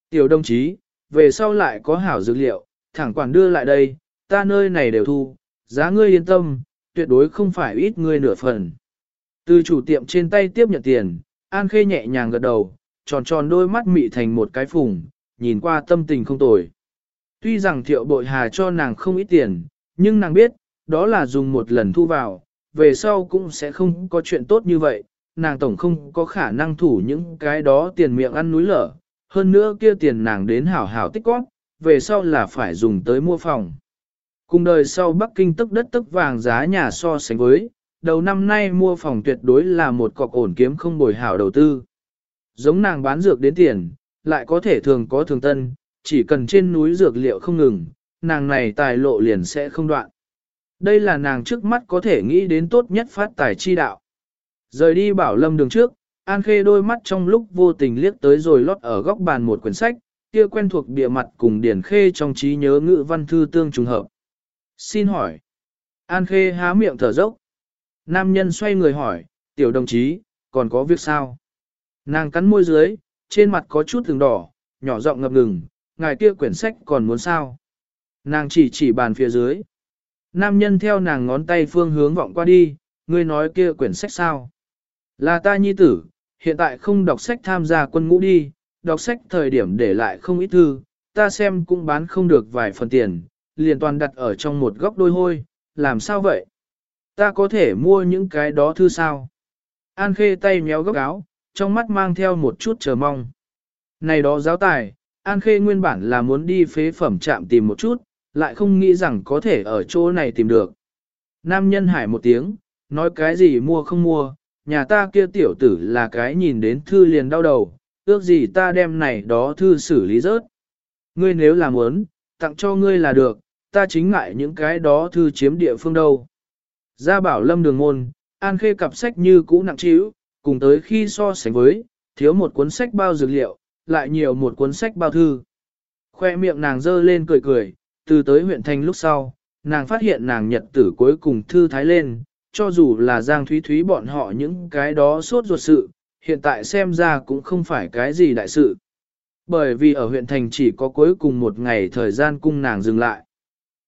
Tiểu đồng chí, về sau lại có hảo dược liệu, thẳng quản đưa lại đây, ta nơi này đều thu, giá ngươi yên tâm, tuyệt đối không phải ít ngươi nửa phần. Từ chủ tiệm trên tay tiếp nhận tiền, An Khê nhẹ nhàng gật đầu, tròn tròn đôi mắt mị thành một cái phùng, nhìn qua tâm tình không tồi. Tuy rằng thiệu bội hà cho nàng không ít tiền, nhưng nàng biết, đó là dùng một lần thu vào, về sau cũng sẽ không có chuyện tốt như vậy, nàng tổng không có khả năng thủ những cái đó tiền miệng ăn núi lở, hơn nữa kia tiền nàng đến hảo hảo tích góp, về sau là phải dùng tới mua phòng. Cùng đời sau Bắc Kinh tức đất tức vàng giá nhà so sánh với, đầu năm nay mua phòng tuyệt đối là một cọc ổn kiếm không bồi hảo đầu tư. Giống nàng bán dược đến tiền, lại có thể thường có thường tân, chỉ cần trên núi dược liệu không ngừng, nàng này tài lộ liền sẽ không đoạn. Đây là nàng trước mắt có thể nghĩ đến tốt nhất phát tài chi đạo. Rời đi bảo lâm đường trước, An Khê đôi mắt trong lúc vô tình liếc tới rồi lót ở góc bàn một quyển sách, kia quen thuộc địa mặt cùng Điển Khê trong trí nhớ ngữ văn thư tương trùng hợp. Xin hỏi. An Khê há miệng thở dốc. Nam nhân xoay người hỏi, tiểu đồng chí, còn có việc sao? Nàng cắn môi dưới, trên mặt có chút thường đỏ, nhỏ giọng ngập ngừng, ngài kia quyển sách còn muốn sao? Nàng chỉ chỉ bàn phía dưới. Nam nhân theo nàng ngón tay phương hướng vọng qua đi, ngươi nói kia quyển sách sao? Là ta nhi tử, hiện tại không đọc sách tham gia quân ngũ đi, đọc sách thời điểm để lại không ít thư, ta xem cũng bán không được vài phần tiền, liền toàn đặt ở trong một góc đôi hôi, làm sao vậy? Ta có thể mua những cái đó thư sao? An khê tay méo góc áo, trong mắt mang theo một chút chờ mong. Này đó giáo tài, An khê nguyên bản là muốn đi phế phẩm trạm tìm một chút, lại không nghĩ rằng có thể ở chỗ này tìm được. Nam nhân hải một tiếng, nói cái gì mua không mua, nhà ta kia tiểu tử là cái nhìn đến thư liền đau đầu, ước gì ta đem này đó thư xử lý rớt. Ngươi nếu làm muốn, tặng cho ngươi là được, ta chính ngại những cái đó thư chiếm địa phương đâu. Gia bảo lâm đường môn, an khê cặp sách như cũ nặng trĩu, cùng tới khi so sánh với, thiếu một cuốn sách bao dược liệu, lại nhiều một cuốn sách bao thư. Khoe miệng nàng dơ lên cười cười, từ tới huyện thành lúc sau, nàng phát hiện nàng nhật tử cuối cùng thư thái lên, cho dù là Giang Thúy Thúy bọn họ những cái đó suốt ruột sự, hiện tại xem ra cũng không phải cái gì đại sự. Bởi vì ở huyện thành chỉ có cuối cùng một ngày thời gian cung nàng dừng lại.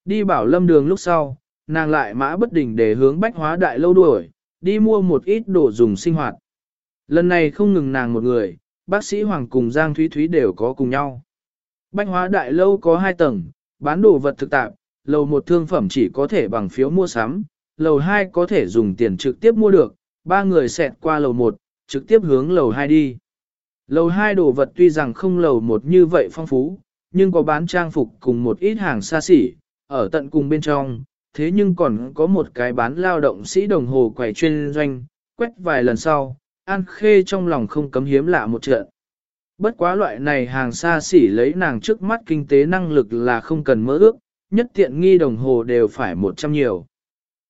Đi bảo lâm đường lúc sau, nàng lại mã bất đình để hướng bách hóa đại lâu đuổi, đi mua một ít đồ dùng sinh hoạt. Lần này không ngừng nàng một người, bác sĩ Hoàng cùng Giang Thúy Thúy đều có cùng nhau. Bách hóa đại lâu có hai tầng, bán đồ vật thực tạp, lầu một thương phẩm chỉ có thể bằng phiếu mua sắm, lầu 2 có thể dùng tiền trực tiếp mua được, ba người xẹt qua lầu 1, trực tiếp hướng lầu 2 đi. Lầu 2 đồ vật tuy rằng không lầu 1 như vậy phong phú, nhưng có bán trang phục cùng một ít hàng xa xỉ, ở tận cùng bên trong, thế nhưng còn có một cái bán lao động sĩ đồng hồ quầy chuyên doanh, quét vài lần sau, An Khê trong lòng không cấm hiếm lạ một trận. Bất quá loại này hàng xa xỉ lấy nàng trước mắt kinh tế năng lực là không cần mơ ước, nhất tiện nghi đồng hồ đều phải 100 nhiều.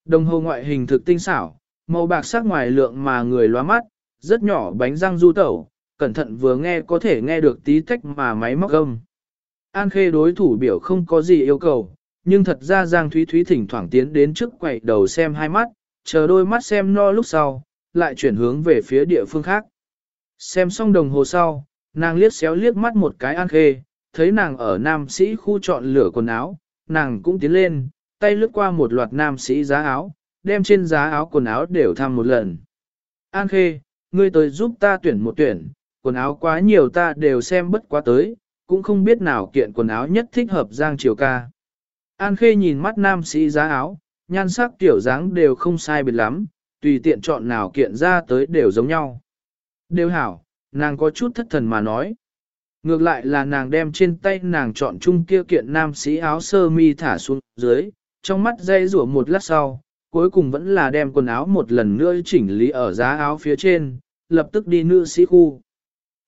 Đồng hồ ngoại hình thực tinh xảo, màu bạc sắc ngoài lượng mà người loa mắt, rất nhỏ bánh răng du tẩu, cẩn thận vừa nghe có thể nghe được tí tách mà máy móc gâm. An khê đối thủ biểu không có gì yêu cầu, nhưng thật ra Giang Thúy Thúy thỉnh thoảng tiến đến trước quậy đầu xem hai mắt, chờ đôi mắt xem no lúc sau, lại chuyển hướng về phía địa phương khác. Xem xong đồng hồ sau, nàng liếc xéo liếc mắt một cái An khê, thấy nàng ở nam sĩ khu chọn lửa quần áo, nàng cũng tiến lên, tay lướt qua một loạt nam sĩ giá áo, đem trên giá áo quần áo đều thăm một lần. An Khê, ngươi tới giúp ta tuyển một tuyển, quần áo quá nhiều ta đều xem bất quá tới, cũng không biết nào kiện quần áo nhất thích hợp Giang Triều ca. An Khê nhìn mắt nam sĩ giá áo, nhan sắc tiểu dáng đều không sai biệt lắm, tùy tiện chọn nào kiện ra tới đều giống nhau. Đều hảo, nàng có chút thất thần mà nói. Ngược lại là nàng đem trên tay nàng chọn chung kia kiện nam sĩ áo sơ mi thả xuống dưới, trong mắt dây rủa một lát sau, cuối cùng vẫn là đem quần áo một lần nữa chỉnh lý ở giá áo phía trên, lập tức đi nữ sĩ khu.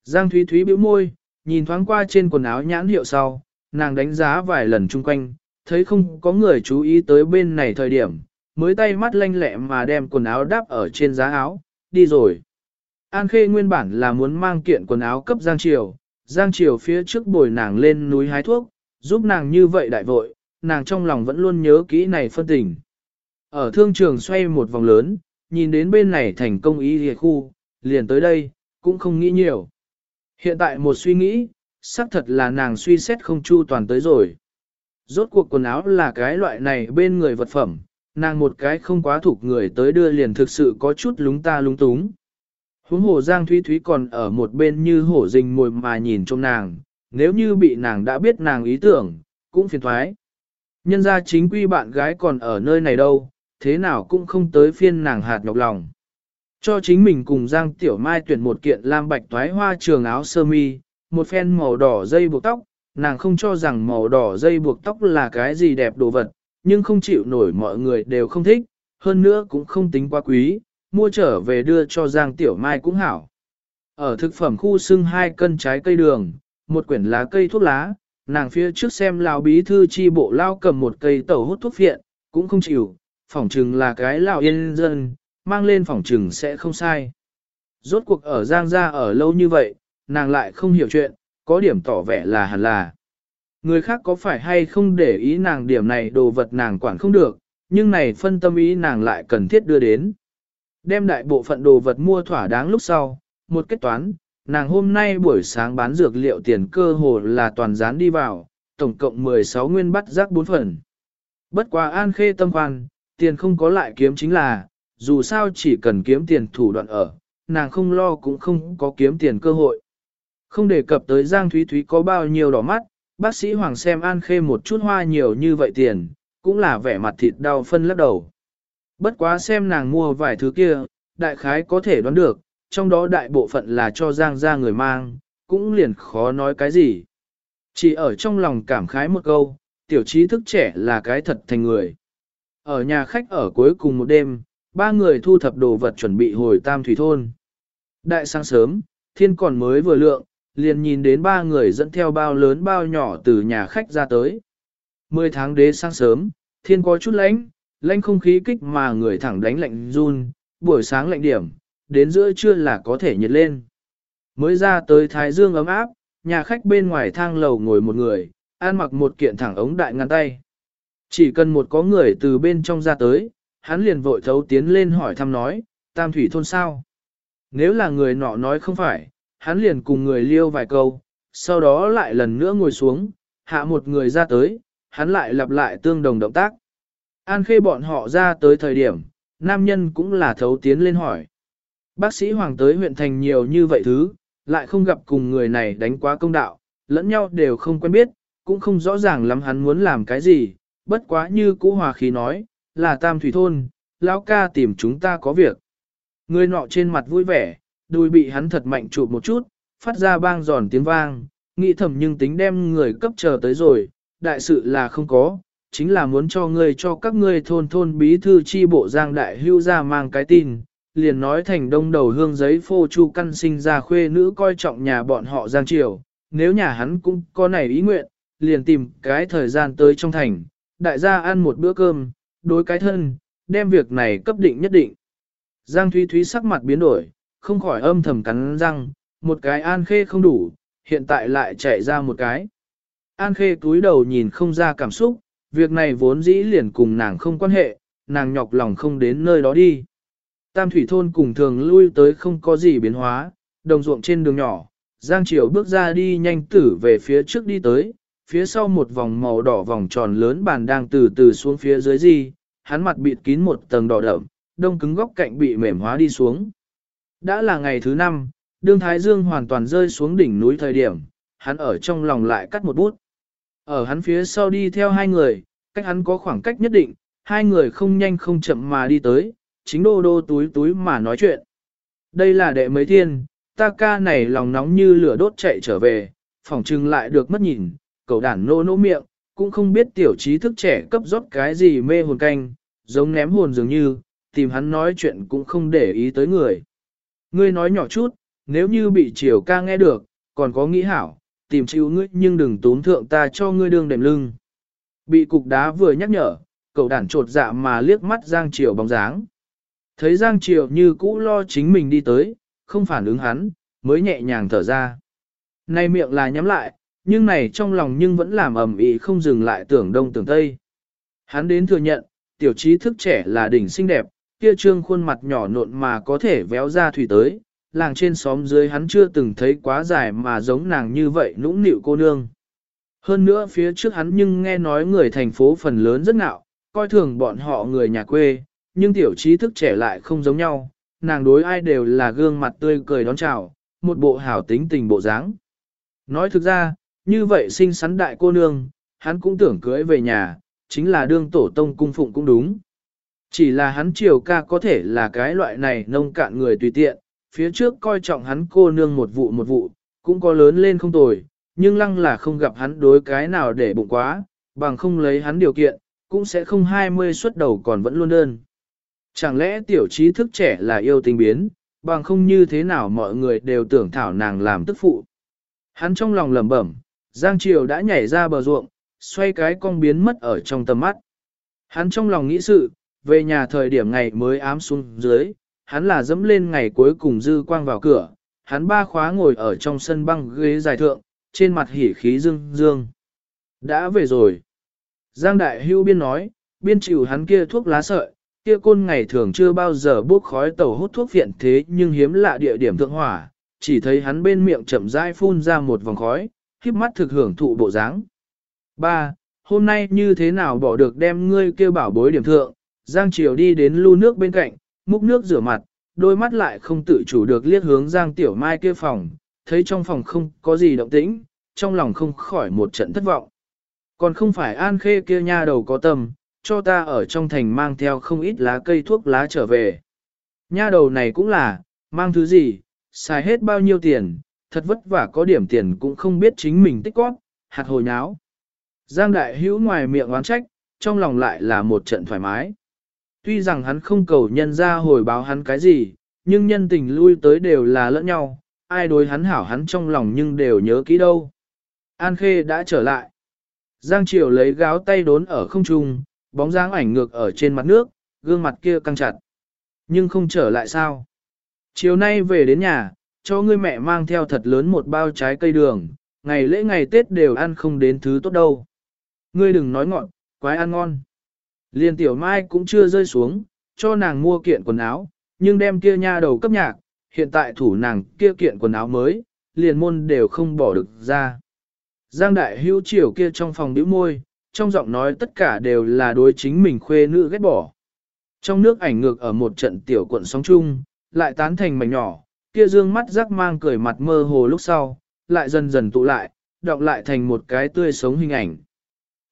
Giang Thúy Thúy bĩu môi, nhìn thoáng qua trên quần áo nhãn hiệu sau, nàng đánh giá vài lần chung quanh, thấy không có người chú ý tới bên này thời điểm, mới tay mắt lanh lẹ mà đem quần áo đáp ở trên giá áo, đi rồi. An Khê nguyên bản là muốn mang kiện quần áo cấp Giang Triều, Giang Triều phía trước bồi nàng lên núi hái thuốc, giúp nàng như vậy đại vội, nàng trong lòng vẫn luôn nhớ kỹ này phân tình. Ở thương trường xoay một vòng lớn, nhìn đến bên này thành công ý địa khu, liền tới đây, cũng không nghĩ nhiều. Hiện tại một suy nghĩ, xác thật là nàng suy xét không chu toàn tới rồi. Rốt cuộc quần áo là cái loại này bên người vật phẩm, nàng một cái không quá thuộc người tới đưa liền thực sự có chút lúng ta lúng túng. Huống hồ Giang Thúy Thúy còn ở một bên như hổ rình mồi mà nhìn trong nàng, nếu như bị nàng đã biết nàng ý tưởng, cũng phiền thoái. Nhân ra chính quy bạn gái còn ở nơi này đâu, thế nào cũng không tới phiên nàng hạt nhọc lòng. Cho chính mình cùng Giang Tiểu Mai tuyển một kiện lam bạch toái hoa trường áo sơ mi, một phen màu đỏ dây buộc tóc, nàng không cho rằng màu đỏ dây buộc tóc là cái gì đẹp đồ vật, nhưng không chịu nổi mọi người đều không thích, hơn nữa cũng không tính quá quý, mua trở về đưa cho Giang Tiểu Mai cũng hảo. Ở thực phẩm khu xưng hai cân trái cây đường, một quyển lá cây thuốc lá, nàng phía trước xem lão bí thư chi bộ lao cầm một cây tẩu hút thuốc phiện, cũng không chịu, phỏng chừng là cái lão yên dân, mang lên phỏng chừng sẽ không sai. Rốt cuộc ở Giang gia ở lâu như vậy, nàng lại không hiểu chuyện, có điểm tỏ vẻ là hẳn là. Người khác có phải hay không để ý nàng điểm này đồ vật nàng quản không được, nhưng này phân tâm ý nàng lại cần thiết đưa đến. Đem đại bộ phận đồ vật mua thỏa đáng lúc sau, một kết toán, nàng hôm nay buổi sáng bán dược liệu tiền cơ hồ là toàn dán đi vào, tổng cộng 16 nguyên bắt rác 4 phần. Bất quá an khê tâm khoan, tiền không có lại kiếm chính là, dù sao chỉ cần kiếm tiền thủ đoạn ở, nàng không lo cũng không có kiếm tiền cơ hội. Không đề cập tới Giang Thúy Thúy có bao nhiêu đỏ mắt, bác sĩ Hoàng xem An Khê một chút hoa nhiều như vậy tiền, cũng là vẻ mặt thịt đau phân lắc đầu. Bất quá xem nàng mua vài thứ kia, đại khái có thể đoán được, trong đó đại bộ phận là cho Giang ra người mang, cũng liền khó nói cái gì. Chỉ ở trong lòng cảm khái một câu, tiểu trí thức trẻ là cái thật thành người. Ở nhà khách ở cuối cùng một đêm, ba người thu thập đồ vật chuẩn bị hồi tam thủy thôn. Đại sáng sớm, thiên còn mới vừa lượng, liền nhìn đến ba người dẫn theo bao lớn bao nhỏ từ nhà khách ra tới. Mười tháng đế sáng sớm, thiên có chút lạnh, lạnh không khí kích mà người thẳng đánh lạnh run, buổi sáng lạnh điểm, đến giữa trưa là có thể nhiệt lên. Mới ra tới Thái Dương ấm áp, nhà khách bên ngoài thang lầu ngồi một người, ăn mặc một kiện thẳng ống đại ngăn tay. Chỉ cần một có người từ bên trong ra tới, hắn liền vội thấu tiến lên hỏi thăm nói, tam thủy thôn sao? Nếu là người nọ nói không phải, hắn liền cùng người liêu vài câu, sau đó lại lần nữa ngồi xuống, hạ một người ra tới, hắn lại lặp lại tương đồng động tác. An khê bọn họ ra tới thời điểm, nam nhân cũng là thấu tiến lên hỏi. Bác sĩ Hoàng tới huyện thành nhiều như vậy thứ, lại không gặp cùng người này đánh quá công đạo, lẫn nhau đều không quen biết, cũng không rõ ràng lắm hắn muốn làm cái gì, bất quá như cũ hòa khí nói, là tam thủy thôn, lão ca tìm chúng ta có việc. Người nọ trên mặt vui vẻ, đùi bị hắn thật mạnh chụp một chút, phát ra bang giòn tiếng vang, nghĩ thầm nhưng tính đem người cấp chờ tới rồi, đại sự là không có, chính là muốn cho ngươi cho các ngươi thôn thôn bí thư chi bộ giang đại hưu ra mang cái tin, liền nói thành đông đầu hương giấy phô chu căn sinh ra khuê nữ coi trọng nhà bọn họ giang triều, nếu nhà hắn cũng có này ý nguyện, liền tìm cái thời gian tới trong thành, đại gia ăn một bữa cơm, đối cái thân, đem việc này cấp định nhất định. Giang Thúy Thúy sắc mặt biến đổi, không khỏi âm thầm cắn răng, một cái an khê không đủ, hiện tại lại chạy ra một cái. An khê túi đầu nhìn không ra cảm xúc, việc này vốn dĩ liền cùng nàng không quan hệ, nàng nhọc lòng không đến nơi đó đi. Tam thủy thôn cùng thường lui tới không có gì biến hóa, đồng ruộng trên đường nhỏ, Giang Triều bước ra đi nhanh tử về phía trước đi tới, phía sau một vòng màu đỏ vòng tròn lớn bàn đang từ từ xuống phía dưới gì, hắn mặt bịt kín một tầng đỏ đậm, đông cứng góc cạnh bị mềm hóa đi xuống. Đã là ngày thứ năm, đương Thái Dương hoàn toàn rơi xuống đỉnh núi thời điểm, hắn ở trong lòng lại cắt một bút. Ở hắn phía sau đi theo hai người, cách hắn có khoảng cách nhất định, hai người không nhanh không chậm mà đi tới, chính đô đô túi túi mà nói chuyện. Đây là đệ mấy thiên, ta ca này lòng nóng như lửa đốt chạy trở về, phỏng trưng lại được mất nhìn, cậu đản nô nỗ miệng, cũng không biết tiểu trí thức trẻ cấp rót cái gì mê hồn canh, giống ném hồn dường như, tìm hắn nói chuyện cũng không để ý tới người. Ngươi nói nhỏ chút, nếu như bị triều ca nghe được, còn có nghĩ hảo, tìm chịu ngươi nhưng đừng tốn thượng ta cho ngươi đương đệm lưng. Bị cục đá vừa nhắc nhở, cậu đản trột dạ mà liếc mắt Giang Triều bóng dáng. Thấy Giang Triều như cũ lo chính mình đi tới, không phản ứng hắn, mới nhẹ nhàng thở ra. Này miệng là nhắm lại, nhưng này trong lòng nhưng vẫn làm ầm ĩ không dừng lại tưởng đông tưởng tây. Hắn đến thừa nhận, tiểu trí thức trẻ là đỉnh xinh đẹp, kia trương khuôn mặt nhỏ nộn mà có thể véo ra thủy tới, làng trên xóm dưới hắn chưa từng thấy quá dài mà giống nàng như vậy nũng nịu cô nương. Hơn nữa phía trước hắn nhưng nghe nói người thành phố phần lớn rất ngạo, coi thường bọn họ người nhà quê, nhưng tiểu trí thức trẻ lại không giống nhau, nàng đối ai đều là gương mặt tươi cười đón chào, một bộ hảo tính tình bộ dáng. Nói thực ra, như vậy sinh sắn đại cô nương, hắn cũng tưởng cưới về nhà, chính là đương tổ tông cung phụng cũng đúng. Chỉ là hắn triều ca có thể là cái loại này nông cạn người tùy tiện, phía trước coi trọng hắn cô nương một vụ một vụ, cũng có lớn lên không tồi, nhưng lăng là không gặp hắn đối cái nào để bụng quá, bằng không lấy hắn điều kiện, cũng sẽ không 20 xuất đầu còn vẫn luôn đơn. Chẳng lẽ tiểu trí thức trẻ là yêu tình biến, bằng không như thế nào mọi người đều tưởng thảo nàng làm tức phụ. Hắn trong lòng lẩm bẩm, Giang Triều đã nhảy ra bờ ruộng, xoay cái cong biến mất ở trong tầm mắt. Hắn trong lòng nghĩ sự, về nhà thời điểm ngày mới ám xuống dưới, hắn là dẫm lên ngày cuối cùng dư quang vào cửa, hắn ba khóa ngồi ở trong sân băng ghế dài thượng, trên mặt hỉ khí dương dương. Đã về rồi. Giang Đại Hưu biên nói, biên chịu hắn kia thuốc lá sợi, kia côn ngày thường chưa bao giờ bốc khói tàu hút thuốc viện thế nhưng hiếm lạ địa điểm thượng hỏa, chỉ thấy hắn bên miệng chậm rãi phun ra một vòng khói, khiếp mắt thực hưởng thụ bộ dáng. Ba, hôm nay như thế nào bỏ được đem ngươi kêu bảo bối điểm thượng, Giang Triều đi đến lu nước bên cạnh, múc nước rửa mặt, đôi mắt lại không tự chủ được liếc hướng Giang Tiểu Mai kia phòng, thấy trong phòng không có gì động tĩnh, trong lòng không khỏi một trận thất vọng. Còn không phải An Khê kia nha đầu có tâm, cho ta ở trong thành mang theo không ít lá cây thuốc lá trở về. Nha đầu này cũng là, mang thứ gì, xài hết bao nhiêu tiền, thật vất vả có điểm tiền cũng không biết chính mình tích góp, hạt hồi nháo. Giang đại hữu ngoài miệng oán trách, trong lòng lại là một trận thoải mái. Tuy rằng hắn không cầu nhân ra hồi báo hắn cái gì, nhưng nhân tình lui tới đều là lẫn nhau, ai đối hắn hảo hắn trong lòng nhưng đều nhớ kỹ đâu. An Khê đã trở lại. Giang Triều lấy gáo tay đốn ở không trung, bóng dáng ảnh ngược ở trên mặt nước, gương mặt kia căng chặt. Nhưng không trở lại sao? Chiều nay về đến nhà, cho ngươi mẹ mang theo thật lớn một bao trái cây đường, ngày lễ ngày Tết đều ăn không đến thứ tốt đâu. Ngươi đừng nói ngọn, quái ăn ngon. Liên tiểu mai cũng chưa rơi xuống, cho nàng mua kiện quần áo, nhưng đem kia nha đầu cấp nhạc, hiện tại thủ nàng kia kiện quần áo mới, liền môn đều không bỏ được ra. Giang đại hữu chiều kia trong phòng bĩu môi, trong giọng nói tất cả đều là đối chính mình khuê nữ ghét bỏ. Trong nước ảnh ngược ở một trận tiểu quận sóng chung, lại tán thành mảnh nhỏ, kia dương mắt rắc mang cười mặt mơ hồ lúc sau, lại dần dần tụ lại, đọc lại thành một cái tươi sống hình ảnh.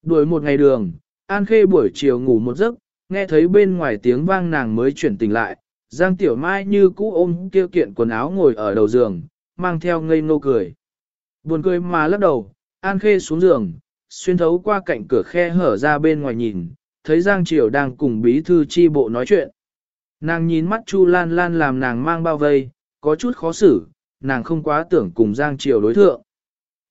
Đuổi một ngày đường, An Khê buổi chiều ngủ một giấc, nghe thấy bên ngoài tiếng vang nàng mới chuyển tỉnh lại, Giang Tiểu Mai như cũ ôm kia kiện quần áo ngồi ở đầu giường, mang theo ngây ngô cười. Buồn cười mà lắc đầu, An Khê xuống giường, xuyên thấu qua cạnh cửa khe hở ra bên ngoài nhìn, thấy Giang Triều đang cùng bí thư chi bộ nói chuyện. Nàng nhìn mắt Chu Lan Lan làm nàng mang bao vây, có chút khó xử, nàng không quá tưởng cùng Giang Triều đối thượng.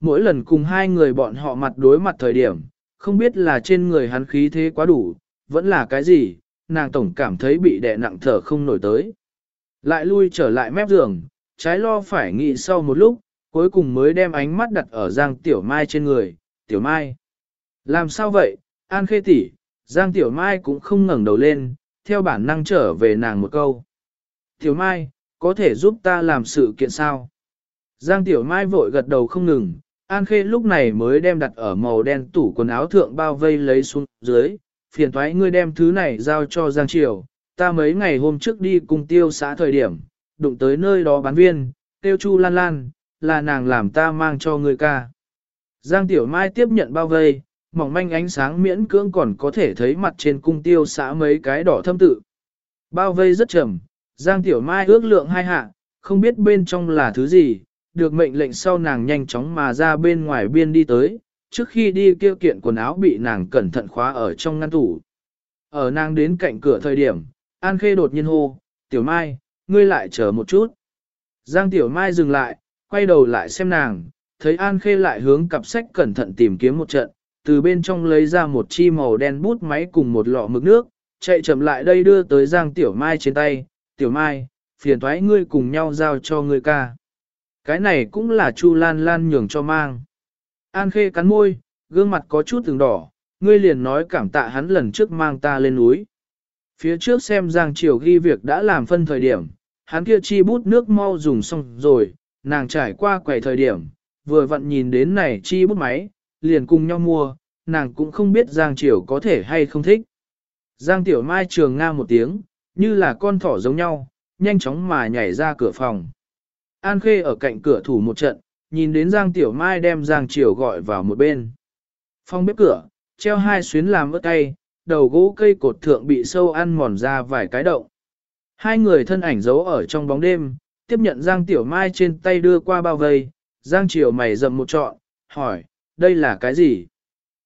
Mỗi lần cùng hai người bọn họ mặt đối mặt thời điểm, không biết là trên người hắn khí thế quá đủ, vẫn là cái gì, nàng tổng cảm thấy bị đè nặng thở không nổi tới. Lại lui trở lại mép giường, trái lo phải nghĩ sau một lúc, cuối cùng mới đem ánh mắt đặt ở Giang Tiểu Mai trên người, Tiểu Mai. Làm sao vậy, An Khê tỷ, Giang Tiểu Mai cũng không ngẩng đầu lên, theo bản năng trở về nàng một câu. Tiểu Mai, có thể giúp ta làm sự kiện sao? Giang Tiểu Mai vội gật đầu không ngừng, An Khê lúc này mới đem đặt ở màu đen tủ quần áo thượng bao vây lấy xuống dưới, phiền thoái ngươi đem thứ này giao cho Giang Triều, ta mấy ngày hôm trước đi cùng tiêu xã thời điểm, đụng tới nơi đó bán viên, tiêu chu lan lan, là nàng làm ta mang cho ngươi ca. Giang Tiểu Mai tiếp nhận bao vây, mỏng manh ánh sáng miễn cưỡng còn có thể thấy mặt trên cung tiêu xã mấy cái đỏ thâm tự. Bao vây rất trầm, Giang Tiểu Mai ước lượng hai hạ, không biết bên trong là thứ gì, được mệnh lệnh sau nàng nhanh chóng mà ra bên ngoài biên đi tới, trước khi đi kêu kiện quần áo bị nàng cẩn thận khóa ở trong ngăn tủ. Ở nàng đến cạnh cửa thời điểm, An Khê đột nhiên hô, Tiểu Mai, ngươi lại chờ một chút. Giang Tiểu Mai dừng lại, quay đầu lại xem nàng, thấy An Khê lại hướng cặp sách cẩn thận tìm kiếm một trận, từ bên trong lấy ra một chi màu đen bút máy cùng một lọ mực nước, chạy chậm lại đây đưa tới Giang Tiểu Mai trên tay, Tiểu Mai, phiền thoái ngươi cùng nhau giao cho ngươi ca. Cái này cũng là Chu Lan Lan nhường cho mang. An Khê cắn môi, gương mặt có chút từng đỏ, ngươi liền nói cảm tạ hắn lần trước mang ta lên núi. Phía trước xem Giang Triều ghi việc đã làm phân thời điểm, hắn kia chi bút nước mau dùng xong rồi, nàng trải qua quầy thời điểm, vừa vặn nhìn đến này chi bút máy, liền cùng nhau mua, nàng cũng không biết Giang Triều có thể hay không thích. Giang Tiểu Mai trường nga một tiếng, như là con thỏ giống nhau, nhanh chóng mà nhảy ra cửa phòng. An Khê ở cạnh cửa thủ một trận, nhìn đến Giang Tiểu Mai đem Giang Triều gọi vào một bên. phong bếp cửa, treo hai xuyến làm ớt tay, đầu gỗ cây cột thượng bị sâu ăn mòn ra vài cái động. Hai người thân ảnh giấu ở trong bóng đêm, tiếp nhận Giang Tiểu Mai trên tay đưa qua bao vây, Giang Triều mày rậm một trọn, hỏi, đây là cái gì?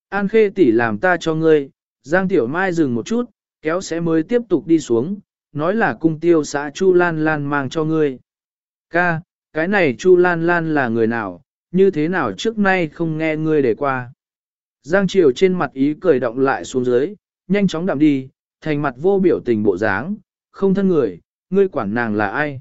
An Khê tỷ làm ta cho ngươi, Giang Tiểu Mai dừng một chút, kéo sẽ mới tiếp tục đi xuống, nói là cung tiêu xã Chu Lan Lan mang cho ngươi. Ca, cái này Chu Lan Lan là người nào, như thế nào trước nay không nghe ngươi để qua. Giang Triều trên mặt ý cười động lại xuống dưới, nhanh chóng đạm đi, thành mặt vô biểu tình bộ dáng, không thân người, ngươi quản nàng là ai.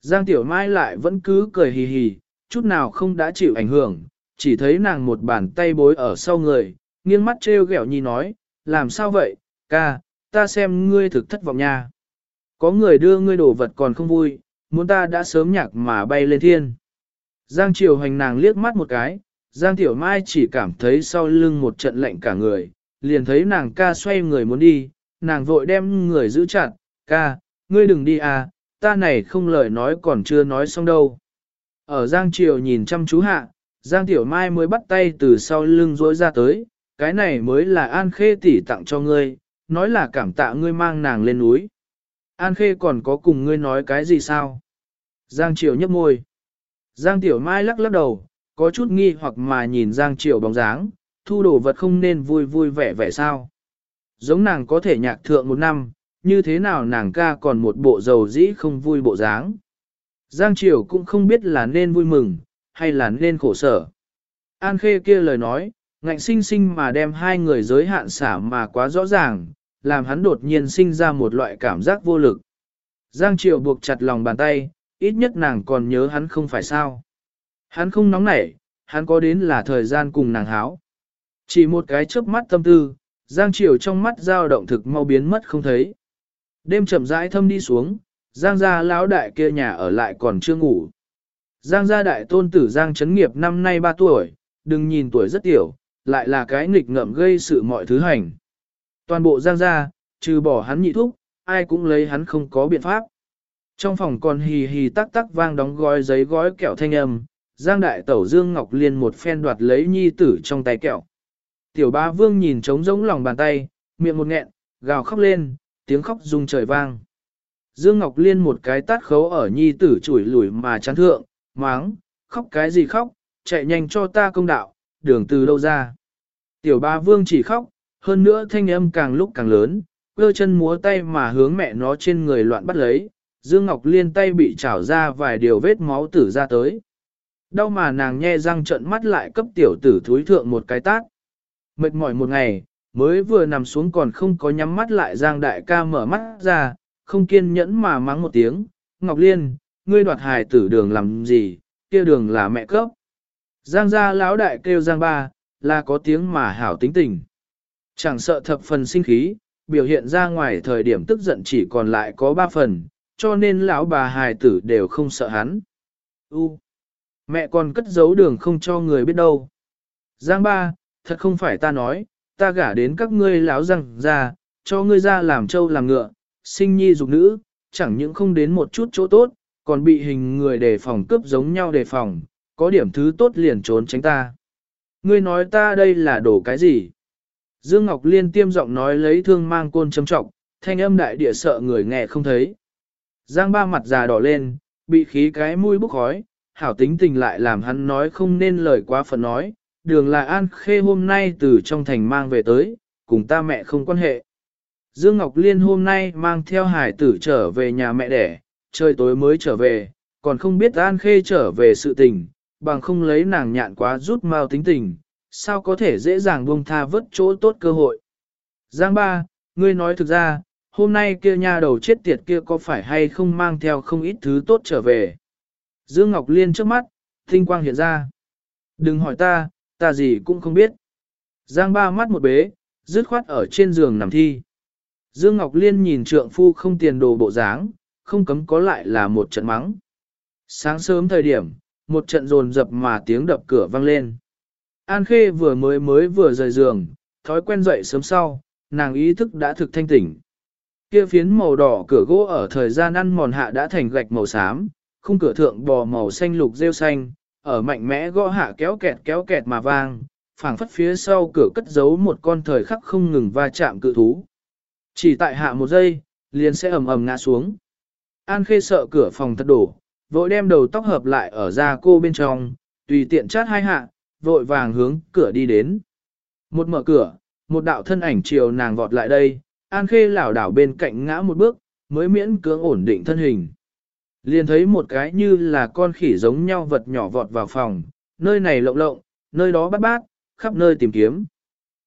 Giang Tiểu Mai lại vẫn cứ cười hì hì, chút nào không đã chịu ảnh hưởng, chỉ thấy nàng một bàn tay bối ở sau người, nghiêng mắt trêu ghẹo nhi nói, làm sao vậy, ca, ta xem ngươi thực thất vọng nha. Có người đưa ngươi đồ vật còn không vui, muốn ta đã sớm nhạc mà bay lên thiên. Giang Triều hành nàng liếc mắt một cái, Giang Tiểu Mai chỉ cảm thấy sau lưng một trận lạnh cả người, liền thấy nàng ca xoay người muốn đi, nàng vội đem người giữ chặt, ca, ngươi đừng đi à, ta này không lời nói còn chưa nói xong đâu. Ở Giang Triều nhìn chăm chú hạ, Giang Tiểu Mai mới bắt tay từ sau lưng rối ra tới, cái này mới là An Khê tỷ tặng cho ngươi, nói là cảm tạ ngươi mang nàng lên núi. An Khê còn có cùng ngươi nói cái gì sao? Giang Triều nhấp môi. Giang Tiểu Mai lắc lắc đầu, có chút nghi hoặc mà nhìn Giang Triều bóng dáng, thu đồ vật không nên vui vui vẻ vẻ sao. Giống nàng có thể nhạc thượng một năm, như thế nào nàng ca còn một bộ dầu dĩ không vui bộ dáng. Giang Triều cũng không biết là nên vui mừng, hay là nên khổ sở. An Khê kia lời nói, ngạnh sinh sinh mà đem hai người giới hạn xả mà quá rõ ràng, làm hắn đột nhiên sinh ra một loại cảm giác vô lực. Giang Triều buộc chặt lòng bàn tay, ít nhất nàng còn nhớ hắn không phải sao. Hắn không nóng nảy, hắn có đến là thời gian cùng nàng háo. Chỉ một cái chớp mắt tâm tư, Giang Triều trong mắt dao động thực mau biến mất không thấy. Đêm chậm rãi thâm đi xuống, Giang gia lão đại kia nhà ở lại còn chưa ngủ. Giang gia đại tôn tử Giang Trấn nghiệp năm nay 3 tuổi, đừng nhìn tuổi rất tiểu, lại là cái nghịch ngợm gây sự mọi thứ hành. Toàn bộ Giang ra, trừ bỏ hắn nhị thúc, ai cũng lấy hắn không có biện pháp. Trong phòng còn hì hì tắc tắc vang đóng gói giấy gói kẹo thanh âm, Giang đại tẩu Dương Ngọc Liên một phen đoạt lấy nhi tử trong tay kẹo. Tiểu ba vương nhìn trống rỗng lòng bàn tay, miệng một nghẹn, gào khóc lên, tiếng khóc rung trời vang. Dương Ngọc Liên một cái tát khấu ở nhi tử chủi lủi mà chán thượng, máng, khóc cái gì khóc, chạy nhanh cho ta công đạo, đường từ đâu ra. Tiểu ba vương chỉ khóc, hơn nữa thanh âm càng lúc càng lớn, cơ chân múa tay mà hướng mẹ nó trên người loạn bắt lấy, Dương Ngọc Liên tay bị chảo ra vài điều vết máu tử ra tới. Đau mà nàng nhe răng trận mắt lại cấp tiểu tử thúi thượng một cái tát. Mệt mỏi một ngày, mới vừa nằm xuống còn không có nhắm mắt lại Giang đại ca mở mắt ra, không kiên nhẫn mà mắng một tiếng, Ngọc Liên, ngươi đoạt hài tử đường làm gì, kia đường là mẹ cấp. Giang gia lão đại kêu Giang ba, là có tiếng mà hảo tính tình. Chẳng sợ thập phần sinh khí, biểu hiện ra ngoài thời điểm tức giận chỉ còn lại có ba phần, cho nên lão bà hài tử đều không sợ hắn. U, mẹ còn cất giấu đường không cho người biết đâu. Giang ba, thật không phải ta nói, ta gả đến các ngươi lão răng ra, cho ngươi ra làm trâu làm ngựa, sinh nhi dục nữ, chẳng những không đến một chút chỗ tốt, còn bị hình người đề phòng cướp giống nhau đề phòng, có điểm thứ tốt liền trốn tránh ta. Ngươi nói ta đây là đổ cái gì? Dương Ngọc Liên tiêm giọng nói lấy thương mang côn châm trọng, thanh âm đại địa sợ người nghe không thấy. Giang ba mặt già đỏ lên, bị khí cái mũi bốc khói, hảo tính tình lại làm hắn nói không nên lời quá phần nói, đường là An Khê hôm nay từ trong thành mang về tới, cùng ta mẹ không quan hệ. Dương Ngọc Liên hôm nay mang theo hải tử trở về nhà mẹ đẻ, trời tối mới trở về, còn không biết An Khê trở về sự tình, bằng không lấy nàng nhạn quá rút mau tính tình, sao có thể dễ dàng buông tha vớt chỗ tốt cơ hội. Giang ba, ngươi nói thực ra, hôm nay kia nha đầu chết tiệt kia có phải hay không mang theo không ít thứ tốt trở về. Dương Ngọc Liên trước mắt, tinh quang hiện ra. Đừng hỏi ta, ta gì cũng không biết. Giang ba mắt một bế, dứt khoát ở trên giường nằm thi. Dương Ngọc Liên nhìn trượng phu không tiền đồ bộ dáng, không cấm có lại là một trận mắng. Sáng sớm thời điểm, một trận rồn dập mà tiếng đập cửa vang lên. An Khê vừa mới mới vừa rời giường, thói quen dậy sớm sau, nàng ý thức đã thực thanh tỉnh. Kia phiến màu đỏ cửa gỗ ở thời gian ăn mòn hạ đã thành gạch màu xám, khung cửa thượng bò màu xanh lục rêu xanh, ở mạnh mẽ gõ hạ kéo kẹt kéo kẹt mà vang, phảng phất phía sau cửa cất giấu một con thời khắc không ngừng va chạm cự thú. Chỉ tại hạ một giây, liền sẽ ầm ầm ngã xuống. An Khê sợ cửa phòng thật đổ, vội đem đầu tóc hợp lại ở da cô bên trong, tùy tiện chát hai hạ, vội vàng hướng cửa đi đến. Một mở cửa, một đạo thân ảnh chiều nàng vọt lại đây, An Khê lảo đảo bên cạnh ngã một bước, mới miễn cưỡng ổn định thân hình. Liền thấy một cái như là con khỉ giống nhau vật nhỏ vọt vào phòng, nơi này lộng lộng, nơi đó bắt bát, khắp nơi tìm kiếm.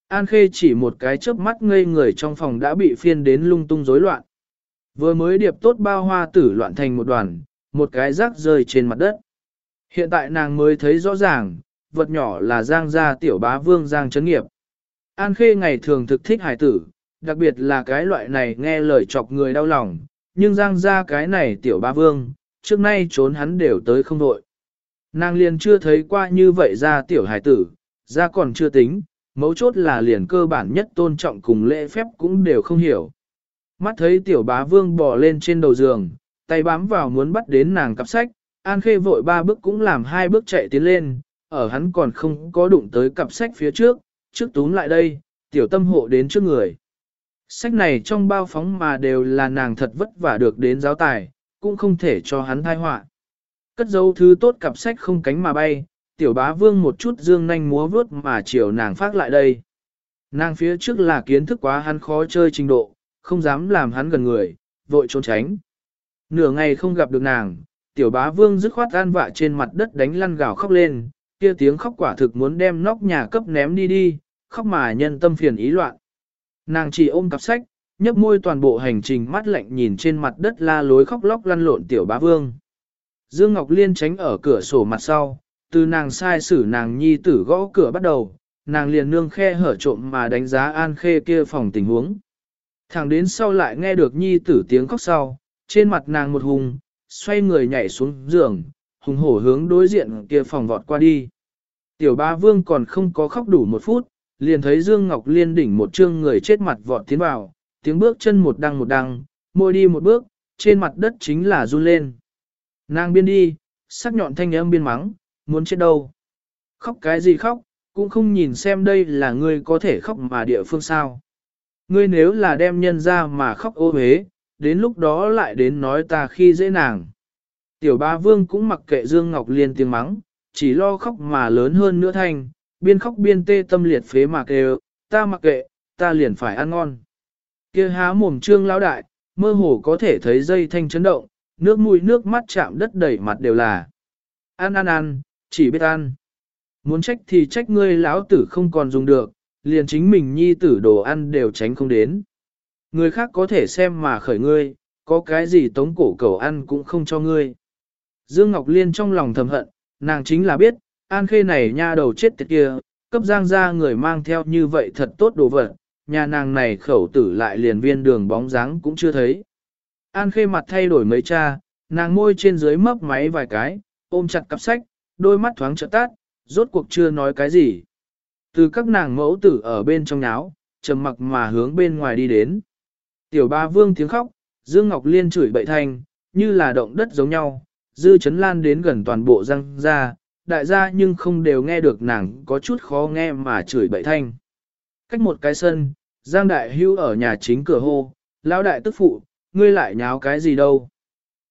An Khê chỉ một cái chớp mắt ngây người trong phòng đã bị phiên đến lung tung rối loạn. Vừa mới điệp tốt bao hoa tử loạn thành một đoàn, một cái rác rơi trên mặt đất. Hiện tại nàng mới thấy rõ ràng, vật nhỏ là Giang gia tiểu bá vương Giang Trấn nghiệp. An Khê ngày thường thực thích hải tử, đặc biệt là cái loại này nghe lời chọc người đau lòng, nhưng Giang gia cái này tiểu bá vương, trước nay trốn hắn đều tới không đội. Nàng liền chưa thấy qua như vậy ra tiểu hải tử, ra còn chưa tính, mấu chốt là liền cơ bản nhất tôn trọng cùng lễ phép cũng đều không hiểu. Mắt thấy tiểu bá vương bò lên trên đầu giường, tay bám vào muốn bắt đến nàng cặp sách, An Khê vội ba bước cũng làm hai bước chạy tiến lên, ở hắn còn không có đụng tới cặp sách phía trước, trước túm lại đây, tiểu tâm hộ đến trước người. Sách này trong bao phóng mà đều là nàng thật vất vả được đến giáo tài, cũng không thể cho hắn thai họa. Cất dấu thứ tốt cặp sách không cánh mà bay, tiểu bá vương một chút dương nanh múa vướt mà chiều nàng phát lại đây. Nàng phía trước là kiến thức quá hắn khó chơi trình độ, không dám làm hắn gần người, vội trốn tránh. Nửa ngày không gặp được nàng, tiểu bá vương dứt khoát an vạ trên mặt đất đánh lăn gào khóc lên, kia tiếng khóc quả thực muốn đem nóc nhà cấp ném đi đi, khóc mà nhân tâm phiền ý loạn. Nàng chỉ ôm cặp sách, nhấp môi toàn bộ hành trình mắt lạnh nhìn trên mặt đất la lối khóc lóc lăn lộn tiểu bá vương. Dương Ngọc Liên tránh ở cửa sổ mặt sau, từ nàng sai xử nàng nhi tử gõ cửa bắt đầu, nàng liền nương khe hở trộm mà đánh giá an khê kia phòng tình huống. Thẳng đến sau lại nghe được nhi tử tiếng khóc sau, trên mặt nàng một hùng, xoay người nhảy xuống giường, hùng hổ hướng đối diện kia phòng vọt qua đi. Tiểu ba vương còn không có khóc đủ một phút, liền thấy Dương Ngọc Liên đỉnh một trương người chết mặt vọt tiến vào, tiếng bước chân một đăng một đăng, môi đi một bước, trên mặt đất chính là run lên. Nàng biên đi, sắc nhọn thanh âm biên mắng, muốn chết đâu. Khóc cái gì khóc, cũng không nhìn xem đây là ngươi có thể khóc mà địa phương sao. Ngươi nếu là đem nhân ra mà khóc ô hế, đến lúc đó lại đến nói ta khi dễ nàng. Tiểu ba vương cũng mặc kệ Dương Ngọc Liên tiếng mắng, chỉ lo khóc mà lớn hơn nữa thanh, biên khóc biên tê tâm liệt phế mà kêu, ta mặc kệ, ta liền phải ăn ngon. kia há mồm trương lão đại, mơ hồ có thể thấy dây thanh chấn động, nước mũi nước mắt chạm đất đầy mặt đều là. Ăn ăn ăn, chỉ biết ăn. Muốn trách thì trách ngươi lão tử không còn dùng được, liền chính mình nhi tử đồ ăn đều tránh không đến. Người khác có thể xem mà khởi ngươi, có cái gì tống cổ cầu ăn cũng không cho ngươi. Dương Ngọc Liên trong lòng thầm hận, nàng chính là biết, An Khê này nha đầu chết tiệt kia, cấp giang ra người mang theo như vậy thật tốt đồ vật, nhà nàng này khẩu tử lại liền viên đường bóng dáng cũng chưa thấy. An Khê mặt thay đổi mấy cha, nàng môi trên dưới mấp máy vài cái, ôm chặt cặp sách, đôi mắt thoáng trợ tát, rốt cuộc chưa nói cái gì. Từ các nàng mẫu tử ở bên trong nháo, trầm mặc mà hướng bên ngoài đi đến. Tiểu ba vương tiếng khóc, Dương Ngọc Liên chửi bậy thanh, như là động đất giống nhau, dư chấn lan đến gần toàn bộ răng ra, đại gia nhưng không đều nghe được nàng có chút khó nghe mà chửi bậy thanh. Cách một cái sân, Giang Đại Hưu ở nhà chính cửa hô, lão đại tức phụ, ngươi lại nháo cái gì đâu.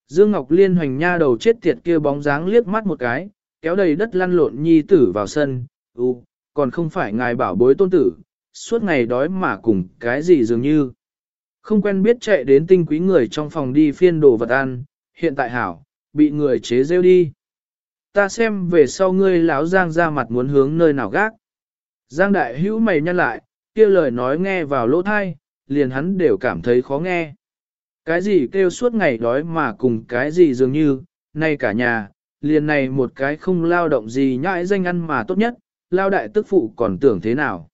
Dương Ngọc Liên hoành nha đầu chết tiệt kia bóng dáng liếc mắt một cái, kéo đầy đất lăn lộn nhi tử vào sân, ừ, còn không phải ngài bảo bối tôn tử, suốt ngày đói mà cùng cái gì dường như. Không quen biết chạy đến tinh quý người trong phòng đi phiên đồ vật ăn, hiện tại hảo, bị người chế rêu đi. Ta xem về sau ngươi lão Giang ra mặt muốn hướng nơi nào gác. Giang đại hữu mày nhăn lại, kia lời nói nghe vào lỗ thai, liền hắn đều cảm thấy khó nghe. Cái gì kêu suốt ngày đói mà cùng cái gì dường như, nay cả nhà, liền này một cái không lao động gì nhãi danh ăn mà tốt nhất, lao đại tức phụ còn tưởng thế nào.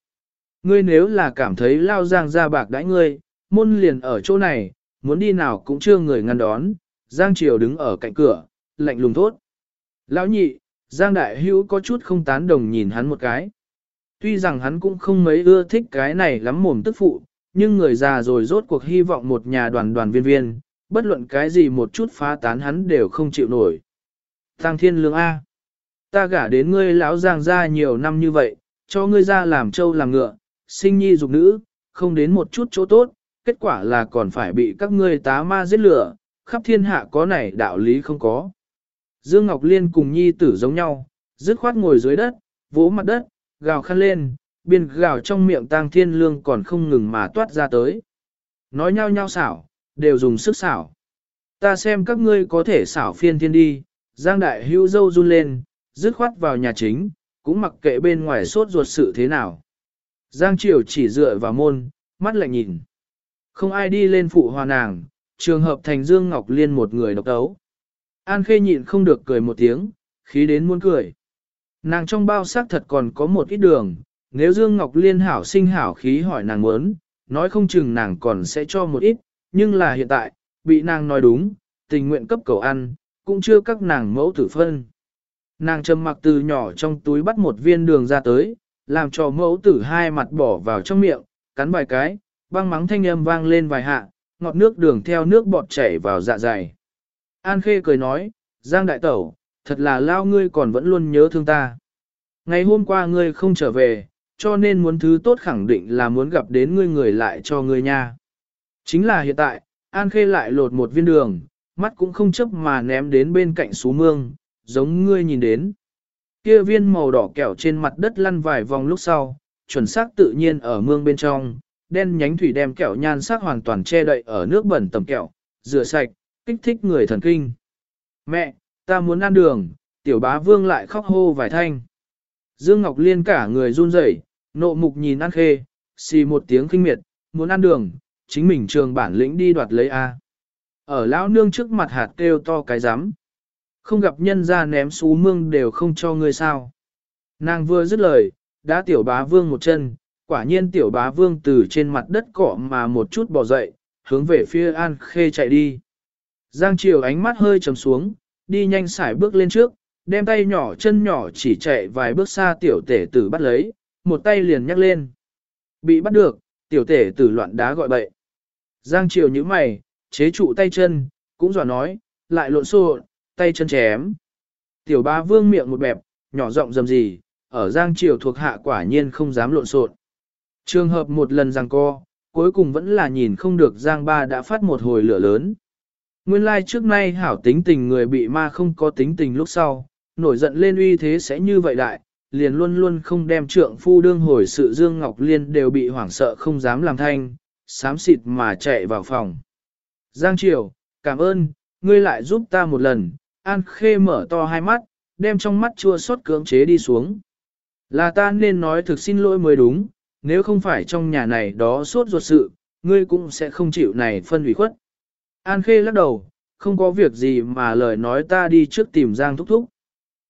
Ngươi nếu là cảm thấy lao giang ra bạc đãi ngươi, môn liền ở chỗ này, muốn đi nào cũng chưa người ngăn đón, Giang Triều đứng ở cạnh cửa, lạnh lùng thốt. Lão nhị, Giang Đại Hữu có chút không tán đồng nhìn hắn một cái. Tuy rằng hắn cũng không mấy ưa thích cái này lắm mồm tức phụ, nhưng người già rồi rốt cuộc hy vọng một nhà đoàn đoàn viên viên, bất luận cái gì một chút phá tán hắn đều không chịu nổi. Tăng thiên lương A. Ta gả đến ngươi lão giang gia nhiều năm như vậy, cho ngươi ra làm trâu làm ngựa, sinh nhi dục nữ, không đến một chút chỗ tốt, kết quả là còn phải bị các ngươi tá ma giết lửa, khắp thiên hạ có này đạo lý không có. Dương Ngọc Liên cùng nhi tử giống nhau, dứt khoát ngồi dưới đất, vỗ mặt đất, gào khăn lên, biên gào trong miệng tang thiên lương còn không ngừng mà toát ra tới. Nói nhau nhau xảo, đều dùng sức xảo. Ta xem các ngươi có thể xảo phiên thiên đi, Giang Đại hưu dâu run lên, dứt khoát vào nhà chính, cũng mặc kệ bên ngoài sốt ruột sự thế nào. Giang Triều chỉ dựa vào môn, mắt lạnh nhìn. Không ai đi lên phụ hòa nàng, trường hợp thành Dương Ngọc Liên một người độc đấu. An Khê nhịn không được cười một tiếng, khí đến muốn cười. Nàng trong bao xác thật còn có một ít đường, nếu Dương Ngọc Liên hảo sinh hảo khí hỏi nàng muốn, nói không chừng nàng còn sẽ cho một ít, nhưng là hiện tại, bị nàng nói đúng, tình nguyện cấp cầu ăn, cũng chưa các nàng mẫu tử phân. Nàng trầm mặc từ nhỏ trong túi bắt một viên đường ra tới, làm cho mẫu tử hai mặt bỏ vào trong miệng, cắn vài cái, băng mắng thanh âm vang lên vài hạ, ngọt nước đường theo nước bọt chảy vào dạ dày. An Khê cười nói, Giang Đại Tẩu, thật là lao ngươi còn vẫn luôn nhớ thương ta. Ngày hôm qua ngươi không trở về, cho nên muốn thứ tốt khẳng định là muốn gặp đến ngươi người lại cho ngươi nha. Chính là hiện tại, An Khê lại lột một viên đường, mắt cũng không chấp mà ném đến bên cạnh xú mương, giống ngươi nhìn đến. Kia viên màu đỏ kẹo trên mặt đất lăn vài vòng lúc sau, chuẩn xác tự nhiên ở mương bên trong, đen nhánh thủy đem kẹo nhan sắc hoàn toàn che đậy ở nước bẩn tầm kẹo, rửa sạch, kích thích người thần kinh. Mẹ, ta muốn ăn đường, tiểu bá vương lại khóc hô vài thanh. Dương Ngọc Liên cả người run rẩy, nộ mục nhìn ăn Khê, xì một tiếng kinh miệt, muốn ăn đường, chính mình trường bản lĩnh đi đoạt lấy A. Ở lão nương trước mặt hạt kêu to cái rắm Không gặp nhân ra ném xú mương đều không cho ngươi sao. Nàng vừa dứt lời, đã tiểu bá vương một chân, quả nhiên tiểu bá vương từ trên mặt đất cọ mà một chút bỏ dậy, hướng về phía An Khê chạy đi. Giang Triều ánh mắt hơi trầm xuống, đi nhanh sải bước lên trước, đem tay nhỏ chân nhỏ chỉ chạy vài bước xa tiểu tể tử bắt lấy, một tay liền nhắc lên. Bị bắt được, tiểu tể tử loạn đá gọi bậy. Giang Triều như mày, chế trụ tay chân, cũng dò nói, lại lộn xộn, tay chân chém. Tiểu ba vương miệng một bẹp, nhỏ giọng dầm gì, ở Giang Triều thuộc hạ quả nhiên không dám lộn xộn. Trường hợp một lần rằng co, cuối cùng vẫn là nhìn không được Giang ba đã phát một hồi lửa lớn. Nguyên lai like trước nay hảo tính tình người bị ma không có tính tình lúc sau, nổi giận lên uy thế sẽ như vậy đại, liền luôn luôn không đem trượng phu đương hồi sự Dương Ngọc Liên đều bị hoảng sợ không dám làm thanh, sám xịt mà chạy vào phòng. Giang Triều, cảm ơn, ngươi lại giúp ta một lần, An Khê mở to hai mắt, đem trong mắt chua xót cưỡng chế đi xuống. Là ta nên nói thực xin lỗi mới đúng, nếu không phải trong nhà này đó suốt ruột sự, ngươi cũng sẽ không chịu này phân ủy khuất. An Khê lắc đầu, không có việc gì mà lời nói ta đi trước tìm Giang Thúc Thúc.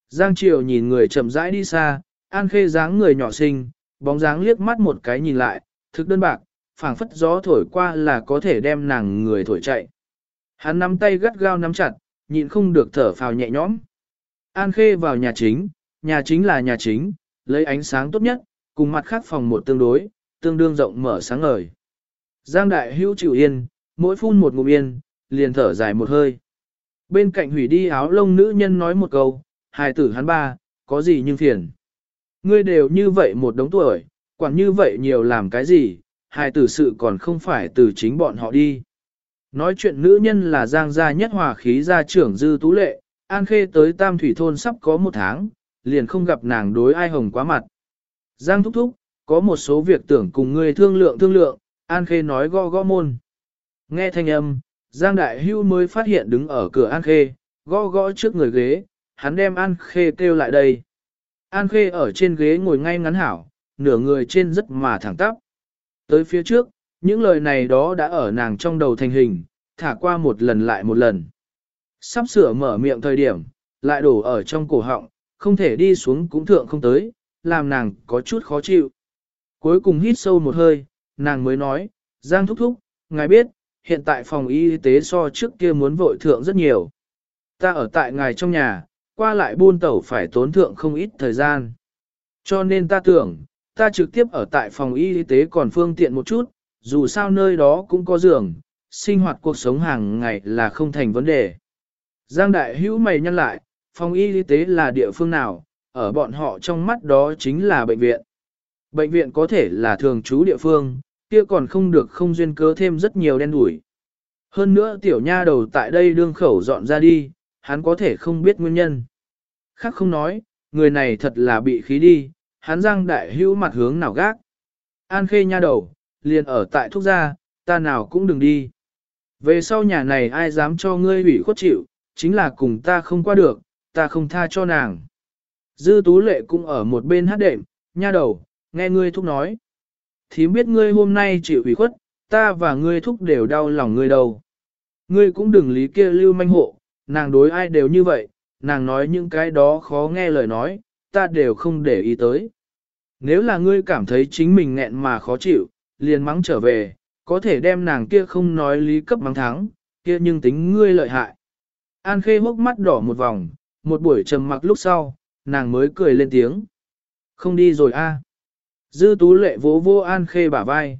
Giang Triều nhìn người chậm rãi đi xa, An Khê dáng người nhỏ xinh, bóng dáng liếc mắt một cái nhìn lại, thực đơn bạc, phảng phất gió thổi qua là có thể đem nàng người thổi chạy. Hắn nắm tay gắt gao nắm chặt, nhịn không được thở phào nhẹ nhõm. An Khê vào nhà chính, nhà chính là nhà chính, lấy ánh sáng tốt nhất, cùng mặt khác phòng một tương đối, tương đương rộng mở sáng ngời. Giang Đại Hữu chịu yên, mỗi phun một ngụm yên, liền thở dài một hơi. Bên cạnh hủy đi áo lông nữ nhân nói một câu, hài tử hắn ba, có gì nhưng phiền. Ngươi đều như vậy một đống tuổi, quản như vậy nhiều làm cái gì, hài tử sự còn không phải từ chính bọn họ đi. Nói chuyện nữ nhân là giang gia nhất hòa khí gia trưởng dư tú lệ, an khê tới tam thủy thôn sắp có một tháng, liền không gặp nàng đối ai hồng quá mặt. Giang thúc thúc, có một số việc tưởng cùng ngươi thương lượng thương lượng, an khê nói gõ gõ môn. Nghe thanh âm, Giang Đại Hưu mới phát hiện đứng ở cửa An Khê, gõ gõ trước người ghế, hắn đem An Khê kêu lại đây. An Khê ở trên ghế ngồi ngay ngắn hảo, nửa người trên rất mà thẳng tắp. Tới phía trước, những lời này đó đã ở nàng trong đầu thành hình, thả qua một lần lại một lần. Sắp sửa mở miệng thời điểm, lại đổ ở trong cổ họng, không thể đi xuống cũng thượng không tới, làm nàng có chút khó chịu. Cuối cùng hít sâu một hơi, nàng mới nói, Giang thúc thúc, ngài biết, hiện tại phòng y tế so trước kia muốn vội thượng rất nhiều. Ta ở tại ngài trong nhà, qua lại buôn tẩu phải tốn thượng không ít thời gian. Cho nên ta tưởng, ta trực tiếp ở tại phòng y tế còn phương tiện một chút, dù sao nơi đó cũng có giường, sinh hoạt cuộc sống hàng ngày là không thành vấn đề. Giang đại hữu mày nhăn lại, phòng y tế là địa phương nào, ở bọn họ trong mắt đó chính là bệnh viện. Bệnh viện có thể là thường trú địa phương, kia còn không được không duyên cớ thêm rất nhiều đen đủi. Hơn nữa tiểu nha đầu tại đây đương khẩu dọn ra đi, hắn có thể không biết nguyên nhân. Khác không nói, người này thật là bị khí đi, hắn răng đại hữu mặt hướng nào gác. An khê nha đầu, liền ở tại thuốc gia, ta nào cũng đừng đi. Về sau nhà này ai dám cho ngươi hủy khuất chịu, chính là cùng ta không qua được, ta không tha cho nàng. Dư tú lệ cũng ở một bên hát đệm, nha đầu, nghe ngươi thúc nói. Thím biết ngươi hôm nay chịu ủy khuất, ta và ngươi thúc đều đau lòng ngươi đầu. Ngươi cũng đừng lý kia lưu manh hộ, nàng đối ai đều như vậy, nàng nói những cái đó khó nghe lời nói, ta đều không để ý tới. Nếu là ngươi cảm thấy chính mình nghẹn mà khó chịu, liền mắng trở về, có thể đem nàng kia không nói lý cấp mắng thắng, kia nhưng tính ngươi lợi hại. An khê hốc mắt đỏ một vòng, một buổi trầm mặc lúc sau, nàng mới cười lên tiếng. Không đi rồi a. Dư tú lệ vỗ vô An khê bả vai.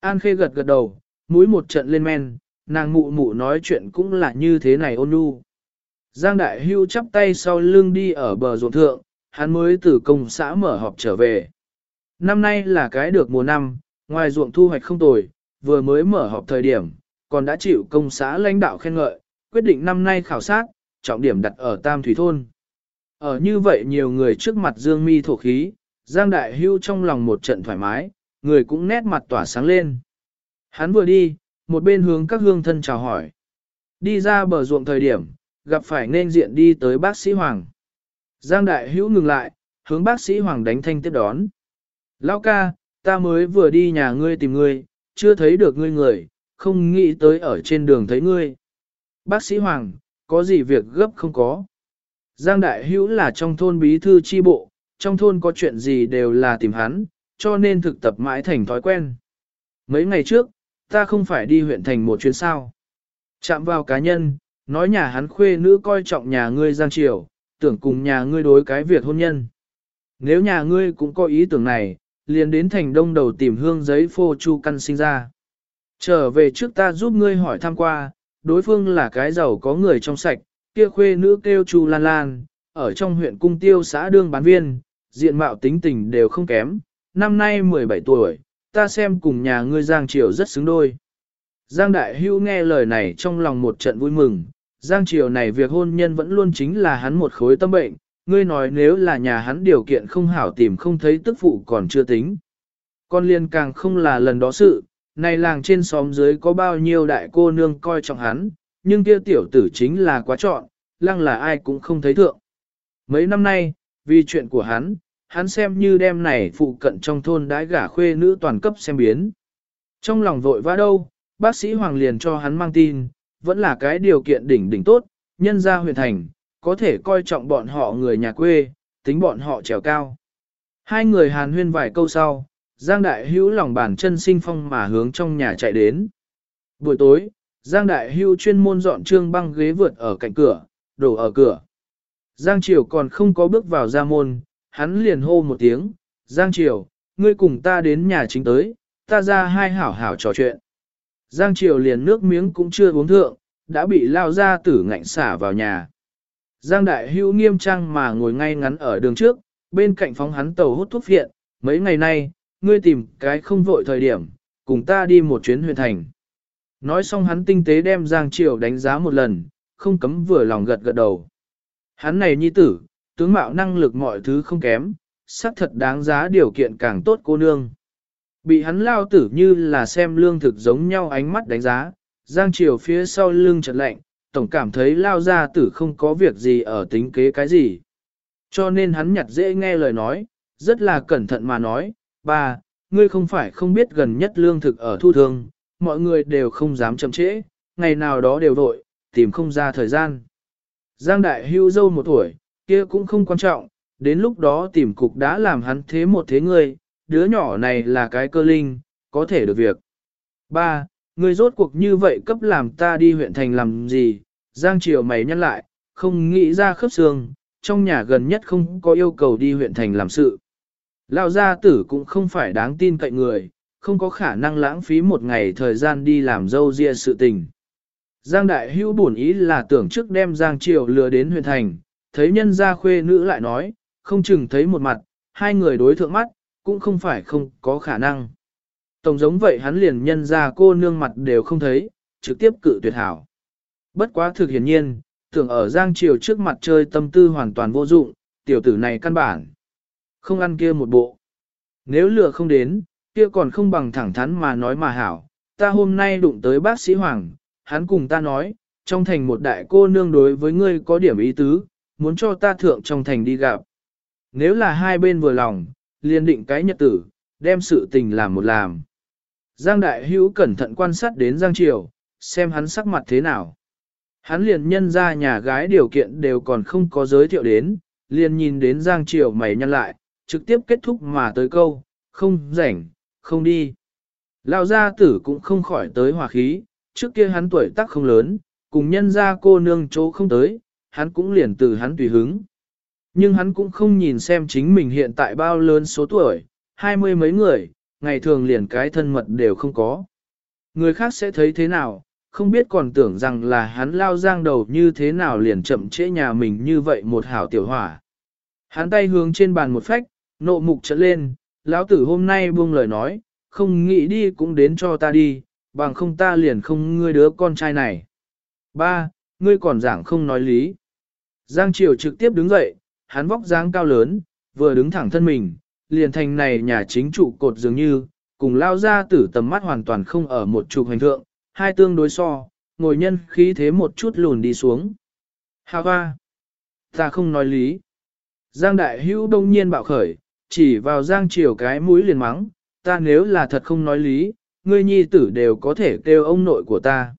An khê gật gật đầu, mũi một trận lên men, nàng mụ mụ nói chuyện cũng là như thế này ôn nhu. Giang đại hưu chắp tay sau lưng đi ở bờ ruộng thượng, hắn mới từ công xã mở họp trở về. Năm nay là cái được mùa năm, ngoài ruộng thu hoạch không tồi, vừa mới mở họp thời điểm, còn đã chịu công xã lãnh đạo khen ngợi, quyết định năm nay khảo sát, trọng điểm đặt ở Tam Thủy Thôn. Ở như vậy nhiều người trước mặt dương mi thổ khí, Giang Đại Hưu trong lòng một trận thoải mái, người cũng nét mặt tỏa sáng lên. Hắn vừa đi, một bên hướng các hương thân chào hỏi. Đi ra bờ ruộng thời điểm, gặp phải nên diện đi tới bác sĩ Hoàng. Giang Đại Hữu ngừng lại, hướng bác sĩ Hoàng đánh thanh tiếp đón. Lão ca, ta mới vừa đi nhà ngươi tìm ngươi, chưa thấy được ngươi người, không nghĩ tới ở trên đường thấy ngươi. Bác sĩ Hoàng, có gì việc gấp không có. Giang Đại Hữu là trong thôn bí thư chi bộ, trong thôn có chuyện gì đều là tìm hắn, cho nên thực tập mãi thành thói quen. Mấy ngày trước, ta không phải đi huyện thành một chuyến sao. Chạm vào cá nhân, nói nhà hắn khuê nữ coi trọng nhà ngươi Giang Triều, tưởng cùng nhà ngươi đối cái việc hôn nhân. Nếu nhà ngươi cũng có ý tưởng này, liền đến thành đông đầu tìm hương giấy phô chu căn sinh ra. Trở về trước ta giúp ngươi hỏi thăm qua, đối phương là cái giàu có người trong sạch, kia khuê nữ kêu chu lan lan, ở trong huyện cung tiêu xã đương bán viên, diện mạo tính tình đều không kém, năm nay 17 tuổi, ta xem cùng nhà ngươi Giang Triều rất xứng đôi. Giang Đại Hưu nghe lời này trong lòng một trận vui mừng, Giang Triều này việc hôn nhân vẫn luôn chính là hắn một khối tâm bệnh, ngươi nói nếu là nhà hắn điều kiện không hảo tìm không thấy tức phụ còn chưa tính. Con liên càng không là lần đó sự, này làng trên xóm dưới có bao nhiêu đại cô nương coi trọng hắn, nhưng kia tiểu tử chính là quá trọn, lăng là ai cũng không thấy thượng. Mấy năm nay, vì chuyện của hắn, hắn xem như đem này phụ cận trong thôn đãi gả khuê nữ toàn cấp xem biến. Trong lòng vội vã đâu, bác sĩ Hoàng liền cho hắn mang tin, vẫn là cái điều kiện đỉnh đỉnh tốt, nhân ra huyện thành, có thể coi trọng bọn họ người nhà quê, tính bọn họ trèo cao. Hai người hàn huyên vài câu sau, Giang Đại Hữu lòng bàn chân sinh phong mà hướng trong nhà chạy đến. Buổi tối, Giang Đại hưu chuyên môn dọn trương băng ghế vượt ở cạnh cửa, đổ ở cửa. Giang Triều còn không có bước vào ra môn, hắn liền hô một tiếng, Giang Triều, ngươi cùng ta đến nhà chính tới, ta ra hai hảo hảo trò chuyện. Giang Triều liền nước miếng cũng chưa uống thượng, đã bị lao ra tử ngạnh xả vào nhà. Giang Đại Hữu nghiêm trang mà ngồi ngay ngắn ở đường trước, bên cạnh phóng hắn tàu hút thuốc viện, mấy ngày nay, ngươi tìm cái không vội thời điểm, cùng ta đi một chuyến huyện thành. Nói xong hắn tinh tế đem Giang Triều đánh giá một lần, không cấm vừa lòng gật gật đầu. Hắn này nhi tử, tướng mạo năng lực mọi thứ không kém, xác thật đáng giá điều kiện càng tốt cô nương. Bị hắn lao tử như là xem lương thực giống nhau ánh mắt đánh giá, Giang Triều phía sau lưng chợt lạnh, tổng cảm thấy lao ra tử không có việc gì ở tính kế cái gì. Cho nên hắn nhặt dễ nghe lời nói, rất là cẩn thận mà nói, ba, ngươi không phải không biết gần nhất lương thực ở thu thương, mọi người đều không dám chậm trễ, ngày nào đó đều vội, tìm không ra thời gian. Giang đại hưu dâu một tuổi, kia cũng không quan trọng, đến lúc đó tìm cục đã làm hắn thế một thế người. đứa nhỏ này là cái cơ linh, có thể được việc. Ba, ngươi rốt cuộc như vậy cấp làm ta đi huyện thành làm gì, Giang Triều mày nhắc lại, không nghĩ ra khớp xương, trong nhà gần nhất không có yêu cầu đi huyện thành làm sự. Lão gia tử cũng không phải đáng tin cậy người, không có khả năng lãng phí một ngày thời gian đi làm dâu ria sự tình. Giang Đại Hữu bổn ý là tưởng trước đem Giang Triều lừa đến huyện thành, thấy nhân gia khuê nữ lại nói, không chừng thấy một mặt, hai người đối thượng mắt, cũng không phải không có khả năng. Tổng giống vậy hắn liền nhân gia cô nương mặt đều không thấy, trực tiếp cự tuyệt hảo. Bất quá thực hiển nhiên, tưởng ở Giang Triều trước mặt chơi tâm tư hoàn toàn vô dụng, tiểu tử này căn bản. Không ăn kia một bộ. Nếu lừa không đến, kia còn không bằng thẳng thắn mà nói mà hảo. Ta hôm nay đụng tới bác sĩ Hoàng, hắn cùng ta nói, trong thành một đại cô nương đối với ngươi có điểm ý tứ, muốn cho ta thượng trong thành đi gặp. Nếu là hai bên vừa lòng, liền định cái nhật tử, đem sự tình làm một làm. Giang Đại Hữu cẩn thận quan sát đến Giang Triều, xem hắn sắc mặt thế nào. Hắn liền nhân ra nhà gái điều kiện đều còn không có giới thiệu đến, liền nhìn đến Giang Triều mày nhăn lại, trực tiếp kết thúc mà tới câu, không rảnh, không đi. Lão gia tử cũng không khỏi tới hòa khí, trước kia hắn tuổi tác không lớn, cùng nhân gia cô nương chỗ không tới, hắn cũng liền từ hắn tùy hứng. Nhưng hắn cũng không nhìn xem chính mình hiện tại bao lớn số tuổi, hai mươi mấy người, ngày thường liền cái thân mật đều không có. Người khác sẽ thấy thế nào, không biết còn tưởng rằng là hắn lao giang đầu như thế nào liền chậm trễ nhà mình như vậy một hảo tiểu hỏa. Hắn tay hướng trên bàn một phách, nộ mục trở lên, lão tử hôm nay buông lời nói, không nghĩ đi cũng đến cho ta đi, bằng không ta liền không ngươi đứa con trai này. Ba, ngươi còn giảng không nói lý. Giang Triều trực tiếp đứng dậy, hắn vóc dáng cao lớn, vừa đứng thẳng thân mình, liền thành này nhà chính trụ cột dường như, cùng lao ra tử tầm mắt hoàn toàn không ở một trục hành thượng, hai tương đối so, ngồi nhân khí thế một chút lùn đi xuống. Hà hoa! Ta không nói lý. Giang đại hữu đông nhiên bạo khởi, chỉ vào giang triều cái mũi liền mắng, ta nếu là thật không nói lý, ngươi nhi tử đều có thể kêu ông nội của ta.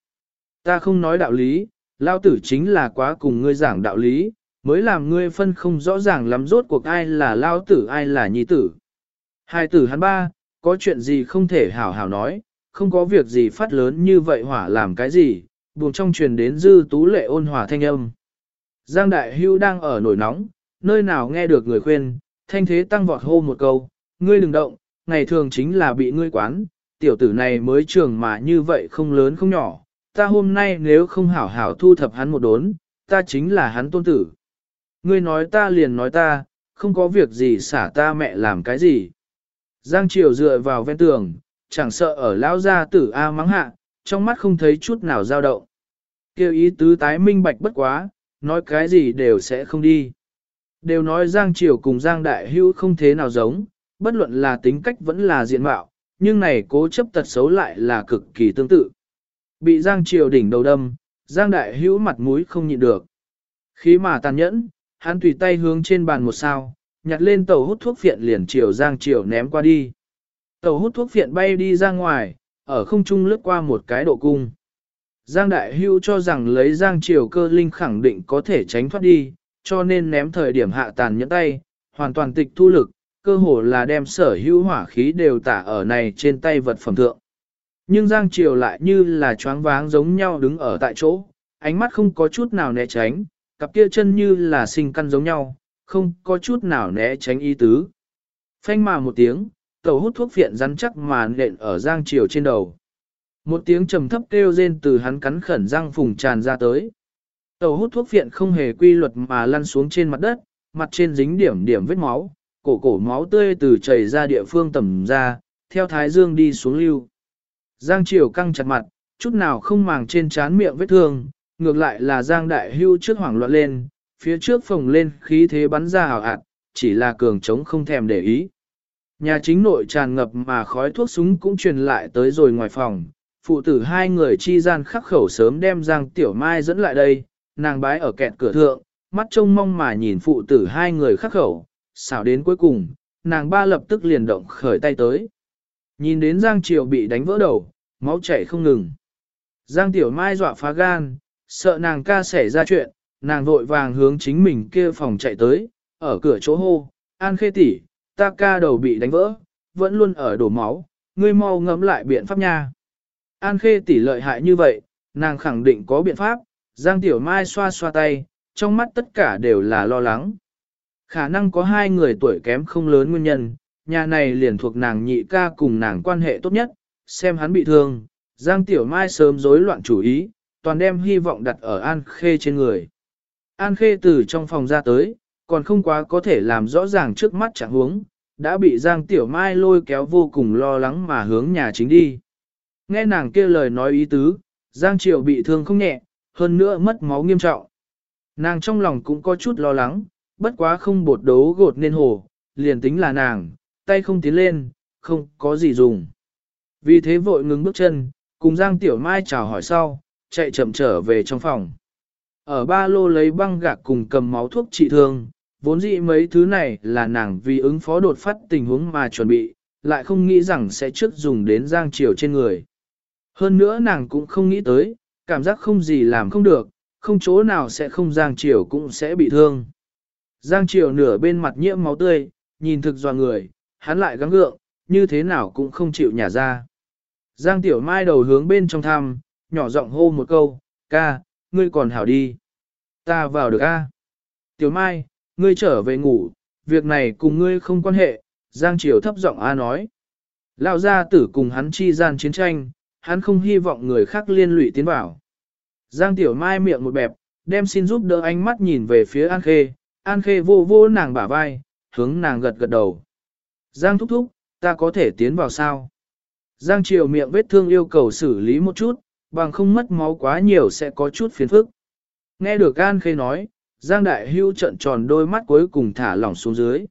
Ta không nói đạo lý, lao tử chính là quá cùng ngươi giảng đạo lý, mới làm ngươi phân không rõ ràng lắm rốt cuộc ai là lao tử ai là nhi tử. Hai tử hắn ba, có chuyện gì không thể hảo hảo nói, không có việc gì phát lớn như vậy hỏa làm cái gì, buồn trong truyền đến dư tú lệ ôn hòa thanh âm. Giang Đại Hưu đang ở nổi nóng, nơi nào nghe được người khuyên, thanh thế tăng vọt hô một câu, ngươi đừng động, ngày thường chính là bị ngươi quán, tiểu tử này mới trường mà như vậy không lớn không nhỏ, ta hôm nay nếu không hảo hảo thu thập hắn một đốn, ta chính là hắn tôn tử. Ngươi nói ta liền nói ta, không có việc gì xả ta mẹ làm cái gì. Giang Triều dựa vào ven tường, chẳng sợ ở lão gia tử A mắng hạ, trong mắt không thấy chút nào dao động. Kêu ý tứ tái minh bạch bất quá, nói cái gì đều sẽ không đi. Đều nói Giang Triều cùng Giang Đại Hữu không thế nào giống, bất luận là tính cách vẫn là diện mạo, nhưng này cố chấp tật xấu lại là cực kỳ tương tự. Bị Giang Triều đỉnh đầu đâm, Giang Đại Hữu mặt mũi không nhịn được. Khí mà tàn nhẫn, hắn tùy tay hướng trên bàn một sao, nhặt lên tàu hút thuốc phiện liền chiều Giang Triều ném qua đi. Tàu hút thuốc phiện bay đi ra ngoài, ở không trung lướt qua một cái độ cung. Giang Đại Hưu cho rằng lấy Giang Triều cơ linh khẳng định có thể tránh thoát đi, cho nên ném thời điểm hạ tàn nhẫn tay, hoàn toàn tịch thu lực, cơ hồ là đem sở hữu hỏa khí đều tả ở này trên tay vật phẩm thượng. Nhưng Giang Triều lại như là choáng váng giống nhau đứng ở tại chỗ, ánh mắt không có chút nào né tránh, cặp kia chân như là sinh căn giống nhau, không có chút nào né tránh ý tứ. Phanh mà một tiếng, tàu hút thuốc viện rắn chắc mà nện ở Giang Triều trên đầu. Một tiếng trầm thấp kêu rên từ hắn cắn khẩn răng phùng tràn ra tới. Tàu hút thuốc viện không hề quy luật mà lăn xuống trên mặt đất, mặt trên dính điểm điểm vết máu, cổ cổ máu tươi từ chảy ra địa phương tầm ra, theo thái dương đi xuống lưu. Giang Triều căng chặt mặt, chút nào không màng trên trán miệng vết thương, ngược lại là Giang Đại Hưu trước hoảng loạn lên, phía trước phồng lên khí thế bắn ra hào hạt, chỉ là cường trống không thèm để ý. Nhà chính nội tràn ngập mà khói thuốc súng cũng truyền lại tới rồi ngoài phòng, phụ tử hai người chi gian khắc khẩu sớm đem Giang Tiểu Mai dẫn lại đây, nàng bái ở kẹt cửa thượng, mắt trông mong mà nhìn phụ tử hai người khắc khẩu, xảo đến cuối cùng, nàng ba lập tức liền động khởi tay tới. Nhìn đến Giang Triều bị đánh vỡ đầu, máu chảy không ngừng. Giang Tiểu Mai dọa phá gan, sợ nàng ca xảy ra chuyện, nàng vội vàng hướng chính mình kia phòng chạy tới, ở cửa chỗ hô, An Khê tỷ, ta ca đầu bị đánh vỡ, vẫn luôn ở đổ máu, ngươi mau ngẫm lại biện pháp nha. An Khê tỷ lợi hại như vậy, nàng khẳng định có biện pháp, Giang Tiểu Mai xoa xoa tay, trong mắt tất cả đều là lo lắng. Khả năng có hai người tuổi kém không lớn nguyên nhân, nhà này liền thuộc nàng nhị ca cùng nàng quan hệ tốt nhất, xem hắn bị thương, Giang Tiểu Mai sớm rối loạn chủ ý, toàn đem hy vọng đặt ở An Khê trên người. An Khê từ trong phòng ra tới, còn không quá có thể làm rõ ràng trước mắt trạng huống, đã bị Giang Tiểu Mai lôi kéo vô cùng lo lắng mà hướng nhà chính đi. Nghe nàng kia lời nói ý tứ, Giang Triều bị thương không nhẹ, hơn nữa mất máu nghiêm trọng. Nàng trong lòng cũng có chút lo lắng, bất quá không bột đấu gột nên hồ, liền tính là nàng, tay không tiến lên, không có gì dùng. Vì thế vội ngừng bước chân, cùng Giang Tiểu Mai chào hỏi sau, chạy chậm trở về trong phòng. Ở ba lô lấy băng gạc cùng cầm máu thuốc trị thương, vốn dĩ mấy thứ này là nàng vì ứng phó đột phát tình huống mà chuẩn bị, lại không nghĩ rằng sẽ trước dùng đến Giang Triều trên người. Hơn nữa nàng cũng không nghĩ tới, cảm giác không gì làm không được, không chỗ nào sẽ không Giang Triều cũng sẽ bị thương. Giang Triều nửa bên mặt nhiễm máu tươi, nhìn thực dò người, hắn lại gắng gượng, như thế nào cũng không chịu nhả ra. Giang Tiểu Mai đầu hướng bên trong thăm, nhỏ giọng hô một câu, ca, ngươi còn hảo đi. Ta vào được a. Tiểu Mai, ngươi trở về ngủ, việc này cùng ngươi không quan hệ, Giang Triều thấp giọng A nói. Lão gia tử cùng hắn chi gian chiến tranh, hắn không hy vọng người khác liên lụy tiến vào. Giang Tiểu Mai miệng một bẹp, đem xin giúp đỡ ánh mắt nhìn về phía An Khê, An Khê vô vô nàng bả vai, hướng nàng gật gật đầu. Giang thúc thúc, ta có thể tiến vào sao? Giang Triều miệng vết thương yêu cầu xử lý một chút, bằng không mất máu quá nhiều sẽ có chút phiền phức. Nghe được An Khê nói, Giang Đại Hưu trận tròn đôi mắt cuối cùng thả lỏng xuống dưới.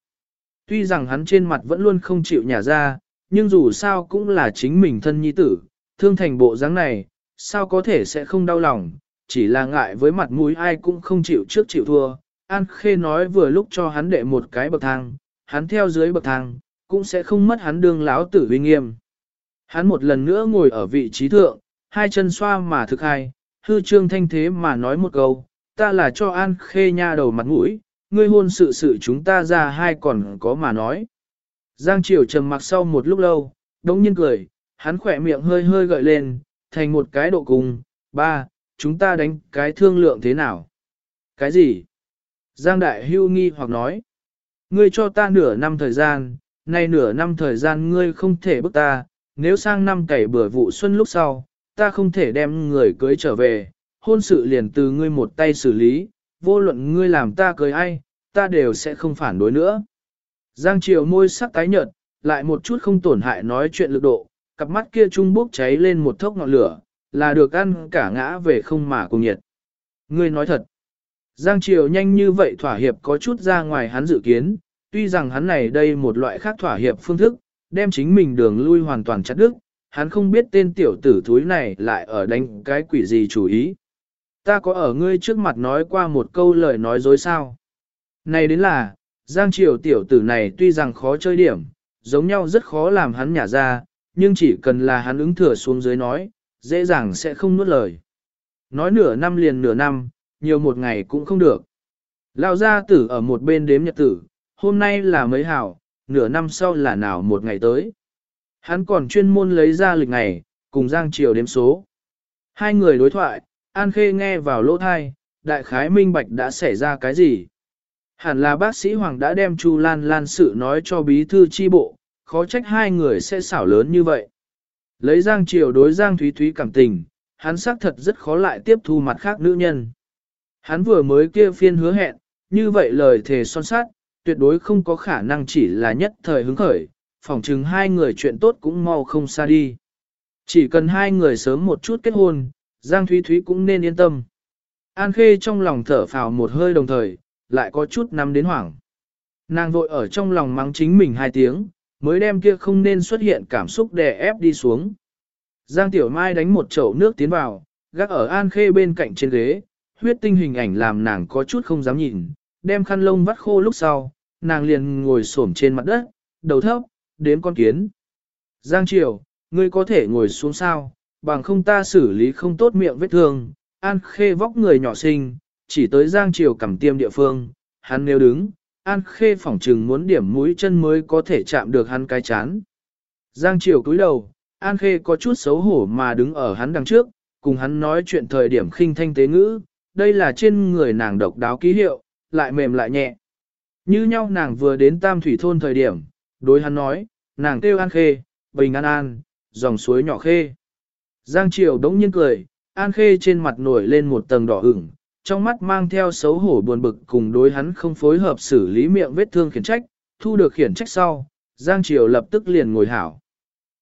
Tuy rằng hắn trên mặt vẫn luôn không chịu nhả ra, nhưng dù sao cũng là chính mình thân nhi tử, thương thành bộ dáng này, sao có thể sẽ không đau lòng, chỉ là ngại với mặt mũi ai cũng không chịu trước chịu thua. An Khê nói vừa lúc cho hắn đệ một cái bậc thang, hắn theo dưới bậc thang, cũng sẽ không mất hắn đương lão tử uy nghiêm. Hắn một lần nữa ngồi ở vị trí thượng, hai chân xoa mà thực hai, hư trương thanh thế mà nói một câu, ta là cho An Khê nha đầu mặt mũi, ngươi hôn sự sự chúng ta ra hai còn có mà nói. Giang Triều trầm mặc sau một lúc lâu, đống nhiên cười, hắn khỏe miệng hơi hơi gợi lên, thành một cái độ cùng, ba, chúng ta đánh cái thương lượng thế nào? Cái gì? Giang Đại Hưu nghi hoặc nói, ngươi cho ta nửa năm thời gian, nay nửa năm thời gian ngươi không thể bức ta, nếu sang năm cày bừa vụ xuân lúc sau, ta không thể đem người cưới trở về, hôn sự liền từ ngươi một tay xử lý, vô luận ngươi làm ta cưới ai, ta đều sẽ không phản đối nữa. Giang Triều môi sắc tái nhợt, lại một chút không tổn hại nói chuyện lực độ, cặp mắt kia trung bốc cháy lên một thốc ngọn lửa, là được ăn cả ngã về không mà cùng nhiệt. Ngươi nói thật. Giang Triều nhanh như vậy thỏa hiệp có chút ra ngoài hắn dự kiến, tuy rằng hắn này đây một loại khác thỏa hiệp phương thức, đem chính mình đường lui hoàn toàn chặt đứt, hắn không biết tên tiểu tử thúi này lại ở đánh cái quỷ gì chủ ý. Ta có ở ngươi trước mặt nói qua một câu lời nói dối sao? Này đến là, Giang Triều tiểu tử này tuy rằng khó chơi điểm, giống nhau rất khó làm hắn nhả ra, nhưng chỉ cần là hắn ứng thừa xuống dưới nói, dễ dàng sẽ không nuốt lời. Nói nửa năm liền nửa năm, nhiều một ngày cũng không được. Lão gia tử ở một bên đếm nhật tử, hôm nay là mấy hảo, nửa năm sau là nào một ngày tới. Hắn còn chuyên môn lấy ra lịch ngày, cùng Giang Triều đếm số. Hai người đối thoại, An Khê nghe vào lỗ thai, đại khái minh bạch đã xảy ra cái gì. Hẳn là bác sĩ Hoàng đã đem Chu Lan Lan sự nói cho bí thư chi bộ, khó trách hai người sẽ xảo lớn như vậy. Lấy Giang Triều đối Giang Thúy Thúy cảm tình, hắn xác thật rất khó lại tiếp thu mặt khác nữ nhân. Hắn vừa mới kia phiên hứa hẹn, như vậy lời thề son sát, tuyệt đối không có khả năng chỉ là nhất thời hứng khởi, phỏng chừng hai người chuyện tốt cũng mau không xa đi. Chỉ cần hai người sớm một chút kết hôn, Giang Thúy Thúy cũng nên yên tâm. An Khê trong lòng thở phào một hơi đồng thời, lại có chút nắm đến hoảng. Nàng vội ở trong lòng mắng chính mình hai tiếng, mới đem kia không nên xuất hiện cảm xúc đè ép đi xuống. Giang Tiểu Mai đánh một chậu nước tiến vào, gác ở An Khê bên cạnh trên ghế, huyết tinh hình ảnh làm nàng có chút không dám nhìn, đem khăn lông vắt khô lúc sau, nàng liền ngồi xổm trên mặt đất, đầu thấp, đếm con kiến. Giang Triều, ngươi có thể ngồi xuống sao, bằng không ta xử lý không tốt miệng vết thương, An Khê vóc người nhỏ xinh, chỉ tới Giang Triều cầm tiêm địa phương, hắn nếu đứng, An Khê phỏng trừng muốn điểm mũi chân mới có thể chạm được hắn cái chán. Giang Triều cúi đầu, An Khê có chút xấu hổ mà đứng ở hắn đằng trước, cùng hắn nói chuyện thời điểm khinh thanh tế ngữ, đây là trên người nàng độc đáo ký hiệu, lại mềm lại nhẹ. Như nhau nàng vừa đến Tam Thủy Thôn thời điểm, đối hắn nói, nàng kêu An Khê, bình an an, dòng suối nhỏ khê. Giang Triều đống nhiên cười, An Khê trên mặt nổi lên một tầng đỏ ửng, trong mắt mang theo xấu hổ buồn bực cùng đối hắn không phối hợp xử lý miệng vết thương khiển trách, thu được khiển trách sau, Giang Triều lập tức liền ngồi hảo.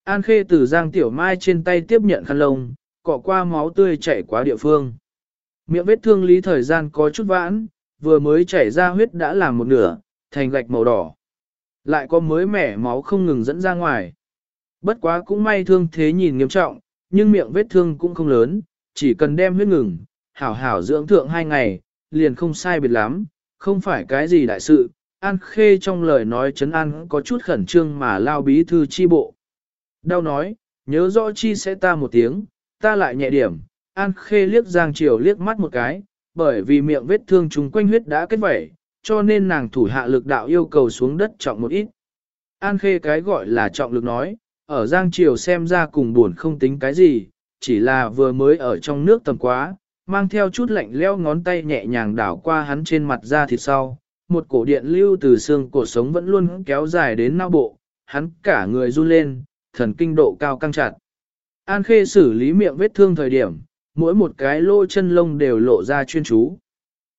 An Khê từ Giang Tiểu Mai trên tay tiếp nhận khăn lông, cọ qua máu tươi chảy qua địa phương. Miệng vết thương lý thời gian có chút vãn, vừa mới chảy ra huyết đã làm một nửa, thành gạch màu đỏ. Lại có mới mẻ máu không ngừng dẫn ra ngoài. Bất quá cũng may thương thế nhìn nghiêm trọng, nhưng miệng vết thương cũng không lớn, chỉ cần đem huyết ngừng, hảo hảo dưỡng thượng hai ngày, liền không sai biệt lắm, không phải cái gì đại sự. An Khê trong lời nói chấn an có chút khẩn trương mà lao bí thư chi bộ. Đau nói, nhớ rõ chi sẽ ta một tiếng, ta lại nhẹ điểm. An Khê liếc Giang Triều liếc mắt một cái, bởi vì miệng vết thương chúng quanh huyết đã kết vẩy, cho nên nàng thủ hạ lực đạo yêu cầu xuống đất trọng một ít. An Khê cái gọi là trọng lực nói, ở Giang Triều xem ra cùng buồn không tính cái gì, chỉ là vừa mới ở trong nước tầm quá, mang theo chút lạnh leo ngón tay nhẹ nhàng đảo qua hắn trên mặt da thịt sau, một cổ điện lưu từ xương cổ sống vẫn luôn kéo dài đến não bộ, hắn cả người run lên, thần kinh độ cao căng chặt. An Khê xử lý miệng vết thương thời điểm, mỗi một cái lỗ chân lông đều lộ ra chuyên chú.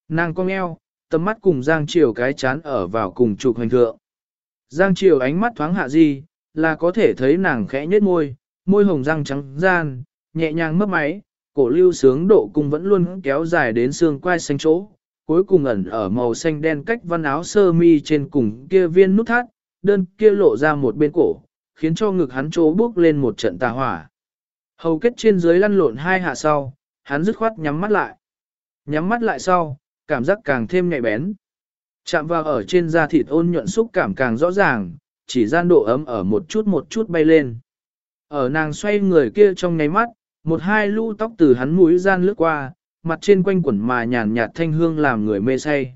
Nàng cong eo, tầm mắt cùng Giang Triều cái chán ở vào cùng trục hành thượng. Giang Triều ánh mắt thoáng hạ di, là có thể thấy nàng khẽ nhếch môi, môi hồng răng trắng gian, nhẹ nhàng mấp máy, cổ lưu sướng độ cung vẫn luôn kéo dài đến xương quai xanh chỗ, cuối cùng ẩn ở màu xanh đen cách văn áo sơ mi trên cùng kia viên nút thắt, đơn kia lộ ra một bên cổ, khiến cho ngực hắn chỗ bước lên một trận tà hỏa. Hầu kết trên dưới lăn lộn hai hạ sau, hắn dứt khoát nhắm mắt lại. Nhắm mắt lại sau, cảm giác càng thêm nhạy bén. Chạm vào ở trên da thịt ôn nhuận xúc cảm càng rõ ràng, chỉ gian độ ấm ở một chút một chút bay lên. Ở nàng xoay người kia trong nháy mắt, một hai lũ tóc từ hắn mũi gian lướt qua, mặt trên quanh quẩn mà nhàn nhạt thanh hương làm người mê say.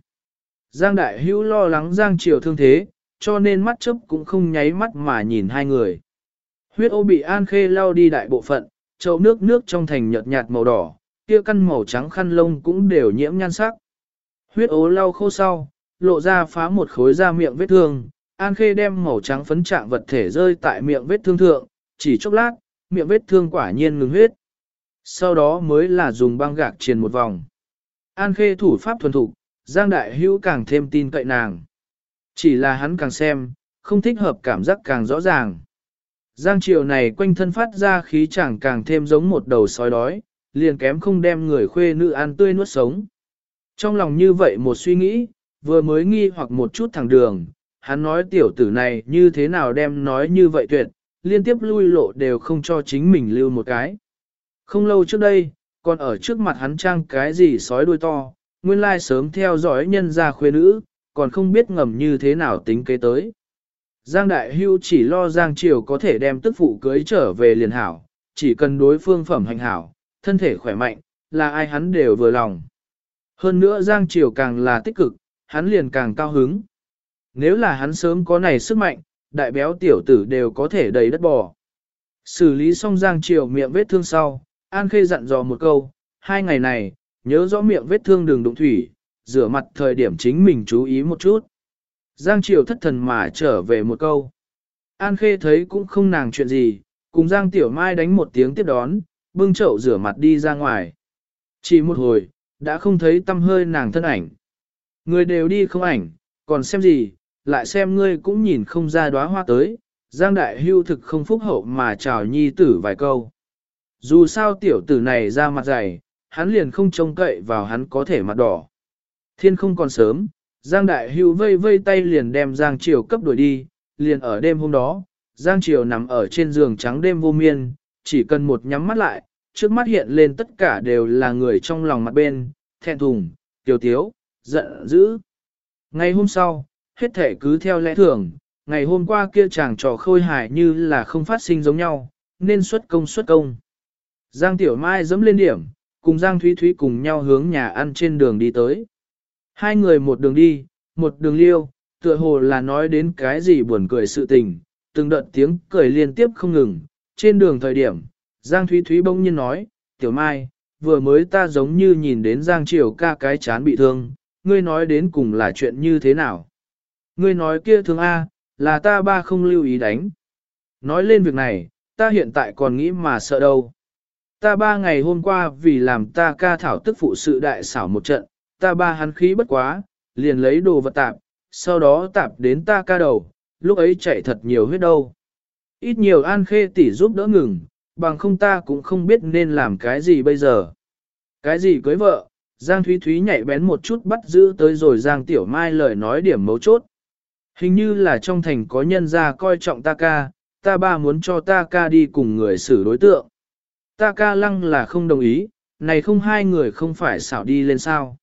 Giang đại hữu lo lắng Giang triều thương thế, cho nên mắt chớp cũng không nháy mắt mà nhìn hai người. Huyết ô bị an khê lao đi đại bộ phận, chậu nước nước trong thành nhợt nhạt màu đỏ, kia căn màu trắng khăn lông cũng đều nhiễm nhan sắc. Huyết ố lau khô sau, lộ ra phá một khối da miệng vết thương, An Khê đem màu trắng phấn trạng vật thể rơi tại miệng vết thương thượng, chỉ chốc lát, miệng vết thương quả nhiên ngừng huyết. Sau đó mới là dùng băng gạc triền một vòng. An Khê thủ pháp thuần thục, Giang Đại Hữu càng thêm tin cậy nàng. Chỉ là hắn càng xem, không thích hợp cảm giác càng rõ ràng. Giang Triều này quanh thân phát ra khí chẳng càng thêm giống một đầu sói đói, liền kém không đem người khuê nữ ăn tươi nuốt sống. Trong lòng như vậy một suy nghĩ, vừa mới nghi hoặc một chút thẳng đường, hắn nói tiểu tử này như thế nào đem nói như vậy tuyệt, liên tiếp lui lộ đều không cho chính mình lưu một cái. Không lâu trước đây, còn ở trước mặt hắn trang cái gì sói đuôi to, nguyên lai sớm theo dõi nhân gia khuê nữ, còn không biết ngầm như thế nào tính kế tới. Giang Đại Hưu chỉ lo Giang Triều có thể đem tức phụ cưới trở về liền hảo, chỉ cần đối phương phẩm hành hảo, thân thể khỏe mạnh, là ai hắn đều vừa lòng. Hơn nữa Giang Triều càng là tích cực, hắn liền càng cao hứng. Nếu là hắn sớm có này sức mạnh, đại béo tiểu tử đều có thể đầy đất bò. Xử lý xong Giang Triều miệng vết thương sau, An Khê dặn dò một câu, hai ngày này, nhớ rõ miệng vết thương đừng đụng thủy, rửa mặt thời điểm chính mình chú ý một chút. Giang Triều thất thần mà trở về một câu. An Khê thấy cũng không nàng chuyện gì, cùng Giang Tiểu Mai đánh một tiếng tiếp đón, bưng chậu rửa mặt đi ra ngoài. Chỉ một hồi, đã không thấy tâm hơi nàng thân ảnh. Người đều đi không ảnh, còn xem gì, lại xem ngươi cũng nhìn không ra đóa hoa tới, Giang Đại Hưu thực không phúc hậu mà chào nhi tử vài câu. Dù sao tiểu tử này ra mặt dày, hắn liền không trông cậy vào hắn có thể mặt đỏ. Thiên không còn sớm, Giang Đại Hưu vây vây tay liền đem Giang Triều cấp đuổi đi, liền ở đêm hôm đó, Giang Triều nằm ở trên giường trắng đêm vô miên, chỉ cần một nhắm mắt lại, trước mắt hiện lên tất cả đều là người trong lòng mặt bên, thẹn thùng, tiểu tiếu, giận dữ. Ngày hôm sau, hết thể cứ theo lẽ thường, ngày hôm qua kia chàng trò khôi hài như là không phát sinh giống nhau, nên xuất công xuất công. Giang Tiểu Mai dẫm lên điểm, cùng Giang Thúy Thúy cùng nhau hướng nhà ăn trên đường đi tới. Hai người một đường đi, một đường liêu, tựa hồ là nói đến cái gì buồn cười sự tình, từng đợt tiếng cười liên tiếp không ngừng, trên đường thời điểm, Giang Thúy Thúy bỗng nhiên nói, Tiểu Mai, vừa mới ta giống như nhìn đến Giang Triều ca cái chán bị thương, ngươi nói đến cùng là chuyện như thế nào? Ngươi nói kia thương A, là ta ba không lưu ý đánh. Nói lên việc này, ta hiện tại còn nghĩ mà sợ đâu. Ta ba ngày hôm qua vì làm ta ca thảo tức phụ sự đại xảo một trận, ta ba hắn khí bất quá, liền lấy đồ vật tạp, sau đó tạp đến ta ca đầu, lúc ấy chạy thật nhiều huyết đâu. Ít nhiều an khê tỷ giúp đỡ ngừng, bằng không ta cũng không biết nên làm cái gì bây giờ. Cái gì cưới vợ, Giang Thúy Thúy nhạy bén một chút bắt giữ tới rồi Giang Tiểu Mai lời nói điểm mấu chốt. Hình như là trong thành có nhân ra coi trọng ta ca, ta ba muốn cho ta ca đi cùng người xử đối tượng. Ta ca lăng là không đồng ý, này không hai người không phải xảo đi lên sao.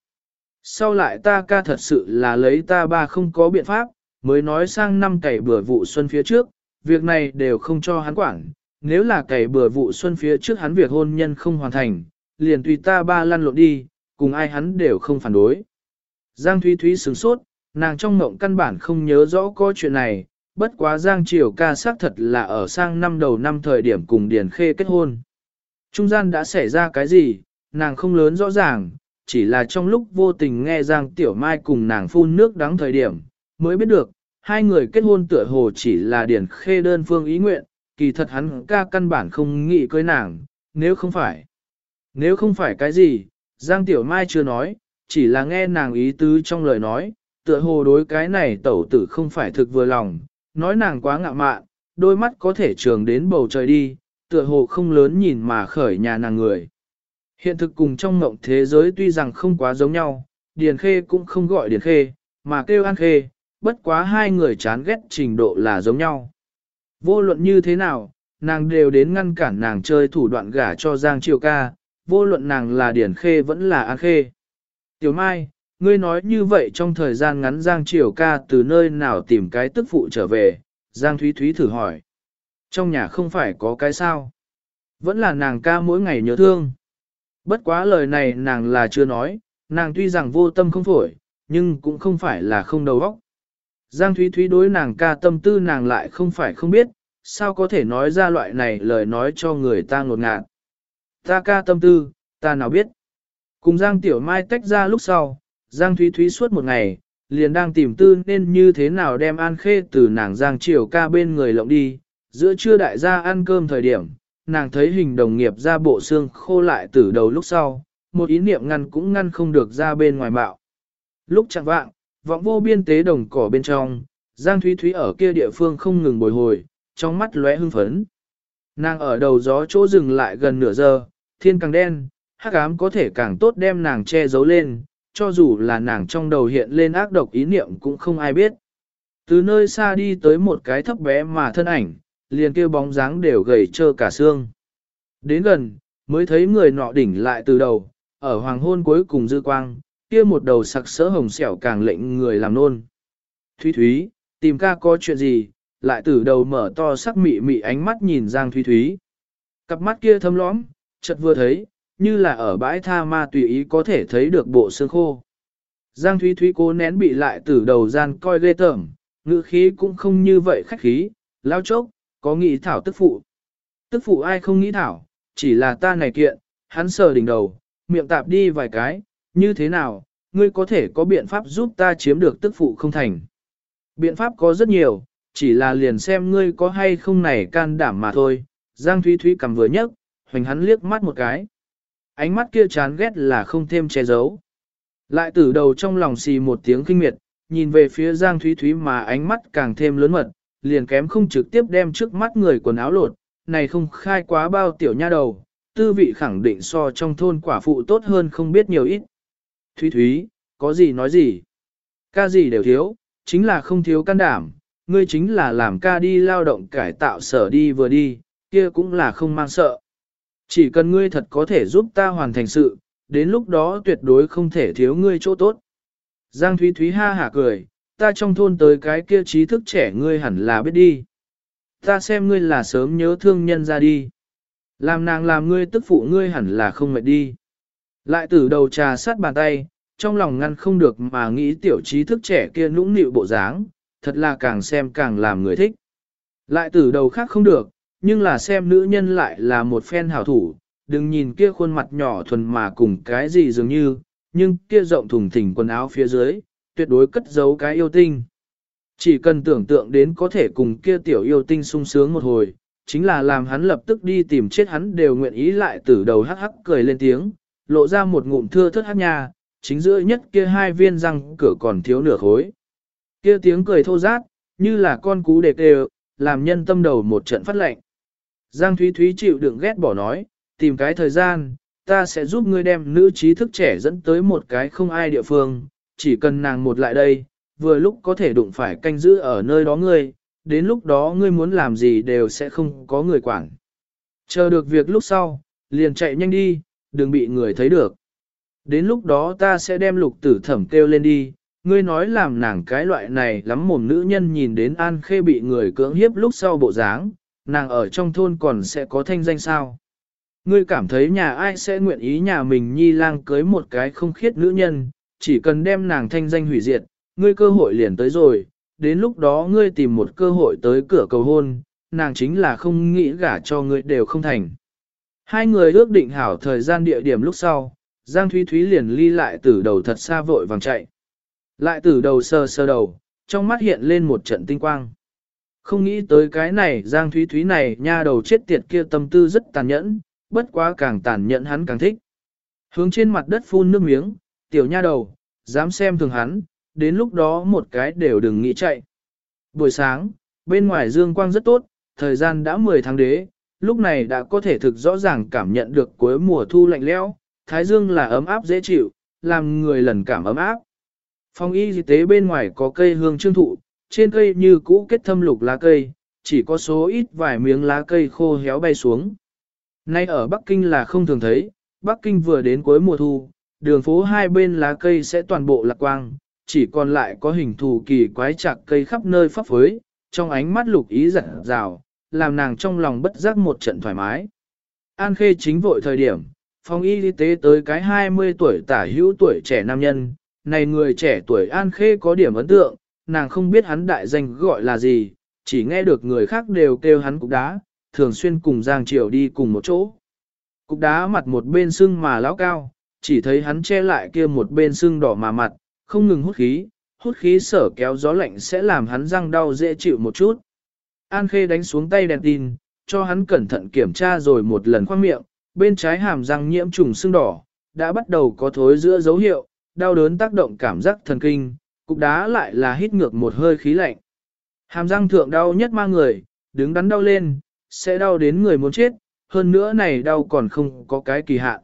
Sau lại ta ca thật sự là lấy ta ba không có biện pháp, mới nói sang năm cày bừa vụ xuân phía trước, việc này đều không cho hắn quản. Nếu là cày bừa vụ xuân phía trước hắn việc hôn nhân không hoàn thành, liền tùy ta ba lăn lộn đi, cùng ai hắn đều không phản đối. Giang Thúy Thúy sửng sốt, nàng trong ngộng căn bản không nhớ rõ có chuyện này, bất quá Giang Triều ca xác thật là ở sang năm đầu năm thời điểm cùng Điền Khê kết hôn. Trung gian đã xảy ra cái gì, nàng không lớn rõ ràng, chỉ là trong lúc vô tình nghe Giang Tiểu Mai cùng nàng phun nước đắng thời điểm, mới biết được, hai người kết hôn tựa hồ chỉ là Điền Khê đơn phương ý nguyện, kỳ thật hắn ca căn bản không nghĩ cưới nàng, nếu không phải. Nếu không phải cái gì, Giang Tiểu Mai chưa nói, chỉ là nghe nàng ý tứ trong lời nói, tựa hồ đối cái này tẩu tử không phải thực vừa lòng, nói nàng quá ngạ mạn, đôi mắt có thể trường đến bầu trời đi, tựa hồ không lớn nhìn mà khởi nhà nàng người. Hiện thực cùng trong mộng thế giới tuy rằng không quá giống nhau, Điền Khê cũng không gọi Điền Khê, mà kêu An Khê, bất quá hai người chán ghét trình độ là giống nhau. Vô luận như thế nào, nàng đều đến ngăn cản nàng chơi thủ đoạn gả cho Giang Triều ca, vô luận nàng là Điển Khê vẫn là An Khê. Tiểu Mai, ngươi nói như vậy trong thời gian ngắn Giang Triều ca từ nơi nào tìm cái tức phụ trở về, Giang Thúy Thúy thử hỏi. Trong nhà không phải có cái sao? Vẫn là nàng ca mỗi ngày nhớ thương. Bất quá lời này nàng là chưa nói, nàng tuy rằng vô tâm không phổi, nhưng cũng không phải là không đầu óc. Giang Thúy Thúy đối nàng ca tâm tư nàng lại không phải không biết, sao có thể nói ra loại này lời nói cho người ta ngột ngạt. Ta ca tâm tư, ta nào biết. Cùng Giang Tiểu Mai tách ra lúc sau, Giang Thúy Thúy suốt một ngày, liền đang tìm tư nên như thế nào đem An Khê từ nàng Giang Triều ca bên người lộng đi. Giữa trưa đại gia ăn cơm thời điểm, nàng thấy hình đồng nghiệp ra bộ xương khô lại từ đầu lúc sau, một ý niệm ngăn cũng ngăn không được ra bên ngoài bạo. Lúc chẳng vạng, vọng vô biên tế đồng cỏ bên trong, Giang Thúy Thúy ở kia địa phương không ngừng bồi hồi, trong mắt lóe hưng phấn. Nàng ở đầu gió chỗ dừng lại gần nửa giờ, thiên càng đen, hắc ám có thể càng tốt đem nàng che giấu lên, cho dù là nàng trong đầu hiện lên ác độc ý niệm cũng không ai biết. Từ nơi xa đi tới một cái thấp bé mà thân ảnh, liền kêu bóng dáng đều gầy trơ cả xương. Đến gần, mới thấy người nọ đỉnh lại từ đầu, ở hoàng hôn cuối cùng dư quang, kia một đầu sặc sỡ hồng xẻo càng lệnh người làm nôn. Thúy Thúy, tìm ca có chuyện gì, lại từ đầu mở to sắc mị mị ánh mắt nhìn Giang Thúy Thúy. Cặp mắt kia thâm lõm, chợt vừa thấy, như là ở bãi tha ma tùy ý có thể thấy được bộ xương khô. Giang Thúy Thúy cố nén bị lại từ đầu gian coi ghê tởm, ngữ khí cũng không như vậy khách khí, lao chốc, có nghĩ thảo tức phụ. Tức phụ ai không nghĩ thảo, chỉ là ta này kiện, hắn sờ đỉnh đầu, miệng tạp đi vài cái, như thế nào, ngươi có thể có biện pháp giúp ta chiếm được tức phụ không thành. Biện pháp có rất nhiều, chỉ là liền xem ngươi có hay không này can đảm mà thôi. Giang Thúy Thúy cầm vừa nhấc, hoành hắn liếc mắt một cái. Ánh mắt kia chán ghét là không thêm che giấu. Lại từ đầu trong lòng xì một tiếng kinh miệt, nhìn về phía Giang Thúy Thúy mà ánh mắt càng thêm lớn mật, liền kém không trực tiếp đem trước mắt người quần áo lột, này không khai quá bao tiểu nha đầu, tư vị khẳng định so trong thôn quả phụ tốt hơn không biết nhiều ít. Thúy Thúy, có gì nói gì? Ca gì đều thiếu, chính là không thiếu can đảm, ngươi chính là làm ca đi lao động cải tạo sở đi vừa đi, kia cũng là không mang sợ. Chỉ cần ngươi thật có thể giúp ta hoàn thành sự, đến lúc đó tuyệt đối không thể thiếu ngươi chỗ tốt. Giang Thúy Thúy ha hả cười, ta trong thôn tới cái kia trí thức trẻ ngươi hẳn là biết đi. Ta xem ngươi là sớm nhớ thương nhân ra đi. Làm nàng làm ngươi tức phụ ngươi hẳn là không mệt đi. Lại từ đầu trà sát bàn tay, trong lòng ngăn không được mà nghĩ tiểu trí thức trẻ kia nũng nịu bộ dáng, thật là càng xem càng làm người thích. Lại từ đầu khác không được, nhưng là xem nữ nhân lại là một phen hảo thủ, đừng nhìn kia khuôn mặt nhỏ thuần mà cùng cái gì dường như, nhưng kia rộng thùng thình quần áo phía dưới, tuyệt đối cất giấu cái yêu tinh. Chỉ cần tưởng tượng đến có thể cùng kia tiểu yêu tinh sung sướng một hồi, chính là làm hắn lập tức đi tìm chết hắn đều nguyện ý lại từ đầu hắc hắc cười lên tiếng, lộ ra một ngụm thưa thất hát nha, chính giữa nhất kia hai viên răng cửa còn thiếu nửa khối. Kia tiếng cười thô rát, như là con cú đề kêu, làm nhân tâm đầu một trận phát lệnh. Giang Thúy Thúy chịu đựng ghét bỏ nói, tìm cái thời gian, ta sẽ giúp ngươi đem nữ trí thức trẻ dẫn tới một cái không ai địa phương, chỉ cần nàng một lại đây, vừa lúc có thể đụng phải canh giữ ở nơi đó ngươi, đến lúc đó ngươi muốn làm gì đều sẽ không có người quản. Chờ được việc lúc sau, liền chạy nhanh đi, đừng bị người thấy được. Đến lúc đó ta sẽ đem lục tử thẩm kêu lên đi, ngươi nói làm nàng cái loại này lắm mồm nữ nhân nhìn đến An Khê bị người cưỡng hiếp lúc sau bộ dáng, nàng ở trong thôn còn sẽ có thanh danh sao. Ngươi cảm thấy nhà ai sẽ nguyện ý nhà mình nhi lang cưới một cái không khiết nữ nhân, chỉ cần đem nàng thanh danh hủy diệt, ngươi cơ hội liền tới rồi, đến lúc đó ngươi tìm một cơ hội tới cửa cầu hôn, nàng chính là không nghĩ gả cho ngươi đều không thành. Hai người ước định hảo thời gian địa điểm lúc sau, Giang Thúy Thúy liền ly lại từ đầu thật xa vội vàng chạy. Lại từ đầu sơ sơ đầu, trong mắt hiện lên một trận tinh quang. Không nghĩ tới cái này Giang Thúy Thúy này nha đầu chết tiệt kia tâm tư rất tàn nhẫn, bất quá càng tàn nhẫn hắn càng thích. Hướng trên mặt đất phun nước miếng, tiểu nha đầu, dám xem thường hắn, đến lúc đó một cái đều đừng nghĩ chạy. Buổi sáng, bên ngoài dương quang rất tốt, thời gian đã 10 tháng đế, lúc này đã có thể thực rõ ràng cảm nhận được cuối mùa thu lạnh lẽo, thái dương là ấm áp dễ chịu, làm người lần cảm ấm áp. Phòng y tế bên ngoài có cây hương trương thụ, trên cây như cũ kết thâm lục lá cây, chỉ có số ít vài miếng lá cây khô héo bay xuống. Nay ở Bắc Kinh là không thường thấy, Bắc Kinh vừa đến cuối mùa thu, đường phố hai bên lá cây sẽ toàn bộ lạc quang, chỉ còn lại có hình thù kỳ quái chạc cây khắp nơi pháp phới, trong ánh mắt lục ý giật rào, làm nàng trong lòng bất giác một trận thoải mái. An Khê chính vội thời điểm, phòng y tế tới cái 20 tuổi tả hữu tuổi trẻ nam nhân, này người trẻ tuổi An Khê có điểm ấn tượng, nàng không biết hắn đại danh gọi là gì, chỉ nghe được người khác đều kêu hắn cục đá, thường xuyên cùng Giang Triều đi cùng một chỗ. Cục đá mặt một bên sưng mà lão cao, chỉ thấy hắn che lại kia một bên sưng đỏ mà mặt, không ngừng hút khí, hút khí sở kéo gió lạnh sẽ làm hắn răng đau dễ chịu một chút. An Khê đánh xuống tay đèn tin, cho hắn cẩn thận kiểm tra rồi một lần khoang miệng, bên trái hàm răng nhiễm trùng sưng đỏ, đã bắt đầu có thối giữa dấu hiệu, đau đớn tác động cảm giác thần kinh, cục đá lại là hít ngược một hơi khí lạnh. Hàm răng thượng đau nhất ma người, đứng đắn đau lên, sẽ đau đến người muốn chết, hơn nữa này đau còn không có cái kỳ hạn.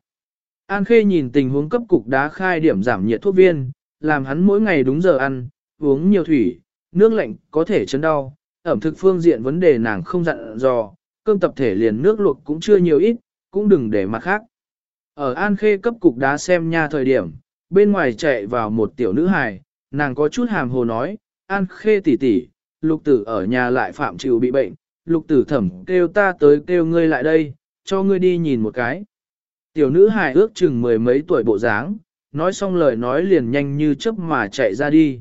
An Khê nhìn tình huống cấp cục đá khai điểm giảm nhiệt thuốc viên, làm hắn mỗi ngày đúng giờ ăn, uống nhiều thủy, nước lạnh có thể chấn đau, ẩm thực phương diện vấn đề nàng không dặn dò, cơm tập thể liền nước luộc cũng chưa nhiều ít, cũng đừng để mặt khác. Ở An Khê cấp cục đá xem nha thời điểm, bên ngoài chạy vào một tiểu nữ hài, nàng có chút hàm hồ nói, An Khê tỷ tỷ, lục tử ở nhà lại phạm chịu bị bệnh, lục tử thẩm kêu ta tới kêu ngươi lại đây, cho ngươi đi nhìn một cái. Tiểu nữ hài ước chừng mười mấy tuổi bộ dáng, nói xong lời nói liền nhanh như chớp mà chạy ra đi.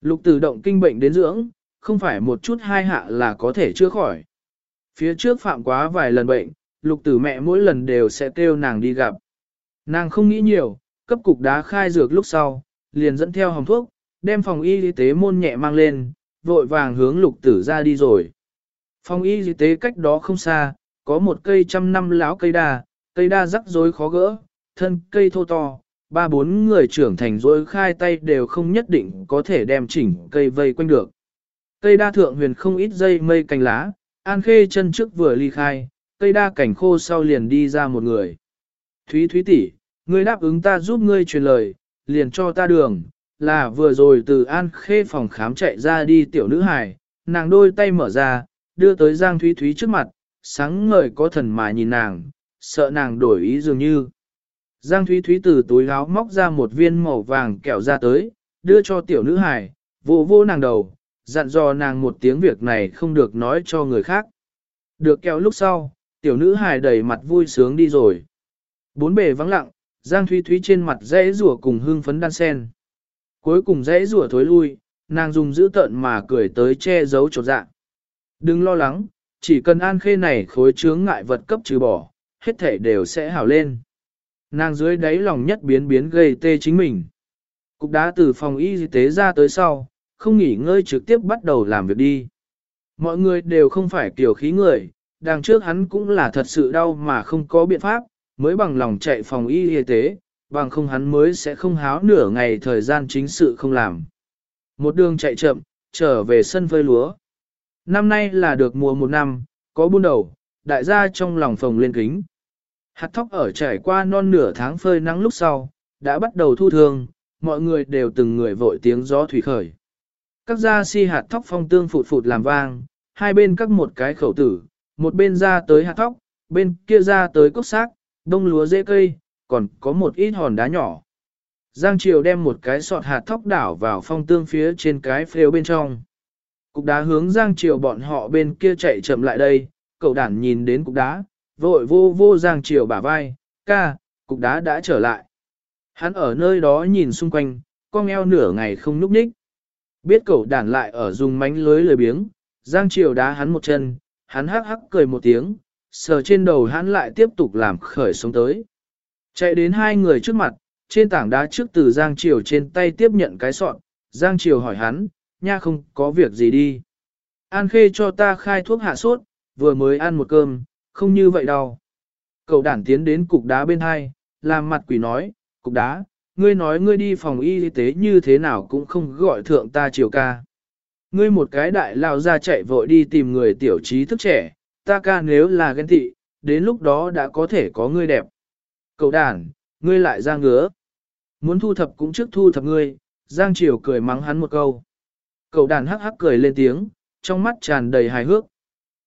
Lục tử động kinh bệnh đến dưỡng, không phải một chút hai hạ là có thể chữa khỏi. Phía trước phạm quá vài lần bệnh, lục tử mẹ mỗi lần đều sẽ kêu nàng đi gặp. Nàng không nghĩ nhiều, cấp cục đá khai dược lúc sau, liền dẫn theo hồng thuốc, đem phòng y tế môn nhẹ mang lên, vội vàng hướng lục tử ra đi rồi. Phòng y tế cách đó không xa, có một cây trăm năm láo cây đa, cây đa rắc rối khó gỡ, thân cây thô to, ba bốn người trưởng thành rối khai tay đều không nhất định có thể đem chỉnh cây vây quanh được. Cây đa thượng huyền không ít dây mây cành lá, an khê chân trước vừa ly khai, cây đa cảnh khô sau liền đi ra một người. Thúy Thúy tỷ, ngươi đáp ứng ta giúp ngươi truyền lời, liền cho ta đường, là vừa rồi từ an khê phòng khám chạy ra đi tiểu nữ hài, nàng đôi tay mở ra, đưa tới Giang Thúy Thúy trước mặt, sáng ngời có thần mà nhìn nàng, sợ nàng đổi ý dường như. Giang Thúy Thúy từ túi áo móc ra một viên màu vàng kẹo ra tới, đưa cho tiểu nữ hài, vô vô nàng đầu, dặn dò nàng một tiếng việc này không được nói cho người khác. Được kẹo lúc sau, tiểu nữ hài đầy mặt vui sướng đi rồi. Bốn bề vắng lặng, Giang Thúy Thúy trên mặt dãy rủa cùng hương phấn đan sen. Cuối cùng dãy rủa thối lui, nàng dùng giữ tợn mà cười tới che giấu trột dạ. Đừng lo lắng, chỉ cần an khê này khối chướng ngại vật cấp trừ bỏ, hết thể đều sẽ hảo lên. Nàng dưới đáy lòng nhất biến biến gây tê chính mình. Cục đá từ phòng y tế ra tới sau, không nghỉ ngơi trực tiếp bắt đầu làm việc đi. Mọi người đều không phải kiểu khí người, đằng trước hắn cũng là thật sự đau mà không có biện pháp, mới bằng lòng chạy phòng y y tế, bằng không hắn mới sẽ không háo nửa ngày thời gian chính sự không làm. Một đường chạy chậm, trở về sân phơi lúa. Năm nay là được mùa một năm, có buôn đầu, đại gia trong lòng phòng lên kính. Hạt thóc ở trải qua non nửa tháng phơi nắng lúc sau, đã bắt đầu thu thương, mọi người đều từng người vội tiếng gió thủy khởi. Các gia si hạt thóc phong tương phụt phụt làm vang, hai bên các một cái khẩu tử, một bên ra tới hạt thóc, bên kia ra tới cốc xác, đông lúa dễ cây, còn có một ít hòn đá nhỏ. Giang Triều đem một cái sọt hạt thóc đảo vào phong tương phía trên cái phêu bên trong. Cục đá hướng Giang Triều bọn họ bên kia chạy chậm lại đây, cậu đản nhìn đến cục đá, vội vô vô Giang Triều bả vai, ca, cục đá đã trở lại. Hắn ở nơi đó nhìn xung quanh, con eo nửa ngày không núp ních. Biết cậu đản lại ở dùng mánh lưới lười biếng, Giang Triều đá hắn một chân, hắn hắc hắc cười một tiếng, sờ trên đầu hắn lại tiếp tục làm khởi sống tới. Chạy đến hai người trước mặt, trên tảng đá trước từ Giang Triều trên tay tiếp nhận cái sọn, Giang Triều hỏi hắn, nha không có việc gì đi. An khê cho ta khai thuốc hạ sốt, vừa mới ăn một cơm, không như vậy đâu. Cậu đản tiến đến cục đá bên hai, làm mặt quỷ nói, cục đá, ngươi nói ngươi đi phòng y tế như thế nào cũng không gọi thượng ta triều ca. Ngươi một cái đại lao ra chạy vội đi tìm người tiểu trí thức trẻ, ta ca nếu là ghen tị, đến lúc đó đã có thể có ngươi đẹp. Cậu đàn, ngươi lại ra ngứa. Muốn thu thập cũng trước thu thập ngươi, Giang Triều cười mắng hắn một câu. Cậu đàn hắc hắc cười lên tiếng, trong mắt tràn đầy hài hước.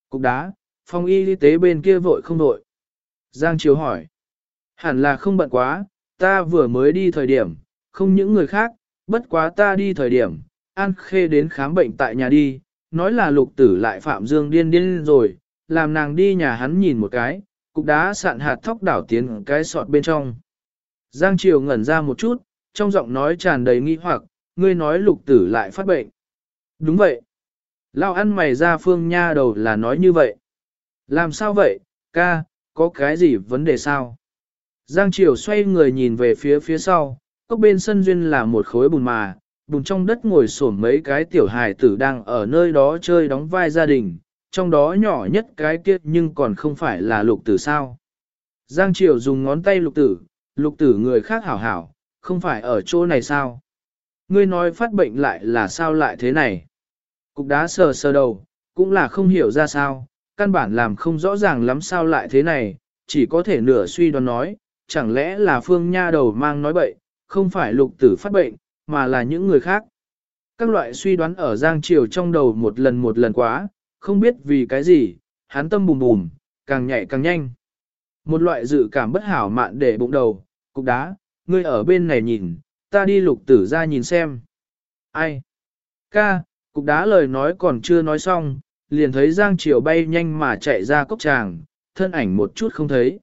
Cục đá, phòng y tế bên kia vội không vội. Giang Triều hỏi. Hẳn là không bận quá, ta vừa mới đi thời điểm, không những người khác, bất quá ta đi thời điểm, An Khê đến khám bệnh tại nhà đi, nói là lục tử lại phạm dương điên điên rồi, làm nàng đi nhà hắn nhìn một cái, cục đá sạn hạt thóc đảo tiến cái sọt bên trong. Giang Triều ngẩn ra một chút, trong giọng nói tràn đầy nghi hoặc, ngươi nói lục tử lại phát bệnh. Đúng vậy. Lao ăn mày ra phương nha đầu là nói như vậy. Làm sao vậy, ca, có cái gì vấn đề sao? Giang Triều xoay người nhìn về phía phía sau, cốc bên sân duyên là một khối bùn mà, bùn trong đất ngồi xổm mấy cái tiểu hài tử đang ở nơi đó chơi đóng vai gia đình, trong đó nhỏ nhất cái kia nhưng còn không phải là lục tử sao. Giang Triều dùng ngón tay lục tử, lục tử người khác hảo hảo, không phải ở chỗ này sao? Ngươi nói phát bệnh lại là sao lại thế này? Cục đá sờ sờ đầu, cũng là không hiểu ra sao, căn bản làm không rõ ràng lắm sao lại thế này, chỉ có thể nửa suy đoán nói, chẳng lẽ là phương nha đầu mang nói bậy, không phải lục tử phát bệnh, mà là những người khác. Các loại suy đoán ở Giang Triều trong đầu một lần một lần quá, không biết vì cái gì, hắn tâm bùm bùm, càng nhảy càng nhanh. Một loại dự cảm bất hảo mạn để bụng đầu, cục đá, ngươi ở bên này nhìn, ta đi lục tử ra nhìn xem. Ai? Ca, cục đá lời nói còn chưa nói xong, liền thấy Giang Triều bay nhanh mà chạy ra cốc tràng, thân ảnh một chút không thấy.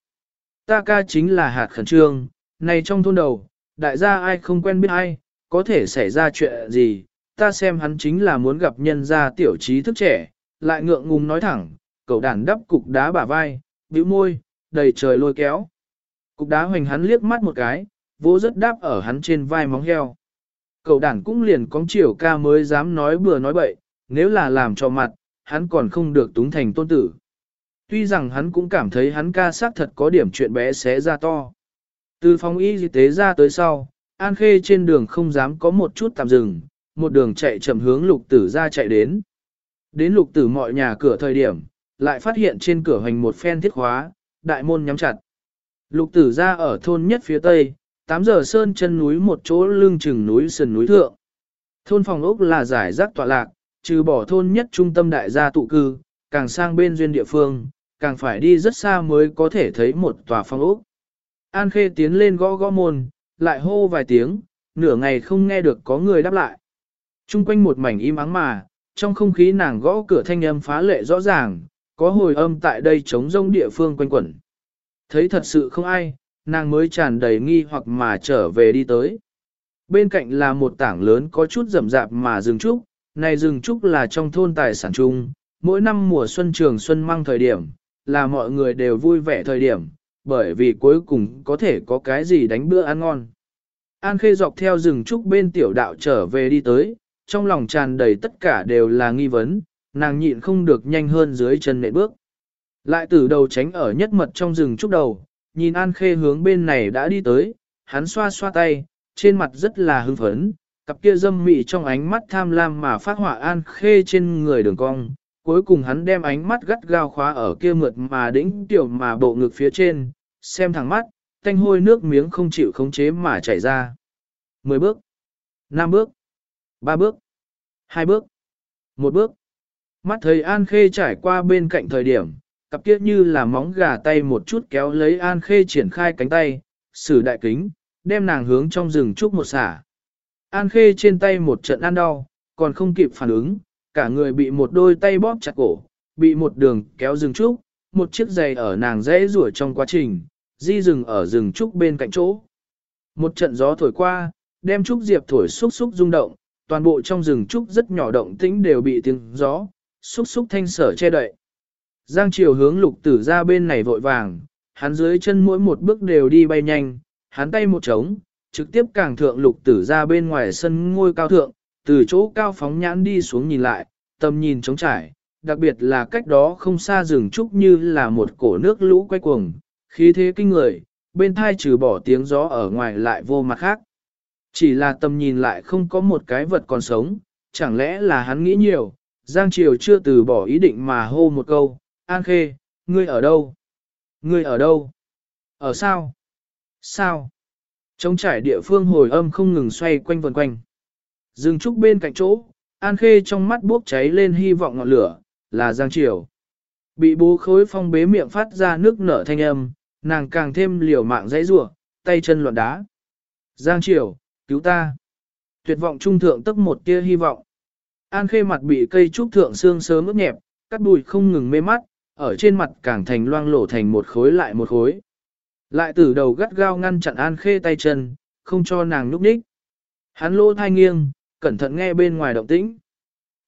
Ta ca chính là hạt khẩn trương, này trong thôn đầu, đại gia ai không quen biết ai, có thể xảy ra chuyện gì, ta xem hắn chính là muốn gặp nhân gia tiểu trí thức trẻ, lại ngượng ngùng nói thẳng, cậu đàn đắp cục đá bả vai, bĩu môi, đầy trời lôi kéo. Cục đá hoành hắn liếc mắt một cái, vô rất đáp ở hắn trên vai móng heo. Cậu đàn cũng liền cóng chiều ca mới dám nói bừa nói bậy, nếu là làm cho mặt, hắn còn không được túng thành tôn tử. Tuy rằng hắn cũng cảm thấy hắn ca xác thật có điểm chuyện bé xé ra to. Từ phòng y tế ra tới sau, An Khê trên đường không dám có một chút tạm dừng, một đường chạy chậm hướng lục tử ra chạy đến. Đến lục tử mọi nhà cửa thời điểm, lại phát hiện trên cửa hành một phen thiết khóa, đại môn nhắm chặt. Lục tử ra ở thôn nhất phía tây, 8 giờ sơn chân núi một chỗ lưng chừng núi sườn núi thượng. Thôn phòng ốc là giải rác tọa lạc, trừ bỏ thôn nhất trung tâm đại gia tụ cư, càng sang bên duyên địa phương, càng phải đi rất xa mới có thể thấy một tòa phòng ốc. An Khê tiến lên gõ gõ môn, lại hô vài tiếng, nửa ngày không nghe được có người đáp lại. Trung quanh một mảnh im ắng mà, trong không khí nàng gõ cửa thanh âm phá lệ rõ ràng, có hồi âm tại đây chống rông địa phương quanh quẩn. Thấy thật sự không ai, nàng mới tràn đầy nghi hoặc mà trở về đi tới. Bên cạnh là một tảng lớn có chút rậm rạp mà rừng trúc, này rừng trúc là trong thôn tài sản chung, mỗi năm mùa xuân trường xuân mang thời điểm, là mọi người đều vui vẻ thời điểm, bởi vì cuối cùng có thể có cái gì đánh bữa ăn ngon. An Khê dọc theo rừng trúc bên tiểu đạo trở về đi tới, trong lòng tràn đầy tất cả đều là nghi vấn, nàng nhịn không được nhanh hơn dưới chân nệ bước. Lại từ đầu tránh ở nhất mật trong rừng trúc đầu, nhìn An Khê hướng bên này đã đi tới, hắn xoa xoa tay, trên mặt rất là hưng phấn, cặp kia dâm mị trong ánh mắt tham lam mà phát hỏa An Khê trên người đường cong. Cuối cùng hắn đem ánh mắt gắt gao khóa ở kia mượt mà đĩnh tiểu mà bộ ngực phía trên, xem thẳng mắt, tanh hôi nước miếng không chịu khống chế mà chảy ra. Mười bước, năm bước, ba bước, hai bước, một bước. Mắt thấy An Khê trải qua bên cạnh thời điểm, cặp kia như là móng gà tay một chút kéo lấy An Khê triển khai cánh tay, sử đại kính, đem nàng hướng trong rừng trúc một xả. An Khê trên tay một trận ăn đau, còn không kịp phản ứng, cả người bị một đôi tay bóp chặt cổ, bị một đường kéo rừng trúc, một chiếc giày ở nàng dễ rủa trong quá trình, di rừng ở rừng trúc bên cạnh chỗ. Một trận gió thổi qua, đem trúc diệp thổi xúc xúc rung động, toàn bộ trong rừng trúc rất nhỏ động tĩnh đều bị tiếng gió, xúc xúc thanh sở che đậy. Giang Triều hướng lục tử ra bên này vội vàng, hắn dưới chân mỗi một bước đều đi bay nhanh, hắn tay một trống, trực tiếp càng thượng lục tử ra bên ngoài sân ngôi cao thượng, từ chỗ cao phóng nhãn đi xuống nhìn lại, tầm nhìn trống trải, đặc biệt là cách đó không xa rừng trúc như là một cổ nước lũ quay cuồng, khí thế kinh người, bên thai trừ bỏ tiếng gió ở ngoài lại vô mặt khác. Chỉ là tầm nhìn lại không có một cái vật còn sống, chẳng lẽ là hắn nghĩ nhiều, Giang Triều chưa từ bỏ ý định mà hô một câu, An Khê, ngươi ở đâu? Ngươi ở đâu? Ở sao? Sao? Trong trải địa phương hồi âm không ngừng xoay quanh vần quanh. Dừng trúc bên cạnh chỗ, An Khê trong mắt bốc cháy lên hy vọng ngọn lửa, là Giang Triều. Bị bố khối phong bế miệng phát ra nước nở thanh âm, nàng càng thêm liều mạng dãy rủa, tay chân loạn đá. Giang Triều, cứu ta. Tuyệt vọng trung thượng tức một tia hy vọng. An Khê mặt bị cây trúc thượng xương sớm ướt nhẹp, cắt đùi không ngừng mê mắt, ở trên mặt càng thành loang lổ thành một khối lại một khối. Lại từ đầu gắt gao ngăn chặn An Khê tay chân, không cho nàng núp đích. Hắn lỗ thai nghiêng, cẩn thận nghe bên ngoài động tĩnh.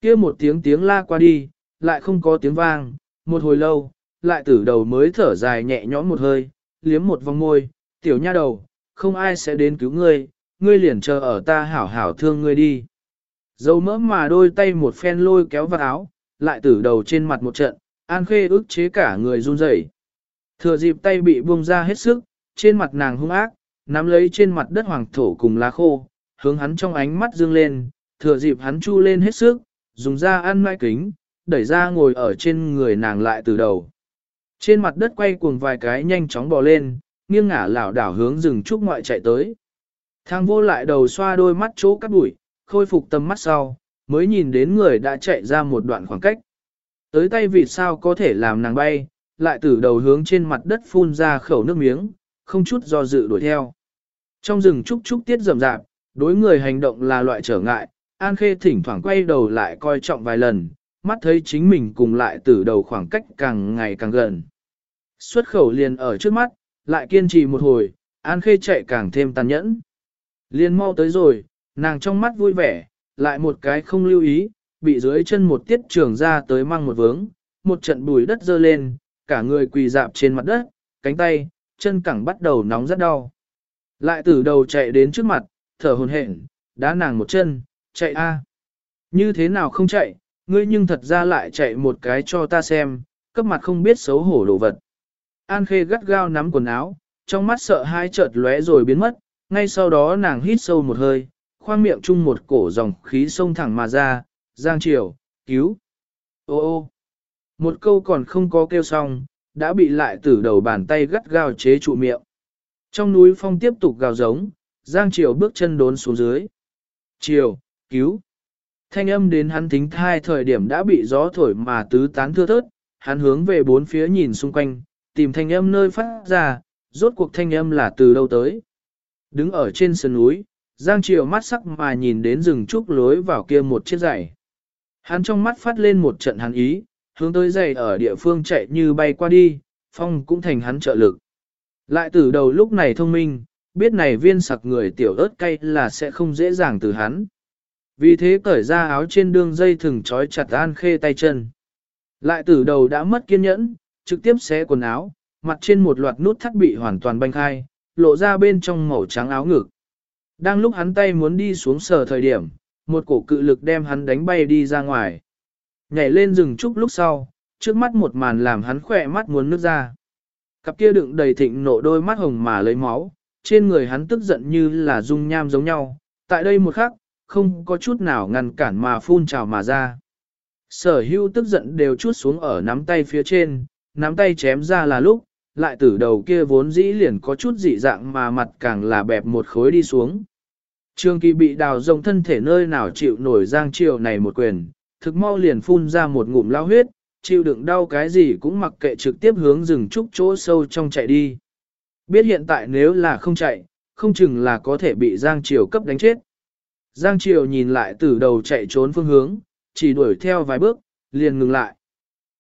kia một tiếng tiếng la qua đi, lại không có tiếng vang, một hồi lâu, lại từ đầu mới thở dài nhẹ nhõm một hơi, liếm một vòng môi, tiểu nha đầu, không ai sẽ đến cứu ngươi, ngươi liền chờ ở ta hảo hảo thương ngươi đi. Dâu mỡ mà đôi tay một phen lôi kéo vào áo, lại từ đầu trên mặt một trận, An Khê ức chế cả người run rẩy. Thừa dịp tay bị buông ra hết sức, trên mặt nàng hung ác, nắm lấy trên mặt đất hoàng thổ cùng lá khô, hướng hắn trong ánh mắt dương lên, thừa dịp hắn chu lên hết sức, dùng ra ăn mai kính, đẩy ra ngồi ở trên người nàng lại từ đầu. Trên mặt đất quay cuồng vài cái nhanh chóng bò lên, nghiêng ngả lảo đảo hướng rừng trúc ngoại chạy tới. Thang vô lại đầu xoa đôi mắt chỗ cắt bụi, khôi phục tầm mắt sau, mới nhìn đến người đã chạy ra một đoạn khoảng cách. Tới tay vịt sao có thể làm nàng bay, lại từ đầu hướng trên mặt đất phun ra khẩu nước miếng, không chút do dự đuổi theo. Trong rừng trúc trúc tiết rầm rạp, đối người hành động là loại trở ngại, An Khê thỉnh thoảng quay đầu lại coi trọng vài lần, mắt thấy chính mình cùng lại từ đầu khoảng cách càng ngày càng gần. Xuất khẩu liền ở trước mắt, lại kiên trì một hồi, An Khê chạy càng thêm tàn nhẫn. Liên mau tới rồi, nàng trong mắt vui vẻ, lại một cái không lưu ý, bị dưới chân một tiết trường ra tới mang một vướng, một trận bùi đất dơ lên, cả người quỳ dạp trên mặt đất, cánh tay, chân cẳng bắt đầu nóng rất đau. Lại từ đầu chạy đến trước mặt, thở hồn hển, đá nàng một chân, chạy a. Như thế nào không chạy, ngươi nhưng thật ra lại chạy một cái cho ta xem, cấp mặt không biết xấu hổ đồ vật. An Khê gắt gao nắm quần áo, trong mắt sợ hai chợt lóe rồi biến mất, ngay sau đó nàng hít sâu một hơi, khoang miệng chung một cổ dòng khí sông thẳng mà ra, giang triều, cứu. Ô ô, một câu còn không có kêu xong, đã bị lại từ đầu bàn tay gắt gao chế trụ miệng. Trong núi phong tiếp tục gào giống, giang triều bước chân đốn xuống dưới. Triều, cứu. Thanh âm đến hắn thính thai thời điểm đã bị gió thổi mà tứ tán thưa thớt, hắn hướng về bốn phía nhìn xung quanh, tìm thanh âm nơi phát ra, rốt cuộc thanh âm là từ đâu tới. Đứng ở trên sườn núi, Giang Triều mắt sắc mà nhìn đến rừng trúc lối vào kia một chiếc giày. Hắn trong mắt phát lên một trận hắn ý, hướng tới giày ở địa phương chạy như bay qua đi, phong cũng thành hắn trợ lực. Lại từ đầu lúc này thông minh, biết này viên sặc người tiểu ớt cay là sẽ không dễ dàng từ hắn. Vì thế cởi ra áo trên đường dây thừng trói chặt An Khê tay chân. Lại từ đầu đã mất kiên nhẫn, trực tiếp xé quần áo, mặt trên một loạt nút thắt bị hoàn toàn banh khai, lộ ra bên trong màu trắng áo ngực. Đang lúc hắn tay muốn đi xuống sờ thời điểm, một cổ cự lực đem hắn đánh bay đi ra ngoài. Nhảy lên rừng trúc lúc sau, trước mắt một màn làm hắn khỏe mắt muốn nước ra. Cặp kia đựng đầy thịnh nộ đôi mắt hồng mà lấy máu, trên người hắn tức giận như là dung nham giống nhau, tại đây một khắc, không có chút nào ngăn cản mà phun trào mà ra. Sở hưu tức giận đều chút xuống ở nắm tay phía trên, nắm tay chém ra là lúc, lại từ đầu kia vốn dĩ liền có chút dị dạng mà mặt càng là bẹp một khối đi xuống. Trương kỳ bị đào rồng thân thể nơi nào chịu nổi giang chiều này một quyền, thực mau liền phun ra một ngụm lao huyết, chịu đựng đau cái gì cũng mặc kệ trực tiếp hướng rừng trúc chỗ sâu trong chạy đi. Biết hiện tại nếu là không chạy, không chừng là có thể bị Giang Triều cấp đánh chết. Giang Triều nhìn lại từ đầu chạy trốn phương hướng, chỉ đuổi theo vài bước, liền ngừng lại.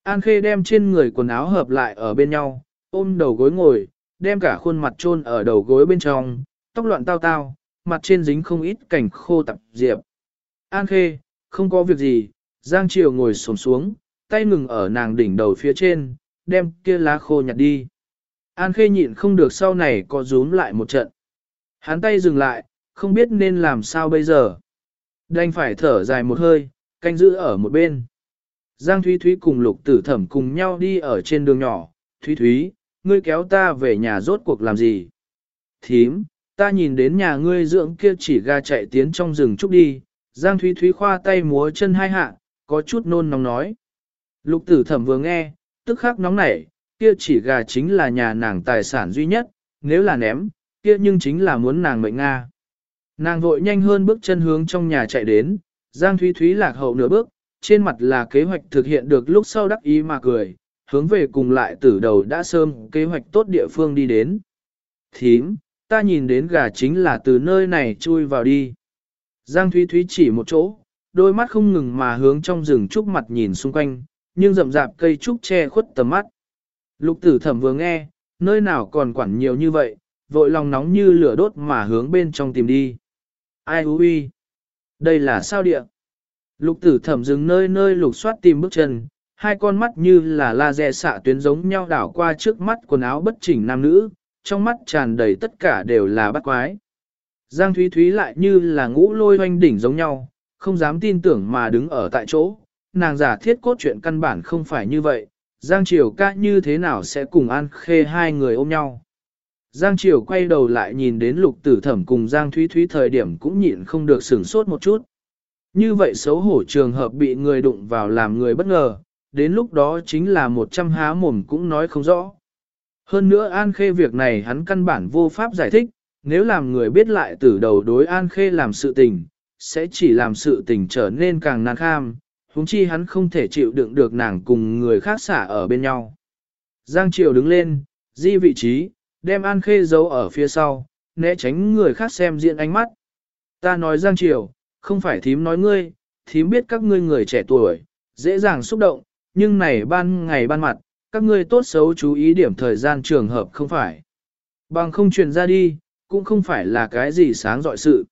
An Khê đem trên người quần áo hợp lại ở bên nhau, ôm đầu gối ngồi, đem cả khuôn mặt chôn ở đầu gối bên trong, tóc loạn tao tao, mặt trên dính không ít cảnh khô tập diệp. An Khê, không có việc gì, Giang Triều ngồi xổm xuống, tay ngừng ở nàng đỉnh đầu phía trên, đem kia lá khô nhặt đi. An Khê nhịn không được sau này có rúm lại một trận. Hắn tay dừng lại, không biết nên làm sao bây giờ. Đành phải thở dài một hơi, canh giữ ở một bên. Giang Thúy Thúy cùng lục tử thẩm cùng nhau đi ở trên đường nhỏ. Thúy Thúy, ngươi kéo ta về nhà rốt cuộc làm gì? Thím, ta nhìn đến nhà ngươi dưỡng kia chỉ gà chạy tiến trong rừng trúc đi. Giang Thúy Thúy khoa tay múa chân hai hạ, có chút nôn nóng nói. Lục tử thẩm vừa nghe, tức khắc nóng nảy, kia chỉ gà chính là nhà nàng tài sản duy nhất, nếu là ném, kia nhưng chính là muốn nàng mệnh Nga. Nàng vội nhanh hơn bước chân hướng trong nhà chạy đến, Giang Thúy Thúy lạc hậu nửa bước, trên mặt là kế hoạch thực hiện được lúc sau đắc ý mà cười, hướng về cùng lại từ đầu đã sơm kế hoạch tốt địa phương đi đến. Thím, ta nhìn đến gà chính là từ nơi này chui vào đi. Giang Thúy Thúy chỉ một chỗ, đôi mắt không ngừng mà hướng trong rừng trúc mặt nhìn xung quanh, nhưng rậm rạp cây trúc che khuất tầm mắt. Lục tử thẩm vừa nghe, nơi nào còn quản nhiều như vậy, vội lòng nóng như lửa đốt mà hướng bên trong tìm đi. Ai hú uy? Đây là sao địa? Lục tử thẩm dừng nơi nơi lục soát tìm bước chân, hai con mắt như là laser xạ tuyến giống nhau đảo qua trước mắt quần áo bất chỉnh nam nữ, trong mắt tràn đầy tất cả đều là bắt quái. Giang Thúy Thúy lại như là ngũ lôi hoanh đỉnh giống nhau, không dám tin tưởng mà đứng ở tại chỗ, nàng giả thiết cốt truyện căn bản không phải như vậy, Giang Triều ca như thế nào sẽ cùng An Khê hai người ôm nhau. Giang Triều quay đầu lại nhìn đến lục tử thẩm cùng Giang Thúy Thúy thời điểm cũng nhịn không được sửng sốt một chút. Như vậy xấu hổ trường hợp bị người đụng vào làm người bất ngờ, đến lúc đó chính là một trăm há mồm cũng nói không rõ. Hơn nữa An Khê việc này hắn căn bản vô pháp giải thích, nếu làm người biết lại từ đầu đối An Khê làm sự tình, sẽ chỉ làm sự tình trở nên càng nan kham, huống chi hắn không thể chịu đựng được nàng cùng người khác xả ở bên nhau. Giang Triều đứng lên, di vị trí, đem An Khê giấu ở phía sau, né tránh người khác xem diện ánh mắt. Ta nói Giang Triều, không phải thím nói ngươi, thím biết các ngươi người trẻ tuổi, dễ dàng xúc động, nhưng này ban ngày ban mặt, các ngươi tốt xấu chú ý điểm thời gian trường hợp không phải. Bằng không truyền ra đi, cũng không phải là cái gì sáng dọi sự.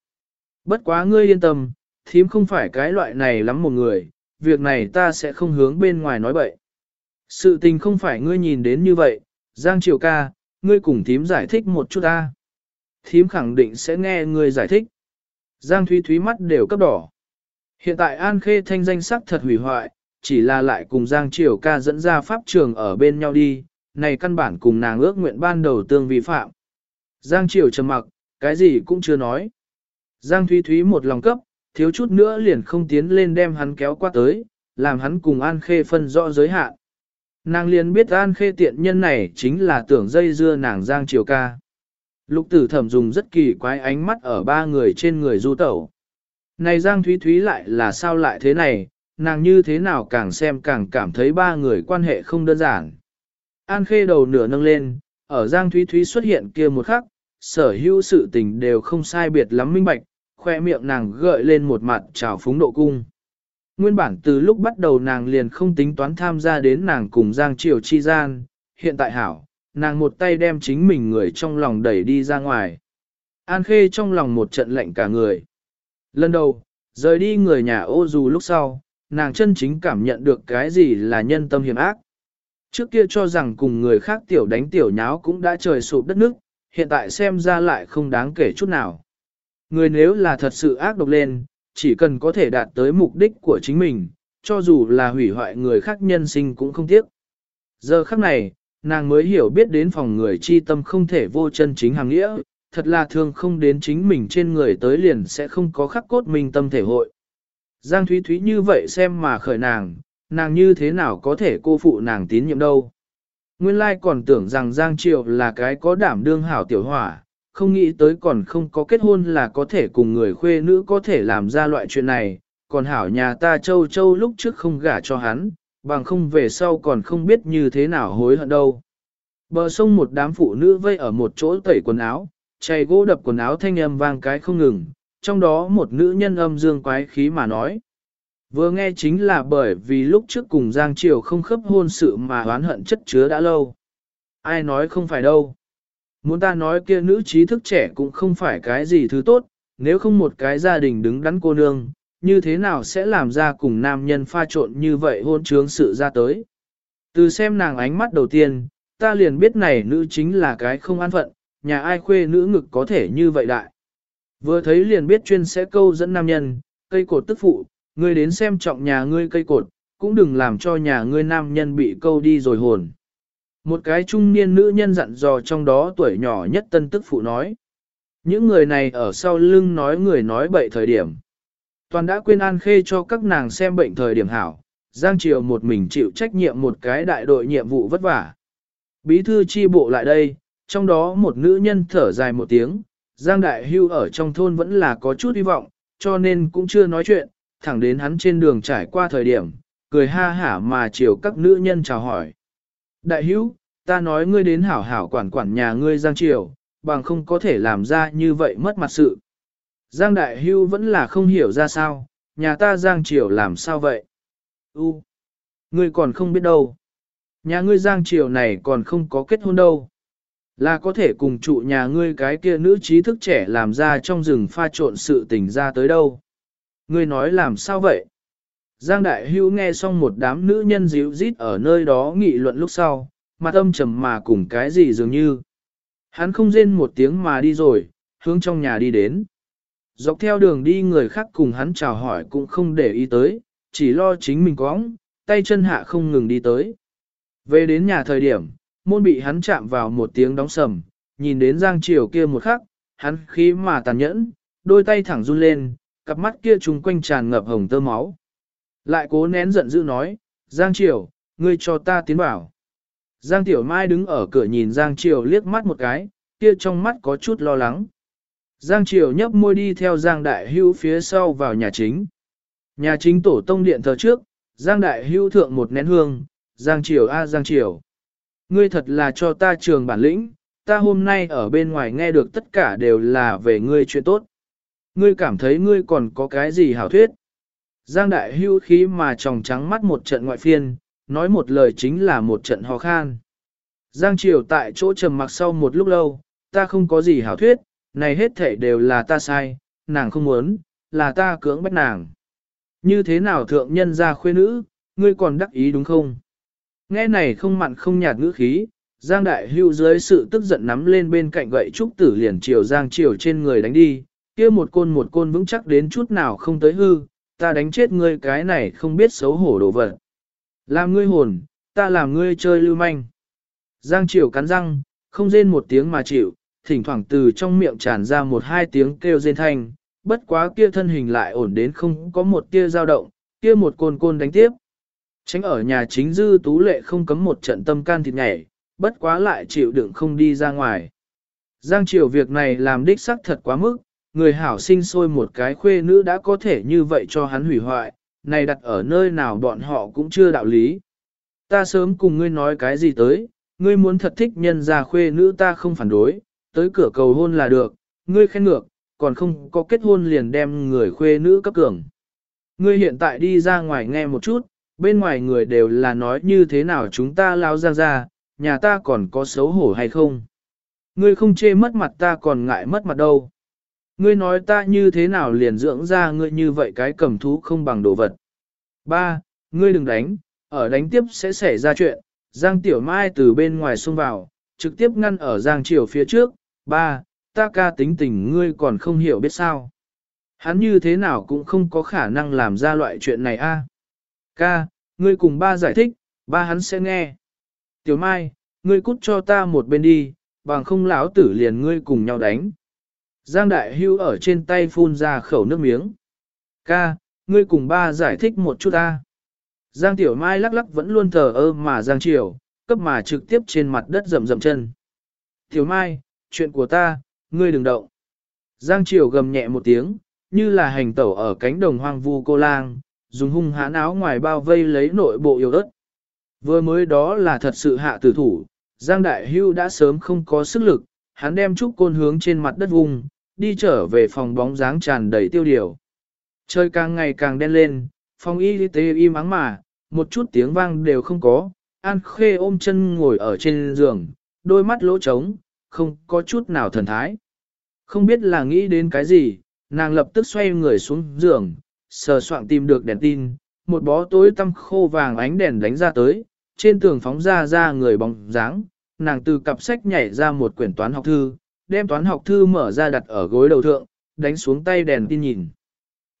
Bất quá ngươi yên tâm, thím không phải cái loại này lắm một người, việc này ta sẽ không hướng bên ngoài nói bậy. Sự tình không phải ngươi nhìn đến như vậy, Giang Triều ca, ngươi cùng thím giải thích một chút ta. Thím khẳng định sẽ nghe ngươi giải thích. Giang Thúy Thúy mắt đều cấp đỏ. Hiện tại An Khê thanh danh sắc thật hủy hoại, chỉ là lại cùng Giang Triều ca dẫn ra pháp trường ở bên nhau đi, này căn bản cùng nàng ước nguyện ban đầu tương vi phạm. Giang Triều trầm mặc, cái gì cũng chưa nói. Giang Thúy Thúy một lòng cấp, thiếu chút nữa liền không tiến lên đem hắn kéo qua tới, làm hắn cùng An Khê phân rõ giới hạn. Nàng liền biết An Khê tiện nhân này chính là tưởng dây dưa nàng Giang Triều ca. Lục tử thẩm dùng rất kỳ quái ánh mắt ở ba người trên người du tẩu. Này Giang Thúy Thúy lại là sao lại thế này, nàng như thế nào càng xem càng cảm thấy ba người quan hệ không đơn giản. An Khê đầu nửa nâng lên, ở Giang Thúy Thúy xuất hiện kia một khắc, sở hữu sự tình đều không sai biệt lắm minh bạch, khoe miệng nàng gợi lên một mặt trào phúng độ cung. Nguyên bản từ lúc bắt đầu nàng liền không tính toán tham gia đến nàng cùng Giang Triều chi gian, hiện tại hảo, nàng một tay đem chính mình người trong lòng đẩy đi ra ngoài. An Khê trong lòng một trận lạnh cả người. Lần đầu, rời đi người nhà ô dù lúc sau, nàng chân chính cảm nhận được cái gì là nhân tâm hiểm ác. Trước kia cho rằng cùng người khác tiểu đánh tiểu nháo cũng đã trời sụp đất nước, hiện tại xem ra lại không đáng kể chút nào. Người nếu là thật sự ác độc lên, chỉ cần có thể đạt tới mục đích của chính mình, cho dù là hủy hoại người khác nhân sinh cũng không tiếc. Giờ khắc này, nàng mới hiểu biết đến phòng người chi tâm không thể vô chân chính hàng nghĩa, thật là thường không đến chính mình trên người tới liền sẽ không có khắc cốt minh tâm thể hội. Giang Thúy Thúy như vậy xem mà khởi nàng, nàng như thế nào có thể cô phụ nàng tín nhiệm đâu. Nguyên lai còn tưởng rằng Giang Triệu là cái có đảm đương hảo tiểu hỏa, không nghĩ tới còn không có kết hôn là có thể cùng người khuê nữ có thể làm ra loại chuyện này, còn hảo nhà ta châu châu lúc trước không gả cho hắn, bằng không về sau còn không biết như thế nào hối hận đâu. Bờ sông một đám phụ nữ vây ở một chỗ tẩy quần áo, chày gỗ đập quần áo thanh âm vang cái không ngừng, trong đó một nữ nhân âm dương quái khí mà nói. Vừa nghe chính là bởi vì lúc trước cùng Giang Triều không khớp hôn sự mà oán hận chất chứa đã lâu. Ai nói không phải đâu. Muốn ta nói kia nữ trí thức trẻ cũng không phải cái gì thứ tốt, nếu không một cái gia đình đứng đắn cô nương, như thế nào sẽ làm ra cùng nam nhân pha trộn như vậy hôn trướng sự ra tới. Từ xem nàng ánh mắt đầu tiên, ta liền biết này nữ chính là cái không an phận, nhà ai khuê nữ ngực có thể như vậy đại. Vừa thấy liền biết chuyên sẽ câu dẫn nam nhân, cây cột tức phụ, ngươi đến xem trọng nhà ngươi cây cột, cũng đừng làm cho nhà ngươi nam nhân bị câu đi rồi hồn. Một cái trung niên nữ nhân dặn dò trong đó tuổi nhỏ nhất tân tức phụ nói. Những người này ở sau lưng nói người nói bậy thời điểm. Toàn đã quên an khê cho các nàng xem bệnh thời điểm hảo, Giang Triều một mình chịu trách nhiệm một cái đại đội nhiệm vụ vất vả. Bí thư chi bộ lại đây, trong đó một nữ nhân thở dài một tiếng, Giang Đại Hưu ở trong thôn vẫn là có chút hy vọng, cho nên cũng chưa nói chuyện, thẳng đến hắn trên đường trải qua thời điểm, cười ha hả mà chiều các nữ nhân chào hỏi. Đại Hưu, ta nói ngươi đến hảo hảo quản quản nhà ngươi Giang Triều, bằng không có thể làm ra như vậy mất mặt sự. Giang Đại Hưu vẫn là không hiểu ra sao, nhà ta Giang Triều làm sao vậy? U, ngươi còn không biết đâu. Nhà ngươi Giang Triều này còn không có kết hôn đâu. Là có thể cùng trụ nhà ngươi cái kia nữ trí thức trẻ làm ra trong rừng pha trộn sự tình ra tới đâu. Ngươi nói làm sao vậy? Giang Đại Hưu nghe xong một đám nữ nhân díu rít ở nơi đó nghị luận lúc sau, mặt âm trầm mà cùng cái gì dường như. Hắn không rên một tiếng mà đi rồi, hướng trong nhà đi đến. Dọc theo đường đi người khác cùng hắn chào hỏi cũng không để ý tới, chỉ lo chính mình có, tay chân hạ không ngừng đi tới. Về đến nhà thời điểm, môn bị hắn chạm vào một tiếng đóng sầm, nhìn đến Giang Triều kia một khắc, hắn khí mà tàn nhẫn, đôi tay thẳng run lên, cặp mắt kia trùng quanh tràn ngập hồng tơ máu. Lại cố nén giận dữ nói, Giang Triều, ngươi cho ta tiến vào. Giang Tiểu Mai đứng ở cửa nhìn Giang Triều liếc mắt một cái, kia trong mắt có chút lo lắng. Giang Triều nhấp môi đi theo Giang Đại Hưu phía sau vào nhà chính. Nhà chính tổ tông điện thờ trước, Giang Đại Hưu thượng một nén hương, Giang Triều a Giang Triều. Ngươi thật là cho ta trường bản lĩnh, ta hôm nay ở bên ngoài nghe được tất cả đều là về ngươi chuyện tốt. Ngươi cảm thấy ngươi còn có cái gì hảo thuyết. Giang Đại Hưu khí mà tròng trắng mắt một trận ngoại phiên, nói một lời chính là một trận ho khan. Giang Triều tại chỗ trầm mặc sau một lúc lâu, ta không có gì hảo thuyết, này hết thể đều là ta sai, nàng không muốn, là ta cưỡng bách nàng. Như thế nào thượng nhân ra khuê nữ, ngươi còn đắc ý đúng không? Nghe này không mặn không nhạt ngữ khí, Giang Đại Hưu dưới sự tức giận nắm lên bên cạnh gậy trúc tử liền chiều Giang Triều trên người đánh đi, kia một côn một côn vững chắc đến chút nào không tới hư, ta đánh chết ngươi cái này không biết xấu hổ đồ vật. Làm ngươi hồn, ta làm ngươi chơi lưu manh. Giang Triều cắn răng, không rên một tiếng mà chịu, thỉnh thoảng từ trong miệng tràn ra một hai tiếng kêu rên thanh, bất quá kia thân hình lại ổn đến không có một tia dao động, kia một côn côn đánh tiếp. Tránh ở nhà chính dư tú lệ không cấm một trận tâm can thịt nhảy, bất quá lại chịu đựng không đi ra ngoài. Giang Triều việc này làm đích sắc thật quá mức, người hảo sinh sôi một cái khuê nữ đã có thể như vậy cho hắn hủy hoại, này đặt ở nơi nào bọn họ cũng chưa đạo lý. Ta sớm cùng ngươi nói cái gì tới, ngươi muốn thật thích nhân ra khuê nữ ta không phản đối, tới cửa cầu hôn là được, ngươi khen ngược, còn không có kết hôn liền đem người khuê nữ cấp cường. Ngươi hiện tại đi ra ngoài nghe một chút, bên ngoài người đều là nói như thế nào chúng ta lao ra ra, nhà ta còn có xấu hổ hay không. Ngươi không chê mất mặt ta còn ngại mất mặt đâu. Ngươi nói ta như thế nào liền dưỡng ra ngươi như vậy cái cầm thú không bằng đồ vật. Ba, ngươi đừng đánh, ở đánh tiếp sẽ xảy ra chuyện. Giang Tiểu Mai từ bên ngoài xông vào, trực tiếp ngăn ở Giang Triều phía trước. Ba, ta ca tính tình ngươi còn không hiểu biết sao. Hắn như thế nào cũng không có khả năng làm ra loại chuyện này a. Ca, ngươi cùng ba giải thích, ba hắn sẽ nghe. Tiểu Mai, ngươi cút cho ta một bên đi, bằng không lão tử liền ngươi cùng nhau đánh. Giang Đại Hưu ở trên tay phun ra khẩu nước miếng. Ca, ngươi cùng ba giải thích một chút ta. Giang Tiểu Mai lắc lắc vẫn luôn thờ ơ mà Giang Triều, cấp mà trực tiếp trên mặt đất rầm rầm chân. Tiểu Mai, chuyện của ta, ngươi đừng động. Giang Triều gầm nhẹ một tiếng, như là hành tẩu ở cánh đồng hoang vu cô lang, dùng hung hãn áo ngoài bao vây lấy nội bộ yêu đất. Vừa mới đó là thật sự hạ tử thủ, Giang Đại Hưu đã sớm không có sức lực, hắn đem trúc côn hướng trên mặt đất vùng, đi trở về phòng bóng dáng tràn đầy tiêu điều. Trời càng ngày càng đen lên, phòng y tế im ắng mà, một chút tiếng vang đều không có, An Khê ôm chân ngồi ở trên giường, đôi mắt lỗ trống, không có chút nào thần thái. Không biết là nghĩ đến cái gì, nàng lập tức xoay người xuống giường, sờ soạn tìm được đèn tin, một bó tối tăm khô vàng ánh đèn đánh ra tới, trên tường phóng ra ra người bóng dáng, nàng từ cặp sách nhảy ra một quyển toán học thư, đem toán học thư mở ra đặt ở gối đầu thượng, đánh xuống tay đèn tin nhìn.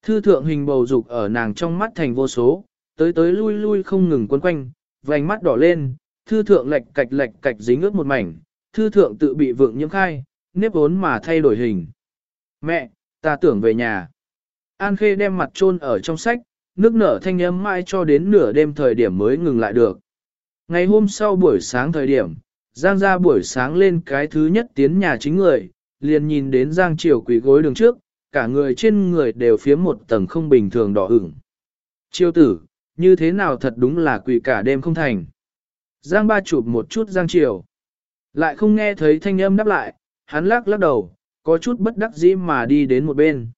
Thư thượng hình bầu dục ở nàng trong mắt thành vô số, tới tới lui lui không ngừng quấn quanh, vành mắt đỏ lên, thư thượng lệch cạch lệch cạch dính ướt một mảnh, thư thượng tự bị vượng nhiễm khai, nếp vốn mà thay đổi hình. Mẹ, ta tưởng về nhà. An Khê đem mặt chôn ở trong sách, nước nở thanh âm mãi cho đến nửa đêm thời điểm mới ngừng lại được. Ngày hôm sau buổi sáng thời điểm, Giang ra buổi sáng lên cái thứ nhất tiến nhà chính người, liền nhìn đến Giang Triều quỳ gối đường trước, cả người trên người đều phía một tầng không bình thường đỏ ửng. Triều tử, như thế nào thật đúng là quỳ cả đêm không thành. Giang ba chụp một chút Giang Triều. Lại không nghe thấy thanh âm đáp lại, hắn lắc lắc đầu, có chút bất đắc dĩ mà đi đến một bên.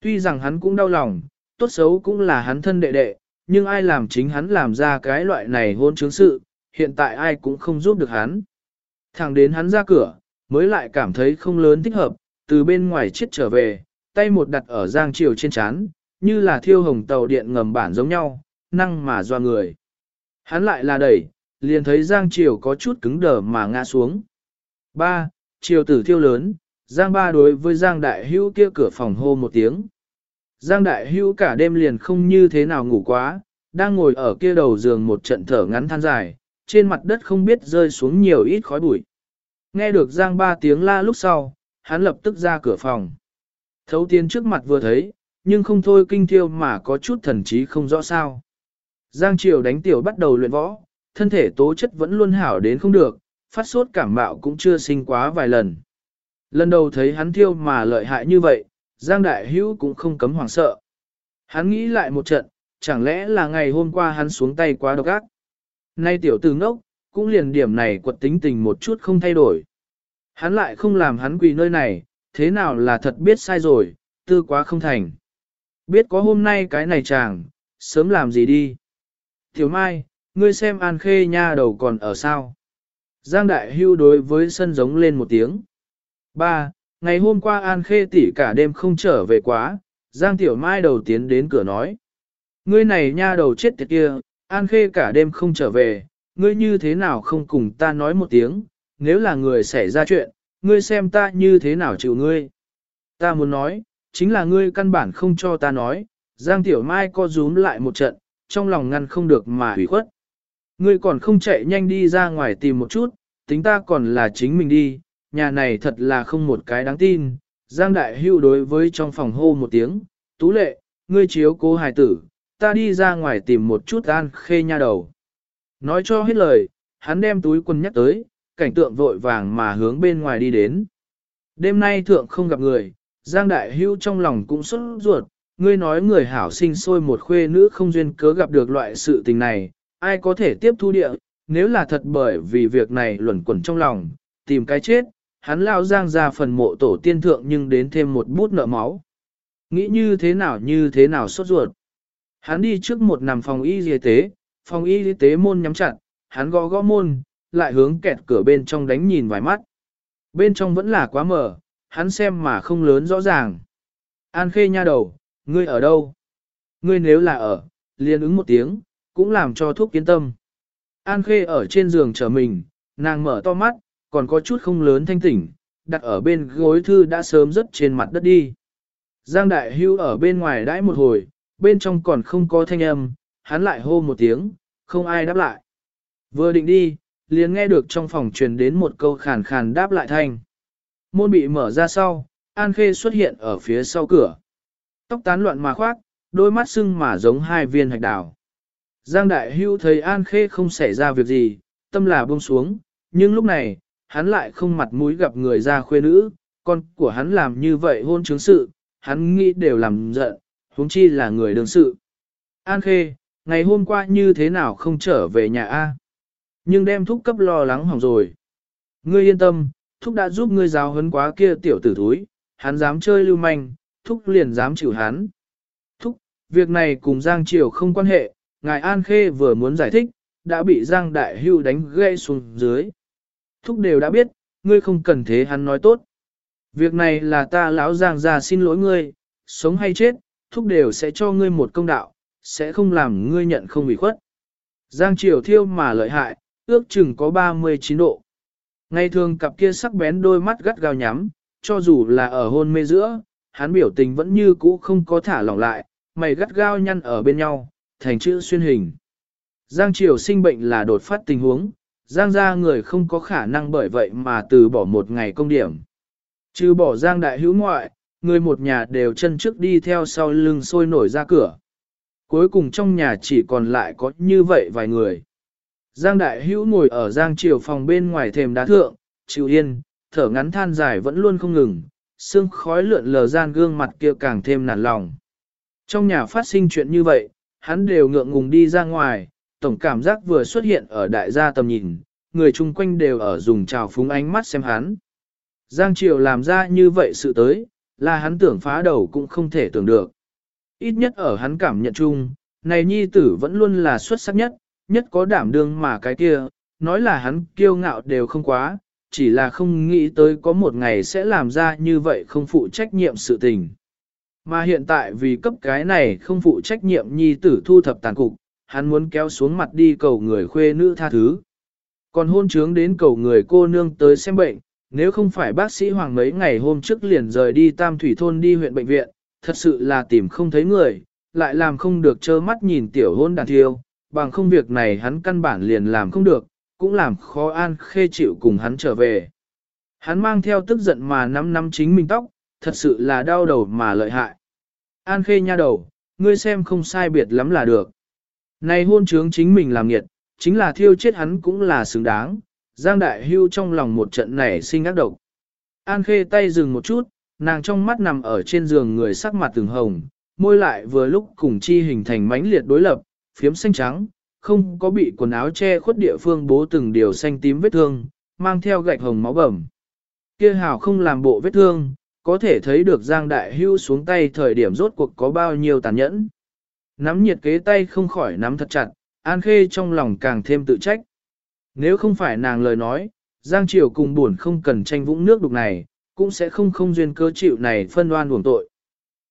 Tuy rằng hắn cũng đau lòng, tốt xấu cũng là hắn thân đệ đệ, nhưng ai làm chính hắn làm ra cái loại này hôn chứng sự, hiện tại ai cũng không giúp được hắn. Thẳng đến hắn ra cửa, mới lại cảm thấy không lớn thích hợp, từ bên ngoài chết trở về, tay một đặt ở giang chiều trên chán, như là thiêu hồng tàu điện ngầm bản giống nhau, năng mà doa người. Hắn lại là đẩy, liền thấy giang chiều có chút cứng đờ mà ngã xuống. Ba, chiều tử thiêu lớn, giang ba đối với giang đại hữu kia cửa phòng hô một tiếng. Giang đại hữu cả đêm liền không như thế nào ngủ quá, đang ngồi ở kia đầu giường một trận thở ngắn than dài, trên mặt đất không biết rơi xuống nhiều ít khói bụi. Nghe được Giang ba tiếng la lúc sau, hắn lập tức ra cửa phòng. Thấu tiến trước mặt vừa thấy, nhưng không thôi kinh thiêu mà có chút thần trí không rõ sao. Giang Triều đánh tiểu bắt đầu luyện võ, thân thể tố chất vẫn luôn hảo đến không được, phát sốt cảm mạo cũng chưa sinh quá vài lần. Lần đầu thấy hắn thiêu mà lợi hại như vậy, Giang Đại Hữu cũng không cấm hoảng sợ. Hắn nghĩ lại một trận, chẳng lẽ là ngày hôm qua hắn xuống tay quá độc ác. Nay tiểu tử ngốc, cũng liền điểm này quật tính tình một chút không thay đổi. Hắn lại không làm hắn quỳ nơi này, thế nào là thật biết sai rồi, tư quá không thành. Biết có hôm nay cái này chàng, sớm làm gì đi. Tiểu Mai, ngươi xem An Khê nha đầu còn ở sao. Giang Đại Hưu đối với sân giống lên một tiếng. Ba, ngày hôm qua An Khê tỷ cả đêm không trở về quá, Giang Tiểu Mai đầu tiến đến cửa nói. Ngươi này nha đầu chết tiệt kia, An Khê cả đêm không trở về, ngươi như thế nào không cùng ta nói một tiếng, nếu là người xảy ra chuyện, ngươi xem ta như thế nào chịu ngươi. Ta muốn nói, chính là ngươi căn bản không cho ta nói, Giang Tiểu Mai co rúm lại một trận, trong lòng ngăn không được mà hủy khuất. Ngươi còn không chạy nhanh đi ra ngoài tìm một chút, tính ta còn là chính mình đi, nhà này thật là không một cái đáng tin. Giang Đại Hưu đối với trong phòng hô một tiếng, tú lệ, ngươi chiếu cố hài tử, ta đi ra ngoài tìm một chút an khê nha đầu. Nói cho hết lời, hắn đem túi quần nhắc tới, cảnh tượng vội vàng mà hướng bên ngoài đi đến. Đêm nay thượng không gặp người, Giang Đại Hưu trong lòng cũng xuất ruột, ngươi nói người hảo sinh sôi một khuê nữ không duyên cớ gặp được loại sự tình này, ai có thể tiếp thu địa, nếu là thật bởi vì việc này luẩn quẩn trong lòng, tìm cái chết, hắn lao Giang ra phần mộ tổ tiên thượng nhưng đến thêm một bút nợ máu. Nghĩ như thế nào như thế nào sốt ruột. Hắn đi trước một nằm phòng y y tế, phòng y y tế môn nhắm chặt, hắn gõ gõ môn, lại hướng kẹt cửa bên trong đánh nhìn vài mắt. Bên trong vẫn là quá mở, hắn xem mà không lớn rõ ràng. An khê nha đầu, ngươi ở đâu? Ngươi nếu là ở, liền ứng một tiếng, cũng làm cho thuốc kiến tâm. An Khê ở trên giường chờ mình, nàng mở to mắt, còn có chút không lớn thanh tỉnh, đặt ở bên gối thư đã sớm rớt trên mặt đất đi. Giang Đại Hưu ở bên ngoài đãi một hồi, bên trong còn không có thanh âm, hắn lại hô một tiếng, không ai đáp lại. Vừa định đi, liền nghe được trong phòng truyền đến một câu khàn khàn đáp lại thanh. Môn bị mở ra sau, An Khê xuất hiện ở phía sau cửa. Tóc tán loạn mà khoác, đôi mắt sưng mà giống hai viên hạch đào. Giang Đại Hưu thấy An Khê không xảy ra việc gì, tâm là buông xuống, nhưng lúc này, hắn lại không mặt mũi gặp người ra khuê nữ, con của hắn làm như vậy hôn chứng sự, hắn nghĩ đều làm giận, huống chi là người đương sự. An Khê, ngày hôm qua như thế nào không trở về nhà A? Nhưng đem thúc cấp lo lắng hỏng rồi. Ngươi yên tâm, thúc đã giúp ngươi giáo huấn quá kia tiểu tử thúi, hắn dám chơi lưu manh, thúc liền dám chịu hắn. Thúc, việc này cùng Giang Triều không quan hệ, ngài An Khê vừa muốn giải thích, đã bị Giang Đại Hưu đánh gãy xuống dưới. Thúc đều đã biết, ngươi không cần thế hắn nói tốt. Việc này là ta lão Giang ra xin lỗi ngươi, sống hay chết, thúc đều sẽ cho ngươi một công đạo, sẽ không làm ngươi nhận không bị khuất. Giang Triều thiêu mà lợi hại, ước chừng có 39 độ. Ngày thường cặp kia sắc bén đôi mắt gắt gao nhắm, cho dù là ở hôn mê giữa, hắn biểu tình vẫn như cũ không có thả lỏng lại, mày gắt gao nhăn ở bên nhau, thành chữ xuyên hình. Giang Triều sinh bệnh là đột phát tình huống, Giang gia người không có khả năng bởi vậy mà từ bỏ một ngày công điểm. Trừ bỏ Giang đại hữu ngoại, người một nhà đều chân trước đi theo sau lưng sôi nổi ra cửa. Cuối cùng trong nhà chỉ còn lại có như vậy vài người. Giang đại hữu ngồi ở Giang Triều phòng bên ngoài thềm đá thượng, chịu yên, thở ngắn than dài vẫn luôn không ngừng, xương khói lượn lờ gian gương mặt kia càng thêm nản lòng. Trong nhà phát sinh chuyện như vậy, hắn đều ngượng ngùng đi ra ngoài, tổng cảm giác vừa xuất hiện ở đại gia tầm nhìn, người chung quanh đều ở dùng trào phúng ánh mắt xem hắn. Giang Triều làm ra như vậy sự tới, là hắn tưởng phá đầu cũng không thể tưởng được. Ít nhất ở hắn cảm nhận chung, này nhi tử vẫn luôn là xuất sắc nhất, nhất có đảm đương mà cái kia, nói là hắn kiêu ngạo đều không quá, chỉ là không nghĩ tới có một ngày sẽ làm ra như vậy không phụ trách nhiệm sự tình. Mà hiện tại vì cấp cái này không phụ trách nhiệm nhi tử thu thập tàn cục, hắn muốn kéo xuống mặt đi cầu người khuê nữ tha thứ. Còn hôn trướng đến cầu người cô nương tới xem bệnh, nếu không phải bác sĩ Hoàng mấy ngày hôm trước liền rời đi Tam Thủy Thôn đi huyện bệnh viện, thật sự là tìm không thấy người, lại làm không được trơ mắt nhìn tiểu hôn đàn thiêu, bằng không việc này hắn căn bản liền làm không được, cũng làm khó an khê chịu cùng hắn trở về. Hắn mang theo tức giận mà nắm nắm chính mình tóc, thật sự là đau đầu mà lợi hại. An khê nha đầu, ngươi xem không sai biệt lắm là được. Này hôn trướng chính mình làm nghiệt, chính là thiêu chết hắn cũng là xứng đáng, Giang Đại Hưu trong lòng một trận nảy sinh ác độc. An khê tay dừng một chút, nàng trong mắt nằm ở trên giường người sắc mặt từng hồng, môi lại vừa lúc cùng chi hình thành mãnh liệt đối lập, phiếm xanh trắng, không có bị quần áo che khuất địa phương bố từng điều xanh tím vết thương, mang theo gạch hồng máu bầm. Kia hào không làm bộ vết thương, có thể thấy được Giang Đại Hưu xuống tay thời điểm rốt cuộc có bao nhiêu tàn nhẫn. Nắm nhiệt kế tay không khỏi nắm thật chặt, An Khê trong lòng càng thêm tự trách. Nếu không phải nàng lời nói, Giang Triều cùng buồn không cần tranh vũng nước đục này, cũng sẽ không không duyên cơ chịu này phân đoan buồn tội.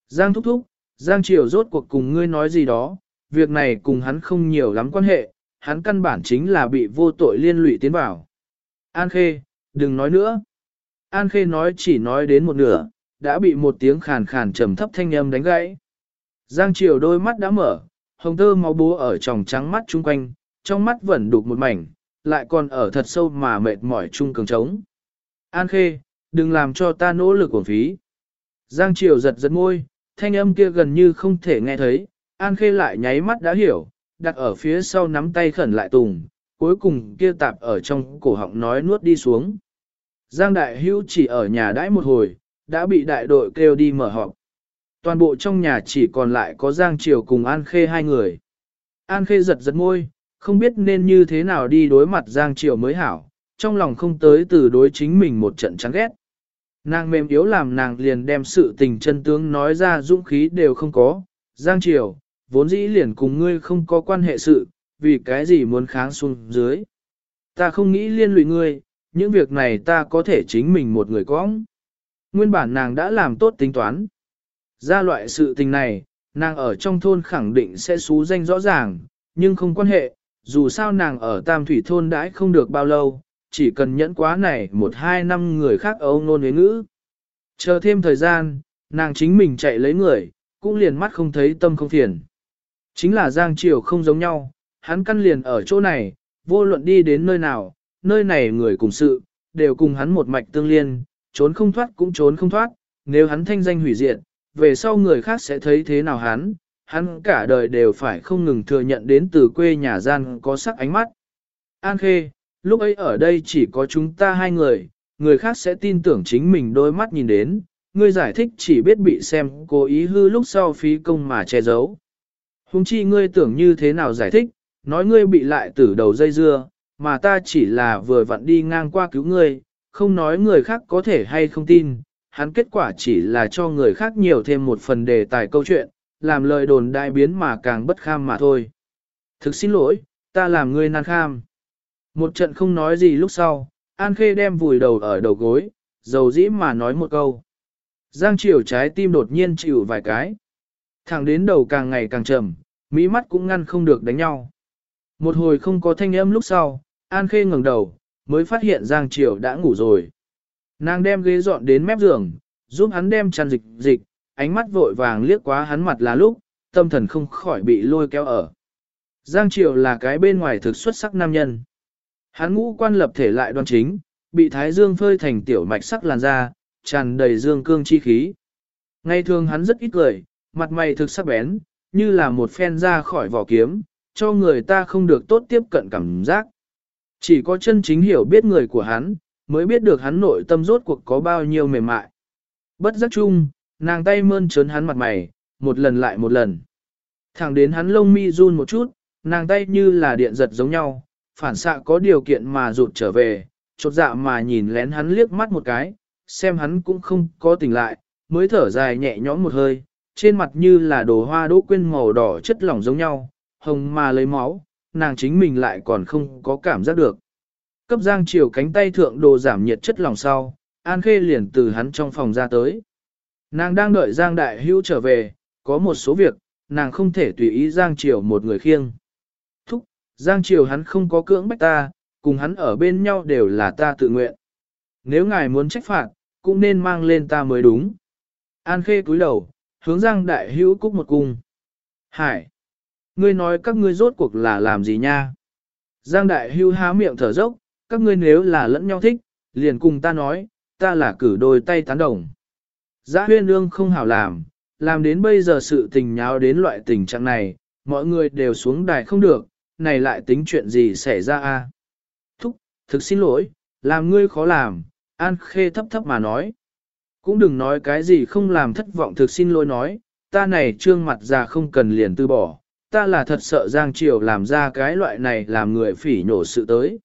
Giang thúc thúc, Giang Triều rốt cuộc cùng ngươi nói gì đó, việc này cùng hắn không nhiều lắm quan hệ, hắn căn bản chính là bị vô tội liên lụy tiến vào. An Khê, đừng nói nữa. An Khê nói chỉ nói đến một nửa, đã bị một tiếng khàn khàn trầm thấp thanh âm đánh gãy. Giang Triều đôi mắt đã mở, hồng tơ máu búa ở tròng trắng mắt chung quanh, trong mắt vẫn đục một mảnh, lại còn ở thật sâu mà mệt mỏi chung cường trống. An Khê, đừng làm cho ta nỗ lực uổng phí. Giang Triều giật giật môi, thanh âm kia gần như không thể nghe thấy, An Khê lại nháy mắt đã hiểu, đặt ở phía sau nắm tay khẩn lại tùng, cuối cùng kia tạp ở trong cổ họng nói nuốt đi xuống. Giang Đại Hữu chỉ ở nhà đãi một hồi, đã bị đại đội kêu đi mở họp. Toàn bộ trong nhà chỉ còn lại có Giang Triều cùng An Khê hai người. An Khê giật giật môi, không biết nên như thế nào đi đối mặt Giang Triều mới hảo, trong lòng không tới từ đối chính mình một trận chán ghét. Nàng mềm yếu làm nàng liền đem sự tình chân tướng nói ra dũng khí đều không có. Giang Triều, vốn dĩ liền cùng ngươi không có quan hệ sự, vì cái gì muốn kháng xuống dưới. Ta không nghĩ liên lụy ngươi, những việc này ta có thể chính mình một người có. Nguyên bản nàng đã làm tốt tính toán. Ra loại sự tình này, nàng ở trong thôn khẳng định sẽ xú danh rõ ràng, nhưng không quan hệ, dù sao nàng ở Tam Thủy thôn đãi không được bao lâu, chỉ cần nhẫn quá này một hai năm người khác âu nôn với ngữ. Chờ thêm thời gian, nàng chính mình chạy lấy người, cũng liền mắt không thấy tâm không phiền. Chính là Giang Triều không giống nhau, hắn căn liền ở chỗ này, vô luận đi đến nơi nào, nơi này người cùng sự, đều cùng hắn một mạch tương liên, trốn không thoát cũng trốn không thoát, nếu hắn thanh danh hủy diệt, về sau người khác sẽ thấy thế nào hắn, hắn cả đời đều phải không ngừng thừa nhận đến từ quê nhà gian có sắc ánh mắt. An Khê, lúc ấy ở đây chỉ có chúng ta hai người, người khác sẽ tin tưởng chính mình đôi mắt nhìn đến, ngươi giải thích chỉ biết bị xem cố ý hư lúc sau phí công mà che giấu. Hùng chi ngươi tưởng như thế nào giải thích, nói ngươi bị lại từ đầu dây dưa, mà ta chỉ là vừa vặn đi ngang qua cứu ngươi, không nói người khác có thể hay không tin, hắn kết quả chỉ là cho người khác nhiều thêm một phần đề tài câu chuyện, làm lời đồn đại biến mà càng bất kham mà thôi. Thực xin lỗi, ta làm ngươi nan kham. Một trận không nói gì lúc sau, An Khê đem vùi đầu ở đầu gối, dầu dĩ mà nói một câu. Giang Triều trái tim đột nhiên chịu vài cái. Thẳng đến đầu càng ngày càng trầm, mỹ mắt cũng ngăn không được đánh nhau. Một hồi không có thanh âm lúc sau, An Khê ngẩng đầu, mới phát hiện Giang Triều đã ngủ rồi. Nàng đem ghế dọn đến mép giường, giúp hắn đem chăn dịch dịch, ánh mắt vội vàng liếc quá hắn mặt là lúc, tâm thần không khỏi bị lôi kéo ở. Giang Triều là cái bên ngoài thực xuất sắc nam nhân. Hắn ngũ quan lập thể lại đoan chính, bị thái dương phơi thành tiểu mạch sắc làn da, tràn đầy dương cương chi khí. Ngày thường hắn rất ít cười, mặt mày thực sắc bén, như là một phen ra khỏi vỏ kiếm, cho người ta không được tốt tiếp cận cảm giác. Chỉ có chân chính hiểu biết người của hắn, mới biết được hắn nội tâm rốt cuộc có bao nhiêu mềm mại. Bất giác chung, nàng tay mơn trớn hắn mặt mày, một lần lại một lần. Thẳng đến hắn lông mi run một chút, nàng tay như là điện giật giống nhau, phản xạ có điều kiện mà rụt trở về, chột dạ mà nhìn lén hắn liếc mắt một cái, xem hắn cũng không có tỉnh lại, mới thở dài nhẹ nhõm một hơi, trên mặt như là đồ hoa đỗ quyên màu đỏ chất lỏng giống nhau, hồng mà lấy máu, nàng chính mình lại còn không có cảm giác được. Cấp giang chiều cánh tay thượng đồ giảm nhiệt chất lòng sau, An Khê liền từ hắn trong phòng ra tới. Nàng đang đợi Giang Đại Hữu trở về, có một số việc, nàng không thể tùy ý Giang Triều một người khiêng. Thúc, Giang Triều hắn không có cưỡng bách ta, cùng hắn ở bên nhau đều là ta tự nguyện. Nếu ngài muốn trách phạt, cũng nên mang lên ta mới đúng. An Khê cúi đầu, hướng Giang Đại Hữu cúc một cung. Hải! Ngươi nói các ngươi rốt cuộc là làm gì nha? Giang Đại Hữu há miệng thở dốc, các ngươi nếu là lẫn nhau thích, liền cùng ta nói, ta là cử đôi tay tán đồng. Giá huyên ương không hảo làm, làm đến bây giờ sự tình nháo đến loại tình trạng này, mọi người đều xuống đài không được, này lại tính chuyện gì xảy ra a? Thúc, thực xin lỗi, làm ngươi khó làm, An Khê thấp thấp mà nói. Cũng đừng nói cái gì không làm thất vọng thực xin lỗi nói, ta này trương mặt già không cần liền từ bỏ, ta là thật sợ Giang Triều làm ra cái loại này làm người phỉ nhổ sự tới.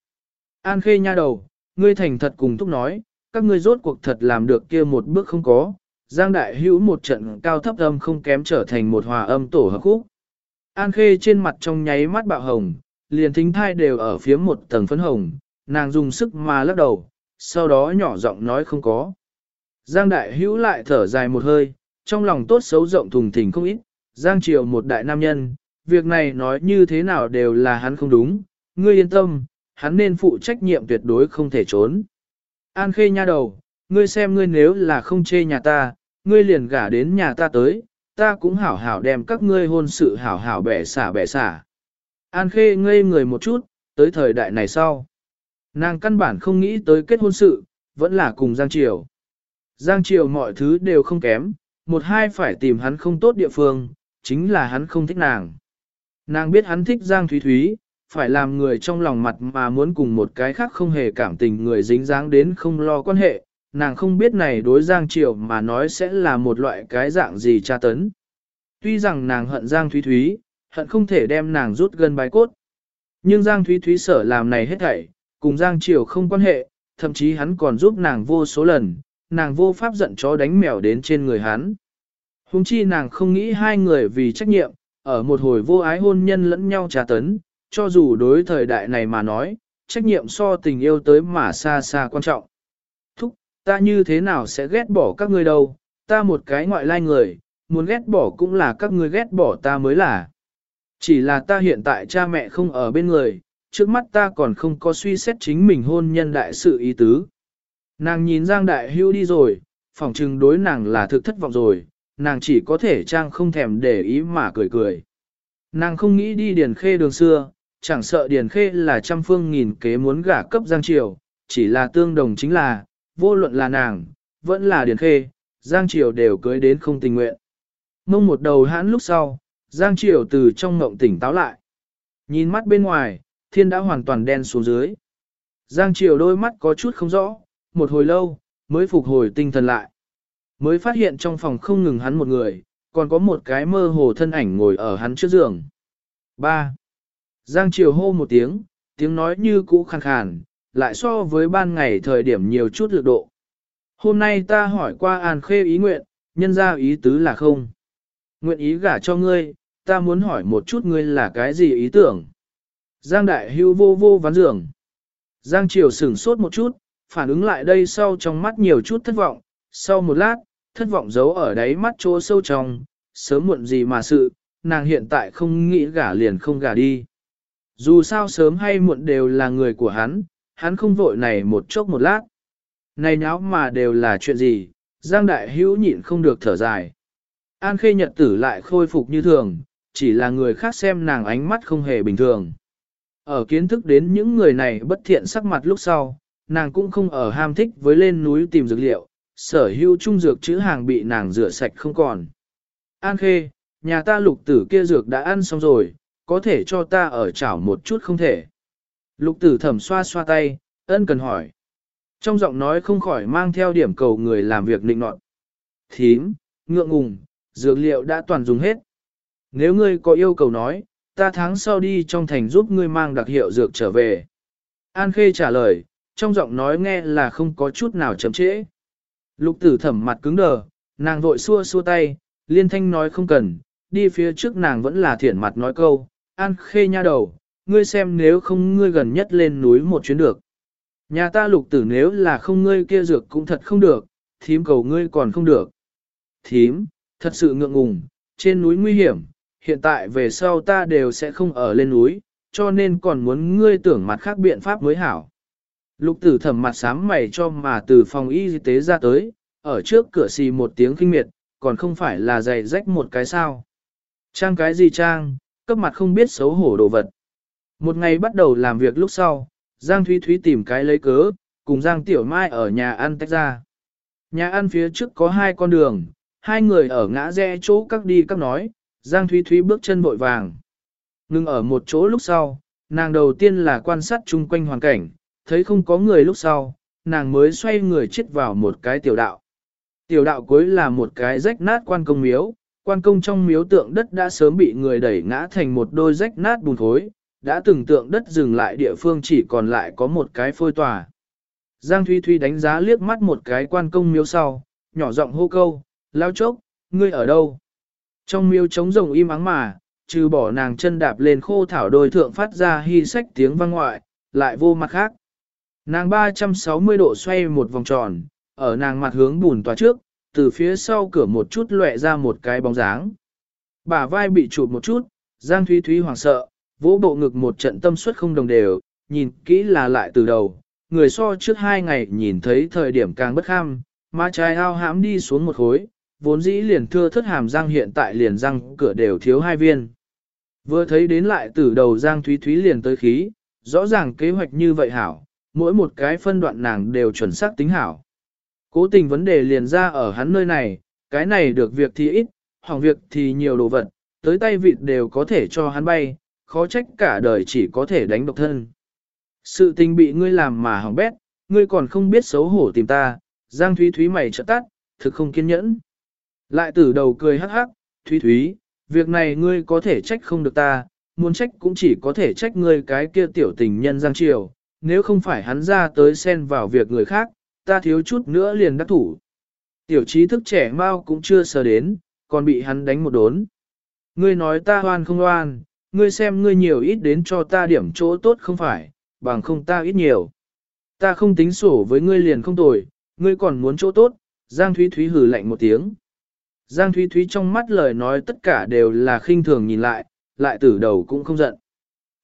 An Khê nha đầu, ngươi thành thật cùng thúc nói, các ngươi rốt cuộc thật làm được kia một bước không có, Giang Đại Hữu một trận cao thấp âm không kém trở thành một hòa âm tổ hợp khúc. An Khê trên mặt trong nháy mắt bạo hồng, liền thính thai đều ở phía một tầng phấn hồng, nàng dùng sức mà lắc đầu, sau đó nhỏ giọng nói không có. Giang Đại Hữu lại thở dài một hơi, trong lòng tốt xấu rộng thùng thình không ít, Giang Triều một đại nam nhân, việc này nói như thế nào đều là hắn không đúng, ngươi yên tâm, hắn nên phụ trách nhiệm tuyệt đối không thể trốn. An Khê nha đầu, ngươi xem ngươi nếu là không chê nhà ta, ngươi liền gả đến nhà ta tới, ta cũng hảo hảo đem các ngươi hôn sự hảo hảo bẻ xả bẻ xả. An Khê ngây người một chút, tới thời đại này sau. Nàng căn bản không nghĩ tới kết hôn sự, vẫn là cùng Giang Triều. Giang Triều mọi thứ đều không kém, một hai phải tìm hắn không tốt địa phương, chính là hắn không thích nàng. Nàng biết hắn thích Giang Thúy Thúy, phải làm người trong lòng mặt mà muốn cùng một cái khác không hề cảm tình người dính dáng đến không lo quan hệ, nàng không biết này đối Giang Triều mà nói sẽ là một loại cái dạng gì tra tấn. Tuy rằng nàng hận Giang Thúy Thúy, hận không thể đem nàng rút gần bài cốt. Nhưng Giang Thúy Thúy sở làm này hết thảy, cùng Giang Triều không quan hệ, thậm chí hắn còn giúp nàng vô số lần, nàng vô pháp giận chó đánh mèo đến trên người hắn. Hùng chi nàng không nghĩ hai người vì trách nhiệm, ở một hồi vô ái hôn nhân lẫn nhau trà tấn, cho dù đối thời đại này mà nói, trách nhiệm so tình yêu tới mà xa xa quan trọng. Thúc, ta như thế nào sẽ ghét bỏ các ngươi đâu, ta một cái ngoại lai người, muốn ghét bỏ cũng là các ngươi ghét bỏ ta mới là. Chỉ là ta hiện tại cha mẹ không ở bên người, trước mắt ta còn không có suy xét chính mình hôn nhân đại sự ý tứ. Nàng nhìn Giang Đại Hưu đi rồi, phỏng chừng đối nàng là thực thất vọng rồi, nàng chỉ có thể trang không thèm để ý mà cười cười. Nàng không nghĩ đi điền khê đường xưa, chẳng sợ điền khê là trăm phương nghìn kế muốn gả cấp Giang Triều, chỉ là tương đồng chính là, vô luận là nàng, vẫn là điền khê, Giang Triều đều cưới đến không tình nguyện. Mông một đầu hãn lúc sau, Giang Triều từ trong ngộng tỉnh táo lại. Nhìn mắt bên ngoài, thiên đã hoàn toàn đen xuống dưới. Giang Triều đôi mắt có chút không rõ, một hồi lâu, mới phục hồi tinh thần lại. Mới phát hiện trong phòng không ngừng hắn một người, còn có một cái mơ hồ thân ảnh ngồi ở hắn trước giường. 3. Giang Triều hô một tiếng, tiếng nói như cũ khàn khàn, lại so với ban ngày thời điểm nhiều chút lực độ. Hôm nay ta hỏi qua An Khê ý nguyện, nhân ra ý tứ là không. Nguyện ý gả cho ngươi, ta muốn hỏi một chút ngươi là cái gì ý tưởng. Giang Đại Hưu vô vô ván giường. Giang Triều sửng sốt một chút, phản ứng lại đây sau trong mắt nhiều chút thất vọng, sau một lát, thất vọng giấu ở đáy mắt chỗ sâu trong, sớm muộn gì mà sự, nàng hiện tại không nghĩ gả liền không gả đi. Dù sao sớm hay muộn đều là người của hắn, hắn không vội này một chốc một lát. Này nháo mà đều là chuyện gì, Giang Đại Hữu nhịn không được thở dài. An Khê Nhật tử lại khôi phục như thường, chỉ là người khác xem nàng ánh mắt không hề bình thường. Ở kiến thức đến những người này bất thiện sắc mặt lúc sau, nàng cũng không ở ham thích với lên núi tìm dược liệu, sở hữu trung dược chữ hàng bị nàng rửa sạch không còn. An Khê, nhà ta lục tử kia dược đã ăn xong rồi, có thể cho ta ở chảo một chút không thể. Lục tử thẩm xoa xoa tay, ân cần hỏi. Trong giọng nói không khỏi mang theo điểm cầu người làm việc định nọt. Thím, ngượng ngùng, dược liệu đã toàn dùng hết. Nếu ngươi có yêu cầu nói, ta tháng sau đi trong thành giúp ngươi mang đặc hiệu dược trở về. An Khê trả lời, trong giọng nói nghe là không có chút nào chấm trễ. Lục tử thẩm mặt cứng đờ, nàng vội xua xua tay, liên thanh nói không cần, đi phía trước nàng vẫn là thiện mặt nói câu, An Khê nha đầu, ngươi xem nếu không ngươi gần nhất lên núi một chuyến được. Nhà ta lục tử nếu là không ngươi kia dược cũng thật không được, thím cầu ngươi còn không được. Thím, thật sự ngượng ngùng, trên núi nguy hiểm, hiện tại về sau ta đều sẽ không ở lên núi, cho nên còn muốn ngươi tưởng mặt khác biện pháp mới hảo. Lục tử thẩm mặt sám mày cho mà từ phòng y tế ra tới, ở trước cửa xì một tiếng kinh miệt, còn không phải là giày rách một cái sao. Trang cái gì trang, cấp mặt không biết xấu hổ đồ vật. Một ngày bắt đầu làm việc lúc sau, Giang Thúy Thúy tìm cái lấy cớ, cùng Giang Tiểu Mai ở nhà ăn tách ra. Nhà ăn phía trước có hai con đường, hai người ở ngã rẽ chỗ các đi các nói, Giang Thúy Thúy bước chân vội vàng. Ngưng ở một chỗ lúc sau, nàng đầu tiên là quan sát chung quanh hoàn cảnh, thấy không có người lúc sau, nàng mới xoay người chết vào một cái tiểu đạo. Tiểu đạo cuối là một cái rách nát quan công miếu, quan công trong miếu tượng đất đã sớm bị người đẩy ngã thành một đôi rách nát bùn thối. đã từng tượng đất dừng lại địa phương chỉ còn lại có một cái phôi tòa. Giang Thuy Thuy đánh giá liếc mắt một cái quan công miếu sau, nhỏ giọng hô câu, lao chốc, ngươi ở đâu? Trong miếu trống rồng im ắng mà, trừ bỏ nàng chân đạp lên khô thảo đôi thượng phát ra hy sách tiếng vang ngoại, lại vô mặt khác. Nàng 360 độ xoay một vòng tròn, ở nàng mặt hướng bùn tòa trước, từ phía sau cửa một chút lệ ra một cái bóng dáng. Bả vai bị chụp một chút, Giang Thúy Thúy hoảng sợ, vỗ bộ ngực một trận tâm suất không đồng đều, nhìn kỹ là lại từ đầu, người so trước hai ngày nhìn thấy thời điểm càng bất kham, má trái ao hãm đi xuống một khối, vốn dĩ liền thưa thất hàm răng hiện tại liền răng cửa đều thiếu hai viên. Vừa thấy đến lại từ đầu Giang Thúy Thúy liền tới khí, rõ ràng kế hoạch như vậy hảo, mỗi một cái phân đoạn nàng đều chuẩn xác tính hảo. Cố tình vấn đề liền ra ở hắn nơi này, cái này được việc thì ít, hỏng việc thì nhiều đồ vật, tới tay vịt đều có thể cho hắn bay, khó trách cả đời chỉ có thể đánh độc thân. Sự tình bị ngươi làm mà hỏng bét, ngươi còn không biết xấu hổ tìm ta, Giang Thúy Thúy mày trợn tắt, thực không kiên nhẫn. Lại từ đầu cười hắc hắc, Thúy Thúy, việc này ngươi có thể trách không được ta, muốn trách cũng chỉ có thể trách ngươi cái kia tiểu tình nhân Giang Triều, nếu không phải hắn ra tới xen vào việc người khác, ta thiếu chút nữa liền đắc thủ. Tiểu trí thức trẻ mau cũng chưa sờ đến, còn bị hắn đánh một đốn. Ngươi nói ta hoan không hoan, ngươi xem ngươi nhiều ít đến cho ta điểm chỗ tốt không phải, bằng không ta ít nhiều. Ta không tính sổ với ngươi liền không tồi, ngươi còn muốn chỗ tốt, Giang Thúy Thúy hử lạnh một tiếng. Giang Thúy Thúy trong mắt lời nói tất cả đều là khinh thường nhìn lại, lại từ đầu cũng không giận.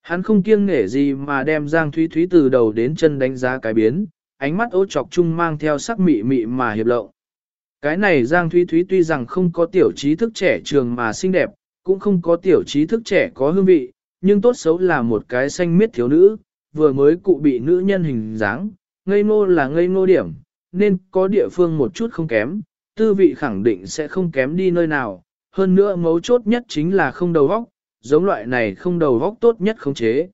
Hắn không kiêng nể gì mà đem Giang Thúy Thúy từ đầu đến chân đánh giá cái biến, ánh mắt ô chọc chung mang theo sắc mị mị mà hiệp lộng. Cái này Giang Thúy Thúy tuy rằng không có tiểu trí thức trẻ trường mà xinh đẹp, cũng không có tiểu trí thức trẻ có hương vị, nhưng tốt xấu là một cái xanh miết thiếu nữ, vừa mới cụ bị nữ nhân hình dáng, ngây ngô là ngây ngô điểm, nên có địa phương một chút không kém, tư vị khẳng định sẽ không kém đi nơi nào, hơn nữa mấu chốt nhất chính là không đầu vóc, giống loại này không đầu vóc tốt nhất không chế.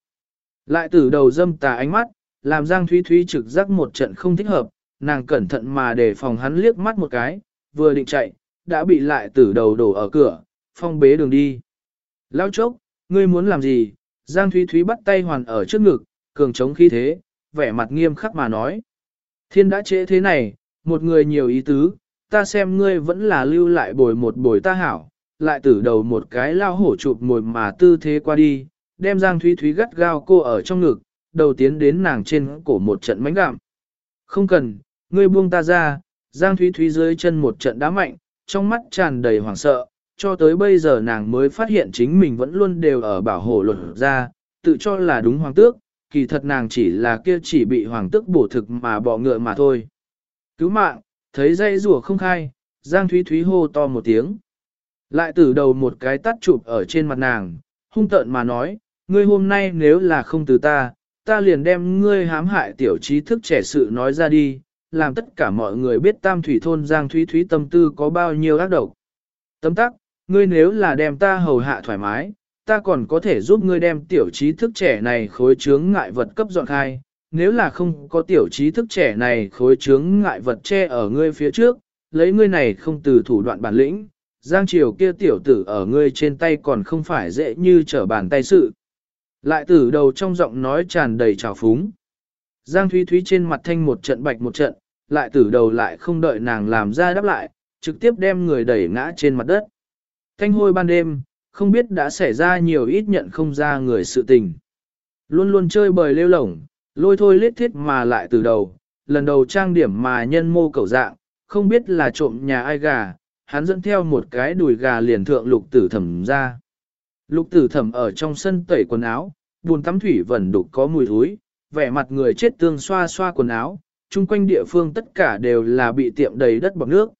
Lại từ đầu dâm tà ánh mắt, làm Giang Thúy Thúy trực giác một trận không thích hợp, nàng cẩn thận mà để phòng hắn liếc mắt một cái, vừa định chạy, đã bị lại từ đầu đổ ở cửa, phong bế đường đi. Lao chốc, ngươi muốn làm gì? Giang Thúy Thúy bắt tay hoàn ở trước ngực, cường chống khí thế, vẻ mặt nghiêm khắc mà nói. Thiên đã trễ thế này, một người nhiều ý tứ, ta xem ngươi vẫn là lưu lại bồi một bồi ta hảo, lại tử đầu một cái lao hổ chụp mồi mà tư thế qua đi, đem Giang Thúy Thúy gắt gao cô ở trong ngực, đầu tiến đến nàng trên cổ một trận mánh gạm. Không cần, ngươi buông ta ra, Giang Thúy Thúy dưới chân một trận đá mạnh, trong mắt tràn đầy hoảng sợ, cho tới bây giờ nàng mới phát hiện chính mình vẫn luôn đều ở bảo hộ luật ra, tự cho là đúng hoàng tước, kỳ thật nàng chỉ là kia chỉ bị hoàng tước bổ thực mà bỏ ngựa mà thôi. Cứu mạng, thấy dây rùa không khai, Giang Thúy Thúy hô to một tiếng. Lại từ đầu một cái tắt chụp ở trên mặt nàng, hung tợn mà nói, ngươi hôm nay nếu là không từ ta, ta liền đem ngươi hãm hại tiểu trí thức trẻ sự nói ra đi, làm tất cả mọi người biết tam thủy thôn Giang Thúy Thúy tâm tư có bao nhiêu ác độc. Tấm tắc, ngươi nếu là đem ta hầu hạ thoải mái, ta còn có thể giúp ngươi đem tiểu trí thức trẻ này khối chướng ngại vật cấp dọn khai, nếu là không có tiểu trí thức trẻ này khối chướng ngại vật che ở ngươi phía trước, lấy ngươi này không từ thủ đoạn bản lĩnh, Giang Triều kia tiểu tử ở ngươi trên tay còn không phải dễ như trở bàn tay sự. Lại từ đầu trong giọng nói tràn đầy trào phúng. Giang Thúy Thúy trên mặt thanh một trận bạch một trận, lại từ đầu lại không đợi nàng làm ra đáp lại, trực tiếp đem người đẩy ngã trên mặt đất. Thanh hôi ban đêm, không biết đã xảy ra nhiều ít nhận không ra người sự tình. Luôn luôn chơi bời lêu lổng, lôi thôi lết thiết mà lại từ đầu, lần đầu trang điểm mà nhân mô cầu dạng, không biết là trộm nhà ai gà, hắn dẫn theo một cái đùi gà liền thượng lục tử thẩm ra. Lục tử thẩm ở trong sân tẩy quần áo, buồn tắm thủy vẩn đục có mùi thúi, vẻ mặt người chết tương xoa xoa quần áo, chung quanh địa phương tất cả đều là bị tiệm đầy đất bọc nước.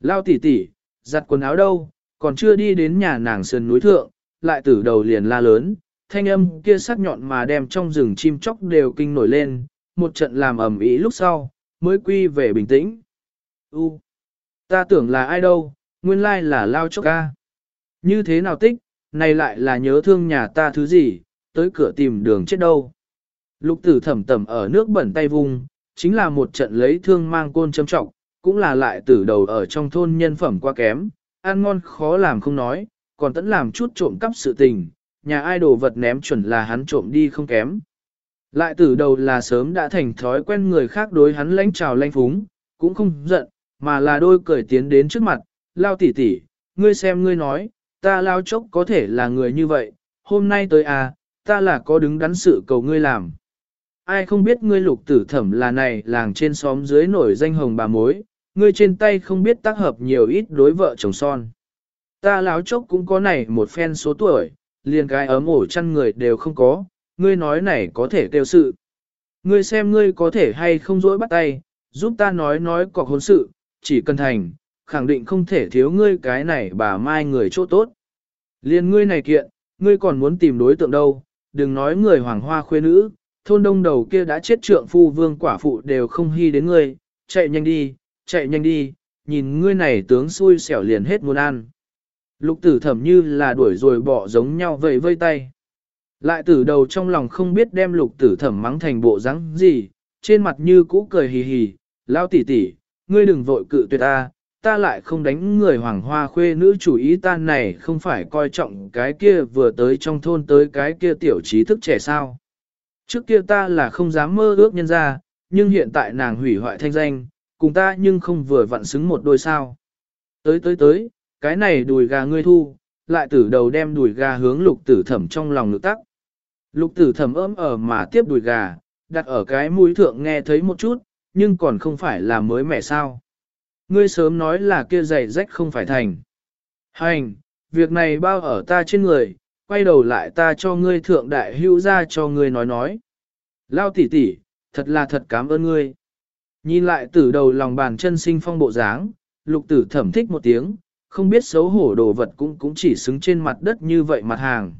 Lao tỉ tỉ, giặt quần áo đâu, còn chưa đi đến nhà nàng sơn núi thượng, lại tử đầu liền la lớn, thanh âm kia sắc nhọn mà đem trong rừng chim chóc đều kinh nổi lên, một trận làm ầm ĩ lúc sau, mới quy về bình tĩnh. U, ta tưởng là ai đâu, nguyên lai là lao chóc ca. Như thế nào tích, này lại là nhớ thương nhà ta thứ gì, tới cửa tìm đường chết đâu. Lục tử thẩm tẩm ở nước bẩn tay vung, chính là một trận lấy thương mang côn châm trọng, cũng là lại tử đầu ở trong thôn nhân phẩm qua kém, ăn ngon khó làm không nói, còn tẫn làm chút trộm cắp sự tình, nhà ai đồ vật ném chuẩn là hắn trộm đi không kém. Lại từ đầu là sớm đã thành thói quen người khác đối hắn lãnh trào lãnh phúng, cũng không giận, mà là đôi cười tiến đến trước mặt, lao tỉ tỉ, ngươi xem ngươi nói, ta lao chốc có thể là người như vậy, hôm nay tới à, ta là có đứng đắn sự cầu ngươi làm. Ai không biết ngươi lục tử thẩm là này làng trên xóm dưới nổi danh hồng bà mối, ngươi trên tay không biết tác hợp nhiều ít đối vợ chồng son. Ta láo chốc cũng có này một phen số tuổi, liền cái ấm ổ chăn người đều không có, ngươi nói này có thể tiêu sự. Ngươi xem ngươi có thể hay không dỗi bắt tay, giúp ta nói nói cọc hôn sự, chỉ cần thành, khẳng định không thể thiếu ngươi cái này bà mai người chỗ tốt. Liên ngươi này kiện, ngươi còn muốn tìm đối tượng đâu, đừng nói người hoàng hoa khuê nữ, thôn đông đầu kia đã chết trượng phu vương quả phụ đều không hy đến ngươi, chạy nhanh đi, chạy nhanh đi, nhìn ngươi này tướng xui xẻo liền hết muốn ăn. Lục tử thẩm như là đuổi rồi bỏ giống nhau vậy vây tay. Lại tử đầu trong lòng không biết đem lục tử thẩm mắng thành bộ rắn gì, trên mặt như cũ cười hì hì, lao tỉ tỉ, ngươi đừng vội cự tuyệt ta, ta lại không đánh người hoàng hoa khuê nữ chủ ý tan này không phải coi trọng cái kia vừa tới trong thôn tới cái kia tiểu trí thức trẻ sao. Trước kia ta là không dám mơ ước nhân ra, nhưng hiện tại nàng hủy hoại thanh danh, cùng ta nhưng không vừa vặn xứng một đôi sao. Tới tới tới, cái này đùi gà ngươi thu, lại từ đầu đem đùi gà hướng lục tử thẩm trong lòng nữ tắc. Lục tử thẩm ấm ở mà tiếp đùi gà, đặt ở cái mũi thượng nghe thấy một chút, nhưng còn không phải là mới mẻ sao. Ngươi sớm nói là kia giày rách không phải thành. Hành, việc này bao ở ta trên người, quay đầu lại ta cho ngươi thượng đại hữu ra cho ngươi nói nói. Lao tỷ tỷ, thật là thật cảm ơn ngươi. Nhìn lại từ đầu lòng bàn chân sinh phong bộ dáng, lục tử thẩm thích một tiếng, không biết xấu hổ đồ vật cũng cũng chỉ xứng trên mặt đất như vậy mặt hàng.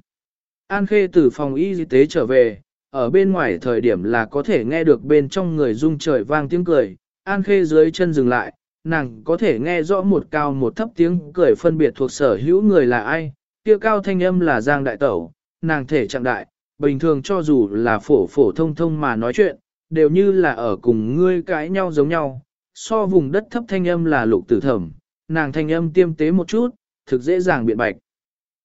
An Khê từ phòng y tế trở về, ở bên ngoài thời điểm là có thể nghe được bên trong người rung trời vang tiếng cười, An Khê dưới chân dừng lại, nàng có thể nghe rõ một cao một thấp tiếng cười phân biệt thuộc sở hữu người là ai, kia cao thanh âm là Giang Đại Tẩu, nàng thể trạng đại, bình thường cho dù là phổ phổ thông thông mà nói chuyện, đều như là ở cùng ngươi cãi nhau giống nhau, so vùng đất thấp thanh âm là lục tử thẩm, nàng thanh âm tiêm tế một chút, thực dễ dàng biện bạch.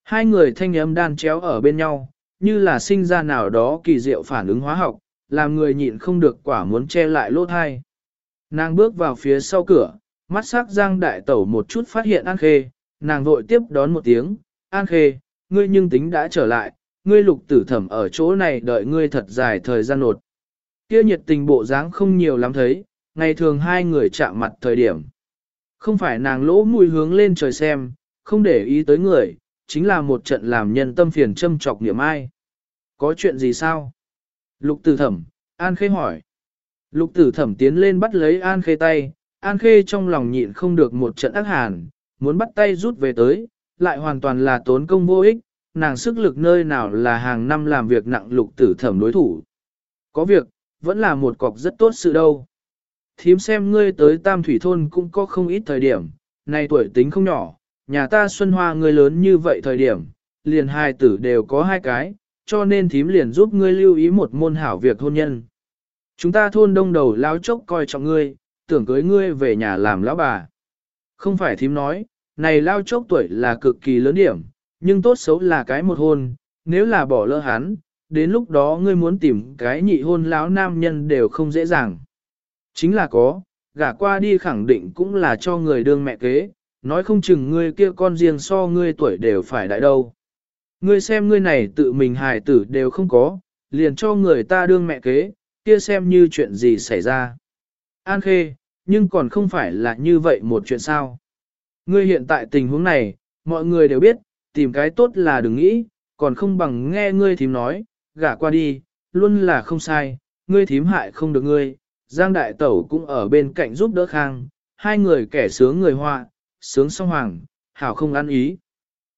Hai người thanh âm đan chéo ở bên nhau, như là sinh ra nào đó kỳ diệu phản ứng hóa học, làm người nhịn không được quả muốn che lại lỗ thai. Nàng bước vào phía sau cửa, mắt sắc giang đại tẩu một chút phát hiện An Khê, nàng vội tiếp đón một tiếng, An Khê, ngươi nhưng tính đã trở lại, ngươi lục tử thẩm ở chỗ này đợi ngươi thật dài thời gian nột. Kia nhiệt tình bộ dáng không nhiều lắm thấy, ngày thường hai người chạm mặt thời điểm. Không phải nàng lỗ mùi hướng lên trời xem, không để ý tới người, chính là một trận làm nhân tâm phiền châm trọc niệm ai. Có chuyện gì sao? Lục tử thẩm, An Khê hỏi. Lục tử thẩm tiến lên bắt lấy An Khê tay, An Khê trong lòng nhịn không được một trận ác hàn, muốn bắt tay rút về tới, lại hoàn toàn là tốn công vô ích, nàng sức lực nơi nào là hàng năm làm việc nặng lục tử thẩm đối thủ. Có việc, vẫn là một cọc rất tốt sự đâu. Thím xem ngươi tới Tam Thủy Thôn cũng có không ít thời điểm, nay tuổi tính không nhỏ, nhà ta Xuân Hoa ngươi lớn như vậy thời điểm, liền hai tử đều có hai cái, cho nên thím liền giúp ngươi lưu ý một môn hảo việc hôn nhân. Chúng ta thôn đông đầu lao chốc coi trọng ngươi, tưởng cưới ngươi về nhà làm lão bà. Không phải thím nói, này lao chốc tuổi là cực kỳ lớn điểm, nhưng tốt xấu là cái một hôn, nếu là bỏ lỡ hắn, đến lúc đó ngươi muốn tìm cái nhị hôn lão nam nhân đều không dễ dàng. Chính là có, gả qua đi khẳng định cũng là cho người đương mẹ kế, nói không chừng ngươi kia con riêng so ngươi tuổi đều phải đại đâu. Ngươi xem ngươi này tự mình hài tử đều không có, liền cho người ta đương mẹ kế, kia xem như chuyện gì xảy ra. An khê, nhưng còn không phải là như vậy một chuyện sao. Ngươi hiện tại tình huống này, mọi người đều biết, tìm cái tốt là đừng nghĩ, còn không bằng nghe ngươi thím nói, gả qua đi, luôn là không sai, ngươi thím hại không được ngươi. Giang Đại Tẩu cũng ở bên cạnh giúp đỡ Khang, hai người kẻ sướng người họa, sướng song hoàng, hảo không ăn ý.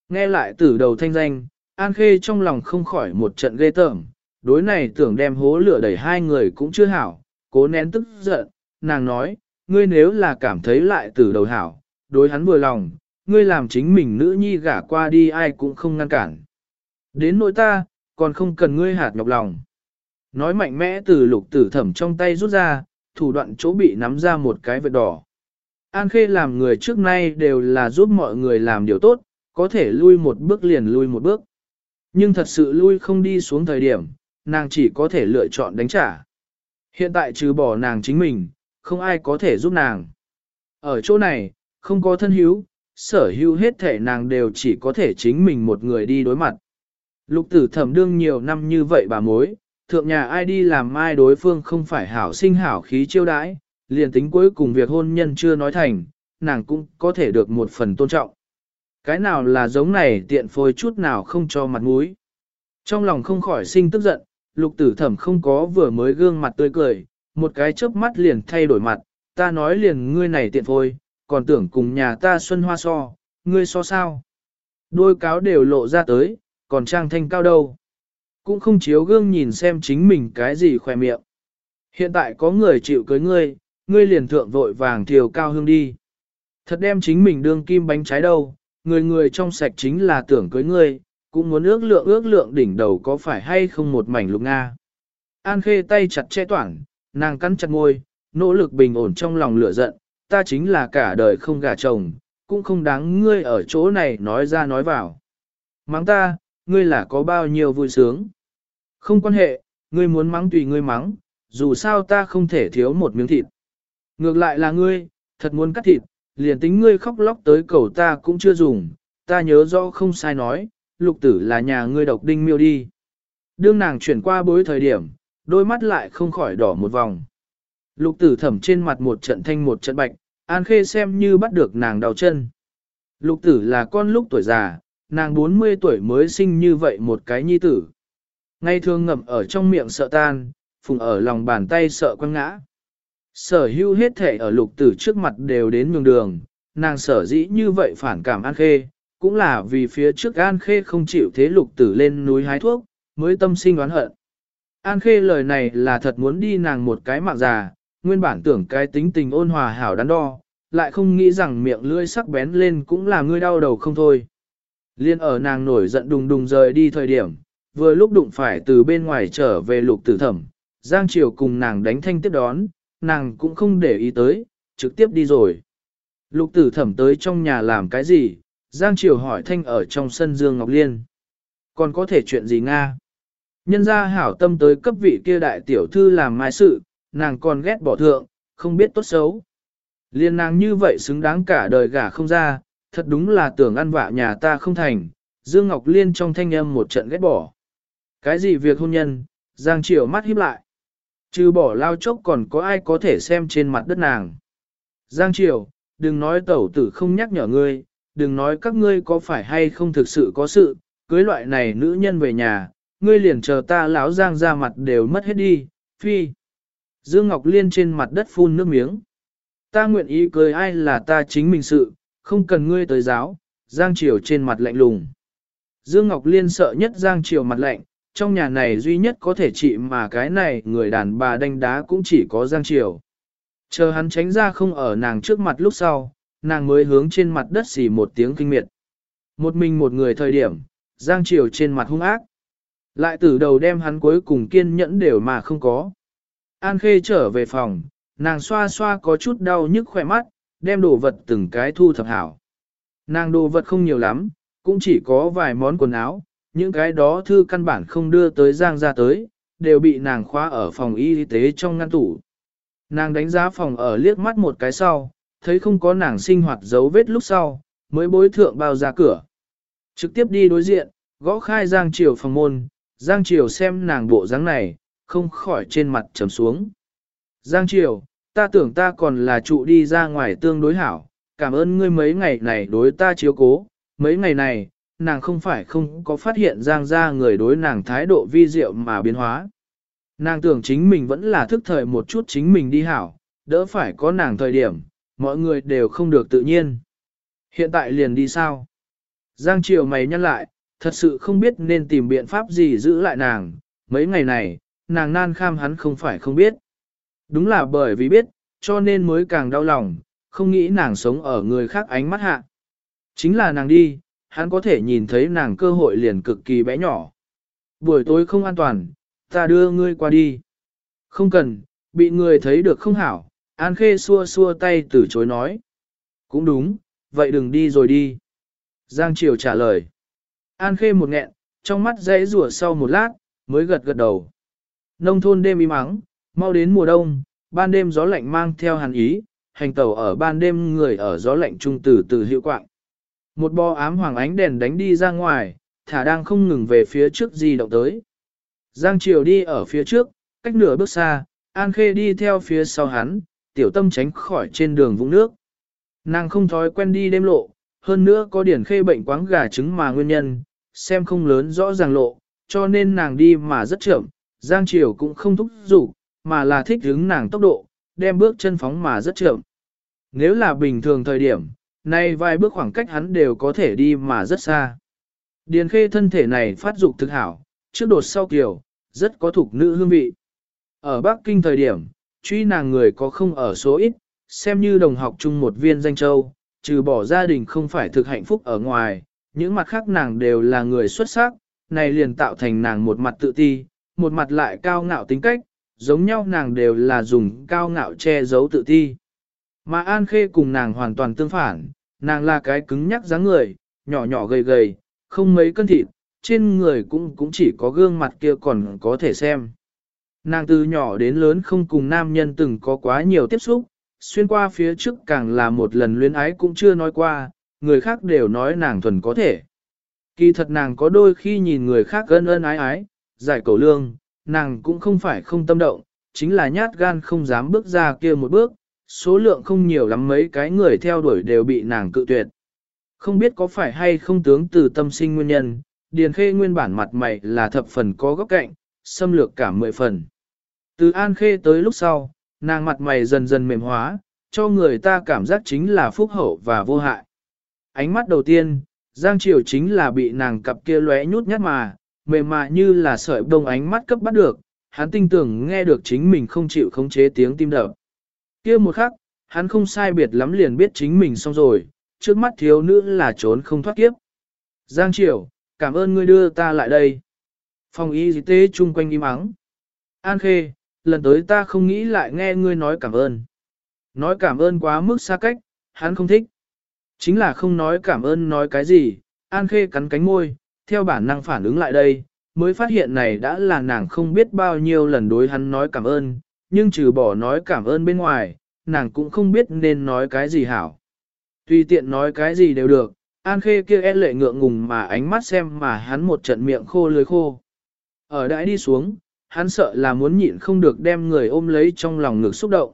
Nghe lại từ đầu thanh danh, An Khê trong lòng không khỏi một trận ghê tởm, đối này tưởng đem hố lửa đẩy hai người cũng chưa hảo, cố nén tức giận, nàng nói, ngươi nếu là cảm thấy lại từ đầu hảo, đối hắn vừa lòng, ngươi làm chính mình nữ nhi gả qua đi ai cũng không ngăn cản. Đến nỗi ta, còn không cần ngươi hạt nhọc lòng. Nói mạnh mẽ từ lục tử thẩm trong tay rút ra, thủ đoạn chỗ bị nắm ra một cái vệt đỏ. An Khê làm người trước nay đều là giúp mọi người làm điều tốt, có thể lui một bước liền lui một bước. Nhưng thật sự lui không đi xuống thời điểm, nàng chỉ có thể lựa chọn đánh trả. Hiện tại trừ bỏ nàng chính mình, không ai có thể giúp nàng. Ở chỗ này, không có thân hữu, sở hữu hết thể nàng đều chỉ có thể chính mình một người đi đối mặt. Lục tử thẩm đương nhiều năm như vậy bà mối, thượng nhà ai đi làm mai đối phương không phải hảo sinh hảo khí chiêu đãi, liền tính cuối cùng việc hôn nhân chưa nói thành, nàng cũng có thể được một phần tôn trọng. Cái nào là giống này tiện phôi chút nào không cho mặt mũi. Trong lòng không khỏi sinh tức giận, lục tử thẩm không có vừa mới gương mặt tươi cười, một cái chớp mắt liền thay đổi mặt, ta nói liền ngươi này tiện phôi, còn tưởng cùng nhà ta xuân hoa so, ngươi so sao. Đôi cáo đều lộ ra tới, còn trang thanh cao đâu. Cũng không chiếu gương nhìn xem chính mình cái gì khỏe miệng. Hiện tại có người chịu cưới ngươi, ngươi liền thượng vội vàng thiều cao hương đi. Thật đem chính mình đương kim bánh trái đâu, người người trong sạch chính là tưởng cưới ngươi, cũng muốn ước lượng ước lượng đỉnh đầu có phải hay không một mảnh lục Nga. An khê tay chặt che toảng, nàng cắn chặt môi, nỗ lực bình ổn trong lòng lửa giận, ta chính là cả đời không gả chồng, cũng không đáng ngươi ở chỗ này nói ra nói vào. Mắng ta, ngươi là có bao nhiêu vui sướng. Không quan hệ, ngươi muốn mắng tùy ngươi mắng, dù sao ta không thể thiếu một miếng thịt. Ngược lại là ngươi, thật muốn cắt thịt, liền tính ngươi khóc lóc tới cầu ta cũng chưa dùng, ta nhớ rõ không sai nói, lục tử là nhà ngươi độc đinh miêu đi. Đương nàng chuyển qua bối thời điểm, đôi mắt lại không khỏi đỏ một vòng. Lục tử thẩm trên mặt một trận thanh một trận bạch, An Khê xem như bắt được nàng đau chân. Lục tử là con lúc tuổi già, nàng 40 tuổi mới sinh như vậy một cái nhi tử. Ngay thường ngậm ở trong miệng sợ tan, phùng ở lòng bàn tay sợ quăng ngã. Sở Hưu hết thể ở lục tử trước mặt đều đến nhường đường, nàng sở dĩ như vậy phản cảm An Khê, cũng là vì phía trước An Khê không chịu thế lục tử lên núi hái thuốc, mới tâm sinh oán hận. An Khê lời này là thật muốn đi nàng một cái mạng già, nguyên bản tưởng cái tính tình ôn hòa hảo đắn đo, lại không nghĩ rằng miệng lưỡi sắc bén lên cũng là ngươi đau đầu không thôi. Liên ở nàng nổi giận đùng đùng rời đi thời điểm, vừa lúc đụng phải từ bên ngoài trở về lục tử thẩm, Giang Triều cùng nàng đánh thanh tiếp đón, nàng cũng không để ý tới, trực tiếp đi rồi. Lục tử thẩm tới trong nhà làm cái gì, Giang Triều hỏi thanh ở trong sân Dương Ngọc Liên. Còn có thể chuyện gì Nga? Nhân ra hảo tâm tới cấp vị kia đại tiểu thư làm mai sự, nàng còn ghét bỏ thượng, không biết tốt xấu. Liên nàng như vậy xứng đáng cả đời gả không ra, thật đúng là tưởng ăn vạ nhà ta không thành. Dương Ngọc Liên trong thanh âm một trận ghét bỏ. Cái gì việc hôn nhân, Giang Triều mắt híp lại. Trừ bỏ lao chốc còn có ai có thể xem trên mặt đất nàng. Giang Triều, đừng nói tẩu tử không nhắc nhở ngươi, đừng nói các ngươi có phải hay không thực sự có sự, cưới loại này nữ nhân về nhà, ngươi liền chờ ta lão Giang ra mặt đều mất hết đi, phi. Dương Ngọc Liên trên mặt đất phun nước miếng. Ta nguyện ý cười ai là ta chính mình sự, không cần ngươi tới giáo, Giang Triều trên mặt lạnh lùng. Dương Ngọc Liên sợ nhất Giang Triều mặt lạnh, trong nhà này duy nhất có thể trị mà cái này người đàn bà đánh đá cũng chỉ có Giang Triều. Chờ hắn tránh ra không ở nàng trước mặt lúc sau, nàng mới hướng trên mặt đất xì một tiếng kinh miệt. Một mình một người thời điểm, Giang Triều trên mặt hung ác. Lại từ đầu đem hắn cuối cùng kiên nhẫn đều mà không có. An Khê trở về phòng, nàng xoa xoa có chút đau nhức khỏe mắt, đem đồ vật từng cái thu thập hảo. Nàng đồ vật không nhiều lắm, cũng chỉ có vài món quần áo, những cái đó thư căn bản không đưa tới Giang ra tới, đều bị nàng khóa ở phòng y tế trong ngăn tủ. Nàng đánh giá phòng ở liếc mắt một cái sau, thấy không có nàng sinh hoạt dấu vết lúc sau, mới bối thượng bao ra cửa. Trực tiếp đi đối diện, gõ khai Giang Triều phòng môn, Giang Triều xem nàng bộ dáng này, không khỏi trên mặt trầm xuống. Giang Triều, ta tưởng ta còn là trụ đi ra ngoài tương đối hảo, cảm ơn ngươi mấy ngày này đối ta chiếu cố, mấy ngày này, nàng không phải không có phát hiện Giang ra người đối nàng thái độ vi diệu mà biến hóa. Nàng tưởng chính mình vẫn là thức thời một chút chính mình đi hảo, đỡ phải có nàng thời điểm, mọi người đều không được tự nhiên. Hiện tại liền đi sao? Giang Triều mày nhăn lại, thật sự không biết nên tìm biện pháp gì giữ lại nàng, mấy ngày này, nàng nan kham hắn không phải không biết. Đúng là bởi vì biết, cho nên mới càng đau lòng, không nghĩ nàng sống ở người khác ánh mắt hạ. Chính là nàng đi, hắn có thể nhìn thấy nàng cơ hội liền cực kỳ bé nhỏ. Buổi tối không an toàn, ta đưa ngươi qua đi. Không cần, bị người thấy được không hảo, An Khê xua xua tay từ chối nói. Cũng đúng, vậy đừng đi rồi đi. Giang Triều trả lời. An Khê một nghẹn, trong mắt dãy rủa sau một lát, mới gật gật đầu. Nông thôn đêm im mắng, mau đến mùa đông, ban đêm gió lạnh mang theo hàn ý, hành tàu ở ban đêm người ở gió lạnh trung từ từ hiệu quạng. Một bò ám hoàng ánh đèn đánh đi ra ngoài, thả đang không ngừng về phía trước di động tới. Giang Triều đi ở phía trước, cách nửa bước xa, An Khê đi theo phía sau hắn, tiểu tâm tránh khỏi trên đường vũng nước. Nàng không thói quen đi đêm lộ, hơn nữa có điển khê bệnh quáng gà trứng mà nguyên nhân, xem không lớn rõ ràng lộ, cho nên nàng đi mà rất chậm, Giang Triều cũng không thúc giục, mà là thích hướng nàng tốc độ, đem bước chân phóng mà rất chậm. Nếu là bình thường thời điểm, nay vài bước khoảng cách hắn đều có thể đi mà rất xa. Điền khê thân thể này phát dục thực hảo, trước đột sau kiểu, rất có thuộc nữ hương vị. Ở Bắc Kinh thời điểm, truy nàng người có không ở số ít, xem như đồng học chung một viên danh châu, trừ bỏ gia đình không phải thực hạnh phúc ở ngoài, những mặt khác nàng đều là người xuất sắc, này liền tạo thành nàng một mặt tự ti, một mặt lại cao ngạo tính cách, giống nhau nàng đều là dùng cao ngạo che giấu tự ti. Mà An Khê cùng nàng hoàn toàn tương phản, nàng là cái cứng nhắc dáng người, nhỏ nhỏ gầy gầy, không mấy cân thịt, trên người cũng cũng chỉ có gương mặt kia còn có thể xem. Nàng từ nhỏ đến lớn không cùng nam nhân từng có quá nhiều tiếp xúc, xuyên qua phía trước càng là một lần luyến ái cũng chưa nói qua, người khác đều nói nàng thuần có thể. Kỳ thật nàng có đôi khi nhìn người khác ân ân ái ái, giải cầu lương, nàng cũng không phải không tâm động, chính là nhát gan không dám bước ra kia một bước, số lượng không nhiều lắm mấy cái người theo đuổi đều bị nàng cự tuyệt. Không biết có phải hay không tướng từ tâm sinh nguyên nhân, Điền Khê nguyên bản mặt mày là thập phần có góc cạnh, xâm lược cả mười phần. Từ An Khê tới lúc sau, nàng mặt mày dần dần mềm hóa, cho người ta cảm giác chính là phúc hậu và vô hại. Ánh mắt đầu tiên, Giang Triều chính là bị nàng cặp kia lóe nhút nhát mà, mềm mại như là sợi bông ánh mắt cấp bắt được, hắn tinh tưởng nghe được chính mình không chịu khống chế tiếng tim đập. kia một khắc, hắn không sai biệt lắm liền biết chính mình xong rồi, trước mắt thiếu nữ là trốn không thoát kiếp. Giang Triều, cảm ơn ngươi đưa ta lại đây. Phòng y tế chung quanh im ắng. An Khê, lần tới ta không nghĩ lại nghe ngươi nói cảm ơn. Nói cảm ơn quá mức xa cách, hắn không thích. Chính là không nói cảm ơn nói cái gì, An Khê cắn cánh môi, theo bản năng phản ứng lại đây, mới phát hiện này đã là nàng không biết bao nhiêu lần đối hắn nói cảm ơn, nhưng trừ bỏ nói cảm ơn bên ngoài, nàng cũng không biết nên nói cái gì hảo. Tùy tiện nói cái gì đều được, An Khê kia e lệ ngượng ngùng mà ánh mắt xem mà hắn một trận miệng khô lưới khô. Ở đãi đi xuống, hắn sợ là muốn nhịn không được đem người ôm lấy trong lòng ngực xúc động.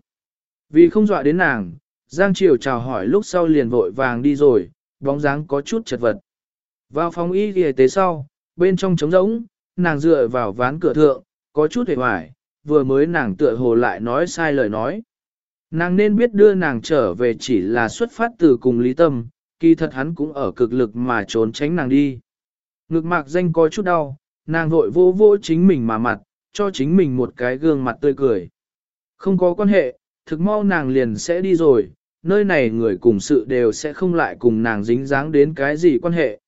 Vì không dọa đến nàng, Giang Triều chào hỏi lúc sau liền vội vàng đi rồi, bóng dáng có chút chật vật. Vào phòng y y tế sau, bên trong trống rỗng, nàng dựa vào ván cửa thượng, có chút hề hoài, vừa mới nàng tựa hồ lại nói sai lời nói. Nàng nên biết đưa nàng trở về chỉ là xuất phát từ cùng lý tâm, kỳ thật hắn cũng ở cực lực mà trốn tránh nàng đi. Ngực mạc danh có chút đau, nàng vội vô vô chính mình mà mặt, cho chính mình một cái gương mặt tươi cười. Không có quan hệ, thực mau nàng liền sẽ đi rồi, nơi này người cùng sự đều sẽ không lại cùng nàng dính dáng đến cái gì quan hệ.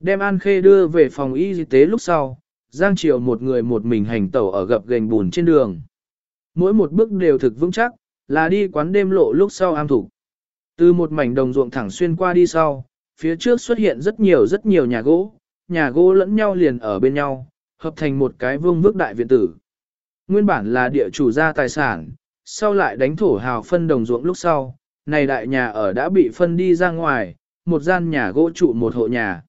Đem An Khê đưa về phòng y tế lúc sau, Giang Triều một người một mình hành tẩu ở gập gành bùn trên đường. Mỗi một bước đều thực vững chắc, là đi quán đêm lộ lúc sau am thủ. Từ một mảnh đồng ruộng thẳng xuyên qua đi sau, phía trước xuất hiện rất nhiều rất nhiều nhà gỗ, nhà gỗ lẫn nhau liền ở bên nhau, hợp thành một cái vương vước đại viện tử. Nguyên bản là địa chủ gia tài sản, sau lại đánh thổ hào phân đồng ruộng lúc sau, này đại nhà ở đã bị phân đi ra ngoài, một gian nhà gỗ trụ một hộ nhà.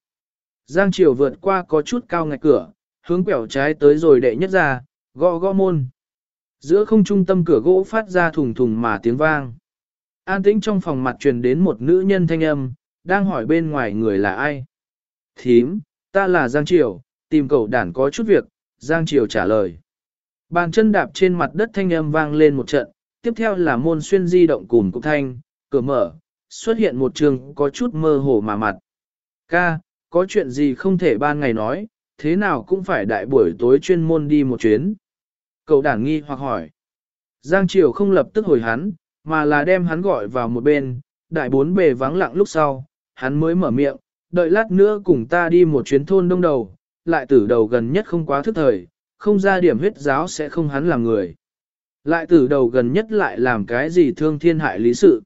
Giang Triều vượt qua có chút cao ngạch cửa, hướng quẹo trái tới rồi đệ nhất ra, gõ gõ môn. Giữa không trung tâm cửa gỗ phát ra thùng thùng mà tiếng vang. An tĩnh trong phòng mặt truyền đến một nữ nhân thanh âm, đang hỏi bên ngoài người là ai. Thím, ta là Giang Triều, tìm cậu đản có chút việc, Giang Triều trả lời. Bàn chân đạp trên mặt đất thanh âm vang lên một trận, tiếp theo là môn xuyên di động cùng cục thanh, cửa mở, xuất hiện một trường có chút mơ hồ mà mặt. Ca, có chuyện gì không thể ban ngày nói, thế nào cũng phải đại buổi tối chuyên môn đi một chuyến. Cậu đảng nghi hoặc hỏi. Giang Triều không lập tức hồi hắn, mà là đem hắn gọi vào một bên, đại bốn bề vắng lặng lúc sau, hắn mới mở miệng, đợi lát nữa cùng ta đi một chuyến thôn đông đầu, lại tử đầu gần nhất không quá thức thời, không ra điểm huyết giáo sẽ không hắn làm người. Lại từ đầu gần nhất lại làm cái gì thương thiên hại lý sự.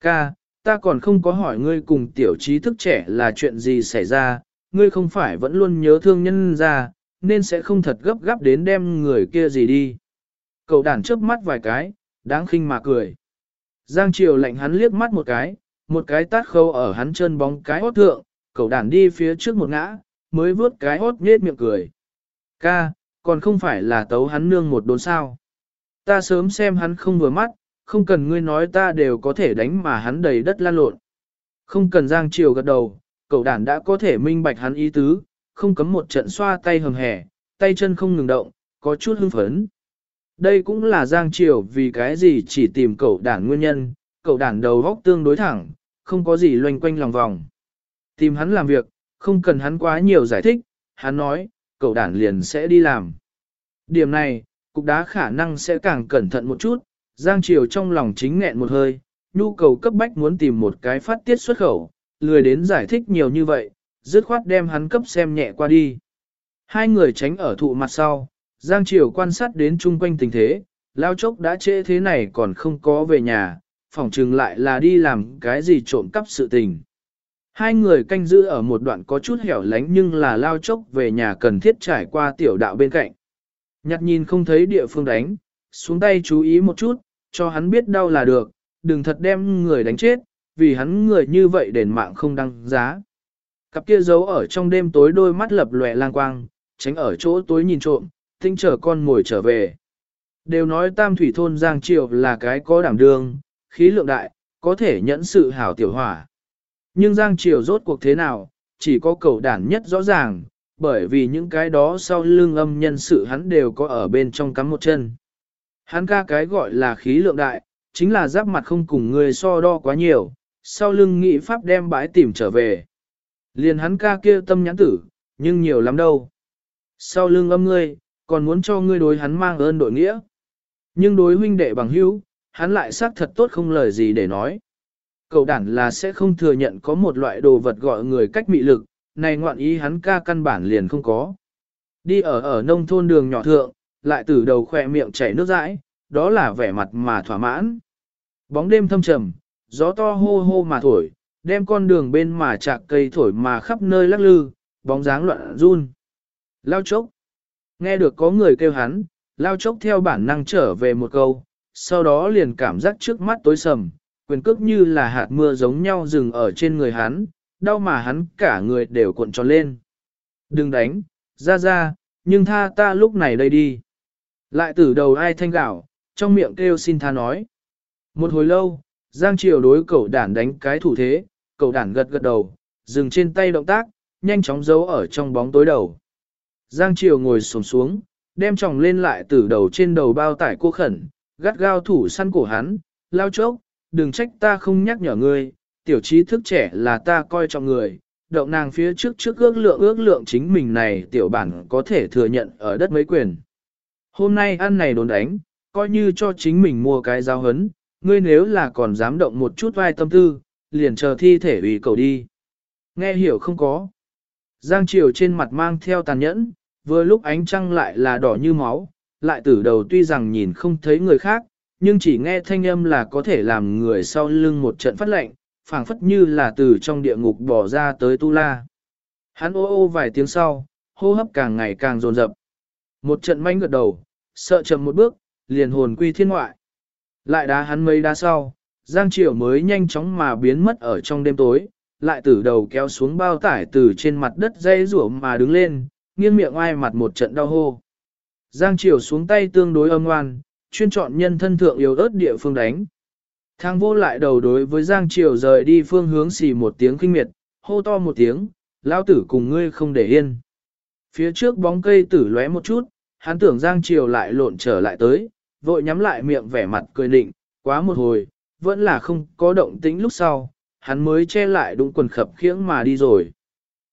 Ca, ta còn không có hỏi ngươi cùng tiểu trí thức trẻ là chuyện gì xảy ra, ngươi không phải vẫn luôn nhớ thương nhân ra, nên sẽ không thật gấp gáp đến đem người kia gì đi. Cậu đàn chớp mắt vài cái, đáng khinh mà cười. Giang Triều lạnh hắn liếc mắt một cái, một cái tát khâu ở hắn chân bóng cái hót thượng, cậu đàn đi phía trước một ngã, mới vướt cái hót nhết miệng cười. Ca, còn không phải là tấu hắn nương một đốn sao. Ta sớm xem hắn không vừa mắt, không cần ngươi nói ta đều có thể đánh mà hắn đầy đất lan lộn. Không cần Giang Triều gật đầu, cậu đàn đã có thể minh bạch hắn ý tứ, không cấm một trận xoa tay hầm hẻ, tay chân không ngừng động, có chút hưng phấn. Đây cũng là Giang Triều vì cái gì chỉ tìm cậu đàn nguyên nhân, cậu đàn đầu góc tương đối thẳng, không có gì loanh quanh lòng vòng. Tìm hắn làm việc, không cần hắn quá nhiều giải thích, hắn nói, cậu đàn liền sẽ đi làm. Điểm này, cục đá khả năng sẽ càng cẩn thận một chút, Giang Triều trong lòng chính nghẹn một hơi, nhu cầu cấp bách muốn tìm một cái phát tiết xuất khẩu, lười đến giải thích nhiều như vậy, dứt khoát đem hắn cấp xem nhẹ qua đi. Hai người tránh ở thụ mặt sau, Giang Triều quan sát đến chung quanh tình thế, lao chốc đã trễ thế này còn không có về nhà, phỏng chừng lại là đi làm cái gì trộm cắp sự tình. Hai người canh giữ ở một đoạn có chút hẻo lánh nhưng là lao chốc về nhà cần thiết trải qua tiểu đạo bên cạnh. Nhặt nhìn không thấy địa phương đánh, xuống tay chú ý một chút, cho hắn biết đau là được, đừng thật đem người đánh chết, vì hắn người như vậy đền mạng không đăng giá. Cặp kia giấu ở trong đêm tối đôi mắt lập lòe lang quang, tránh ở chỗ tối nhìn trộm, tinh chờ con ngồi trở về. Đều nói tam thủy thôn Giang Triều là cái có đảm đương, khí lượng đại, có thể nhẫn sự hảo tiểu hỏa. Nhưng Giang Triều rốt cuộc thế nào, chỉ có cầu đản nhất rõ ràng, bởi vì những cái đó sau lưng âm nhân sự hắn đều có ở bên trong cắm một chân. Hắn ca cái gọi là khí lượng đại, chính là giáp mặt không cùng người so đo quá nhiều, sau lưng nghị pháp đem bãi tìm trở về. Liền hắn ca kia tâm nhãn tử, nhưng nhiều lắm đâu. Sau lưng âm ngươi, còn muốn cho ngươi đối hắn mang ơn đội nghĩa. Nhưng đối huynh đệ bằng hữu, hắn lại xác thật tốt không lời gì để nói. Cậu đản là sẽ không thừa nhận có một loại đồ vật gọi người cách mị lực, này ngoạn ý hắn ca căn bản liền không có. Đi ở ở nông thôn đường nhỏ thượng, lại từ đầu khỏe miệng chảy nước dãi, đó là vẻ mặt mà thỏa mãn. Bóng đêm thâm trầm, gió to hô hô mà thổi, đem con đường bên mà chạc cây thổi mà khắp nơi lắc lư, bóng dáng loạn run. Lao chốc. Nghe được có người kêu hắn, lao chốc theo bản năng trở về một câu, sau đó liền cảm giác trước mắt tối sầm, quyền cước như là hạt mưa giống nhau dừng ở trên người hắn, đau mà hắn cả người đều cuộn tròn lên. Đừng đánh, ra ra, nhưng tha ta lúc này đây đi. Lại từ đầu ai thanh gạo, trong miệng kêu xin tha nói. Một hồi lâu, Giang Triều đối cậu đản đánh cái thủ thế, cậu đản gật gật đầu, dừng trên tay động tác, nhanh chóng giấu ở trong bóng tối đầu. Giang Triều ngồi xổm xuống, đem chồng lên lại từ đầu trên đầu bao tải cô khẩn, gắt gao thủ săn cổ hắn, lao chốc, đừng trách ta không nhắc nhở ngươi, tiểu trí thức trẻ là ta coi trọng người, động nàng phía trước trước ước lượng ước lượng chính mình này tiểu bản có thể thừa nhận ở đất mấy quyền. Hôm nay ăn này đồn đánh, coi như cho chính mình mua cái giáo hấn, ngươi nếu là còn dám động một chút vai tâm tư, liền chờ thi thể ủy cầu đi. Nghe hiểu không có. Giang Triều trên mặt mang theo tàn nhẫn, vừa lúc ánh trăng lại là đỏ như máu, lại từ đầu tuy rằng nhìn không thấy người khác, nhưng chỉ nghe thanh âm là có thể làm người sau lưng một trận phát lệnh, phảng phất như là từ trong địa ngục bỏ ra tới tu la. Hắn ô ô vài tiếng sau, hô hấp càng ngày càng dồn dập. Một trận manh gật đầu, sợ chậm một bước, liền hồn quy thiên ngoại. Lại đá hắn mấy đá sau, Giang Triều mới nhanh chóng mà biến mất ở trong đêm tối, lại từ đầu kéo xuống bao tải từ trên mặt đất dây rủa mà đứng lên, nghiêng miệng ai mặt một trận đau hô. Giang Triều xuống tay tương đối âm ngoan, chuyên chọn nhân thân thượng yếu ớt địa phương đánh. Thang vô lại đầu đối với Giang Triều rời đi phương hướng xì một tiếng kinh miệt, hô to một tiếng, lao tử cùng ngươi không để yên. Phía trước bóng cây tử lóe một chút, hắn tưởng Giang Triều lại lộn trở lại tới, vội nhắm lại miệng vẻ mặt cười định, quá một hồi, vẫn là không có động tĩnh lúc sau, hắn mới che lại đúng quần khập khiễng mà đi rồi.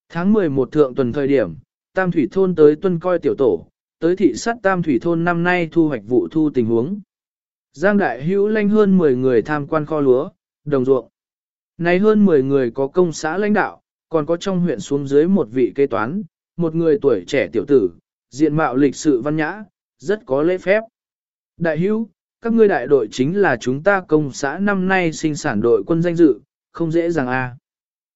Tháng 11 thượng tuần thời điểm, Tam Thủy Thôn tới tuân coi tiểu tổ, tới thị sát Tam Thủy Thôn năm nay thu hoạch vụ thu tình huống. Giang Đại Hữu lãnh hơn 10 người tham quan kho lúa, đồng ruộng. Này hơn 10 người có công xã lãnh đạo, còn có trong huyện xuống dưới một vị kế toán, một người tuổi trẻ tiểu tử, diện mạo lịch sự văn nhã, rất có lễ phép. Đại hữu, các ngươi đại đội chính là chúng ta công xã năm nay sinh sản đội quân danh dự, không dễ dàng a.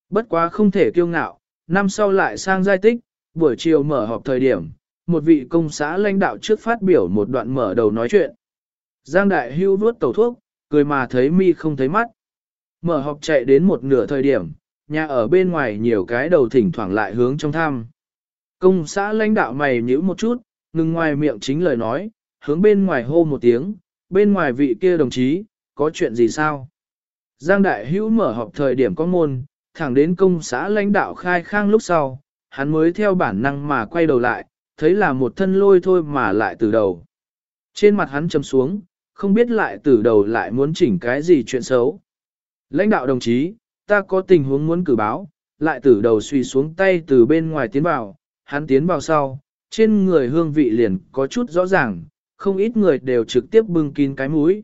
Bất quá không thể kiêu ngạo, năm sau lại sang giai tích, buổi chiều mở họp thời điểm, một vị công xã lãnh đạo trước phát biểu một đoạn mở đầu nói chuyện. Giang đại hưu vuốt tẩu thuốc, cười mà thấy mi không thấy mắt. Mở họp chạy đến một nửa thời điểm, nhà ở bên ngoài nhiều cái đầu thỉnh thoảng lại hướng trong thăm. Công xã lãnh đạo mày nhíu một chút, ngừng ngoài miệng chính lời nói, hướng bên ngoài hô một tiếng, bên ngoài vị kia đồng chí, có chuyện gì sao? Giang Đại Hữu mở họp thời điểm có môn, thẳng đến công xã lãnh đạo khai khang lúc sau, hắn mới theo bản năng mà quay đầu lại, thấy là một thân lôi thôi mà lại từ đầu. Trên mặt hắn chấm xuống, không biết lại từ đầu lại muốn chỉnh cái gì chuyện xấu. Lãnh đạo đồng chí, ta có tình huống muốn cử báo, lại từ đầu suy xuống tay từ bên ngoài tiến vào, hắn tiến vào sau, trên người hương vị liền có chút rõ ràng, không ít người đều trực tiếp bưng kín cái mũi.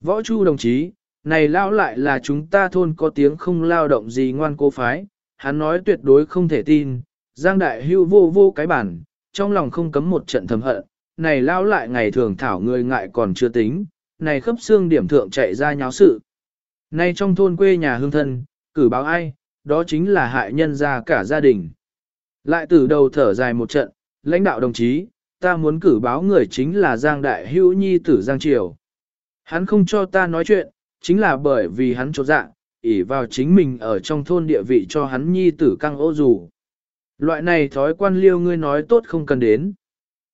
Võ Chu đồng chí, này lao lại là chúng ta thôn có tiếng không lao động gì ngoan cố phái, hắn nói tuyệt đối không thể tin, Giang Đại Hưu vô vô cái bản, trong lòng không cấm một trận thầm hận, này lao lại ngày thường thảo người ngại còn chưa tính, này khớp xương điểm thượng chạy ra nháo sự. Nay trong thôn quê nhà hương thân, cử báo ai, đó chính là hại nhân ra cả gia đình. Lại từ đầu thở dài một trận, lãnh đạo đồng chí, ta muốn cử báo người chính là Giang Đại Hữu Nhi tử Giang Triều. Hắn không cho ta nói chuyện, chính là bởi vì hắn trột dạ, ỷ vào chính mình ở trong thôn địa vị cho hắn Nhi tử căng ô dù. Loại này thói quan liêu ngươi nói tốt không cần đến.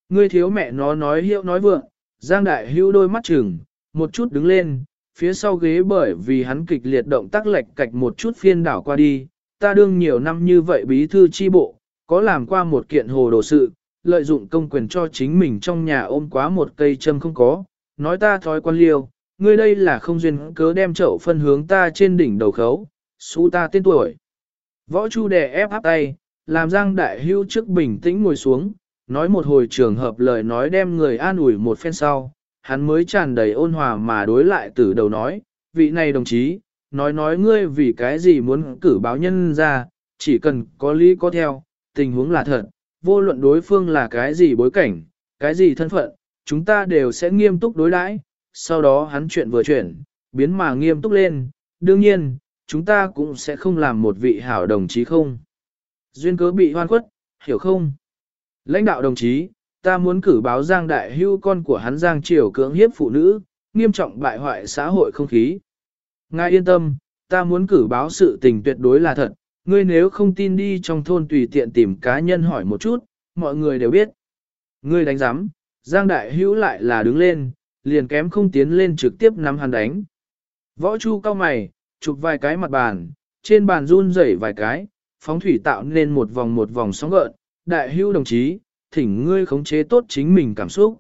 Ngươi thiếu mẹ nó nói hiệu nói vượng, Giang Đại Hữu đôi mắt chừng, một chút đứng lên, phía sau ghế bởi vì hắn kịch liệt động tác lệch cạch một chút phiên đảo qua đi, ta đương nhiều năm như vậy bí thư chi bộ, có làm qua một kiện hồ đồ sự, lợi dụng công quyền cho chính mình trong nhà ôm quá một cây châm không có, nói ta thói quan liêu, ngươi đây là không duyên cớ đem chậu phân hướng ta trên đỉnh đầu khấu, xú ta tên tuổi. Võ Chu đè ép áp tay, làm Giang Đại Hưu trước bình tĩnh ngồi xuống, nói một hồi trường hợp lời nói đem người an ủi một phen sau, hắn mới tràn đầy ôn hòa mà đối lại từ đầu nói, vị này đồng chí, nói nói ngươi vì cái gì muốn cử báo nhân ra, chỉ cần có lý có theo, tình huống là thật, vô luận đối phương là cái gì bối cảnh, cái gì thân phận, chúng ta đều sẽ nghiêm túc đối đãi. sau đó hắn chuyện vừa chuyển, biến mà nghiêm túc lên, đương nhiên, chúng ta cũng sẽ không làm một vị hảo đồng chí không. Duyên cớ bị hoan khuất, hiểu không? Lãnh đạo đồng chí, ta muốn cử báo Giang Đại Hưu con của hắn Giang Triều cưỡng hiếp phụ nữ, nghiêm trọng bại hoại xã hội không khí. Ngài yên tâm, ta muốn cử báo sự tình tuyệt đối là thật, ngươi nếu không tin đi trong thôn tùy tiện tìm cá nhân hỏi một chút, mọi người đều biết. Ngươi đánh giám, Giang Đại Hữu lại là đứng lên, liền kém không tiến lên trực tiếp nắm hắn đánh. Võ Chu cao mày, chụp vài cái mặt bàn, trên bàn run rẩy vài cái, phóng thủy tạo nên một vòng một vòng sóng gợn. Đại hưu đồng chí, thỉnh ngươi khống chế tốt chính mình cảm xúc.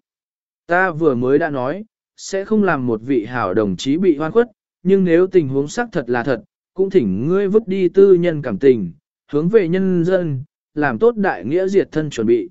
Ta vừa mới đã nói, sẽ không làm một vị hảo đồng chí bị hoan khuất, nhưng nếu tình huống xác thật là thật, cũng thỉnh ngươi vứt đi tư nhân cảm tình, hướng về nhân dân, làm tốt đại nghĩa diệt thân chuẩn bị.